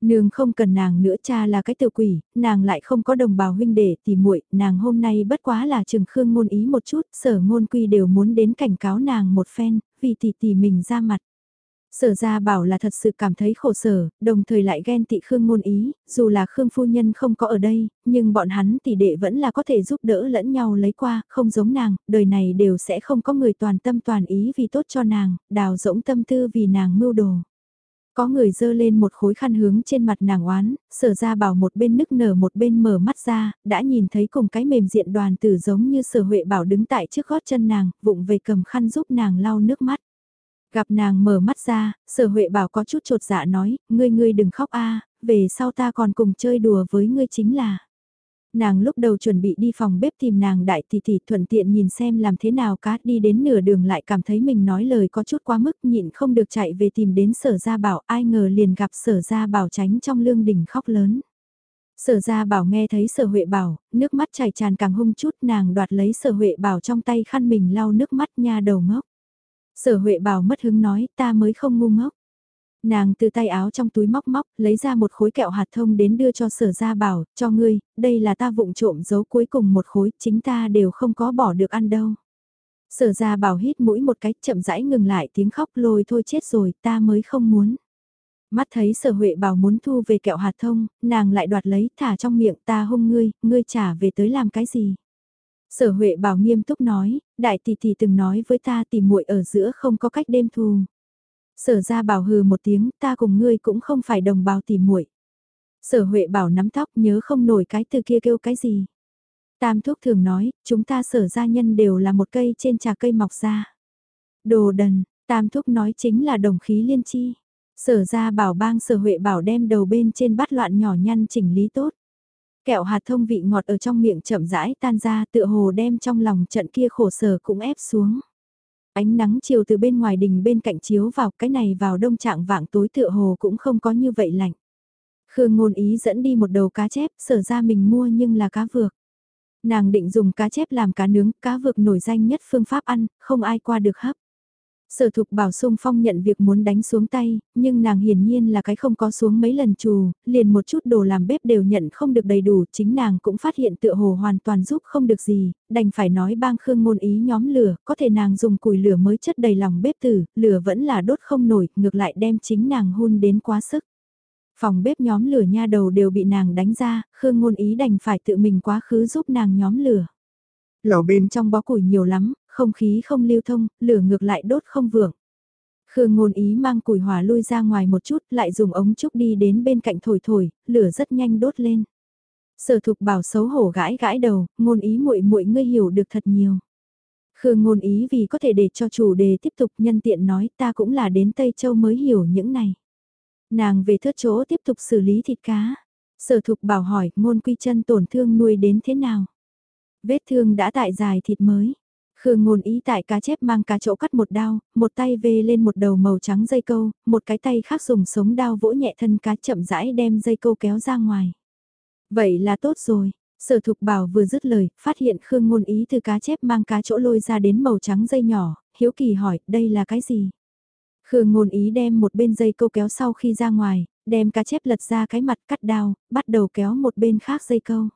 Nương không cần nàng nữa cha là cái tiểu quỷ, nàng lại không có đồng bào huynh đệ thì muội nàng hôm nay bất quá là trừng khương ngôn ý một chút, sở ngôn quy đều muốn đến cảnh cáo nàng một phen, vì tỷ tỷ mình ra mặt. Sở ra bảo là thật sự cảm thấy khổ sở, đồng thời lại ghen tị Khương ngôn ý, dù là Khương phu nhân không có ở đây, nhưng bọn hắn tỷ đệ vẫn là có thể giúp đỡ lẫn nhau lấy qua, không giống nàng, đời này đều sẽ không có người toàn tâm toàn ý vì tốt cho nàng, đào rỗng tâm tư vì nàng mưu đồ. Có người dơ lên một khối khăn hướng trên mặt nàng oán, sở ra bảo một bên nức nở một bên mở mắt ra, đã nhìn thấy cùng cái mềm diện đoàn tử giống như sở huệ bảo đứng tại trước gót chân nàng, vụng về cầm khăn giúp nàng lau nước mắt. Gặp nàng mở mắt ra, sở huệ bảo có chút trột dạ nói, ngươi ngươi đừng khóc a về sau ta còn cùng chơi đùa với ngươi chính là. Nàng lúc đầu chuẩn bị đi phòng bếp tìm nàng đại tỷ tỷ thuận tiện nhìn xem làm thế nào cá đi đến nửa đường lại cảm thấy mình nói lời có chút quá mức nhịn không được chạy về tìm đến sở gia bảo ai ngờ liền gặp sở gia bảo tránh trong lương đỉnh khóc lớn. Sở gia bảo nghe thấy sở huệ bảo, nước mắt chảy tràn càng hung chút nàng đoạt lấy sở huệ bảo trong tay khăn mình lau nước mắt nha đầu ngốc. Sở huệ bảo mất hứng nói ta mới không ngu ngốc. Nàng từ tay áo trong túi móc móc, lấy ra một khối kẹo hạt thông đến đưa cho sở gia bảo, cho ngươi, đây là ta vụng trộm giấu cuối cùng một khối, chính ta đều không có bỏ được ăn đâu. Sở gia bảo hít mũi một cách chậm rãi ngừng lại tiếng khóc lôi thôi chết rồi, ta mới không muốn. Mắt thấy sở huệ bảo muốn thu về kẹo hạt thông, nàng lại đoạt lấy thả trong miệng ta hung ngươi, ngươi trả về tới làm cái gì. Sở Huệ bảo nghiêm túc nói, đại tỷ tỷ từng nói với ta tìm muội ở giữa không có cách đêm thù. Sở ra bảo hừ một tiếng, ta cùng ngươi cũng không phải đồng bào tìm muội. Sở Huệ bảo nắm tóc nhớ không nổi cái từ kia kêu cái gì. Tam thuốc thường nói, chúng ta sở gia nhân đều là một cây trên trà cây mọc ra. Đồ đần, Tam thuốc nói chính là đồng khí liên chi. Sở ra bảo bang sở Huệ bảo đem đầu bên trên bát loạn nhỏ nhăn chỉnh lý tốt. Kẹo hạt thông vị ngọt ở trong miệng chậm rãi tan ra tựa hồ đem trong lòng trận kia khổ sở cũng ép xuống. Ánh nắng chiều từ bên ngoài đình bên cạnh chiếu vào cái này vào đông trạng vạng tối tựa hồ cũng không có như vậy lạnh. Khương ngôn ý dẫn đi một đầu cá chép sở ra mình mua nhưng là cá vược. Nàng định dùng cá chép làm cá nướng, cá vược nổi danh nhất phương pháp ăn, không ai qua được hấp. Sở thục bảo sung phong nhận việc muốn đánh xuống tay, nhưng nàng hiển nhiên là cái không có xuống mấy lần trù, liền một chút đồ làm bếp đều nhận không được đầy đủ, chính nàng cũng phát hiện tựa hồ hoàn toàn giúp không được gì, đành phải nói bang khương ngôn ý nhóm lửa, có thể nàng dùng củi lửa mới chất đầy lòng bếp tử, lửa vẫn là đốt không nổi, ngược lại đem chính nàng hun đến quá sức. Phòng bếp nhóm lửa nha đầu đều bị nàng đánh ra, khương ngôn ý đành phải tự mình quá khứ giúp nàng nhóm lửa. Lò bên trong bó củi nhiều lắm, không khí không lưu thông, lửa ngược lại đốt không vượng. Khương ngôn ý mang củi hỏa lui ra ngoài một chút, lại dùng ống trúc đi đến bên cạnh thổi thổi, lửa rất nhanh đốt lên. Sở thục bảo xấu hổ gãi gãi đầu, ngôn ý muội muội ngươi hiểu được thật nhiều. Khương ngôn ý vì có thể để cho chủ đề tiếp tục nhân tiện nói ta cũng là đến Tây Châu mới hiểu những này. Nàng về thớt chỗ tiếp tục xử lý thịt cá. Sở thục bảo hỏi ngôn quy chân tổn thương nuôi đến thế nào. Vết thương đã tại dài thịt mới. Khương ngôn ý tại cá chép mang cá chỗ cắt một đao, một tay vê lên một đầu màu trắng dây câu, một cái tay khác dùng sống đao vỗ nhẹ thân cá chậm rãi đem dây câu kéo ra ngoài. Vậy là tốt rồi, sở thục bảo vừa dứt lời, phát hiện Khương ngôn ý từ cá chép mang cá chỗ lôi ra đến màu trắng dây nhỏ, hiếu kỳ hỏi, đây là cái gì? Khương ngôn ý đem một bên dây câu kéo sau khi ra ngoài, đem cá chép lật ra cái mặt cắt đao, bắt đầu kéo một bên khác dây câu.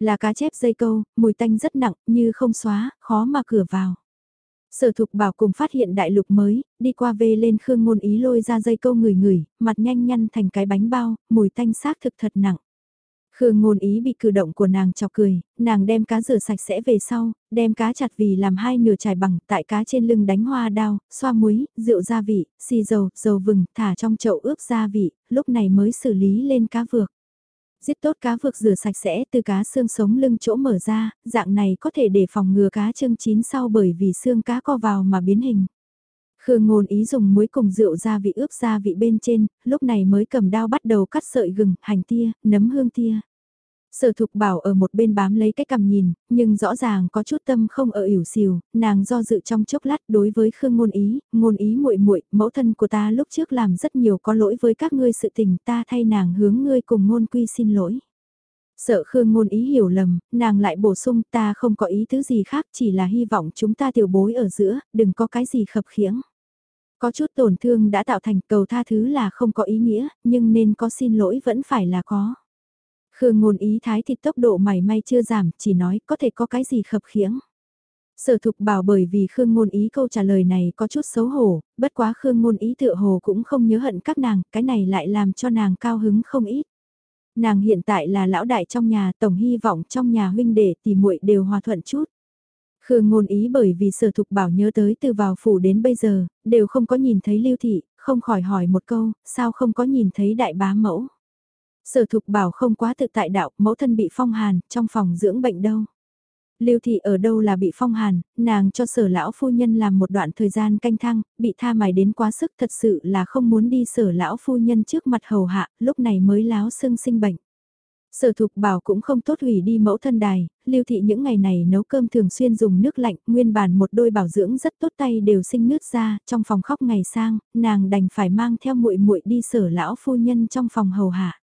Là cá chép dây câu, mùi tanh rất nặng, như không xóa, khó mà cửa vào. Sở thục bảo cùng phát hiện đại lục mới, đi qua về lên khương ngôn ý lôi ra dây câu người người, mặt nhanh nhăn thành cái bánh bao, mùi tanh xác thực thật nặng. Khương ngôn ý bị cử động của nàng chọc cười, nàng đem cá rửa sạch sẽ về sau, đem cá chặt vì làm hai nửa trải bằng, tại cá trên lưng đánh hoa đao, xoa muối, rượu gia vị, xì dầu, dầu vừng, thả trong chậu ướp gia vị, lúc này mới xử lý lên cá vược. Giết tốt cá vược rửa sạch sẽ từ cá xương sống lưng chỗ mở ra, dạng này có thể để phòng ngừa cá chưng chín sau bởi vì xương cá co vào mà biến hình. Khương ngôn ý dùng muối cùng rượu gia vị ướp gia vị bên trên, lúc này mới cầm đao bắt đầu cắt sợi gừng, hành tia, nấm hương tia. Sở thục bảo ở một bên bám lấy cái cầm nhìn, nhưng rõ ràng có chút tâm không ở ỉu xìu, nàng do dự trong chốc lát đối với Khương ngôn ý, ngôn ý muội muội mẫu thân của ta lúc trước làm rất nhiều có lỗi với các ngươi sự tình ta thay nàng hướng ngươi cùng ngôn quy xin lỗi. Sợ Khương ngôn ý hiểu lầm, nàng lại bổ sung ta không có ý thứ gì khác chỉ là hy vọng chúng ta tiểu bối ở giữa, đừng có cái gì khập khiễng. Có chút tổn thương đã tạo thành cầu tha thứ là không có ý nghĩa, nhưng nên có xin lỗi vẫn phải là có. Khương ngôn ý thái thịt tốc độ mảy may chưa giảm, chỉ nói có thể có cái gì khập khiễng. Sở thục bảo bởi vì Khương ngôn ý câu trả lời này có chút xấu hổ, bất quá Khương ngôn ý tựa hồ cũng không nhớ hận các nàng, cái này lại làm cho nàng cao hứng không ít. Nàng hiện tại là lão đại trong nhà, tổng hy vọng trong nhà huynh đệ tỷ muội đều hòa thuận chút. Khương ngôn ý bởi vì sở thục bảo nhớ tới từ vào phủ đến bây giờ, đều không có nhìn thấy lưu thị, không khỏi hỏi một câu, sao không có nhìn thấy đại bá mẫu. Sở thục bảo không quá tự tại đạo, mẫu thân bị phong hàn, trong phòng dưỡng bệnh đâu. Lưu thị ở đâu là bị phong hàn, nàng cho sở lão phu nhân làm một đoạn thời gian canh thăng, bị tha mài đến quá sức thật sự là không muốn đi sở lão phu nhân trước mặt hầu hạ, lúc này mới láo xương sinh bệnh. Sở thục bảo cũng không tốt hủy đi mẫu thân đài, lưu thị những ngày này nấu cơm thường xuyên dùng nước lạnh, nguyên bản một đôi bảo dưỡng rất tốt tay đều sinh nước ra, trong phòng khóc ngày sang, nàng đành phải mang theo muội muội đi sở lão phu nhân trong phòng hầu hạ.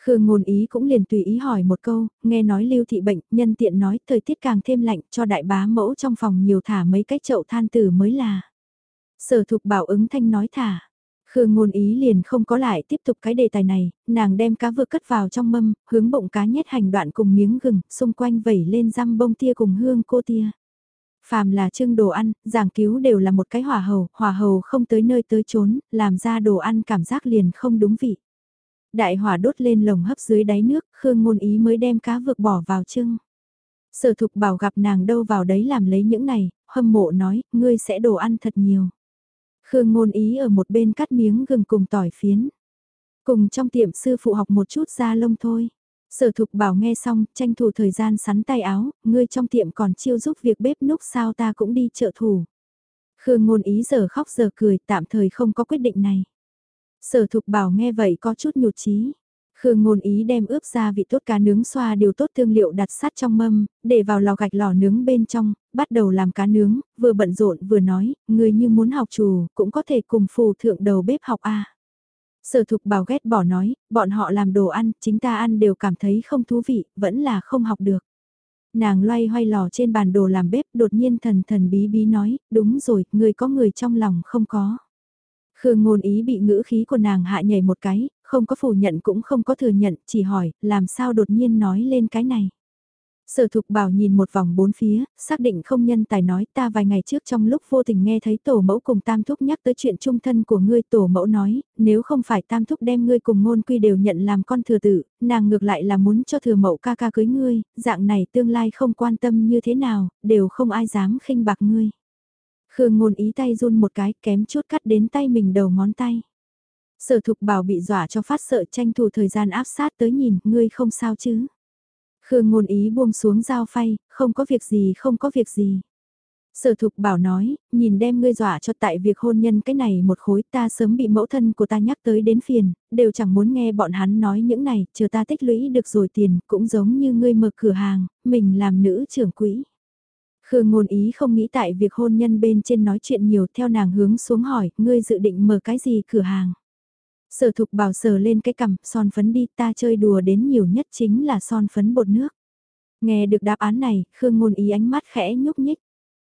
Khương ngôn ý cũng liền tùy ý hỏi một câu, nghe nói lưu thị bệnh, nhân tiện nói thời tiết càng thêm lạnh cho đại bá mẫu trong phòng nhiều thả mấy cái chậu than tử mới là. Sở thục bảo ứng thanh nói thả. Khương ngôn ý liền không có lại tiếp tục cái đề tài này, nàng đem cá vừa cất vào trong mâm, hướng bụng cá nhét hành đoạn cùng miếng gừng, xung quanh vẩy lên răm bông tia cùng hương cô tia. Phàm là trưng đồ ăn, giảng cứu đều là một cái hỏa hầu, hỏa hầu không tới nơi tới chốn, làm ra đồ ăn cảm giác liền không đúng vị. Đại hỏa đốt lên lồng hấp dưới đáy nước, Khương ngôn ý mới đem cá vược bỏ vào trưng. Sở thục bảo gặp nàng đâu vào đấy làm lấy những này, hâm mộ nói, ngươi sẽ đồ ăn thật nhiều. Khương ngôn ý ở một bên cắt miếng gừng cùng tỏi phiến. Cùng trong tiệm sư phụ học một chút da lông thôi. Sở thục bảo nghe xong, tranh thủ thời gian sắn tay áo, ngươi trong tiệm còn chiêu giúp việc bếp núc sao ta cũng đi trợ thủ. Khương ngôn ý giờ khóc giờ cười, tạm thời không có quyết định này. Sở thục bảo nghe vậy có chút nhụt chí Khương ngôn ý đem ướp ra vị tốt cá nướng xoa điều tốt thương liệu đặt sát trong mâm, để vào lò gạch lò nướng bên trong, bắt đầu làm cá nướng, vừa bận rộn vừa nói, người như muốn học chủ, cũng có thể cùng phù thượng đầu bếp học a. Sở thục bảo ghét bỏ nói, bọn họ làm đồ ăn, chính ta ăn đều cảm thấy không thú vị, vẫn là không học được. Nàng loay hoay lò trên bàn đồ làm bếp đột nhiên thần thần bí bí nói, đúng rồi, người có người trong lòng không có. Khương ngôn ý bị ngữ khí của nàng hạ nhảy một cái, không có phủ nhận cũng không có thừa nhận, chỉ hỏi, làm sao đột nhiên nói lên cái này. Sở thục bảo nhìn một vòng bốn phía, xác định không nhân tài nói ta vài ngày trước trong lúc vô tình nghe thấy tổ mẫu cùng tam thúc nhắc tới chuyện trung thân của ngươi tổ mẫu nói, nếu không phải tam thúc đem ngươi cùng ngôn quy đều nhận làm con thừa tử, nàng ngược lại là muốn cho thừa mẫu ca ca cưới ngươi, dạng này tương lai không quan tâm như thế nào, đều không ai dám khinh bạc ngươi. Khương ngôn ý tay run một cái kém chút cắt đến tay mình đầu ngón tay. Sở thục bảo bị dọa cho phát sợ tranh thủ thời gian áp sát tới nhìn, ngươi không sao chứ. Khương ngôn ý buông xuống dao phay, không có việc gì không có việc gì. Sở thục bảo nói, nhìn đem ngươi dọa cho tại việc hôn nhân cái này một khối ta sớm bị mẫu thân của ta nhắc tới đến phiền, đều chẳng muốn nghe bọn hắn nói những này, chờ ta tích lũy được rồi tiền, cũng giống như ngươi mở cửa hàng, mình làm nữ trưởng quỹ. Khương ngôn ý không nghĩ tại việc hôn nhân bên trên nói chuyện nhiều theo nàng hướng xuống hỏi, ngươi dự định mở cái gì cửa hàng. Sở thục bảo sờ lên cái cằm, son phấn đi ta chơi đùa đến nhiều nhất chính là son phấn bột nước. Nghe được đáp án này, Khương ngôn ý ánh mắt khẽ nhúc nhích.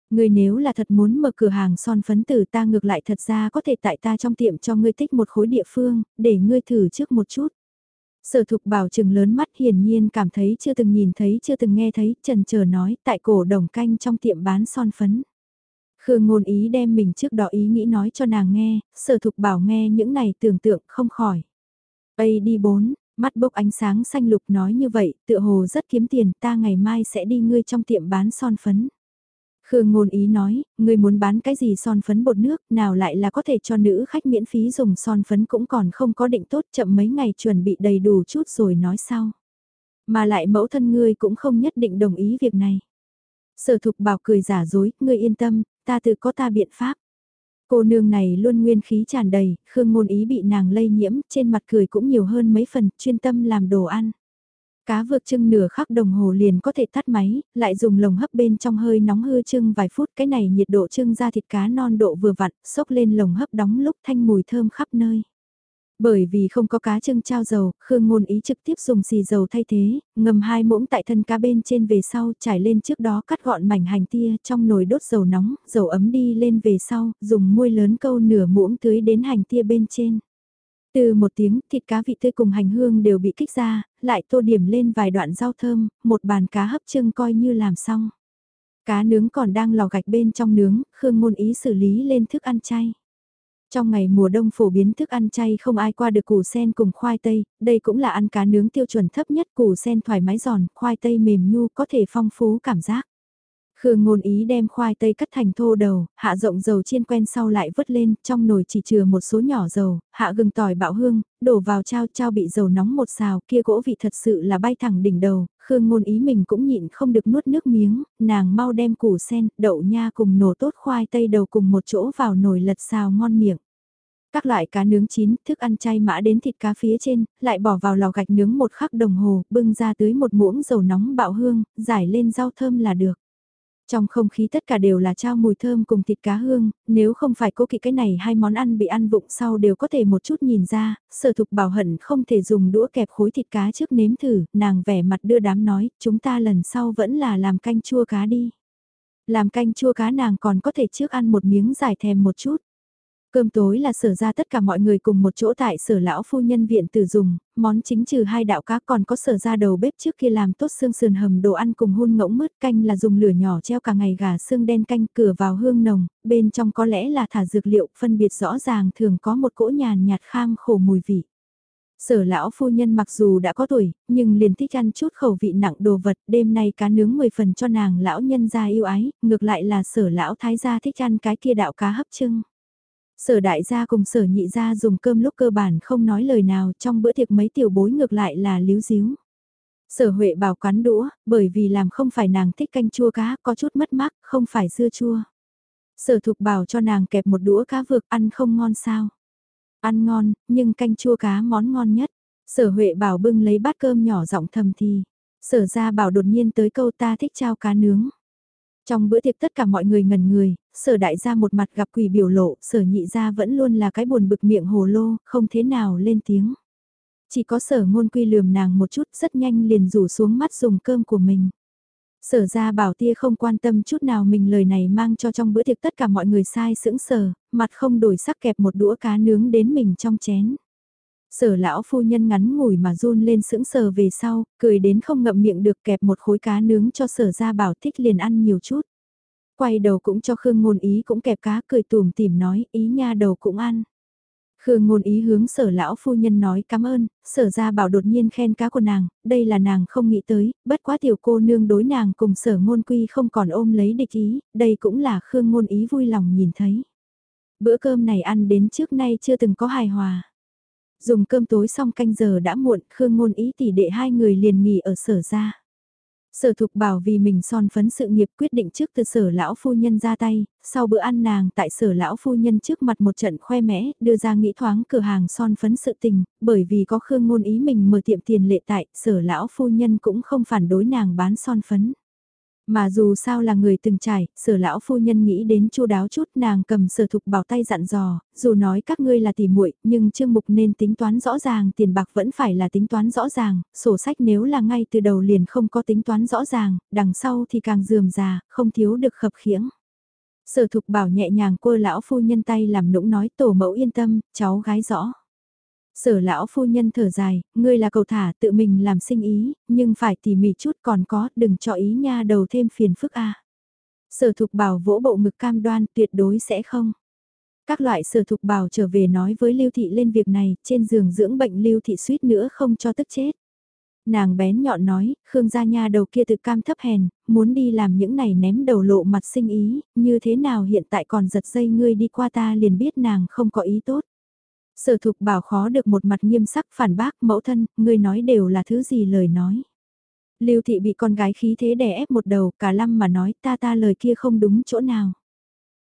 Ngươi nếu là thật muốn mở cửa hàng son phấn từ ta ngược lại thật ra có thể tại ta trong tiệm cho ngươi tích một khối địa phương, để ngươi thử trước một chút. Sở thục bảo trừng lớn mắt hiển nhiên cảm thấy chưa từng nhìn thấy chưa từng nghe thấy, trần chờ nói tại cổ đồng canh trong tiệm bán son phấn. Khương ngôn ý đem mình trước đó ý nghĩ nói cho nàng nghe, sở thục bảo nghe những này tưởng tượng không khỏi. Ây đi bốn, mắt bốc ánh sáng xanh lục nói như vậy, tựa hồ rất kiếm tiền, ta ngày mai sẽ đi ngươi trong tiệm bán son phấn. Khương ngôn ý nói, ngươi muốn bán cái gì son phấn bột nước, nào lại là có thể cho nữ khách miễn phí dùng son phấn cũng còn không có định tốt chậm mấy ngày chuẩn bị đầy đủ chút rồi nói sau. Mà lại mẫu thân ngươi cũng không nhất định đồng ý việc này. Sở thục bảo cười giả dối, ngươi yên tâm, ta tự có ta biện pháp. Cô nương này luôn nguyên khí tràn đầy, Khương ngôn ý bị nàng lây nhiễm, trên mặt cười cũng nhiều hơn mấy phần, chuyên tâm làm đồ ăn. Cá vượt trưng nửa khắc đồng hồ liền có thể tắt máy, lại dùng lồng hấp bên trong hơi nóng hư trưng vài phút cái này nhiệt độ trưng ra thịt cá non độ vừa vặn, xốc lên lồng hấp đóng lúc thanh mùi thơm khắp nơi. Bởi vì không có cá trưng trao dầu, Khương Ngôn Ý trực tiếp dùng xì dầu thay thế, ngầm hai muỗng tại thân cá bên trên về sau, trải lên trước đó cắt gọn mảnh hành tia trong nồi đốt dầu nóng, dầu ấm đi lên về sau, dùng muôi lớn câu nửa muỗng tưới đến hành tia bên trên. Từ một tiếng, thịt cá vị tươi cùng hành hương đều bị kích ra, lại tô điểm lên vài đoạn rau thơm, một bàn cá hấp trưng coi như làm xong. Cá nướng còn đang lò gạch bên trong nướng, Khương Ngôn Ý xử lý lên thức ăn chay. Trong ngày mùa đông phổ biến thức ăn chay không ai qua được củ sen cùng khoai tây, đây cũng là ăn cá nướng tiêu chuẩn thấp nhất củ sen thoải mái giòn, khoai tây mềm nhu có thể phong phú cảm giác. Khương ngôn ý đem khoai tây cắt thành thô đầu, hạ rộng dầu chiên quen sau lại vớt lên, trong nồi chỉ chừa một số nhỏ dầu, hạ gừng tỏi bạo hương, đổ vào trao trao bị dầu nóng một xào, kia gỗ vị thật sự là bay thẳng đỉnh đầu, Khương ngôn ý mình cũng nhịn không được nuốt nước miếng, nàng mau đem củ sen, đậu nha cùng nổ tốt khoai tây đầu cùng một chỗ vào nồi lật xào ngon miệng. Các loại cá nướng chín, thức ăn chay mã đến thịt cá phía trên, lại bỏ vào lò gạch nướng một khắc đồng hồ, bưng ra tới một muỗng dầu nóng bạo hương, giải lên rau thơm là được. Trong không khí tất cả đều là trao mùi thơm cùng thịt cá hương, nếu không phải cố kỵ cái này hai món ăn bị ăn vụng sau đều có thể một chút nhìn ra, sở thục bảo hận không thể dùng đũa kẹp khối thịt cá trước nếm thử, nàng vẻ mặt đưa đám nói, chúng ta lần sau vẫn là làm canh chua cá đi. Làm canh chua cá nàng còn có thể trước ăn một miếng giải thèm một chút. Cơm tối là sở ra tất cả mọi người cùng một chỗ tại sở lão phu nhân viện tử dùng, món chính trừ hai đạo cá còn có sở ra đầu bếp trước kia làm tốt xương sườn hầm đồ ăn cùng hun ngỗng mứt canh là dùng lửa nhỏ treo cả ngày gà xương đen canh cửa vào hương nồng, bên trong có lẽ là thả dược liệu phân biệt rõ ràng thường có một cỗ nhàn nhạt kham khổ mùi vị. Sở lão phu nhân mặc dù đã có tuổi, nhưng liền thích ăn chút khẩu vị nặng đồ vật, đêm nay cá nướng 10 phần cho nàng lão nhân gia yêu ái, ngược lại là sở lão thái gia thích ăn cái kia đạo cá hấp trưng. Sở đại gia cùng sở nhị gia dùng cơm lúc cơ bản không nói lời nào trong bữa tiệc mấy tiểu bối ngược lại là líu díu. Sở Huệ bảo cắn đũa, bởi vì làm không phải nàng thích canh chua cá, có chút mất mát, không phải dưa chua. Sở thục bảo cho nàng kẹp một đũa cá vược ăn không ngon sao. Ăn ngon, nhưng canh chua cá món ngon nhất. Sở Huệ bảo bưng lấy bát cơm nhỏ giọng thầm thì. Sở ra bảo đột nhiên tới câu ta thích trao cá nướng. Trong bữa tiệc tất cả mọi người ngần người, sở đại gia một mặt gặp quỷ biểu lộ, sở nhị gia vẫn luôn là cái buồn bực miệng hồ lô, không thế nào lên tiếng. Chỉ có sở ngôn quy lườm nàng một chút rất nhanh liền rủ xuống mắt dùng cơm của mình. Sở ra bảo tia không quan tâm chút nào mình lời này mang cho trong bữa tiệc tất cả mọi người sai sững sờ, mặt không đổi sắc kẹp một đũa cá nướng đến mình trong chén. Sở lão phu nhân ngắn ngủi mà run lên sững sờ về sau, cười đến không ngậm miệng được kẹp một khối cá nướng cho sở ra bảo thích liền ăn nhiều chút. Quay đầu cũng cho Khương ngôn ý cũng kẹp cá cười tùm tìm nói ý nha đầu cũng ăn. Khương ngôn ý hướng sở lão phu nhân nói cảm ơn, sở ra bảo đột nhiên khen cá của nàng, đây là nàng không nghĩ tới, bất quá tiểu cô nương đối nàng cùng sở ngôn quy không còn ôm lấy địch ý, đây cũng là Khương ngôn ý vui lòng nhìn thấy. Bữa cơm này ăn đến trước nay chưa từng có hài hòa. Dùng cơm tối xong canh giờ đã muộn, Khương ngôn ý tỷ đệ hai người liền nghỉ ở sở ra. Sở thục bảo vì mình son phấn sự nghiệp quyết định trước từ sở lão phu nhân ra tay, sau bữa ăn nàng tại sở lão phu nhân trước mặt một trận khoe mẽ, đưa ra nghĩ thoáng cửa hàng son phấn sự tình, bởi vì có khương ngôn ý mình mở tiệm tiền lệ tại, sở lão phu nhân cũng không phản đối nàng bán son phấn. Mà dù sao là người từng trải, sở lão phu nhân nghĩ đến chu đáo chút nàng cầm sở thục bảo tay dặn dò, dù nói các ngươi là tỉ muội nhưng chương mục nên tính toán rõ ràng tiền bạc vẫn phải là tính toán rõ ràng, sổ sách nếu là ngay từ đầu liền không có tính toán rõ ràng, đằng sau thì càng dườm già, không thiếu được khập khiễng. Sở thục bảo nhẹ nhàng cô lão phu nhân tay làm nũng nói tổ mẫu yên tâm, cháu gái rõ. Sở lão phu nhân thở dài, ngươi là cầu thả tự mình làm sinh ý, nhưng phải tỉ mỉ chút còn có, đừng cho ý nha đầu thêm phiền phức a. Sở thục bảo vỗ bộ ngực cam đoan tuyệt đối sẽ không. Các loại sở thục bảo trở về nói với Lưu Thị lên việc này, trên giường dưỡng bệnh Lưu Thị suýt nữa không cho tức chết. Nàng bén nhọn nói, Khương gia nha đầu kia tự cam thấp hèn, muốn đi làm những này ném đầu lộ mặt sinh ý, như thế nào hiện tại còn giật dây ngươi đi qua ta liền biết nàng không có ý tốt. Sở thục bảo khó được một mặt nghiêm sắc phản bác mẫu thân, ngươi nói đều là thứ gì lời nói. Lưu thị bị con gái khí thế đè ép một đầu, cả lâm mà nói ta ta lời kia không đúng chỗ nào.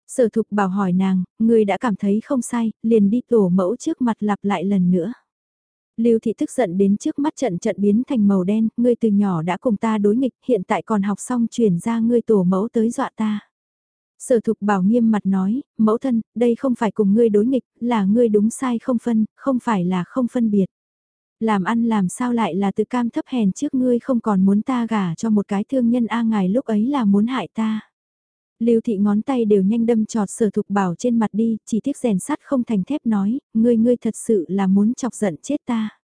Sở thục bảo hỏi nàng, ngươi đã cảm thấy không sai, liền đi tổ mẫu trước mặt lặp lại lần nữa. Lưu thị tức giận đến trước mắt trận trận biến thành màu đen, ngươi từ nhỏ đã cùng ta đối nghịch, hiện tại còn học xong chuyển ra ngươi tổ mẫu tới dọa ta. Sở thục bảo nghiêm mặt nói, mẫu thân, đây không phải cùng ngươi đối nghịch, là ngươi đúng sai không phân, không phải là không phân biệt. Làm ăn làm sao lại là tự cam thấp hèn trước ngươi không còn muốn ta gả cho một cái thương nhân A ngài lúc ấy là muốn hại ta. Lưu thị ngón tay đều nhanh đâm trọt sở thục bảo trên mặt đi, chỉ tiếc rèn sắt không thành thép nói, ngươi ngươi thật sự là muốn chọc giận chết ta.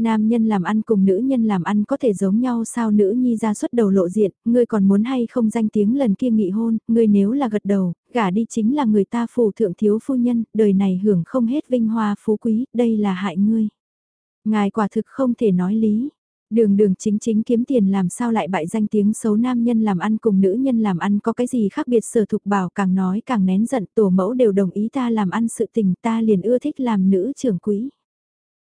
Nam nhân làm ăn cùng nữ nhân làm ăn có thể giống nhau sao nữ nhi ra xuất đầu lộ diện, ngươi còn muốn hay không danh tiếng lần kia nghị hôn, ngươi nếu là gật đầu, gả đi chính là người ta phù thượng thiếu phu nhân, đời này hưởng không hết vinh hoa phú quý, đây là hại ngươi. Ngài quả thực không thể nói lý. Đường đường chính chính kiếm tiền làm sao lại bại danh tiếng xấu nam nhân làm ăn cùng nữ nhân làm ăn có cái gì khác biệt sở thục bảo càng nói càng nén giận tổ mẫu đều đồng ý ta làm ăn sự tình ta liền ưa thích làm nữ trưởng quỹ.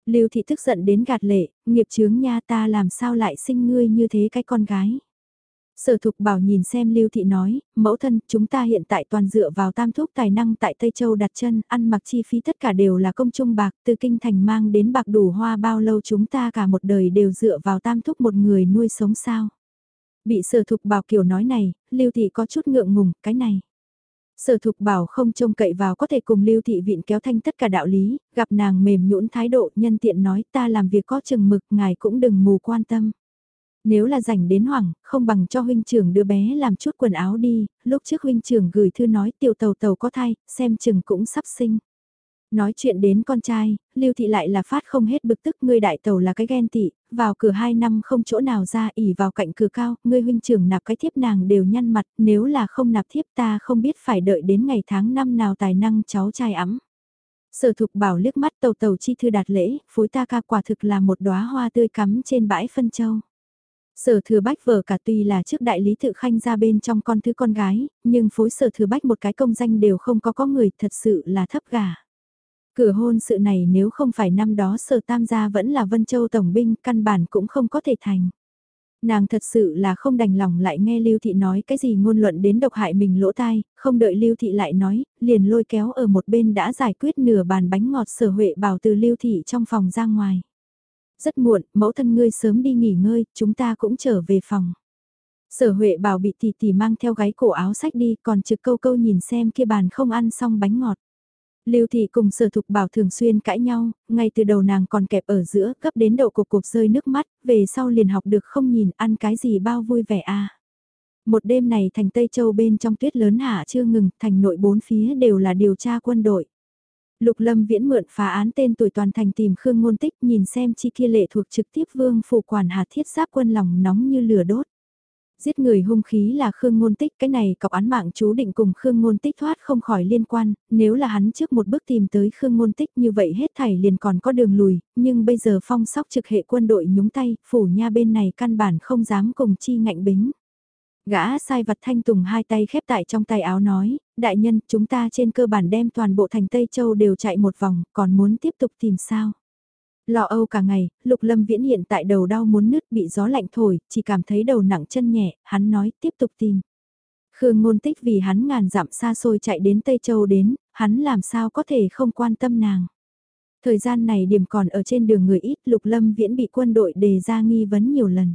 Lưu thị tức giận đến gạt lệ, nghiệp chướng nha ta làm sao lại sinh ngươi như thế cái con gái. Sở thục bảo nhìn xem Lưu Thị nói, mẫu thân, chúng ta hiện tại toàn dựa vào tam thúc tài năng tại Tây Châu đặt chân, ăn mặc chi phí tất cả đều là công trung bạc, từ kinh thành mang đến bạc đủ hoa bao lâu chúng ta cả một đời đều dựa vào tam thúc một người nuôi sống sao. Bị sở thục bảo kiểu nói này, Lưu Thị có chút ngượng ngùng, cái này. Sở thục bảo không trông cậy vào có thể cùng Lưu Thị viện kéo thanh tất cả đạo lý, gặp nàng mềm nhũn thái độ nhân tiện nói ta làm việc có chừng mực ngài cũng đừng mù quan tâm. Nếu là rảnh đến hoảng, không bằng cho huynh trưởng đưa bé làm chút quần áo đi, lúc trước huynh trưởng gửi thư nói tiểu tàu tàu có thai, xem chừng cũng sắp sinh. Nói chuyện đến con trai, lưu thị lại là phát không hết bực tức ngươi đại tàu là cái ghen tị, vào cửa hai năm không chỗ nào ra ỉ vào cạnh cửa cao, ngươi huynh trưởng nạp cái thiếp nàng đều nhăn mặt, nếu là không nạp thiếp ta không biết phải đợi đến ngày tháng năm nào tài năng cháu trai ấm. Sở thục bảo liếc mắt tàu tàu chi thư đạt lễ, phối ta ca quả thực là một đóa hoa tươi cắm trên bãi phân châu. Sở thừa bách vợ cả tuy là trước đại lý tự khanh ra bên trong con thứ con gái, nhưng phối sở thừa bách một cái công danh đều không có có người thật sự là thấp gà. Cửa hôn sự này nếu không phải năm đó sở tam gia vẫn là Vân Châu Tổng binh căn bản cũng không có thể thành. Nàng thật sự là không đành lòng lại nghe Lưu Thị nói cái gì ngôn luận đến độc hại mình lỗ tai, không đợi Lưu Thị lại nói, liền lôi kéo ở một bên đã giải quyết nửa bàn bánh ngọt sở huệ bảo từ Lưu Thị trong phòng ra ngoài. Rất muộn, mẫu thân ngươi sớm đi nghỉ ngơi, chúng ta cũng trở về phòng. Sở Huệ bảo bị tỷ tỷ mang theo gáy cổ áo sách đi, còn trực câu câu nhìn xem kia bàn không ăn xong bánh ngọt. Lưu thị cùng sở thục bảo thường xuyên cãi nhau, ngay từ đầu nàng còn kẹp ở giữa, cấp đến độ cục cục rơi nước mắt, về sau liền học được không nhìn ăn cái gì bao vui vẻ à. Một đêm này thành Tây Châu bên trong tuyết lớn hạ chưa ngừng, thành nội bốn phía đều là điều tra quân đội. Lục Lâm Viễn mượn phá án tên tuổi toàn thành tìm Khương Ngôn Tích nhìn xem chi kia lệ thuộc trực tiếp vương phủ quản hạt thiết giáp quân lòng nóng như lửa đốt. Giết người hung khí là Khương Ngôn Tích, cái này cọc án mạng chú định cùng Khương Ngôn Tích thoát không khỏi liên quan, nếu là hắn trước một bước tìm tới Khương Ngôn Tích như vậy hết thảy liền còn có đường lùi, nhưng bây giờ phong sóc trực hệ quân đội nhúng tay, phủ nha bên này căn bản không dám cùng chi ngạnh bính. Gã sai vật thanh tùng hai tay khép tại trong tay áo nói, đại nhân chúng ta trên cơ bản đem toàn bộ thành Tây Châu đều chạy một vòng, còn muốn tiếp tục tìm sao. Lo âu cả ngày, Lục Lâm Viễn hiện tại đầu đau muốn nứt bị gió lạnh thổi, chỉ cảm thấy đầu nặng chân nhẹ, hắn nói tiếp tục tìm. Khương ngôn tích vì hắn ngàn dặm xa xôi chạy đến Tây Châu đến, hắn làm sao có thể không quan tâm nàng. Thời gian này điểm còn ở trên đường người ít Lục Lâm Viễn bị quân đội đề ra nghi vấn nhiều lần.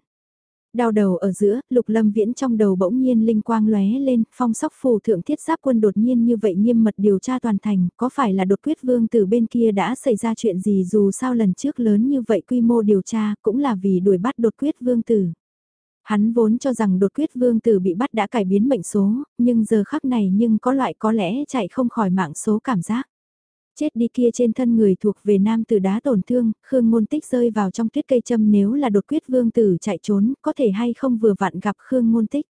Đau đầu ở giữa, lục lâm viễn trong đầu bỗng nhiên linh quang lóe lên, phong sóc phù thượng thiết giáp quân đột nhiên như vậy nghiêm mật điều tra toàn thành, có phải là đột quyết vương từ bên kia đã xảy ra chuyện gì dù sao lần trước lớn như vậy quy mô điều tra cũng là vì đuổi bắt đột quyết vương tử. Hắn vốn cho rằng đột quyết vương tử bị bắt đã cải biến mệnh số, nhưng giờ khắc này nhưng có loại có lẽ chạy không khỏi mạng số cảm giác. Chết đi kia trên thân người thuộc về nam tử đá tổn thương, Khương Ngôn Tích rơi vào trong tuyết cây châm nếu là đột quyết vương tử chạy trốn, có thể hay không vừa vặn gặp Khương Ngôn Tích.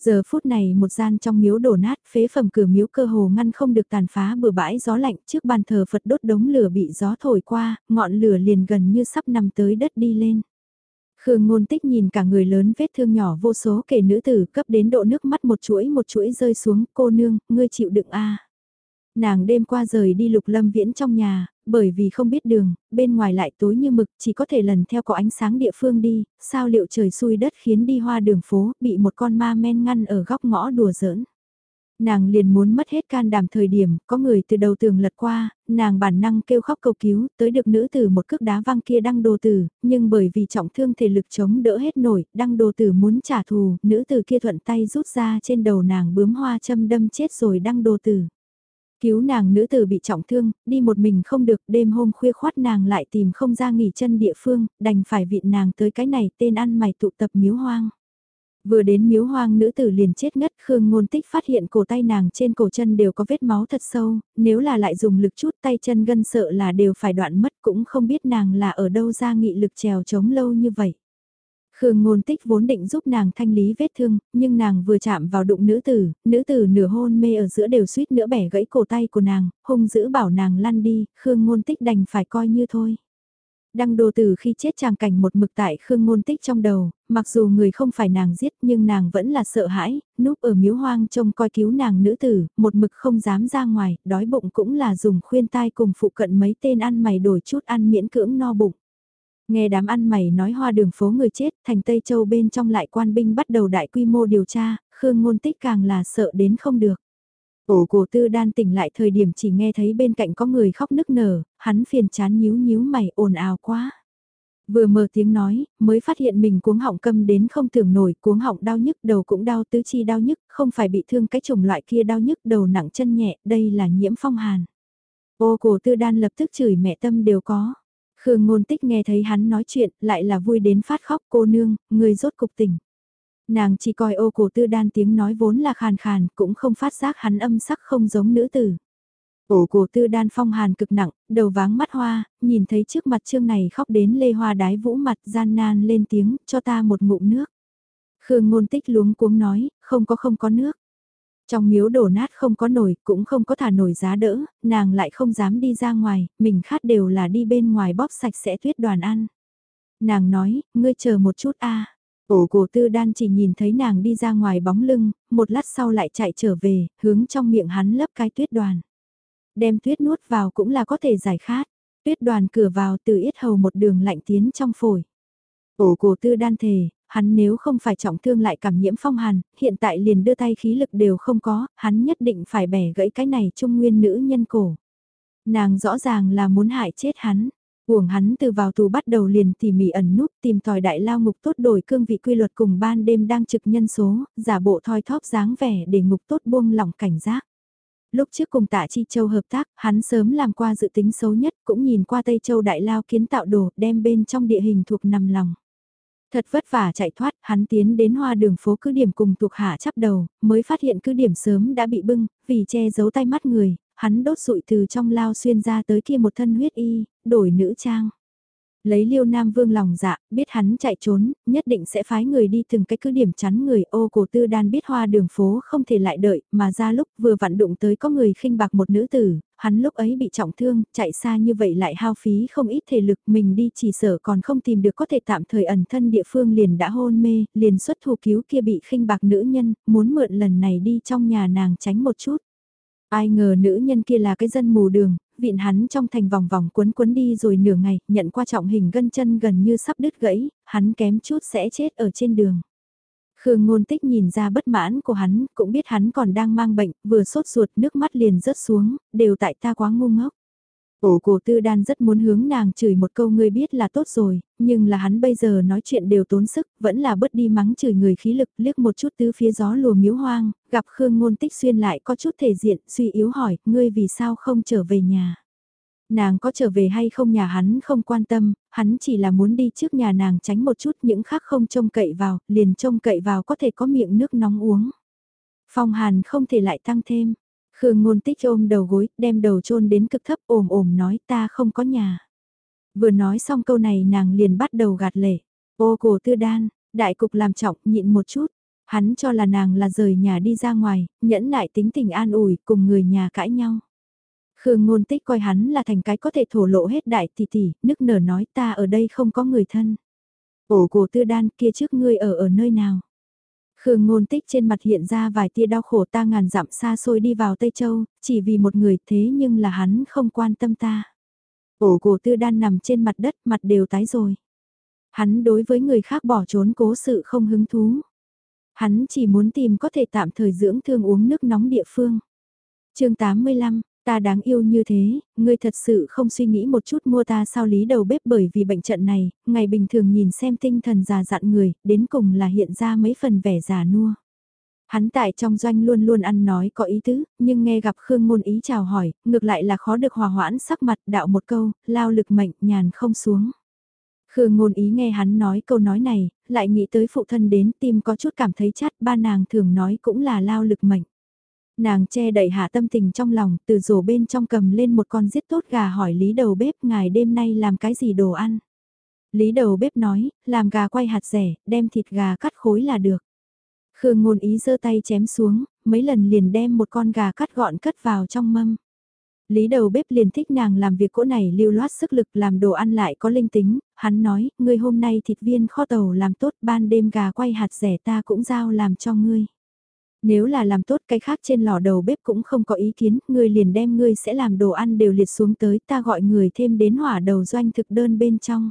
Giờ phút này một gian trong miếu đổ nát, phế phẩm cửa miếu cơ hồ ngăn không được tàn phá bừa bãi gió lạnh trước bàn thờ Phật đốt đống lửa bị gió thổi qua, ngọn lửa liền gần như sắp nằm tới đất đi lên. Khương ngôn tích nhìn cả người lớn vết thương nhỏ vô số kể nữ tử cấp đến độ nước mắt một chuỗi một chuỗi rơi xuống, cô nương, ngươi chịu đựng a Nàng đêm qua rời đi lục lâm viễn trong nhà, bởi vì không biết đường, bên ngoài lại tối như mực, chỉ có thể lần theo có ánh sáng địa phương đi, sao liệu trời xui đất khiến đi hoa đường phố, bị một con ma men ngăn ở góc ngõ đùa giỡn. Nàng liền muốn mất hết can đảm thời điểm, có người từ đầu tường lật qua, nàng bản năng kêu khóc cầu cứu, tới được nữ tử một cước đá văng kia đăng đồ tử, nhưng bởi vì trọng thương thể lực chống đỡ hết nổi, đăng đồ tử muốn trả thù, nữ tử kia thuận tay rút ra trên đầu nàng bướm hoa châm đâm chết rồi đăng đồ tử. Cứu nàng nữ tử bị trọng thương, đi một mình không được, đêm hôm khuya khoát nàng lại tìm không ra nghỉ chân địa phương, đành phải viện nàng tới cái này tên ăn mày tụ tập miếu hoang. Vừa đến miếu hoang nữ tử liền chết ngất Khương Ngôn Tích phát hiện cổ tay nàng trên cổ chân đều có vết máu thật sâu, nếu là lại dùng lực chút tay chân gân sợ là đều phải đoạn mất cũng không biết nàng là ở đâu ra nghị lực trèo chống lâu như vậy. Khương ngôn tích vốn định giúp nàng thanh lý vết thương, nhưng nàng vừa chạm vào đụng nữ tử, nữ tử nửa hôn mê ở giữa đều suýt nữa bẻ gãy cổ tay của nàng, hung dữ bảo nàng lăn đi, Khương ngôn tích đành phải coi như thôi. Đăng đồ tử khi chết chàng cảnh một mực tại Khương ngôn tích trong đầu, mặc dù người không phải nàng giết nhưng nàng vẫn là sợ hãi, núp ở miếu hoang trông coi cứu nàng nữ tử, một mực không dám ra ngoài, đói bụng cũng là dùng khuyên tai cùng phụ cận mấy tên ăn mày đổi chút ăn miễn cưỡng no bụng. Nghe đám ăn mày nói hoa đường phố người chết, thành Tây Châu bên trong lại quan binh bắt đầu đại quy mô điều tra, Khương Ngôn Tích càng là sợ đến không được. Ổ cổ tư đan tỉnh lại thời điểm chỉ nghe thấy bên cạnh có người khóc nức nở, hắn phiền chán nhíu nhíu mày ồn ào quá. Vừa mở tiếng nói, mới phát hiện mình cuống họng câm đến không tưởng nổi, cuống họng đau nhức, đầu cũng đau tứ chi đau nhức, không phải bị thương cái chủng loại kia đau nhức, đầu nặng chân nhẹ, đây là nhiễm phong hàn. Ô cổ tư đan lập tức chửi mẹ tâm đều có. Khương ngôn tích nghe thấy hắn nói chuyện, lại là vui đến phát khóc cô nương, người rốt cục tỉnh. Nàng chỉ coi ô cổ tư đan tiếng nói vốn là khàn khàn, cũng không phát giác hắn âm sắc không giống nữ tử. Ổ cổ tư đan phong hàn cực nặng, đầu váng mắt hoa, nhìn thấy trước mặt trương này khóc đến lê hoa đái vũ mặt gian nan lên tiếng, cho ta một ngụm nước. Khương ngôn tích luống cuống nói, không có không có nước. Trong miếu đổ nát không có nổi, cũng không có thả nổi giá đỡ, nàng lại không dám đi ra ngoài, mình khát đều là đi bên ngoài bóp sạch sẽ tuyết đoàn ăn. Nàng nói, ngươi chờ một chút a Ổ cổ tư đan chỉ nhìn thấy nàng đi ra ngoài bóng lưng, một lát sau lại chạy trở về, hướng trong miệng hắn lấp cái tuyết đoàn. Đem tuyết nuốt vào cũng là có thể giải khát. Tuyết đoàn cửa vào từ yết hầu một đường lạnh tiến trong phổi. Ổ cổ tư đan thề, hắn nếu không phải trọng thương lại cảm nhiễm phong hàn, hiện tại liền đưa tay khí lực đều không có, hắn nhất định phải bẻ gãy cái này trung nguyên nữ nhân cổ. Nàng rõ ràng là muốn hại chết hắn. Uổng hắn từ vào tù bắt đầu liền tỉ mỉ ẩn núp tìm tòi đại lao ngục tốt đổi cương vị quy luật cùng ban đêm đang trực nhân số, giả bộ thoi thóp dáng vẻ để ngục tốt buông lỏng cảnh giác. Lúc trước cùng tạ Chi Châu hợp tác, hắn sớm làm qua dự tính xấu nhất, cũng nhìn qua Tây Châu đại lao kiến tạo đồ, đem bên trong địa hình thuộc nằm lòng. Thật vất vả chạy thoát, hắn tiến đến hoa đường phố cứ điểm cùng thuộc hạ chắp đầu, mới phát hiện cứ điểm sớm đã bị bưng, vì che giấu tay mắt người, hắn đốt rụi từ trong lao xuyên ra tới kia một thân huyết y, đổi nữ trang. Lấy liêu nam vương lòng dạ, biết hắn chạy trốn, nhất định sẽ phái người đi từng cái cứ điểm chắn người ô cổ tư đan biết hoa đường phố không thể lại đợi, mà ra lúc vừa vặn đụng tới có người khinh bạc một nữ tử, hắn lúc ấy bị trọng thương, chạy xa như vậy lại hao phí không ít thể lực mình đi chỉ sở còn không tìm được có thể tạm thời ẩn thân địa phương liền đã hôn mê, liền xuất thủ cứu kia bị khinh bạc nữ nhân, muốn mượn lần này đi trong nhà nàng tránh một chút. Ai ngờ nữ nhân kia là cái dân mù đường, viện hắn trong thành vòng vòng quấn quấn đi rồi nửa ngày, nhận qua trọng hình gân chân gần như sắp đứt gãy, hắn kém chút sẽ chết ở trên đường. Khương ngôn tích nhìn ra bất mãn của hắn, cũng biết hắn còn đang mang bệnh, vừa sốt ruột nước mắt liền rớt xuống, đều tại ta quá ngu ngốc. Ổ cổ tư đan rất muốn hướng nàng chửi một câu ngươi biết là tốt rồi, nhưng là hắn bây giờ nói chuyện đều tốn sức, vẫn là bớt đi mắng chửi người khí lực liếc một chút tứ phía gió lùa miếu hoang, gặp Khương ngôn tích xuyên lại có chút thể diện, suy yếu hỏi, ngươi vì sao không trở về nhà. Nàng có trở về hay không nhà hắn không quan tâm, hắn chỉ là muốn đi trước nhà nàng tránh một chút những khác không trông cậy vào, liền trông cậy vào có thể có miệng nước nóng uống. Phong hàn không thể lại tăng thêm Khương ngôn tích ôm đầu gối, đem đầu chôn đến cực thấp ồm ồm nói ta không có nhà. Vừa nói xong câu này nàng liền bắt đầu gạt lệ. Ô cổ tư đan, đại cục làm trọng nhịn một chút. Hắn cho là nàng là rời nhà đi ra ngoài, nhẫn nại tính tình an ủi cùng người nhà cãi nhau. Khương ngôn tích coi hắn là thành cái có thể thổ lộ hết đại tỷ tỷ, nức nở nói ta ở đây không có người thân. Ổ cổ tư đan kia trước ngươi ở ở nơi nào? Khương ngôn tích trên mặt hiện ra vài tia đau khổ ta ngàn dặm xa xôi đi vào Tây Châu, chỉ vì một người thế nhưng là hắn không quan tâm ta. Ổ cổ tư đan nằm trên mặt đất mặt đều tái rồi. Hắn đối với người khác bỏ trốn cố sự không hứng thú. Hắn chỉ muốn tìm có thể tạm thời dưỡng thương uống nước nóng địa phương. chương 85, Ta đáng yêu như thế, ngươi thật sự không suy nghĩ một chút mua ta sao lý đầu bếp bởi vì bệnh trận này, ngày bình thường nhìn xem tinh thần già dặn người, đến cùng là hiện ra mấy phần vẻ già nua. Hắn tại trong doanh luôn luôn ăn nói có ý tứ, nhưng nghe gặp Khương Ngôn ý chào hỏi, ngược lại là khó được hòa hoãn sắc mặt đạo một câu, lao lực mệnh nhàn không xuống. Khương Ngôn ý nghe hắn nói câu nói này, lại nghĩ tới phụ thân đến tim có chút cảm thấy chát ba nàng thường nói cũng là lao lực mệnh. Nàng che đậy hạ tâm tình trong lòng, từ rổ bên trong cầm lên một con giết tốt gà hỏi Lý đầu bếp ngài đêm nay làm cái gì đồ ăn. Lý đầu bếp nói, làm gà quay hạt rẻ, đem thịt gà cắt khối là được. Khương ngôn ý giơ tay chém xuống, mấy lần liền đem một con gà cắt gọn cất vào trong mâm. Lý đầu bếp liền thích nàng làm việc cỗ này lưu loát sức lực làm đồ ăn lại có linh tính, hắn nói, ngươi hôm nay thịt viên kho tàu làm tốt ban đêm gà quay hạt rẻ ta cũng giao làm cho ngươi. Nếu là làm tốt cái khác trên lò đầu bếp cũng không có ý kiến, ngươi liền đem ngươi sẽ làm đồ ăn đều liệt xuống tới ta gọi người thêm đến hỏa đầu doanh thực đơn bên trong.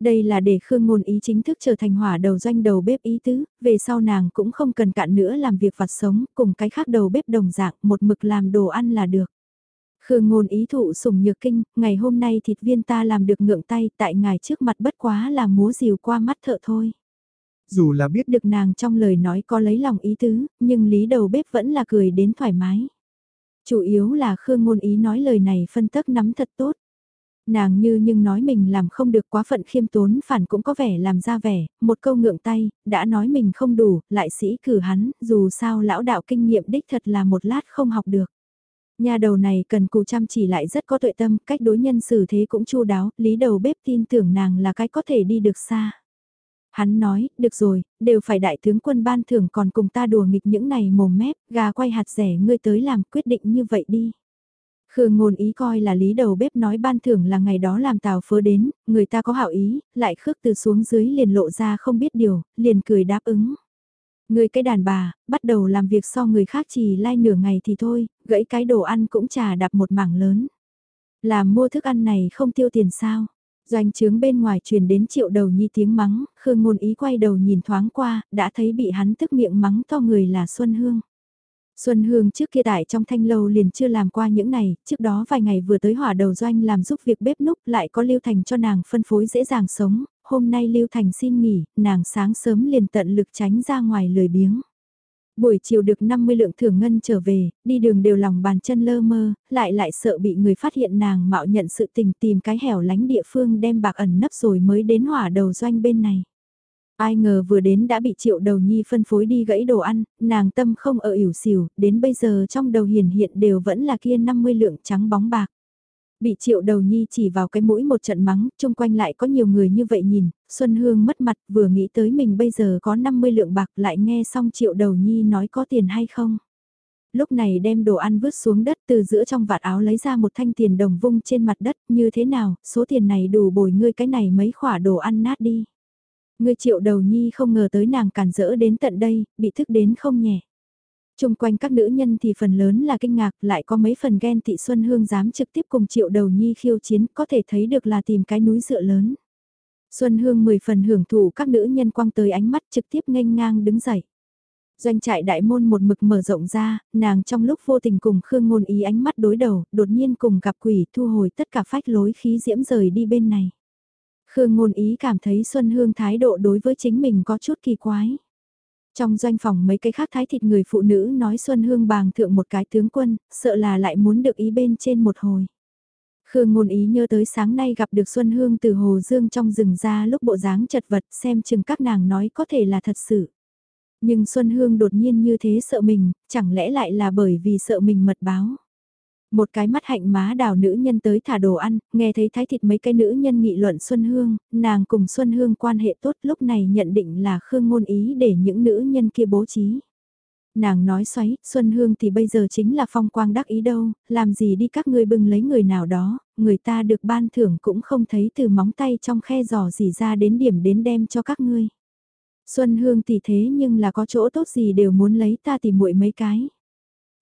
Đây là để Khương Ngôn Ý chính thức trở thành hỏa đầu doanh đầu bếp ý tứ, về sau nàng cũng không cần cạn nữa làm việc vặt sống, cùng cái khác đầu bếp đồng dạng, một mực làm đồ ăn là được. Khương Ngôn Ý thụ sủng nhược kinh, ngày hôm nay thịt viên ta làm được ngượng tay tại ngài trước mặt bất quá là múa rìu qua mắt thợ thôi. Dù là biết được nàng trong lời nói có lấy lòng ý tứ, nhưng lý đầu bếp vẫn là cười đến thoải mái. Chủ yếu là Khương Ngôn Ý nói lời này phân tức nắm thật tốt. Nàng như nhưng nói mình làm không được quá phận khiêm tốn phản cũng có vẻ làm ra vẻ, một câu ngượng tay, đã nói mình không đủ, lại sĩ cử hắn, dù sao lão đạo kinh nghiệm đích thật là một lát không học được. Nhà đầu này cần cù chăm chỉ lại rất có tuệ tâm, cách đối nhân xử thế cũng chu đáo, lý đầu bếp tin tưởng nàng là cái có thể đi được xa. Hắn nói, được rồi, đều phải đại tướng quân ban thưởng còn cùng ta đùa nghịch những này mồm mép, gà quay hạt rẻ ngươi tới làm quyết định như vậy đi. Khương ngôn ý coi là lý đầu bếp nói ban thưởng là ngày đó làm tàu phớ đến, người ta có hảo ý, lại khước từ xuống dưới liền lộ ra không biết điều, liền cười đáp ứng. Người cái đàn bà, bắt đầu làm việc so người khác chỉ lai nửa ngày thì thôi, gãy cái đồ ăn cũng trà đạp một mảng lớn. Làm mua thức ăn này không tiêu tiền sao? Doanh trướng bên ngoài truyền đến triệu đầu nhi tiếng mắng, Khương ngôn ý quay đầu nhìn thoáng qua, đã thấy bị hắn tức miệng mắng to người là Xuân Hương. Xuân Hương trước kia tại trong thanh lâu liền chưa làm qua những này, trước đó vài ngày vừa tới hỏa đầu doanh làm giúp việc bếp núc lại có Lưu Thành cho nàng phân phối dễ dàng sống, hôm nay Lưu Thành xin nghỉ, nàng sáng sớm liền tận lực tránh ra ngoài lười biếng. Buổi chiều được 50 lượng thưởng ngân trở về, đi đường đều lòng bàn chân lơ mơ, lại lại sợ bị người phát hiện nàng mạo nhận sự tình tìm cái hẻo lánh địa phương đem bạc ẩn nấp rồi mới đến hỏa đầu doanh bên này. Ai ngờ vừa đến đã bị triệu đầu nhi phân phối đi gãy đồ ăn, nàng tâm không ở ỉu xỉu, đến bây giờ trong đầu hiển hiện đều vẫn là kia 50 lượng trắng bóng bạc. Bị triệu đầu nhi chỉ vào cái mũi một trận mắng, chung quanh lại có nhiều người như vậy nhìn, Xuân Hương mất mặt vừa nghĩ tới mình bây giờ có 50 lượng bạc lại nghe xong triệu đầu nhi nói có tiền hay không. Lúc này đem đồ ăn vứt xuống đất từ giữa trong vạt áo lấy ra một thanh tiền đồng vung trên mặt đất như thế nào, số tiền này đủ bồi ngươi cái này mấy khỏa đồ ăn nát đi. Ngươi triệu đầu nhi không ngờ tới nàng càn rỡ đến tận đây, bị thức đến không nhẹ. Trung quanh các nữ nhân thì phần lớn là kinh ngạc, lại có mấy phần ghen tị Xuân Hương dám trực tiếp cùng triệu đầu nhi khiêu chiến, có thể thấy được là tìm cái núi dựa lớn. Xuân Hương mười phần hưởng thụ các nữ nhân quăng tới ánh mắt trực tiếp nghênh ngang đứng dậy. Doanh trại đại môn một mực mở rộng ra, nàng trong lúc vô tình cùng Khương Ngôn Ý ánh mắt đối đầu, đột nhiên cùng gặp quỷ thu hồi tất cả phách lối khí diễm rời đi bên này. Khương Ngôn Ý cảm thấy Xuân Hương thái độ đối với chính mình có chút kỳ quái. Trong doanh phòng mấy cái khác thái thịt người phụ nữ nói Xuân Hương bàng thượng một cái tướng quân, sợ là lại muốn được ý bên trên một hồi. Khương ngôn ý nhớ tới sáng nay gặp được Xuân Hương từ Hồ Dương trong rừng ra lúc bộ dáng chật vật xem chừng các nàng nói có thể là thật sự. Nhưng Xuân Hương đột nhiên như thế sợ mình, chẳng lẽ lại là bởi vì sợ mình mật báo. Một cái mắt hạnh má đào nữ nhân tới thả đồ ăn, nghe thấy thái thịt mấy cái nữ nhân nghị luận Xuân Hương, nàng cùng Xuân Hương quan hệ tốt lúc này nhận định là Khương ngôn ý để những nữ nhân kia bố trí. Nàng nói xoáy, Xuân Hương thì bây giờ chính là phong quang đắc ý đâu, làm gì đi các ngươi bưng lấy người nào đó, người ta được ban thưởng cũng không thấy từ móng tay trong khe giò gì ra đến điểm đến đem cho các ngươi. Xuân Hương thì thế nhưng là có chỗ tốt gì đều muốn lấy ta tìm muội mấy cái.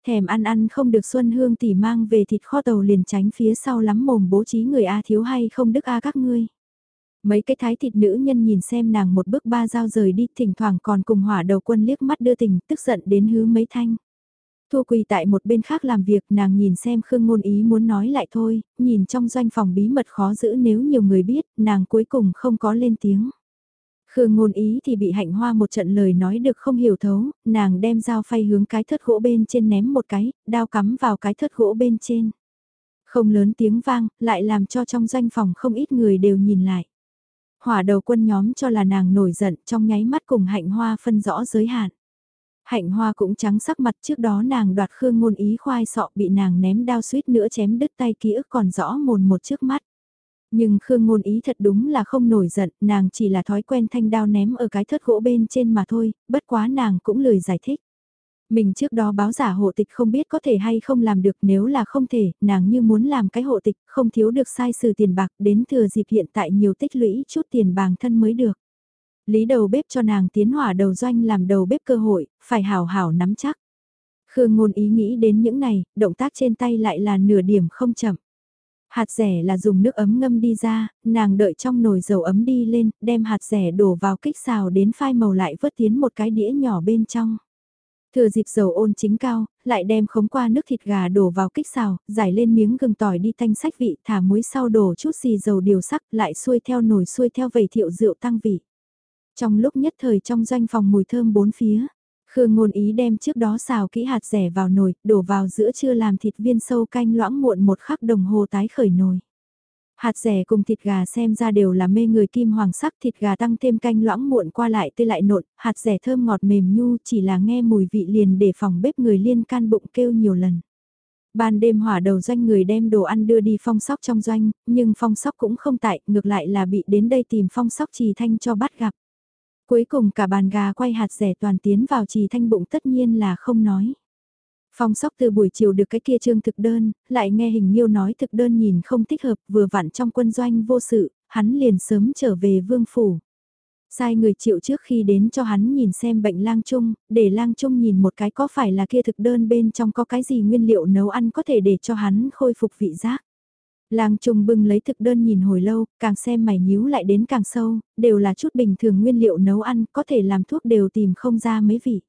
Thèm ăn ăn không được Xuân Hương tỷ mang về thịt kho tàu liền tránh phía sau lắm mồm bố trí người A thiếu hay không đức A các ngươi. Mấy cái thái thịt nữ nhân nhìn xem nàng một bước ba dao rời đi thỉnh thoảng còn cùng hỏa đầu quân liếc mắt đưa tình tức giận đến hứ mấy thanh. Thu quỳ tại một bên khác làm việc nàng nhìn xem Khương Ngôn Ý muốn nói lại thôi, nhìn trong doanh phòng bí mật khó giữ nếu nhiều người biết, nàng cuối cùng không có lên tiếng. Khương ngôn ý thì bị hạnh hoa một trận lời nói được không hiểu thấu, nàng đem dao phay hướng cái thất gỗ bên trên ném một cái, đao cắm vào cái thất gỗ bên trên. Không lớn tiếng vang, lại làm cho trong doanh phòng không ít người đều nhìn lại. Hỏa đầu quân nhóm cho là nàng nổi giận trong nháy mắt cùng hạnh hoa phân rõ giới hạn. Hạnh hoa cũng trắng sắc mặt trước đó nàng đoạt khương ngôn ý khoai sọ bị nàng ném đao suýt nữa chém đứt tay ký ức còn rõ mồn một trước mắt. Nhưng Khương Ngôn Ý thật đúng là không nổi giận, nàng chỉ là thói quen thanh đao ném ở cái thớt gỗ bên trên mà thôi, bất quá nàng cũng lười giải thích. Mình trước đó báo giả hộ tịch không biết có thể hay không làm được nếu là không thể, nàng như muốn làm cái hộ tịch không thiếu được sai sự tiền bạc đến thừa dịp hiện tại nhiều tích lũy chút tiền bàng thân mới được. Lý đầu bếp cho nàng tiến hỏa đầu doanh làm đầu bếp cơ hội, phải hảo hảo nắm chắc. Khương ngôn ý nghĩ đến những này, động tác trên tay lại là nửa điểm không chậm. Hạt rẻ là dùng nước ấm ngâm đi ra, nàng đợi trong nồi dầu ấm đi lên, đem hạt rẻ đổ vào kích xào đến phai màu lại vớt tiến một cái đĩa nhỏ bên trong. Thừa dịp dầu ôn chính cao, lại đem khống qua nước thịt gà đổ vào kích xào, giải lên miếng gừng tỏi đi thanh sách vị, thả muối sau đổ chút xì dầu điều sắc, lại xuôi theo nồi xuôi theo vầy thiệu rượu tăng vị. Trong lúc nhất thời trong doanh phòng mùi thơm bốn phía, Khương ngôn ý đem trước đó xào kỹ hạt rẻ vào nồi, đổ vào giữa trưa làm thịt viên sâu canh loãng muộn một khắc đồng hồ tái khởi nồi. Hạt rẻ cùng thịt gà xem ra đều là mê người kim hoàng sắc thịt gà tăng thêm canh loãng muộn qua lại tươi lại nộn, hạt rẻ thơm ngọt mềm nhu chỉ là nghe mùi vị liền để phòng bếp người liên can bụng kêu nhiều lần. Ban đêm hỏa đầu doanh người đem đồ ăn đưa đi phong sóc trong doanh, nhưng phong sóc cũng không tại, ngược lại là bị đến đây tìm phong sóc trì thanh cho bắt gặp. Cuối cùng cả bàn gà quay hạt rẻ toàn tiến vào trì thanh bụng tất nhiên là không nói. Phong sóc từ buổi chiều được cái kia trương thực đơn, lại nghe hình nhiêu nói thực đơn nhìn không thích hợp vừa vặn trong quân doanh vô sự, hắn liền sớm trở về vương phủ. Sai người chịu trước khi đến cho hắn nhìn xem bệnh lang trung, để lang trung nhìn một cái có phải là kia thực đơn bên trong có cái gì nguyên liệu nấu ăn có thể để cho hắn khôi phục vị giác. Lang Trung bưng lấy thực đơn nhìn hồi lâu, càng xem mày nhíu lại đến càng sâu, đều là chút bình thường nguyên liệu nấu ăn, có thể làm thuốc đều tìm không ra mấy vị.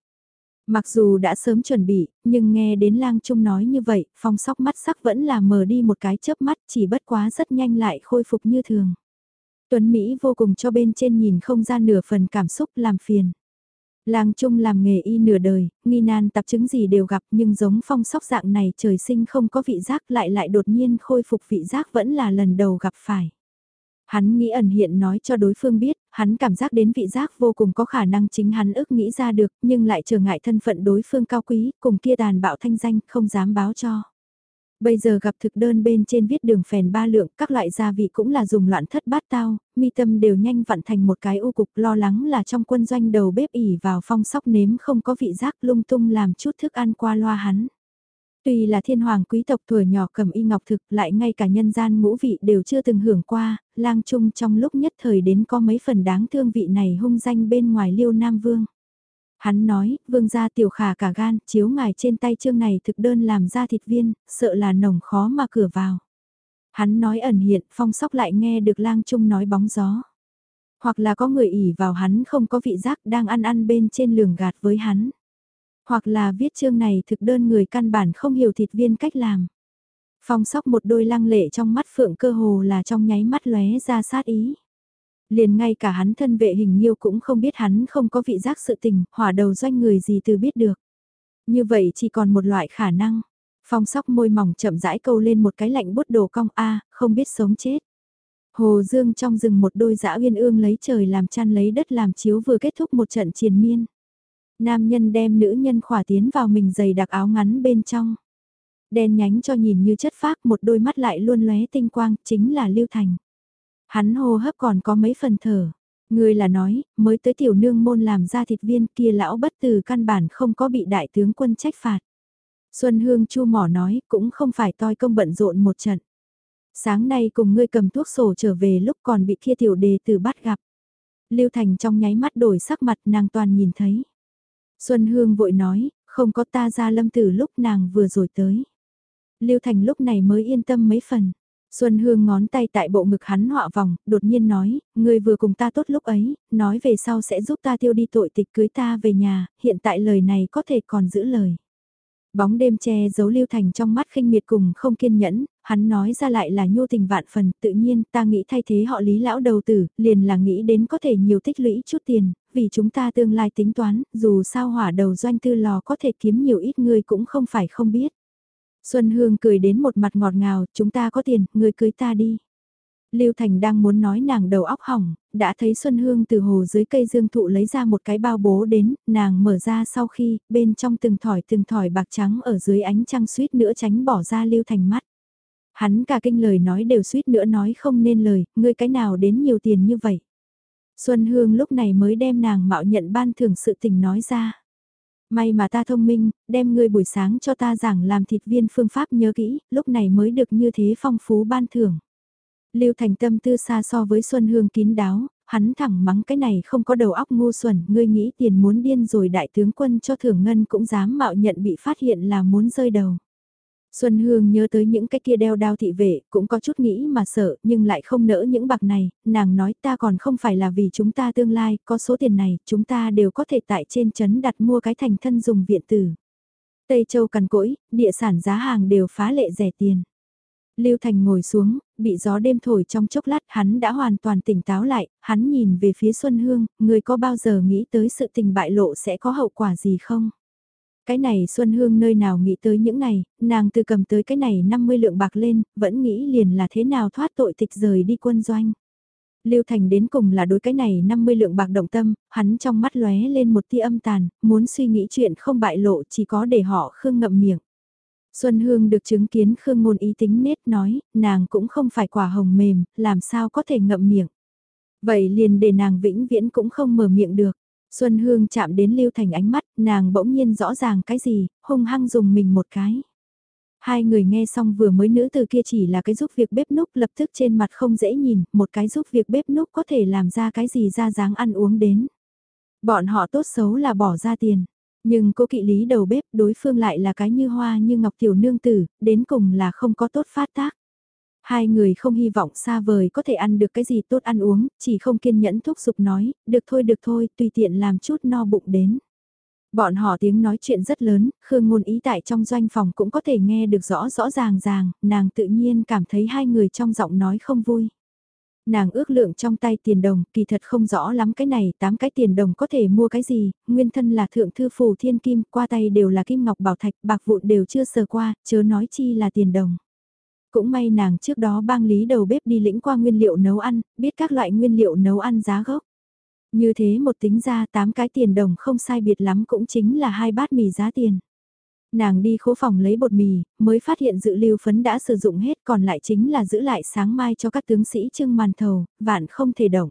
Mặc dù đã sớm chuẩn bị, nhưng nghe đến Lang Trung nói như vậy, phong sóc mắt sắc vẫn là mờ đi một cái chớp mắt, chỉ bất quá rất nhanh lại khôi phục như thường. Tuấn Mỹ vô cùng cho bên trên nhìn không ra nửa phần cảm xúc làm phiền. Lang Trung làm nghề y nửa đời, nghi nan tạp chứng gì đều gặp nhưng giống phong sóc dạng này trời sinh không có vị giác lại lại đột nhiên khôi phục vị giác vẫn là lần đầu gặp phải. Hắn nghĩ ẩn hiện nói cho đối phương biết, hắn cảm giác đến vị giác vô cùng có khả năng chính hắn ức nghĩ ra được nhưng lại trở ngại thân phận đối phương cao quý cùng kia tàn bạo thanh danh không dám báo cho. Bây giờ gặp thực đơn bên trên viết đường phèn ba lượng, các loại gia vị cũng là dùng loạn thất bát tao, mi tâm đều nhanh vặn thành một cái u cục lo lắng là trong quân doanh đầu bếp ỉ vào phong sóc nếm không có vị giác lung tung làm chút thức ăn qua loa hắn. Tuy là thiên hoàng quý tộc tuổi nhỏ cầm y ngọc thực lại ngay cả nhân gian ngũ vị đều chưa từng hưởng qua, lang trung trong lúc nhất thời đến có mấy phần đáng thương vị này hung danh bên ngoài liêu nam vương. Hắn nói, vương gia tiểu khả cả gan, chiếu ngài trên tay chương này thực đơn làm ra thịt viên, sợ là nồng khó mà cửa vào. Hắn nói ẩn hiện, phong sóc lại nghe được lang trung nói bóng gió. Hoặc là có người ỉ vào hắn không có vị giác đang ăn ăn bên trên lường gạt với hắn. Hoặc là viết chương này thực đơn người căn bản không hiểu thịt viên cách làm. Phong sóc một đôi lăng lệ trong mắt phượng cơ hồ là trong nháy mắt lóe ra sát ý liền ngay cả hắn thân vệ hình nhiêu cũng không biết hắn không có vị giác sự tình, hỏa đầu doanh người gì từ biết được. Như vậy chỉ còn một loại khả năng. Phong sóc môi mỏng chậm rãi câu lên một cái lạnh bút đồ cong A, không biết sống chết. Hồ Dương trong rừng một đôi dã uyên ương lấy trời làm chăn lấy đất làm chiếu vừa kết thúc một trận triền miên. Nam nhân đem nữ nhân khỏa tiến vào mình giày đặc áo ngắn bên trong. Đen nhánh cho nhìn như chất phác một đôi mắt lại luôn lóe tinh quang, chính là Lưu Thành. Hắn hô hấp còn có mấy phần thở. Người là nói, mới tới tiểu nương môn làm ra thịt viên kia lão bất từ căn bản không có bị đại tướng quân trách phạt. Xuân Hương Chu mỏ nói, cũng không phải toi công bận rộn một trận. Sáng nay cùng ngươi cầm thuốc sổ trở về lúc còn bị kia tiểu đề từ bắt gặp. Lưu Thành trong nháy mắt đổi sắc mặt nàng toàn nhìn thấy. Xuân Hương vội nói, không có ta ra lâm tử lúc nàng vừa rồi tới. Lưu Thành lúc này mới yên tâm mấy phần. Xuân Hương ngón tay tại bộ ngực hắn họa vòng, đột nhiên nói, ngươi vừa cùng ta tốt lúc ấy, nói về sau sẽ giúp ta tiêu đi tội tịch cưới ta về nhà, hiện tại lời này có thể còn giữ lời. Bóng đêm che giấu lưu thành trong mắt khinh miệt cùng không kiên nhẫn, hắn nói ra lại là nhô tình vạn phần, tự nhiên ta nghĩ thay thế họ lý lão đầu tử, liền là nghĩ đến có thể nhiều tích lũy chút tiền, vì chúng ta tương lai tính toán, dù sao hỏa đầu doanh tư lò có thể kiếm nhiều ít người cũng không phải không biết. Xuân Hương cười đến một mặt ngọt ngào, chúng ta có tiền, người cưới ta đi. Lưu Thành đang muốn nói nàng đầu óc hỏng, đã thấy Xuân Hương từ hồ dưới cây dương thụ lấy ra một cái bao bố đến, nàng mở ra sau khi, bên trong từng thỏi từng thỏi bạc trắng ở dưới ánh trăng suýt nữa tránh bỏ ra Lưu Thành mắt. Hắn cả kinh lời nói đều suýt nữa nói không nên lời, ngươi cái nào đến nhiều tiền như vậy. Xuân Hương lúc này mới đem nàng mạo nhận ban thưởng sự tình nói ra. May mà ta thông minh, đem ngươi buổi sáng cho ta giảng làm thịt viên phương pháp nhớ kỹ, lúc này mới được như thế phong phú ban thưởng. Lưu Thành tâm tư xa so với Xuân Hương kín đáo, hắn thẳng mắng cái này không có đầu óc ngu xuẩn, ngươi nghĩ tiền muốn điên rồi đại tướng quân cho thưởng ngân cũng dám mạo nhận bị phát hiện là muốn rơi đầu. Xuân Hương nhớ tới những cái kia đeo đao thị vệ, cũng có chút nghĩ mà sợ, nhưng lại không nỡ những bạc này, nàng nói ta còn không phải là vì chúng ta tương lai, có số tiền này, chúng ta đều có thể tại trên chấn đặt mua cái thành thân dùng viện tử. Tây Châu cằn cỗi, địa sản giá hàng đều phá lệ rẻ tiền. Lưu Thành ngồi xuống, bị gió đêm thổi trong chốc lát hắn đã hoàn toàn tỉnh táo lại, hắn nhìn về phía Xuân Hương, người có bao giờ nghĩ tới sự tình bại lộ sẽ có hậu quả gì không? Cái này Xuân Hương nơi nào nghĩ tới những này, nàng từ cầm tới cái này 50 lượng bạc lên, vẫn nghĩ liền là thế nào thoát tội tịch rời đi quân doanh. Lưu Thành đến cùng là đối cái này 50 lượng bạc động tâm, hắn trong mắt lóe lên một tia âm tàn, muốn suy nghĩ chuyện không bại lộ chỉ có để họ khương ngậm miệng. Xuân Hương được chứng kiến Khương Ngôn ý tính nết nói, nàng cũng không phải quả hồng mềm, làm sao có thể ngậm miệng. Vậy liền để nàng vĩnh viễn cũng không mở miệng được. Xuân Hương chạm đến Lưu Thành ánh mắt, nàng bỗng nhiên rõ ràng cái gì, hung hăng dùng mình một cái. Hai người nghe xong vừa mới nữ từ kia chỉ là cái giúp việc bếp núc lập tức trên mặt không dễ nhìn, một cái giúp việc bếp núc có thể làm ra cái gì ra dáng ăn uống đến. Bọn họ tốt xấu là bỏ ra tiền, nhưng cô kỵ lý đầu bếp đối phương lại là cái như hoa như ngọc tiểu nương tử, đến cùng là không có tốt phát tác. Hai người không hy vọng xa vời có thể ăn được cái gì tốt ăn uống, chỉ không kiên nhẫn thúc giục nói, được thôi được thôi, tùy tiện làm chút no bụng đến. Bọn họ tiếng nói chuyện rất lớn, Khương Ngôn Ý tại trong doanh phòng cũng có thể nghe được rõ rõ ràng ràng, nàng tự nhiên cảm thấy hai người trong giọng nói không vui. Nàng ước lượng trong tay tiền đồng, kỳ thật không rõ lắm cái này, tám cái tiền đồng có thể mua cái gì, nguyên thân là thượng thư phù thiên kim, qua tay đều là kim ngọc bảo thạch, bạc vụn đều chưa sờ qua, chớ nói chi là tiền đồng. Cũng may nàng trước đó bang lý đầu bếp đi lĩnh qua nguyên liệu nấu ăn, biết các loại nguyên liệu nấu ăn giá gốc. Như thế một tính ra 8 cái tiền đồng không sai biệt lắm cũng chính là hai bát mì giá tiền. Nàng đi khố phòng lấy bột mì, mới phát hiện dự lưu phấn đã sử dụng hết còn lại chính là giữ lại sáng mai cho các tướng sĩ trưng màn thầu, vạn không thể động.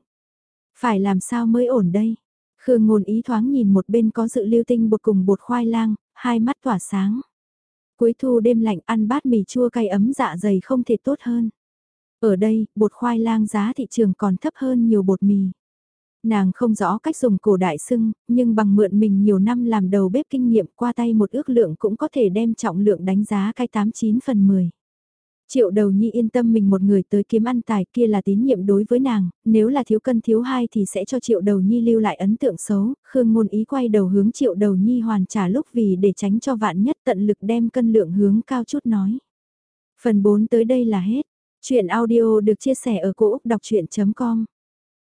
Phải làm sao mới ổn đây? Khương ngôn ý thoáng nhìn một bên có dự lưu tinh bột cùng bột khoai lang, hai mắt tỏa sáng. Cuối thu đêm lạnh ăn bát mì chua cay ấm dạ dày không thể tốt hơn. Ở đây, bột khoai lang giá thị trường còn thấp hơn nhiều bột mì. Nàng không rõ cách dùng cổ đại sưng, nhưng bằng mượn mình nhiều năm làm đầu bếp kinh nghiệm qua tay một ước lượng cũng có thể đem trọng lượng đánh giá cái 89 phần 10. Triệu đầu nhi yên tâm mình một người tới kiếm ăn tài kia là tín nhiệm đối với nàng, nếu là thiếu cân thiếu hai thì sẽ cho triệu đầu nhi lưu lại ấn tượng xấu, Khương ngôn ý quay đầu hướng triệu đầu nhi hoàn trả lúc vì để tránh cho vạn nhất tận lực đem cân lượng hướng cao chút nói. Phần 4 tới đây là hết. Chuyện audio được chia sẻ ở cỗ đọc chuyện.com